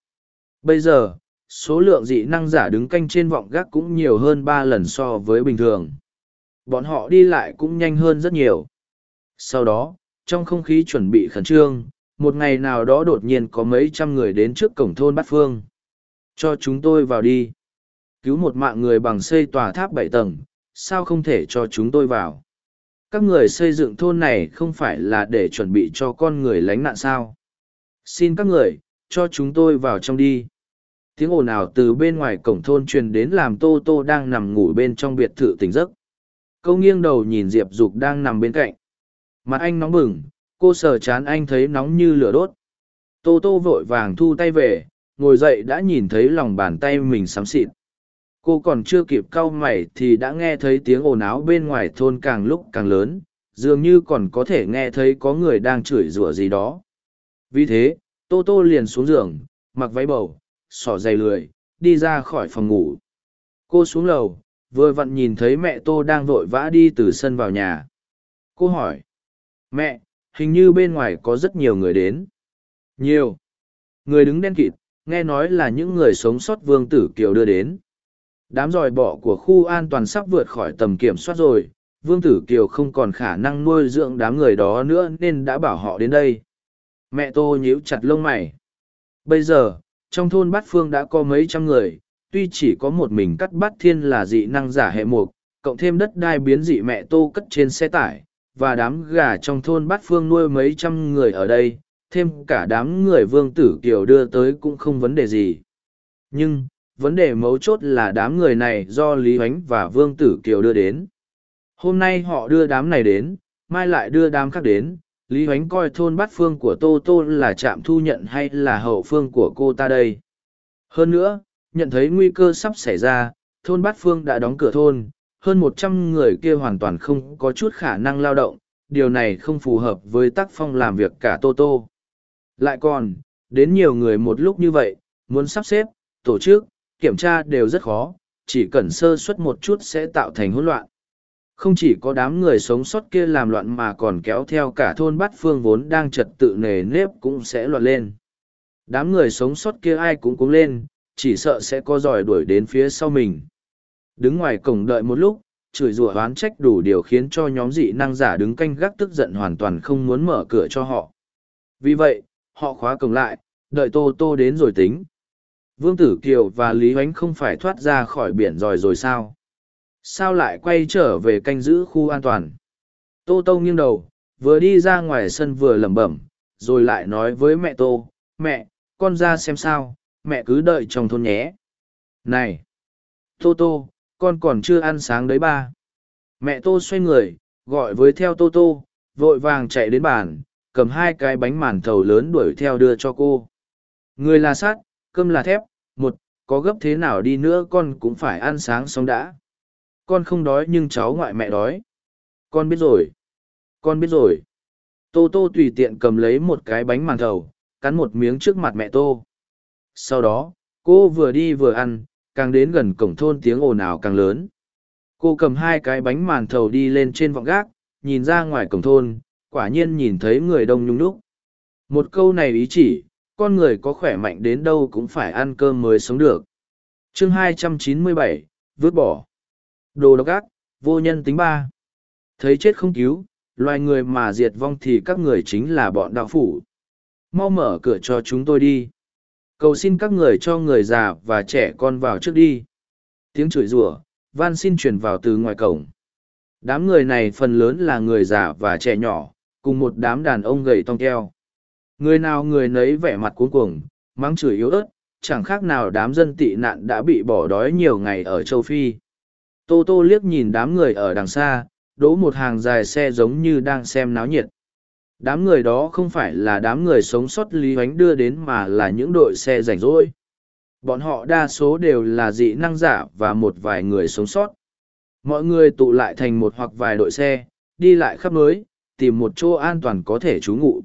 Bây giờ, số lượng dị năng giả đứng canh trên vọng gác cũng nhiều hơn ba lần so với bình thường. Bọn họ đi lại cũng nhanh hơn rất nhiều. Sau đó, trong không khí chuẩn bị khẩn trương, một ngày nào đó đột nhiên có mấy trăm người đến trước cổng thôn bát phương. Cho chúng tôi vào đi. Cứu một mạng người bằng xây tòa tháp bảy tầng sao không thể cho chúng tôi vào? Các người xây dựng thôn này không phải là để chuẩn bị cho con người lánh nạn sao? Xin các người, cho chúng tôi vào trong đi. Tiếng ồn ào từ bên ngoài cổng thôn truyền đến làm tô tô đang nằm ngủ bên trong biệt thự tỉnh giấc. Câu nghiêng đầu nhìn diệp dục đang nằm bên cạnh. Mặt anh nóng bừng, cô sờ chán anh thấy nóng như lửa đốt. Tô tô vội vàng thu tay về, ngồi dậy đã nhìn thấy lòng bàn tay mình xám xịt cô còn chưa kịp cau mày thì đã nghe thấy tiếng ồn áo bên ngoài thôn càng lúc càng lớn, dường như còn có thể nghe thấy có người đang chửi rủa gì đó. Vì thế, tô tô liền xuống giường, mặc váy bầu, xỏ dày lười, đi ra khỏi phòng ngủ. Cô xuống lầu, vừa vặn nhìn thấy mẹ tô đang vội vã đi từ sân vào nhà. Cô hỏi, mẹ, hình như bên ngoài có rất nhiều người đến. Nhiều. Người đứng đen kịt, nghe nói là những người sống sót vương tử kiều đưa đến. Đám dòi bọ của khu an toàn sắp vượt khỏi tầm kiểm soát rồi, Vương Tử Kiều không còn khả năng nuôi dưỡng đám người đó nữa nên đã bảo họ đến đây. Mẹ Tô nhíu chặt lông mày. Bây giờ, trong thôn Bát Phương đã có mấy trăm người, tuy chỉ có một mình cắt bát thiên là dị năng giả hệ mục, cộng thêm đất đai biến dị mẹ Tô cất trên xe tải, và đám gà trong thôn Bát Phương nuôi mấy trăm người ở đây, thêm cả đám người Vương Tử Kiều đưa tới cũng không vấn đề gì. Nhưng, vấn đề mấu chốt là đám người này do Lý Huánh và Vương Tử Kiều đưa đến. Hôm nay họ đưa đám này đến, mai lại đưa đám khác đến. Lý Huánh coi thôn bát phương của Tô Tô là trạm thu nhận hay là hậu phương của cô ta đây. Hơn nữa, nhận thấy nguy cơ sắp xảy ra, thôn bát phương đã đóng cửa thôn, hơn một trăm người kia hoàn toàn không có chút khả năng lao động, điều này không phù hợp với tác phong làm việc cả Tô Tô. Lại còn, đến nhiều người một lúc như vậy, muốn sắp xếp, tổ chức, kiểm tra đều rất khó, chỉ cần sơ suất một chút sẽ tạo thành hỗn loạn. Không chỉ có đám người sống sót kia làm loạn mà còn kéo theo cả thôn bát phương vốn đang trật tự nề nếp cũng sẽ loạn lên. Đám người sống sót kia ai cũng cúng lên, chỉ sợ sẽ có giỏi đuổi đến phía sau mình. Đứng ngoài cổng đợi một lúc, chửi rủa oán trách đủ điều khiến cho nhóm dị năng giả đứng canh gác tức giận hoàn toàn không muốn mở cửa cho họ. Vì vậy, họ khóa cổng lại, đợi Tô Tô đến rồi tính. Vương Tử Kiều và Lý Huánh không phải thoát ra khỏi biển rồi rồi sao? Sao lại quay trở về canh giữ khu an toàn? Tô Tô nghiêng đầu, vừa đi ra ngoài sân vừa lẩm bẩm, rồi lại nói với mẹ Tô, mẹ, con ra xem sao, mẹ cứ đợi trong thôn nhé. Này! Tô Tô, con còn chưa ăn sáng đấy ba. Mẹ Tô xoay người, gọi với theo Tô Tô, vội vàng chạy đến bàn, cầm hai cái bánh màn thầu lớn đuổi theo đưa cho cô. Người là sát, cơm là thép, một, có gấp thế nào đi nữa con cũng phải ăn sáng xong đã. Con không đói nhưng cháu ngoại mẹ đói. Con biết rồi. Con biết rồi. Tô Tô tùy tiện cầm lấy một cái bánh màn thầu, cắn một miếng trước mặt mẹ Tô. Sau đó, cô vừa đi vừa ăn, càng đến gần cổng thôn tiếng ồn ào càng lớn. Cô cầm hai cái bánh màn thầu đi lên trên vọng gác, nhìn ra ngoài cổng thôn, quả nhiên nhìn thấy người đông nhung đúc. Một câu này ý chỉ, con người có khỏe mạnh đến đâu cũng phải ăn cơm mới sống được. chương 297, vứt bỏ. Đồ độc ác, vô nhân tính ba. Thấy chết không cứu, loài người mà diệt vong thì các người chính là bọn đạo phủ. Mau mở cửa cho chúng tôi đi. Cầu xin các người cho người già và trẻ con vào trước đi. Tiếng chửi rủa, van xin truyền vào từ ngoài cổng. Đám người này phần lớn là người già và trẻ nhỏ, cùng một đám đàn ông gầy tong keo. Người nào người nấy vẻ mặt cuống cuồng, mắng chửi yếu ớt, chẳng khác nào đám dân tị nạn đã bị bỏ đói nhiều ngày ở châu Phi. Tô Tô liếc nhìn đám người ở đằng xa, đỗ một hàng dài xe giống như đang xem náo nhiệt. Đám người đó không phải là đám người sống sót Lý Hoánh đưa đến mà là những đội xe rảnh rỗi. Bọn họ đa số đều là dị năng giả và một vài người sống sót. Mọi người tụ lại thành một hoặc vài đội xe, đi lại khắp nơi, tìm một chỗ an toàn có thể trú ngụ.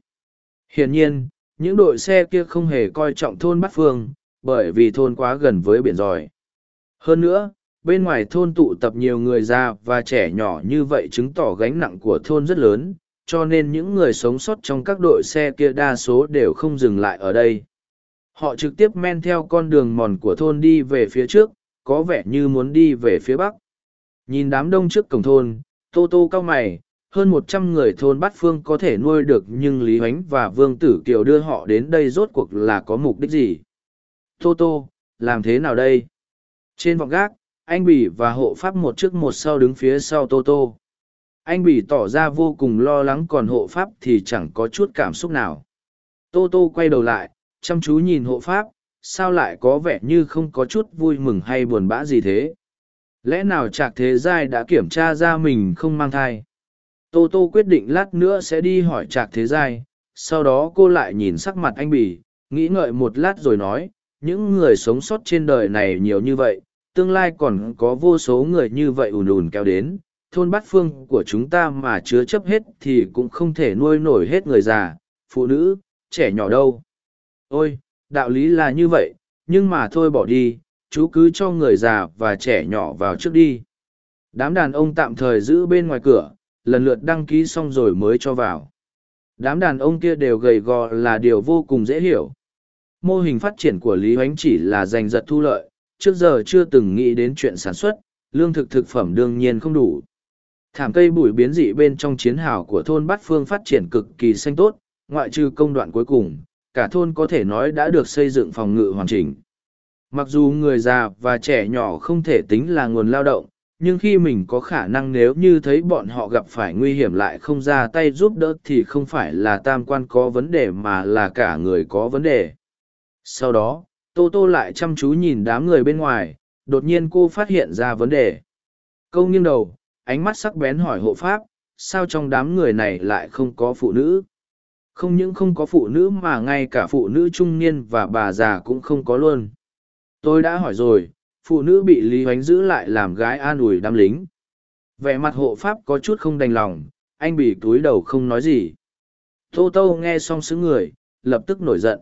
Hiển nhiên, những đội xe kia không hề coi trọng thôn Bát Phương, bởi vì thôn quá gần với biển rồi. Hơn nữa, bên ngoài thôn tụ tập nhiều người già và trẻ nhỏ như vậy chứng tỏ gánh nặng của thôn rất lớn, cho nên những người sống sót trong các đội xe kia đa số đều không dừng lại ở đây. Họ trực tiếp men theo con đường mòn của thôn đi về phía trước, có vẻ như muốn đi về phía bắc. Nhìn đám đông trước cổng thôn, tô tô cao mày, hơn một trăm người thôn bát phương có thể nuôi được nhưng Lý Huánh và Vương Tử Kiều đưa họ đến đây rốt cuộc là có mục đích gì? Tô Tô, làm thế nào đây? Trên vọng gác, anh Bỉ và hộ pháp một trước một sau đứng phía sau Tô Tô. Anh Bỉ tỏ ra vô cùng lo lắng còn hộ pháp thì chẳng có chút cảm xúc nào. Tô Tô quay đầu lại, chăm chú nhìn hộ pháp, sao lại có vẻ như không có chút vui mừng hay buồn bã gì thế? Lẽ nào Trạc Thế Giai đã kiểm tra ra mình không mang thai? Tô Tô quyết định lát nữa sẽ đi hỏi Trạc Thế Giai, sau đó cô lại nhìn sắc mặt anh Bỉ, nghĩ ngợi một lát rồi nói, những người sống sót trên đời này nhiều như vậy, tương lai còn có vô số người như vậy ùn ùn kéo đến, thôn bát phương của chúng ta mà chứa chấp hết thì cũng không thể nuôi nổi hết người già, phụ nữ, trẻ nhỏ đâu. Ôi, đạo lý là như vậy, nhưng mà thôi bỏ đi, chú cứ cho người già và trẻ nhỏ vào trước đi. Đám đàn ông tạm thời giữ bên ngoài cửa, lần lượt đăng ký xong rồi mới cho vào. Đám đàn ông kia đều gầy gò là điều vô cùng dễ hiểu. Mô hình phát triển của Lý Hoánh chỉ là giành giật thu lợi, trước giờ chưa từng nghĩ đến chuyện sản xuất, lương thực thực phẩm đương nhiên không đủ. Thảm cây bụi biến dị bên trong chiến hào của thôn Bát Phương phát triển cực kỳ xanh tốt, ngoại trừ công đoạn cuối cùng, cả thôn có thể nói đã được xây dựng phòng ngự hoàn chỉnh. Mặc dù người già và trẻ nhỏ không thể tính là nguồn lao động, nhưng khi mình có khả năng nếu như thấy bọn họ gặp phải nguy hiểm lại không ra tay giúp đỡ thì không phải là tam quan có vấn đề mà là cả người có vấn đề. Sau đó, Tô Tô lại chăm chú nhìn đám người bên ngoài, đột nhiên cô phát hiện ra vấn đề. Câu nghiêng đầu, ánh mắt sắc bén hỏi hộ pháp, sao trong đám người này lại không có phụ nữ? Không những không có phụ nữ mà ngay cả phụ nữ trung niên và bà già cũng không có luôn. Tôi đã hỏi rồi, phụ nữ bị Lý Hoánh giữ lại làm gái an ủi đám lính. Vẻ mặt hộ pháp có chút không đành lòng, anh bị túi đầu không nói gì. Tô Tô nghe xong xứ người, lập tức nổi giận.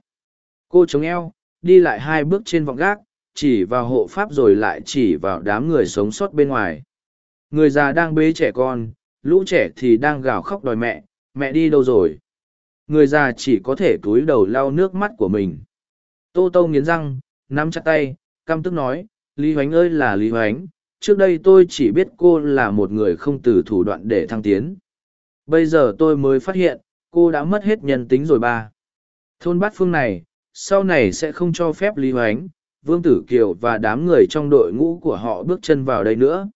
Cô chống eo, đi lại hai bước trên vọng gác, chỉ vào hộ pháp rồi lại chỉ vào đám người sống sót bên ngoài. Người già đang bế trẻ con, lũ trẻ thì đang gào khóc đòi mẹ, mẹ đi đâu rồi? Người già chỉ có thể túi đầu lau nước mắt của mình. Tô Tô nghiến răng, nắm chặt tay, căm tức nói, Lý Hoánh ơi là Lý Hoánh, trước đây tôi chỉ biết cô là một người không từ thủ đoạn để thăng tiến. Bây giờ tôi mới phát hiện, cô đã mất hết nhân tính rồi ba. Thôn bát phương này, sau này sẽ không cho phép Lý Hoánh, Vương Tử Kiều và đám người trong đội ngũ của họ bước chân vào đây nữa.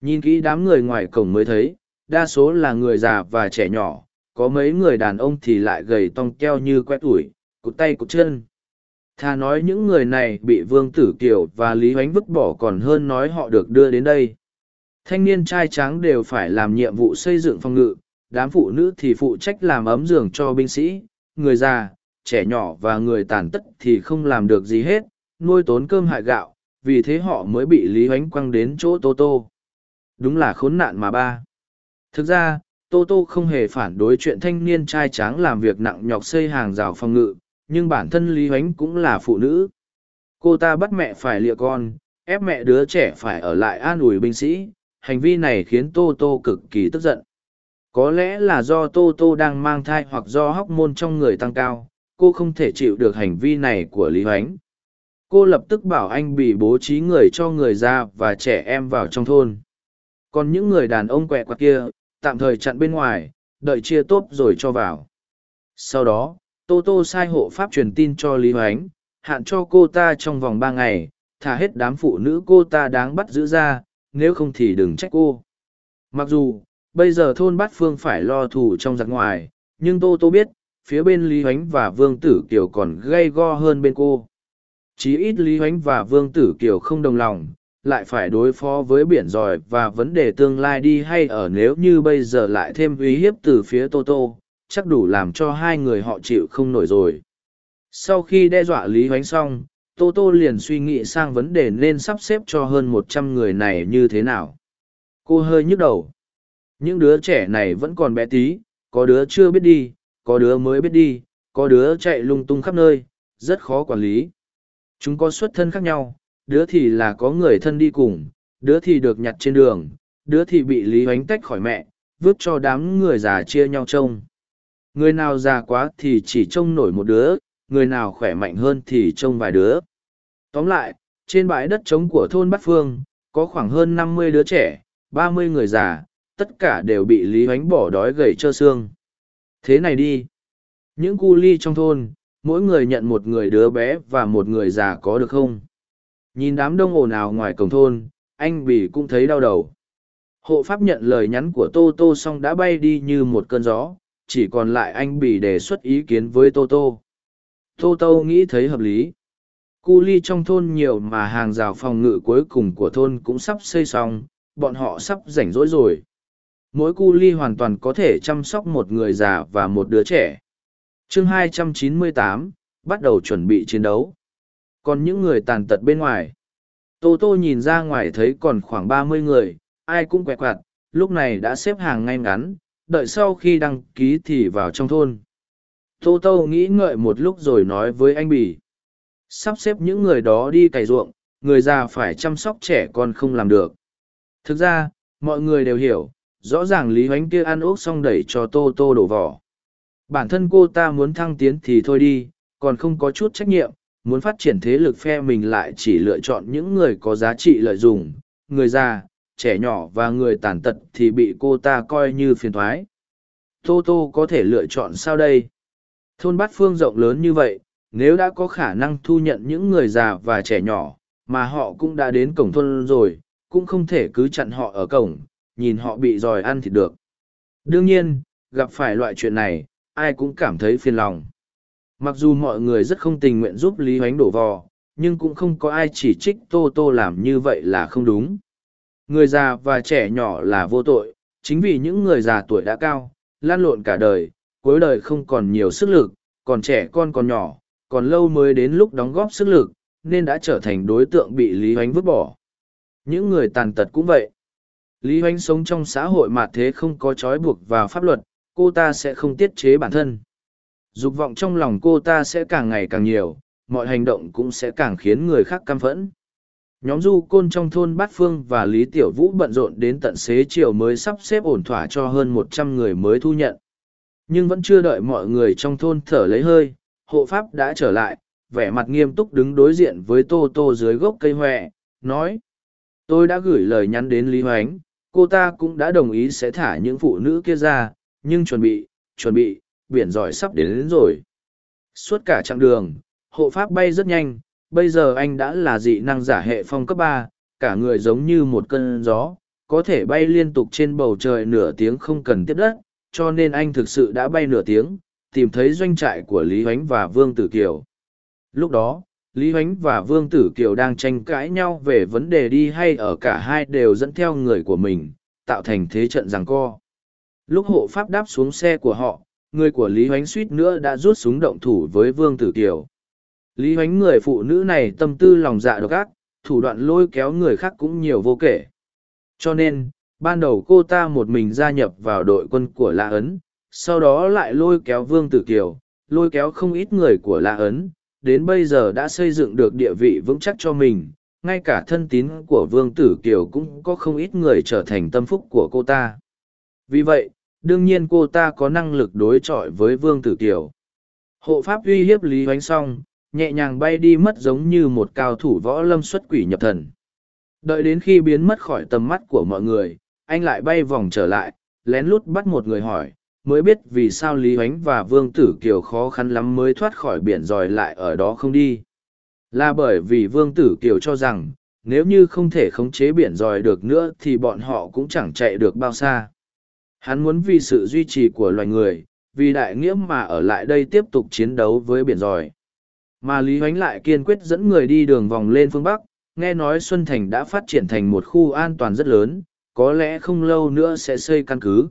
Nhìn kỹ đám người ngoài cổng mới thấy, đa số là người già và trẻ nhỏ, có mấy người đàn ông thì lại gầy tong keo như quét ủi, cụt tay cụt chân. Thà nói những người này bị Vương Tử Kiều và Lý Hoánh vứt bỏ còn hơn nói họ được đưa đến đây. Thanh niên trai trắng đều phải làm nhiệm vụ xây dựng phòng ngự, đám phụ nữ thì phụ trách làm ấm giường cho binh sĩ, người già, trẻ nhỏ và người tàn tất thì không làm được gì hết, nuôi tốn cơm hại gạo, vì thế họ mới bị Lý Hoánh quăng đến chỗ Tô Tô. Đúng là khốn nạn mà ba. Thực ra, Tô Tô không hề phản đối chuyện thanh niên trai tráng làm việc nặng nhọc xây hàng rào phòng ngự, nhưng bản thân Lý Hoánh cũng là phụ nữ. Cô ta bắt mẹ phải lịa con, ép mẹ đứa trẻ phải ở lại an ủi binh sĩ, hành vi này khiến Tô Tô cực kỳ tức giận. Có lẽ là do Tô Tô đang mang thai hoặc do hóc môn trong người tăng cao, cô không thể chịu được hành vi này của Lý Hoánh. Cô lập tức bảo anh bị bố trí người cho người già và trẻ em vào trong thôn. Còn những người đàn ông quẹ quạt kia, tạm thời chặn bên ngoài, đợi chia tốt rồi cho vào. Sau đó, Tô Tô sai hộ pháp truyền tin cho Lý Hoánh, hạn cho cô ta trong vòng ba ngày, thả hết đám phụ nữ cô ta đáng bắt giữ ra, nếu không thì đừng trách cô. Mặc dù, bây giờ thôn bát phương phải lo thủ trong giặc ngoài, nhưng Tô Tô biết, phía bên Lý Hoánh và Vương Tử Kiều còn gây go hơn bên cô. Chí ít Lý Hoánh và Vương Tử Kiều không đồng lòng, lại phải đối phó với biển giỏi và vấn đề tương lai đi hay ở nếu như bây giờ lại thêm uy hiếp từ phía Tô Tô, chắc đủ làm cho hai người họ chịu không nổi rồi. Sau khi đe dọa Lý Hoánh xong, Tô Tô liền suy nghĩ sang vấn đề nên sắp xếp cho hơn một trăm người này như thế nào. Cô hơi nhức đầu. Những đứa trẻ này vẫn còn bé tí, có đứa chưa biết đi, có đứa mới biết đi, có đứa chạy lung tung khắp nơi, rất khó quản lý. Chúng có xuất thân khác nhau, đứa thì là có người thân đi cùng, đứa thì được nhặt trên đường, đứa thì bị Lý Hoánh tách khỏi mẹ, vứt cho đám người già chia nhau trông. Người nào già quá thì chỉ trông nổi một đứa, người nào khỏe mạnh hơn thì trông vài đứa. Tóm lại, trên bãi đất trống của thôn Bát Phương, có khoảng hơn năm mươi đứa trẻ, ba mươi người già, tất cả đều bị Lý Hoánh bỏ đói gầy trơ xương. Thế này đi. Những cu ly trong thôn, mỗi người nhận một người đứa bé và một người già có được không? Nhìn đám đông ồn ào ngoài cổng thôn, anh Bỉ cũng thấy đau đầu. Hộ pháp nhận lời nhắn của Tô Tô xong đã bay đi như một cơn gió, chỉ còn lại anh Bỉ đề xuất ý kiến với Tô Tô. Tô Tô nghĩ thấy hợp lý. Cu ly trong thôn nhiều mà hàng rào phòng ngự cuối cùng của thôn cũng sắp xây xong, bọn họ sắp rảnh rỗi rồi. Mỗi cu ly hoàn toàn có thể chăm sóc một người già và một đứa trẻ. chương 298, bắt đầu chuẩn bị chiến đấu còn những người tàn tật bên ngoài tô tô nhìn ra ngoài thấy còn khoảng ba mươi người ai cũng quẹt quạt lúc này đã xếp hàng ngay ngắn đợi sau khi đăng ký thì vào trong thôn. Tô tô nghĩ ngợi một lúc rồi nói với anh bỉ sắp xếp những người đó đi cày ruộng người già phải chăm sóc trẻ con không làm được. Thực ra mọi người đều hiểu rõ ràng lý hoánh kia ăn ốc xong đẩy cho tô tô đổ vỏ. Bản thân cô ta muốn thăng tiến thì thôi đi còn không có chút trách nhiệm muốn phát triển thế lực phe mình lại chỉ lựa chọn những người có giá trị lợi dụng, người già, trẻ nhỏ và người tàn tật thì bị cô ta coi như phiền thoái. Tô Tô có thể lựa chọn sao đây? Thôn Bát Phương rộng lớn như vậy, nếu đã có khả năng thu nhận những người già và trẻ nhỏ, mà họ cũng đã đến cổng thôn rồi, cũng không thể cứ chặn họ ở cổng, nhìn họ bị giòi ăn thịt được. Đương nhiên, gặp phải loại chuyện này, ai cũng cảm thấy phiền lòng. Mặc dù mọi người rất không tình nguyện giúp Lý Hoánh đổ vò, nhưng cũng không có ai chỉ trích Tô Tô làm như vậy là không đúng. Người già và trẻ nhỏ là vô tội, chính vì những người già tuổi đã cao, lan lộn cả đời, cuối đời không còn nhiều sức lực, còn trẻ con còn nhỏ, còn lâu mới đến lúc đóng góp sức lực, nên đã trở thành đối tượng bị Lý Hoánh vứt bỏ. Những người tàn tật cũng vậy. Lý Hoánh sống trong xã hội mà thế không có trói buộc vào pháp luật, cô ta sẽ không tiết chế bản thân. Dục vọng trong lòng cô ta sẽ càng ngày càng nhiều, mọi hành động cũng sẽ càng khiến người khác căm phẫn. Nhóm du côn trong thôn Bát Phương và Lý Tiểu Vũ bận rộn đến tận xế chiều mới sắp xếp ổn thỏa cho hơn một trăm người mới thu nhận. Nhưng vẫn chưa đợi mọi người trong thôn thở lấy hơi, hộ pháp đã trở lại, vẻ mặt nghiêm túc đứng đối diện với Tô Tô dưới gốc cây huệ nói. Tôi đã gửi lời nhắn đến Lý Hoánh, cô ta cũng đã đồng ý sẽ thả những phụ nữ kia ra, nhưng chuẩn bị, chuẩn bị, biển giỏi sắp đến, đến rồi. Suốt cả chặng đường, hộ pháp bay rất nhanh, bây giờ anh đã là dị năng giả hệ phong cấp ba, cả người giống như một cơn gió, có thể bay liên tục trên bầu trời nửa tiếng không cần tiếp đất, cho nên anh thực sự đã bay nửa tiếng, tìm thấy doanh trại của Lý Huánh và Vương Tử Kiều. Lúc đó, Lý Huánh và Vương Tử Kiều đang tranh cãi nhau về vấn đề đi hay ở cả hai đều dẫn theo người của mình, tạo thành thế trận giằng co. Lúc hộ pháp đáp xuống xe của họ, người của Lý Huánh suýt nữa đã rút súng động thủ với Vương Tử Kiều. Lý hoánh người phụ nữ này tâm tư lòng dạ độc ác, thủ đoạn lôi kéo người khác cũng nhiều vô kể. Cho nên, ban đầu cô ta một mình gia nhập vào đội quân của La Ấn, sau đó lại lôi kéo Vương Tử Kiều, lôi kéo không ít người của La Ấn, đến bây giờ đã xây dựng được địa vị vững chắc cho mình, ngay cả thân tín của Vương Tử Kiều cũng có không ít người trở thành tâm phúc của cô ta. Vì vậy, đương nhiên cô ta có năng lực đối chọi với Vương Tử Kiều. Hộ pháp uy hiếp Lý Hoánh xong, nhẹ nhàng bay đi mất giống như một cao thủ võ lâm xuất quỷ nhập thần. Đợi đến khi biến mất khỏi tầm mắt của mọi người, anh lại bay vòng trở lại, lén lút bắt một người hỏi, mới biết vì sao Lý Huánh và Vương Tử Kiều khó khăn lắm mới thoát khỏi biển rồi lại ở đó không đi. Là bởi vì Vương Tử Kiều cho rằng, nếu như không thể khống chế biển dòi được nữa thì bọn họ cũng chẳng chạy được bao xa. Hắn muốn vì sự duy trì của loài người, vì đại nghĩa mà ở lại đây tiếp tục chiến đấu với biển dòi. Mà Lý Huánh lại kiên quyết dẫn người đi đường vòng lên phương Bắc, nghe nói Xuân Thành đã phát triển thành một khu an toàn rất lớn, có lẽ không lâu nữa sẽ xây căn cứ.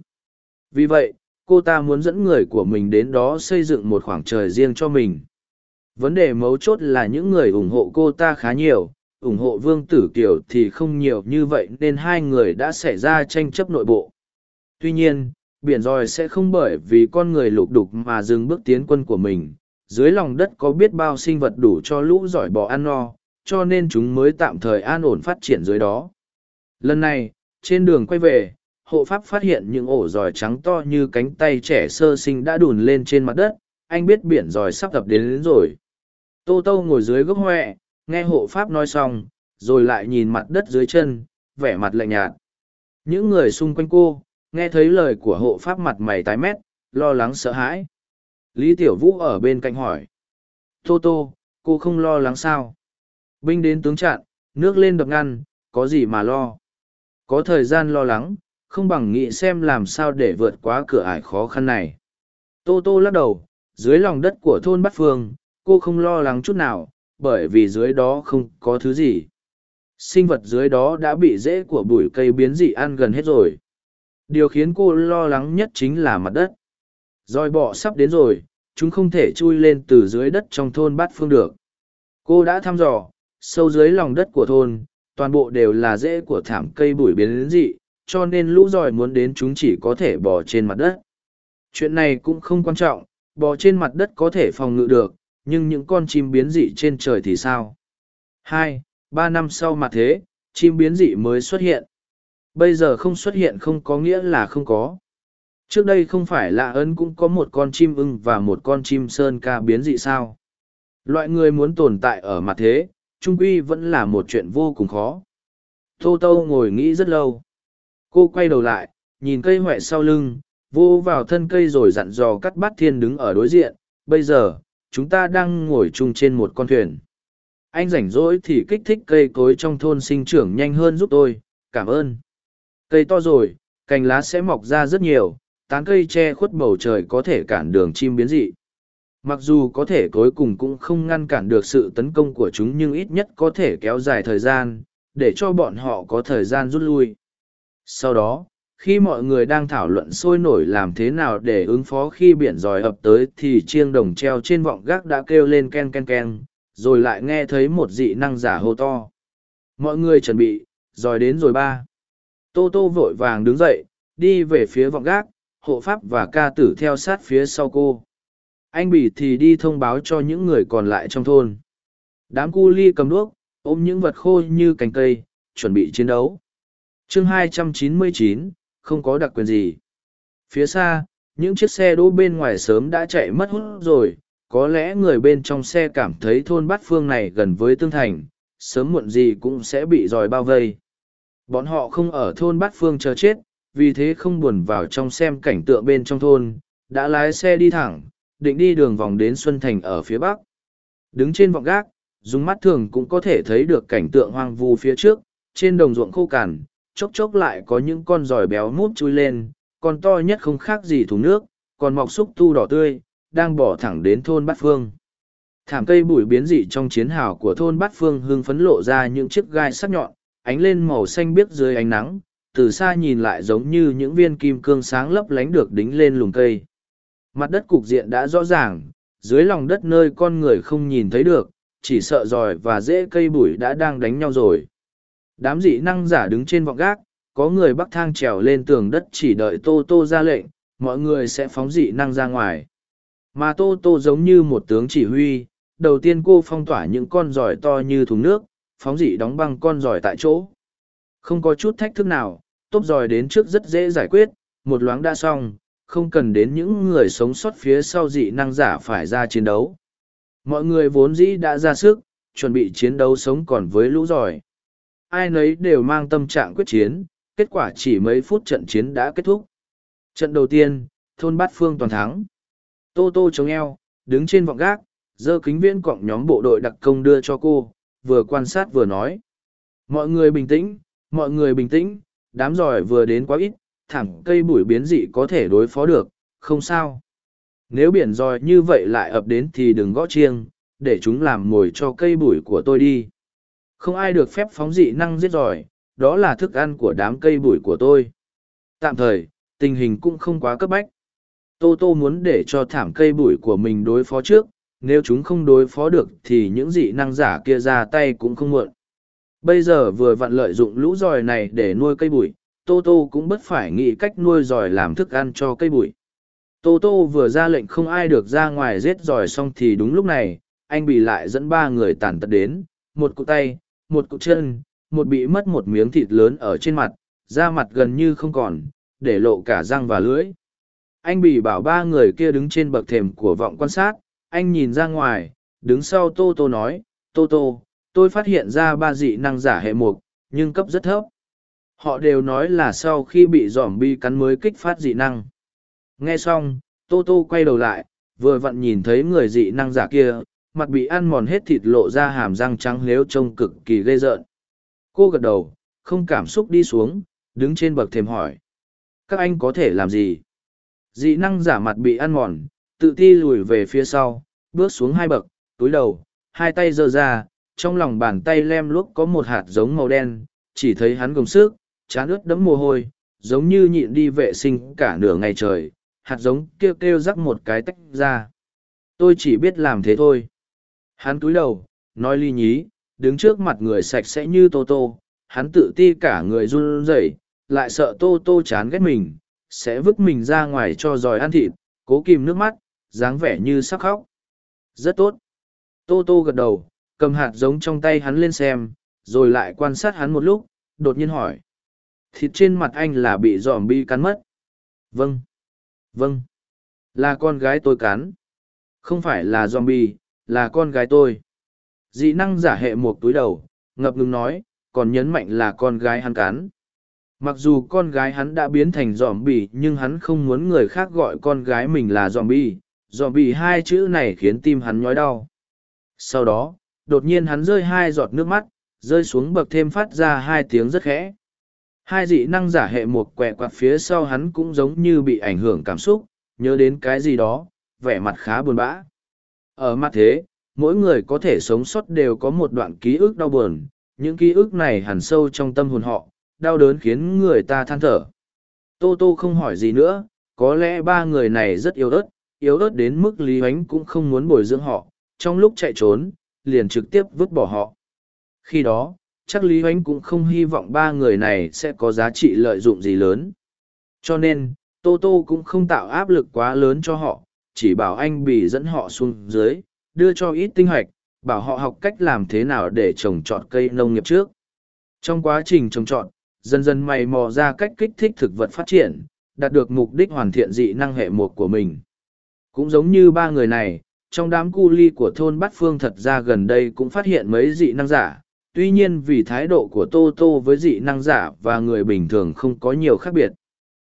Vì vậy, cô ta muốn dẫn người của mình đến đó xây dựng một khoảng trời riêng cho mình. Vấn đề mấu chốt là những người ủng hộ cô ta khá nhiều, ủng hộ Vương Tử Kiều thì không nhiều như vậy nên hai người đã xảy ra tranh chấp nội bộ. Tuy nhiên, biển Ròi sẽ không bởi vì con người lục đục mà dừng bước tiến quân của mình, dưới lòng đất có biết bao sinh vật đủ cho lũ giỏi bò ăn no, cho nên chúng mới tạm thời an ổn phát triển dưới đó. Lần này, trên đường quay về, hộ pháp phát hiện những ổ giỏi trắng to như cánh tay trẻ sơ sinh đã đùn lên trên mặt đất, anh biết biển giỏi sắp tập đến, đến rồi. Tô Tô ngồi dưới gốc hoẹ, nghe hộ pháp nói xong, rồi lại nhìn mặt đất dưới chân, vẻ mặt lạnh nhạt. Những người xung quanh cô, nghe thấy lời của hộ pháp mặt mày tái mét, lo lắng sợ hãi. Lý Tiểu Vũ ở bên cạnh hỏi. Tô Tô, cô không lo lắng sao? Binh đến tướng chặn, nước lên đập ngăn, có gì mà lo? Có thời gian lo lắng, không bằng nghĩ xem làm sao để vượt qua cửa ải khó khăn này. Tô Tô lắc đầu, dưới lòng đất của thôn Bát Phương, cô không lo lắng chút nào, bởi vì dưới đó không có thứ gì. Sinh vật dưới đó đã bị rễ của bụi cây biến dị ăn gần hết rồi. Điều khiến cô lo lắng nhất chính là mặt đất. Roi bọ sắp đến rồi, chúng không thể chui lên từ dưới đất trong thôn bát phương được. Cô đã thăm dò, sâu dưới lòng đất của thôn, toàn bộ đều là rễ của thảm cây bụi biến dị, cho nên lũ giỏi muốn đến chúng chỉ có thể bò trên mặt đất. Chuyện này cũng không quan trọng, bò trên mặt đất có thể phòng ngự được, nhưng những con chim biến dị trên trời thì sao? Hai, ba năm sau mặt thế, chim biến dị mới xuất hiện. Bây giờ không xuất hiện không có nghĩa là không có. Trước đây không phải là ấn cũng có một con chim ưng và một con chim sơn ca biến dị sao? Loại người muốn tồn tại ở mặt thế, trung quy vẫn là một chuyện vô cùng khó. Tô Tô ngồi nghĩ rất lâu. Cô quay đầu lại, nhìn cây huệ sau lưng, vô vào thân cây rồi dặn dò cắt bát thiên đứng ở đối diện. Bây giờ, chúng ta đang ngồi chung trên một con thuyền. Anh rảnh rỗi thì kích thích cây cối trong thôn sinh trưởng nhanh hơn giúp tôi, cảm ơn. Cây to rồi, cành lá sẽ mọc ra rất nhiều, tán cây che khuất bầu trời có thể cản đường chim biến dị. Mặc dù có thể cuối cùng cũng không ngăn cản được sự tấn công của chúng nhưng ít nhất có thể kéo dài thời gian, để cho bọn họ có thời gian rút lui. Sau đó, khi mọi người đang thảo luận sôi nổi làm thế nào để ứng phó khi biển dòi ập tới thì chiêng đồng treo trên vọng gác đã kêu lên ken ken ken, rồi lại nghe thấy một dị năng giả hô to. Mọi người chuẩn bị, dòi đến rồi ba. Tô Tô vội vàng đứng dậy, đi về phía vọng gác, hộ pháp và ca tử theo sát phía sau cô. Anh Bỉ thì đi thông báo cho những người còn lại trong thôn. Đám cu ly cầm đuốc, ôm những vật khô như cành cây, chuẩn bị chiến đấu. chương 299, không có đặc quyền gì. Phía xa, những chiếc xe đỗ bên ngoài sớm đã chạy mất hút rồi, có lẽ người bên trong xe cảm thấy thôn bát phương này gần với tương thành, sớm muộn gì cũng sẽ bị dòi bao vây. Bọn họ không ở thôn bát phương chờ chết, vì thế không buồn vào trong xem cảnh tượng bên trong thôn, đã lái xe đi thẳng, định đi đường vòng đến Xuân Thành ở phía bắc. Đứng trên vọng gác, dùng mắt thường cũng có thể thấy được cảnh tượng hoang vu phía trước, trên đồng ruộng khô cằn, chốc chốc lại có những con giòi béo mút chui lên, con to nhất không khác gì thùng nước, còn mọc xúc tu đỏ tươi, đang bỏ thẳng đến thôn Bát Phương. Thảm cây bụi biến dị trong chiến hào của thôn Bát Phương hương phấn lộ ra những chiếc gai sắc nhọn, ánh lên màu xanh biếc dưới ánh nắng, từ xa nhìn lại giống như những viên kim cương sáng lấp lánh được đính lên lùm cây. Mặt đất cục diện đã rõ ràng, dưới lòng đất nơi con người không nhìn thấy được, chỉ sợ giỏi và dễ cây bụi đã đang đánh nhau rồi. Đám dị năng giả đứng trên vọng gác, có người bắc thang trèo lên tường đất chỉ đợi Tô Tô ra lệnh, mọi người sẽ phóng dị năng ra ngoài. Mà Tô Tô giống như một tướng chỉ huy, đầu tiên cô phong tỏa những con giỏi to như thùng nước, phóng dị đóng băng con giỏi tại chỗ. Không có chút thách thức nào, tốp dòi đến trước rất dễ giải quyết, một loáng đã xong, không cần đến những người sống sót phía sau dị năng giả phải ra chiến đấu. Mọi người vốn dĩ đã ra sức, chuẩn bị chiến đấu sống còn với lũ giỏi. Ai nấy đều mang tâm trạng quyết chiến, kết quả chỉ mấy phút trận chiến đã kết thúc. Trận đầu tiên, thôn bát phương toàn thắng. Tô tô chống eo, đứng trên vọng gác, giơ kính viễn cọng nhóm bộ đội đặc công đưa cho cô, vừa quan sát vừa nói. Mọi người bình tĩnh, mọi người bình tĩnh, đám giỏi vừa đến quá ít, thẳng cây bụi biến dị có thể đối phó được, không sao. Nếu biển giỏi như vậy lại ập đến thì đừng gõ chiêng, để chúng làm mồi cho cây bụi của tôi đi. Không ai được phép phóng dị năng giết giỏi, đó là thức ăn của đám cây bụi của tôi. Tạm thời, tình hình cũng không quá cấp bách. Tô Tô muốn để cho thảm cây bụi của mình đối phó trước, nếu chúng không đối phó được thì những dị năng giả kia ra tay cũng không muộn. Bây giờ vừa vặn lợi dụng lũ giỏi này để nuôi cây bụi, Tô Tô cũng bất phải nghĩ cách nuôi giỏi làm thức ăn cho cây bụi. Tô Tô vừa ra lệnh không ai được ra ngoài giết giỏi xong thì đúng lúc này, anh bị lại dẫn ba người tàn tật đến, một cụ tay, một cụ chân, một bị mất một miếng thịt lớn ở trên mặt, da mặt gần như không còn, để lộ cả răng và lưỡi. Anh bị bảo ba người kia đứng trên bậc thềm của vọng quan sát, anh nhìn ra ngoài, đứng sau Tô Tô nói, Tô Tô, tôi phát hiện ra ba dị năng giả hệ mục, nhưng cấp rất thấp. Họ đều nói là sau khi bị giỏm bi cắn mới kích phát dị năng. Nghe xong, Tô Tô quay đầu lại, vừa vặn nhìn thấy người dị năng giả kia, mặt bị ăn mòn hết thịt lộ ra hàm răng trắng nếu trông cực kỳ ghê rợn. Cô gật đầu, không cảm xúc đi xuống, đứng trên bậc thềm hỏi. Các anh có thể làm gì? Dị năng giả mặt bị ăn mòn, tự ti lùi về phía sau, bước xuống hai bậc, túi đầu, hai tay giơ ra, trong lòng bàn tay lem luốc có một hạt giống màu đen, chỉ thấy hắn gồng sức, chán ướt đẫm mồ hôi, giống như nhịn đi vệ sinh cả nửa ngày trời, hạt giống kêu kêu rắc một cái tách ra. Tôi chỉ biết làm thế thôi. Hắn túi đầu, nói ly nhí, đứng trước mặt người sạch sẽ như Tô Tô, hắn tự ti cả người run rẩy, lại sợ Tô Tô chán ghét mình, sẽ vứt mình ra ngoài cho giỏi ăn thịt, cố kìm nước mắt, dáng vẻ như sắp khóc. Rất tốt. Tô Tô gật đầu, cầm hạt giống trong tay hắn lên xem, rồi lại quan sát hắn một lúc, đột nhiên hỏi. Thịt trên mặt anh là bị giòm bi cắn mất. Vâng. Vâng. Là con gái tôi cắn. Không phải là zombie, là con gái tôi dị năng giả hệ một túi đầu ngập ngừng nói còn nhấn mạnh là con gái hắn cắn. mặc dù con gái hắn đã biến thành zombie, bì nhưng hắn không muốn người khác gọi con gái mình là zombie, bì bì hai chữ này khiến tim hắn nhói đau sau đó đột nhiên hắn rơi hai giọt nước mắt, rơi xuống bậc thêm phát ra hai tiếng rất khẽ. Hai dị năng giả hệ một quẹ quạt phía sau hắn cũng giống như bị ảnh hưởng cảm xúc, nhớ đến cái gì đó, vẻ mặt khá buồn bã. Ở mặt thế, mỗi người có thể sống sót đều có một đoạn ký ức đau buồn, những ký ức này hẳn sâu trong tâm hồn họ, đau đớn khiến người ta than thở. Tô tô không hỏi gì nữa, có lẽ ba người này rất yếu ớt yếu ớt đến mức lý Huánh cũng không muốn bồi dưỡng họ, trong lúc chạy trốn liền trực tiếp vứt bỏ họ. Khi đó, chắc lý ánh cũng không hy vọng ba người này sẽ có giá trị lợi dụng gì lớn. Cho nên, tô tô cũng không tạo áp lực quá lớn cho họ, chỉ bảo anh bị dẫn họ xuống dưới, đưa cho ít tinh hoạch, bảo họ học cách làm thế nào để trồng trọt cây nông nghiệp trước. Trong quá trình trồng trọt, dần dần mày mò ra cách kích thích thực vật phát triển, đạt được mục đích hoàn thiện dị năng hệ một của mình. Cũng giống như ba người này trong đám cu ly của thôn bát phương thật ra gần đây cũng phát hiện mấy dị năng giả. Tuy nhiên vì thái độ của tô tô với dị năng giả và người bình thường không có nhiều khác biệt.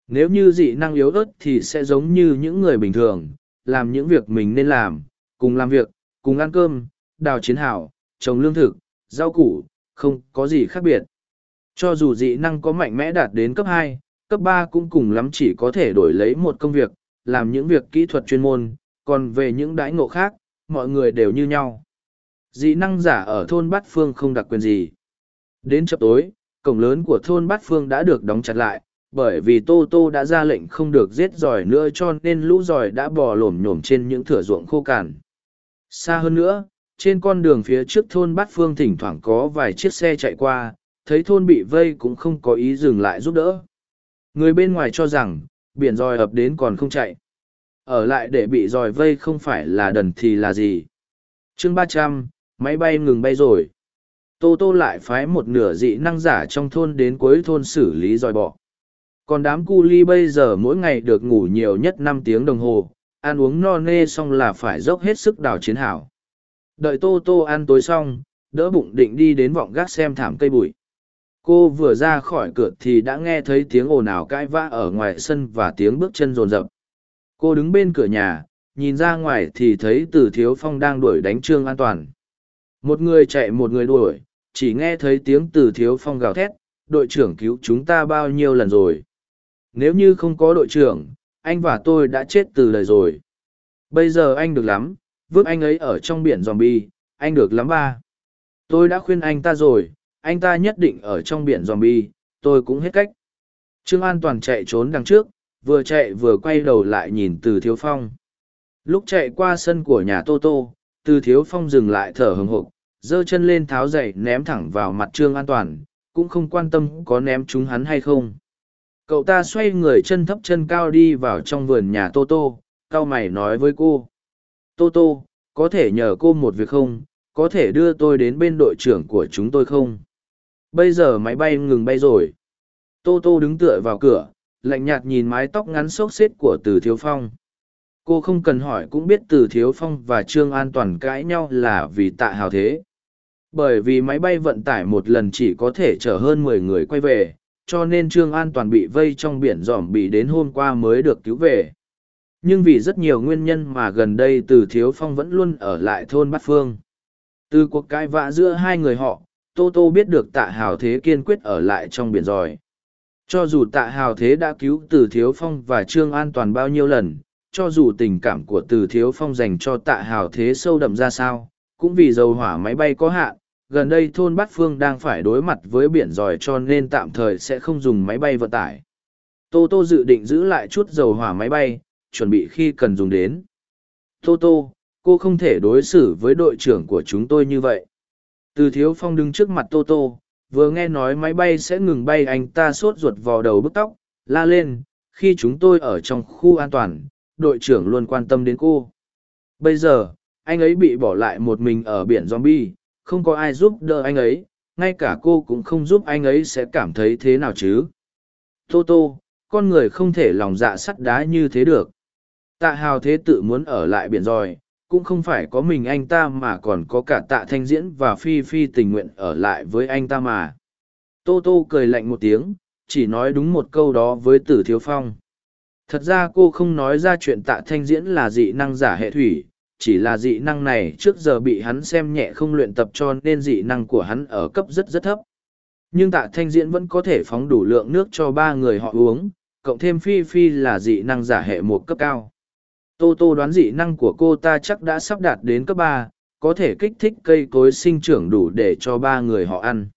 Nếu như dị năng yếu ớt thì sẽ giống như những người bình thường, làm những việc mình nên làm, cùng làm việc, cùng ăn cơm, đào chiến hào, trồng lương thực, rau củ, không có gì khác biệt. Cho dù dị năng có mạnh mẽ đạt đến cấp hai, cấp ba cũng cùng lắm chỉ có thể đổi lấy một công việc, làm những việc kỹ thuật chuyên môn còn về những đãi ngộ khác, mọi người đều như nhau. Dị năng giả ở thôn bát phương không đặc quyền gì. Đến chập tối, cổng lớn của thôn bát phương đã được đóng chặt lại, bởi vì tô tô đã ra lệnh không được giết giỏi nữa cho nên lũ giỏi đã bò lổm nhổm trên những thửa ruộng khô cằn. Xa hơn nữa, trên con đường phía trước thôn bát phương thỉnh thoảng có vài chiếc xe chạy qua, thấy thôn bị vây cũng không có ý dừng lại giúp đỡ. Người bên ngoài cho rằng, biển giỏi ập đến còn không chạy ở lại để bị dòi vây không phải là đần thì là gì. Chương ba trăm, máy bay ngừng bay rồi. Tô tô lại phái một nửa dị năng giả trong thôn đến cuối thôn xử lý dòi bọ. Còn đám cu ly bây giờ mỗi ngày được ngủ nhiều nhất năm tiếng đồng hồ, ăn uống no nê xong là phải dốc hết sức đào chiến hảo đợi tô tô ăn tối xong, đỡ bụng định đi đến vọng gác xem thảm cây bụi. Cô vừa ra khỏi cửa thì đã nghe thấy tiếng ồn ào cãi vã ở ngoài sân và tiếng bước chân rồn rập cô đứng bên cửa nhà, nhìn ra ngoài thì thấy từ thiếu phong đang đuổi đánh trương an toàn. Một người chạy một người đuổi, chỉ nghe thấy tiếng từ thiếu phong gào thét, đội trưởng cứu chúng ta bao nhiêu lần rồi? Nếu như không có đội trưởng, anh và tôi đã chết từ lời rồi. Bây giờ anh được lắm, vước anh ấy ở trong biển dòm bi anh được lắm ba. Tôi đã khuyên anh ta rồi, anh ta nhất định ở trong biển dòm bi tôi cũng hết cách. Trương an toàn chạy trốn đằng trước vừa chạy vừa quay đầu lại nhìn từ thiếu phong. Lúc chạy qua sân của nhà tô tô, từ thiếu phong dừng lại thở hừng hộp giơ chân lên tháo dậy ném thẳng vào mặt trương an toàn, cũng không quan tâm có ném chúng hắn hay không. Cậu ta xoay người chân thấp chân cao đi vào trong vườn nhà tô tô cao mày nói với cô. Tô tô, có thể nhờ cô một việc không? Có thể đưa tôi đến bên đội trưởng của chúng tôi không? Bây giờ máy bay ngừng bay rồi. Tô tô đứng tựa vào cửa lạnh nhạt nhìn mái tóc ngắn xốc xếp của từ thiếu phong. Cô không cần hỏi cũng biết từ thiếu phong và trương an toàn cãi nhau là vì tạ hào thế. Bởi vì máy bay vận tải một lần chỉ có thể chở hơn mười người quay về, cho nên trương an toàn bị vây trong biển dòm bị đến hôm qua mới được cứu về. Nhưng vì rất nhiều nguyên nhân mà gần đây từ thiếu phong vẫn luôn ở lại thôn bát phương. Từ cuộc cãi vã giữa hai người họ, tô tô biết được tạ hào thế kiên quyết ở lại trong biển giỏi cho dù tạ hào thế đã cứu từ thiếu phong và trương an toàn bao nhiêu lần, cho dù tình cảm của từ thiếu phong dành cho tạ hào thế sâu đậm ra sao, cũng vì dầu hỏa máy bay có hạn, gần đây thôn bát phương đang phải đối mặt với biển giỏi cho nên tạm thời sẽ không dùng máy bay vận tải. Tô tô dự định giữ lại chút dầu hỏa máy bay, chuẩn bị khi cần dùng đến. Tô tô, cô không thể đối xử với đội trưởng của chúng tôi như vậy. Từ thiếu phong đứng trước mặt tô tô vừa nghe nói máy bay sẽ ngừng bay, anh ta sốt ruột vào đầu bức tóc, la lên, khi chúng tôi ở trong khu an toàn, đội trưởng luôn quan tâm đến cô. Bây giờ, anh ấy bị bỏ lại một mình ở biển zombie, không có ai giúp đỡ anh ấy, ngay cả cô cũng không giúp anh ấy sẽ cảm thấy thế nào chứ? Tô tô con người không thể lòng dạ sắt đá như thế được. Tạ hào thế tự muốn ở lại biển giỏi cũng không phải có mình anh ta mà còn có cả tạ thanh diễn và phi phi tình nguyện ở lại với anh ta mà. Tô tô cười lạnh một tiếng, chỉ nói đúng một câu đó với tử thiếu phong. Thật ra cô không nói ra chuyện tạ thanh diễn là dị năng giả hệ thủy, chỉ là dị năng này trước giờ bị hắn xem nhẹ không luyện tập cho nên dị năng của hắn ở cấp rất rất thấp. Nhưng tạ thanh diễn vẫn có thể phóng đủ lượng nước cho ba người họ uống, cộng thêm phi phi là dị năng giả hệ một cấp cao tô tô đoán dị năng của cô ta chắc đã sắp đạt đến cấp ba, có thể kích thích cây cối sinh trưởng đủ để cho ba người họ ăn.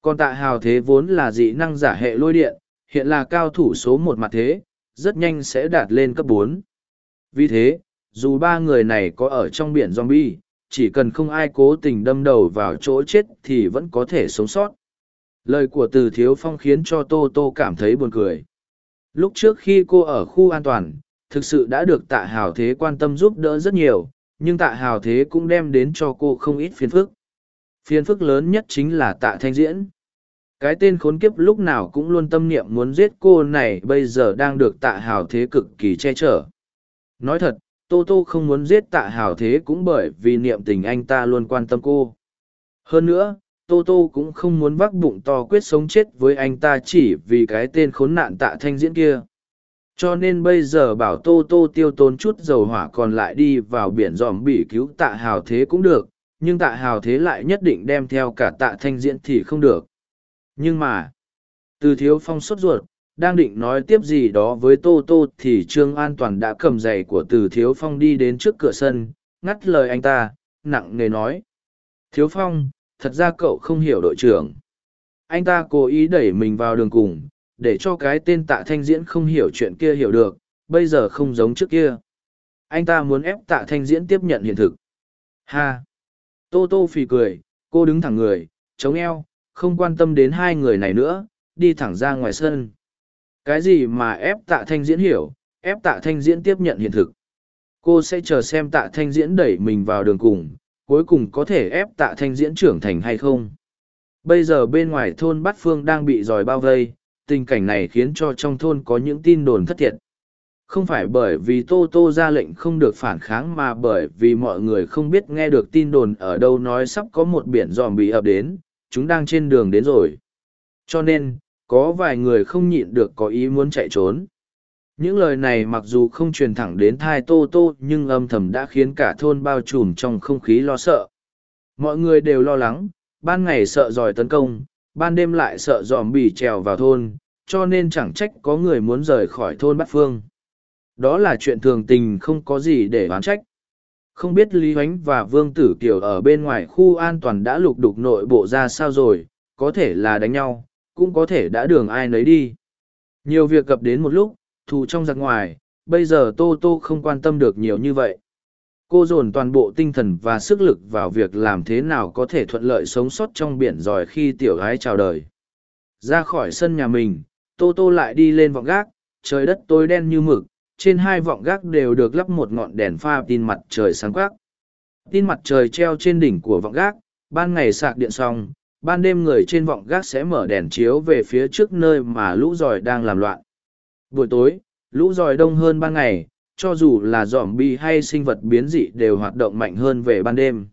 Còn tạ hào thế vốn là dị năng giả hệ lôi điện, hiện là cao thủ số một mặt thế, rất nhanh sẽ đạt lên cấp bốn. Vì thế, dù ba người này có ở trong biển zombie, chỉ cần không ai cố tình đâm đầu vào chỗ chết thì vẫn có thể sống sót. Lời của từ thiếu phong khiến cho tô tô cảm thấy buồn cười. Lúc trước khi cô ở khu an toàn thực sự đã được tạ hào thế quan tâm giúp đỡ rất nhiều, nhưng tạ hào thế cũng đem đến cho cô không ít phiền phức. Phiền phức lớn nhất chính là tạ thanh diễn. Cái tên khốn kiếp lúc nào cũng luôn tâm niệm muốn giết cô này, bây giờ đang được tạ hào thế cực kỳ che chở. Nói thật, tô tô không muốn giết tạ hào thế cũng bởi vì niệm tình anh ta luôn quan tâm cô. Hơn nữa, tô tô cũng không muốn vác bụng to quyết sống chết với anh ta chỉ vì cái tên khốn nạn tạ thanh diễn kia cho nên bây giờ bảo tô tô tiêu tốn chút dầu hỏa còn lại đi vào biển dòm bị cứu tạ hào thế cũng được, nhưng tạ hào thế lại nhất định đem theo cả tạ thanh diễn thì không được. Nhưng mà, từ thiếu phong sốt ruột, đang định nói tiếp gì đó với tô tô thì trương an toàn đã cầm giày của từ thiếu phong đi đến trước cửa sân, ngắt lời anh ta, nặng nề nói. Thiếu phong, thật ra cậu không hiểu đội trưởng. Anh ta cố ý đẩy mình vào đường cùng để cho cái tên tạ thanh diễn không hiểu chuyện kia hiểu được, bây giờ không giống trước kia. Anh ta muốn ép tạ thanh diễn tiếp nhận hiện thực. Ha! Tô tô phì cười, cô đứng thẳng người, chống eo, không quan tâm đến hai người này nữa, đi thẳng ra ngoài sân. Cái gì mà ép tạ thanh diễn hiểu, ép tạ thanh diễn tiếp nhận hiện thực? Cô sẽ chờ xem tạ thanh diễn đẩy mình vào đường cùng, cuối cùng có thể ép tạ thanh diễn trưởng thành hay không? Bây giờ bên ngoài thôn bát phương đang bị dòi bao vây tình cảnh này khiến cho trong thôn có những tin đồn thất thiệt. Không phải bởi vì tô tô ra lệnh không được phản kháng mà bởi vì mọi người không biết nghe được tin đồn ở đâu nói sắp có một biển dòm bị ập đến, chúng đang trên đường đến rồi. Cho nên, có vài người không nhịn được có ý muốn chạy trốn. Những lời này mặc dù không truyền thẳng đến thai tô tô, nhưng âm thầm đã khiến cả thôn bao trùm trong không khí lo sợ. Mọi người đều lo lắng, ban ngày sợ giỏi tấn công, ban đêm lại sợ dòm bị trèo vào thôn cho nên chẳng trách có người muốn rời khỏi thôn bát phương. Đó là chuyện thường tình, không có gì để oán trách. Không biết lý hoánh và vương tử kiều ở bên ngoài khu an toàn đã lục đục nội bộ ra sao rồi, có thể là đánh nhau, cũng có thể đã đường ai nấy đi. Nhiều việc cập đến một lúc, thù trong giặc ngoài, bây giờ tô tô không quan tâm được nhiều như vậy. Cô dồn toàn bộ tinh thần và sức lực vào việc làm thế nào có thể thuận lợi sống sót trong biển giỏi khi tiểu gái chào đời. Ra khỏi sân nhà mình tô tô lại đi lên vọng gác, trời đất tối đen như mực, trên hai vọng gác đều được lắp một ngọn đèn pha tin mặt trời sáng quắc. Tin mặt trời treo trên đỉnh của vọng gác, ban ngày sạc điện xong, ban đêm người trên vọng gác sẽ mở đèn chiếu về phía trước nơi mà lũ giỏi đang làm loạn. Buổi tối, lũ giỏi đông hơn ban ngày, cho dù là dòm bi hay sinh vật biến dị đều hoạt động mạnh hơn về ban đêm.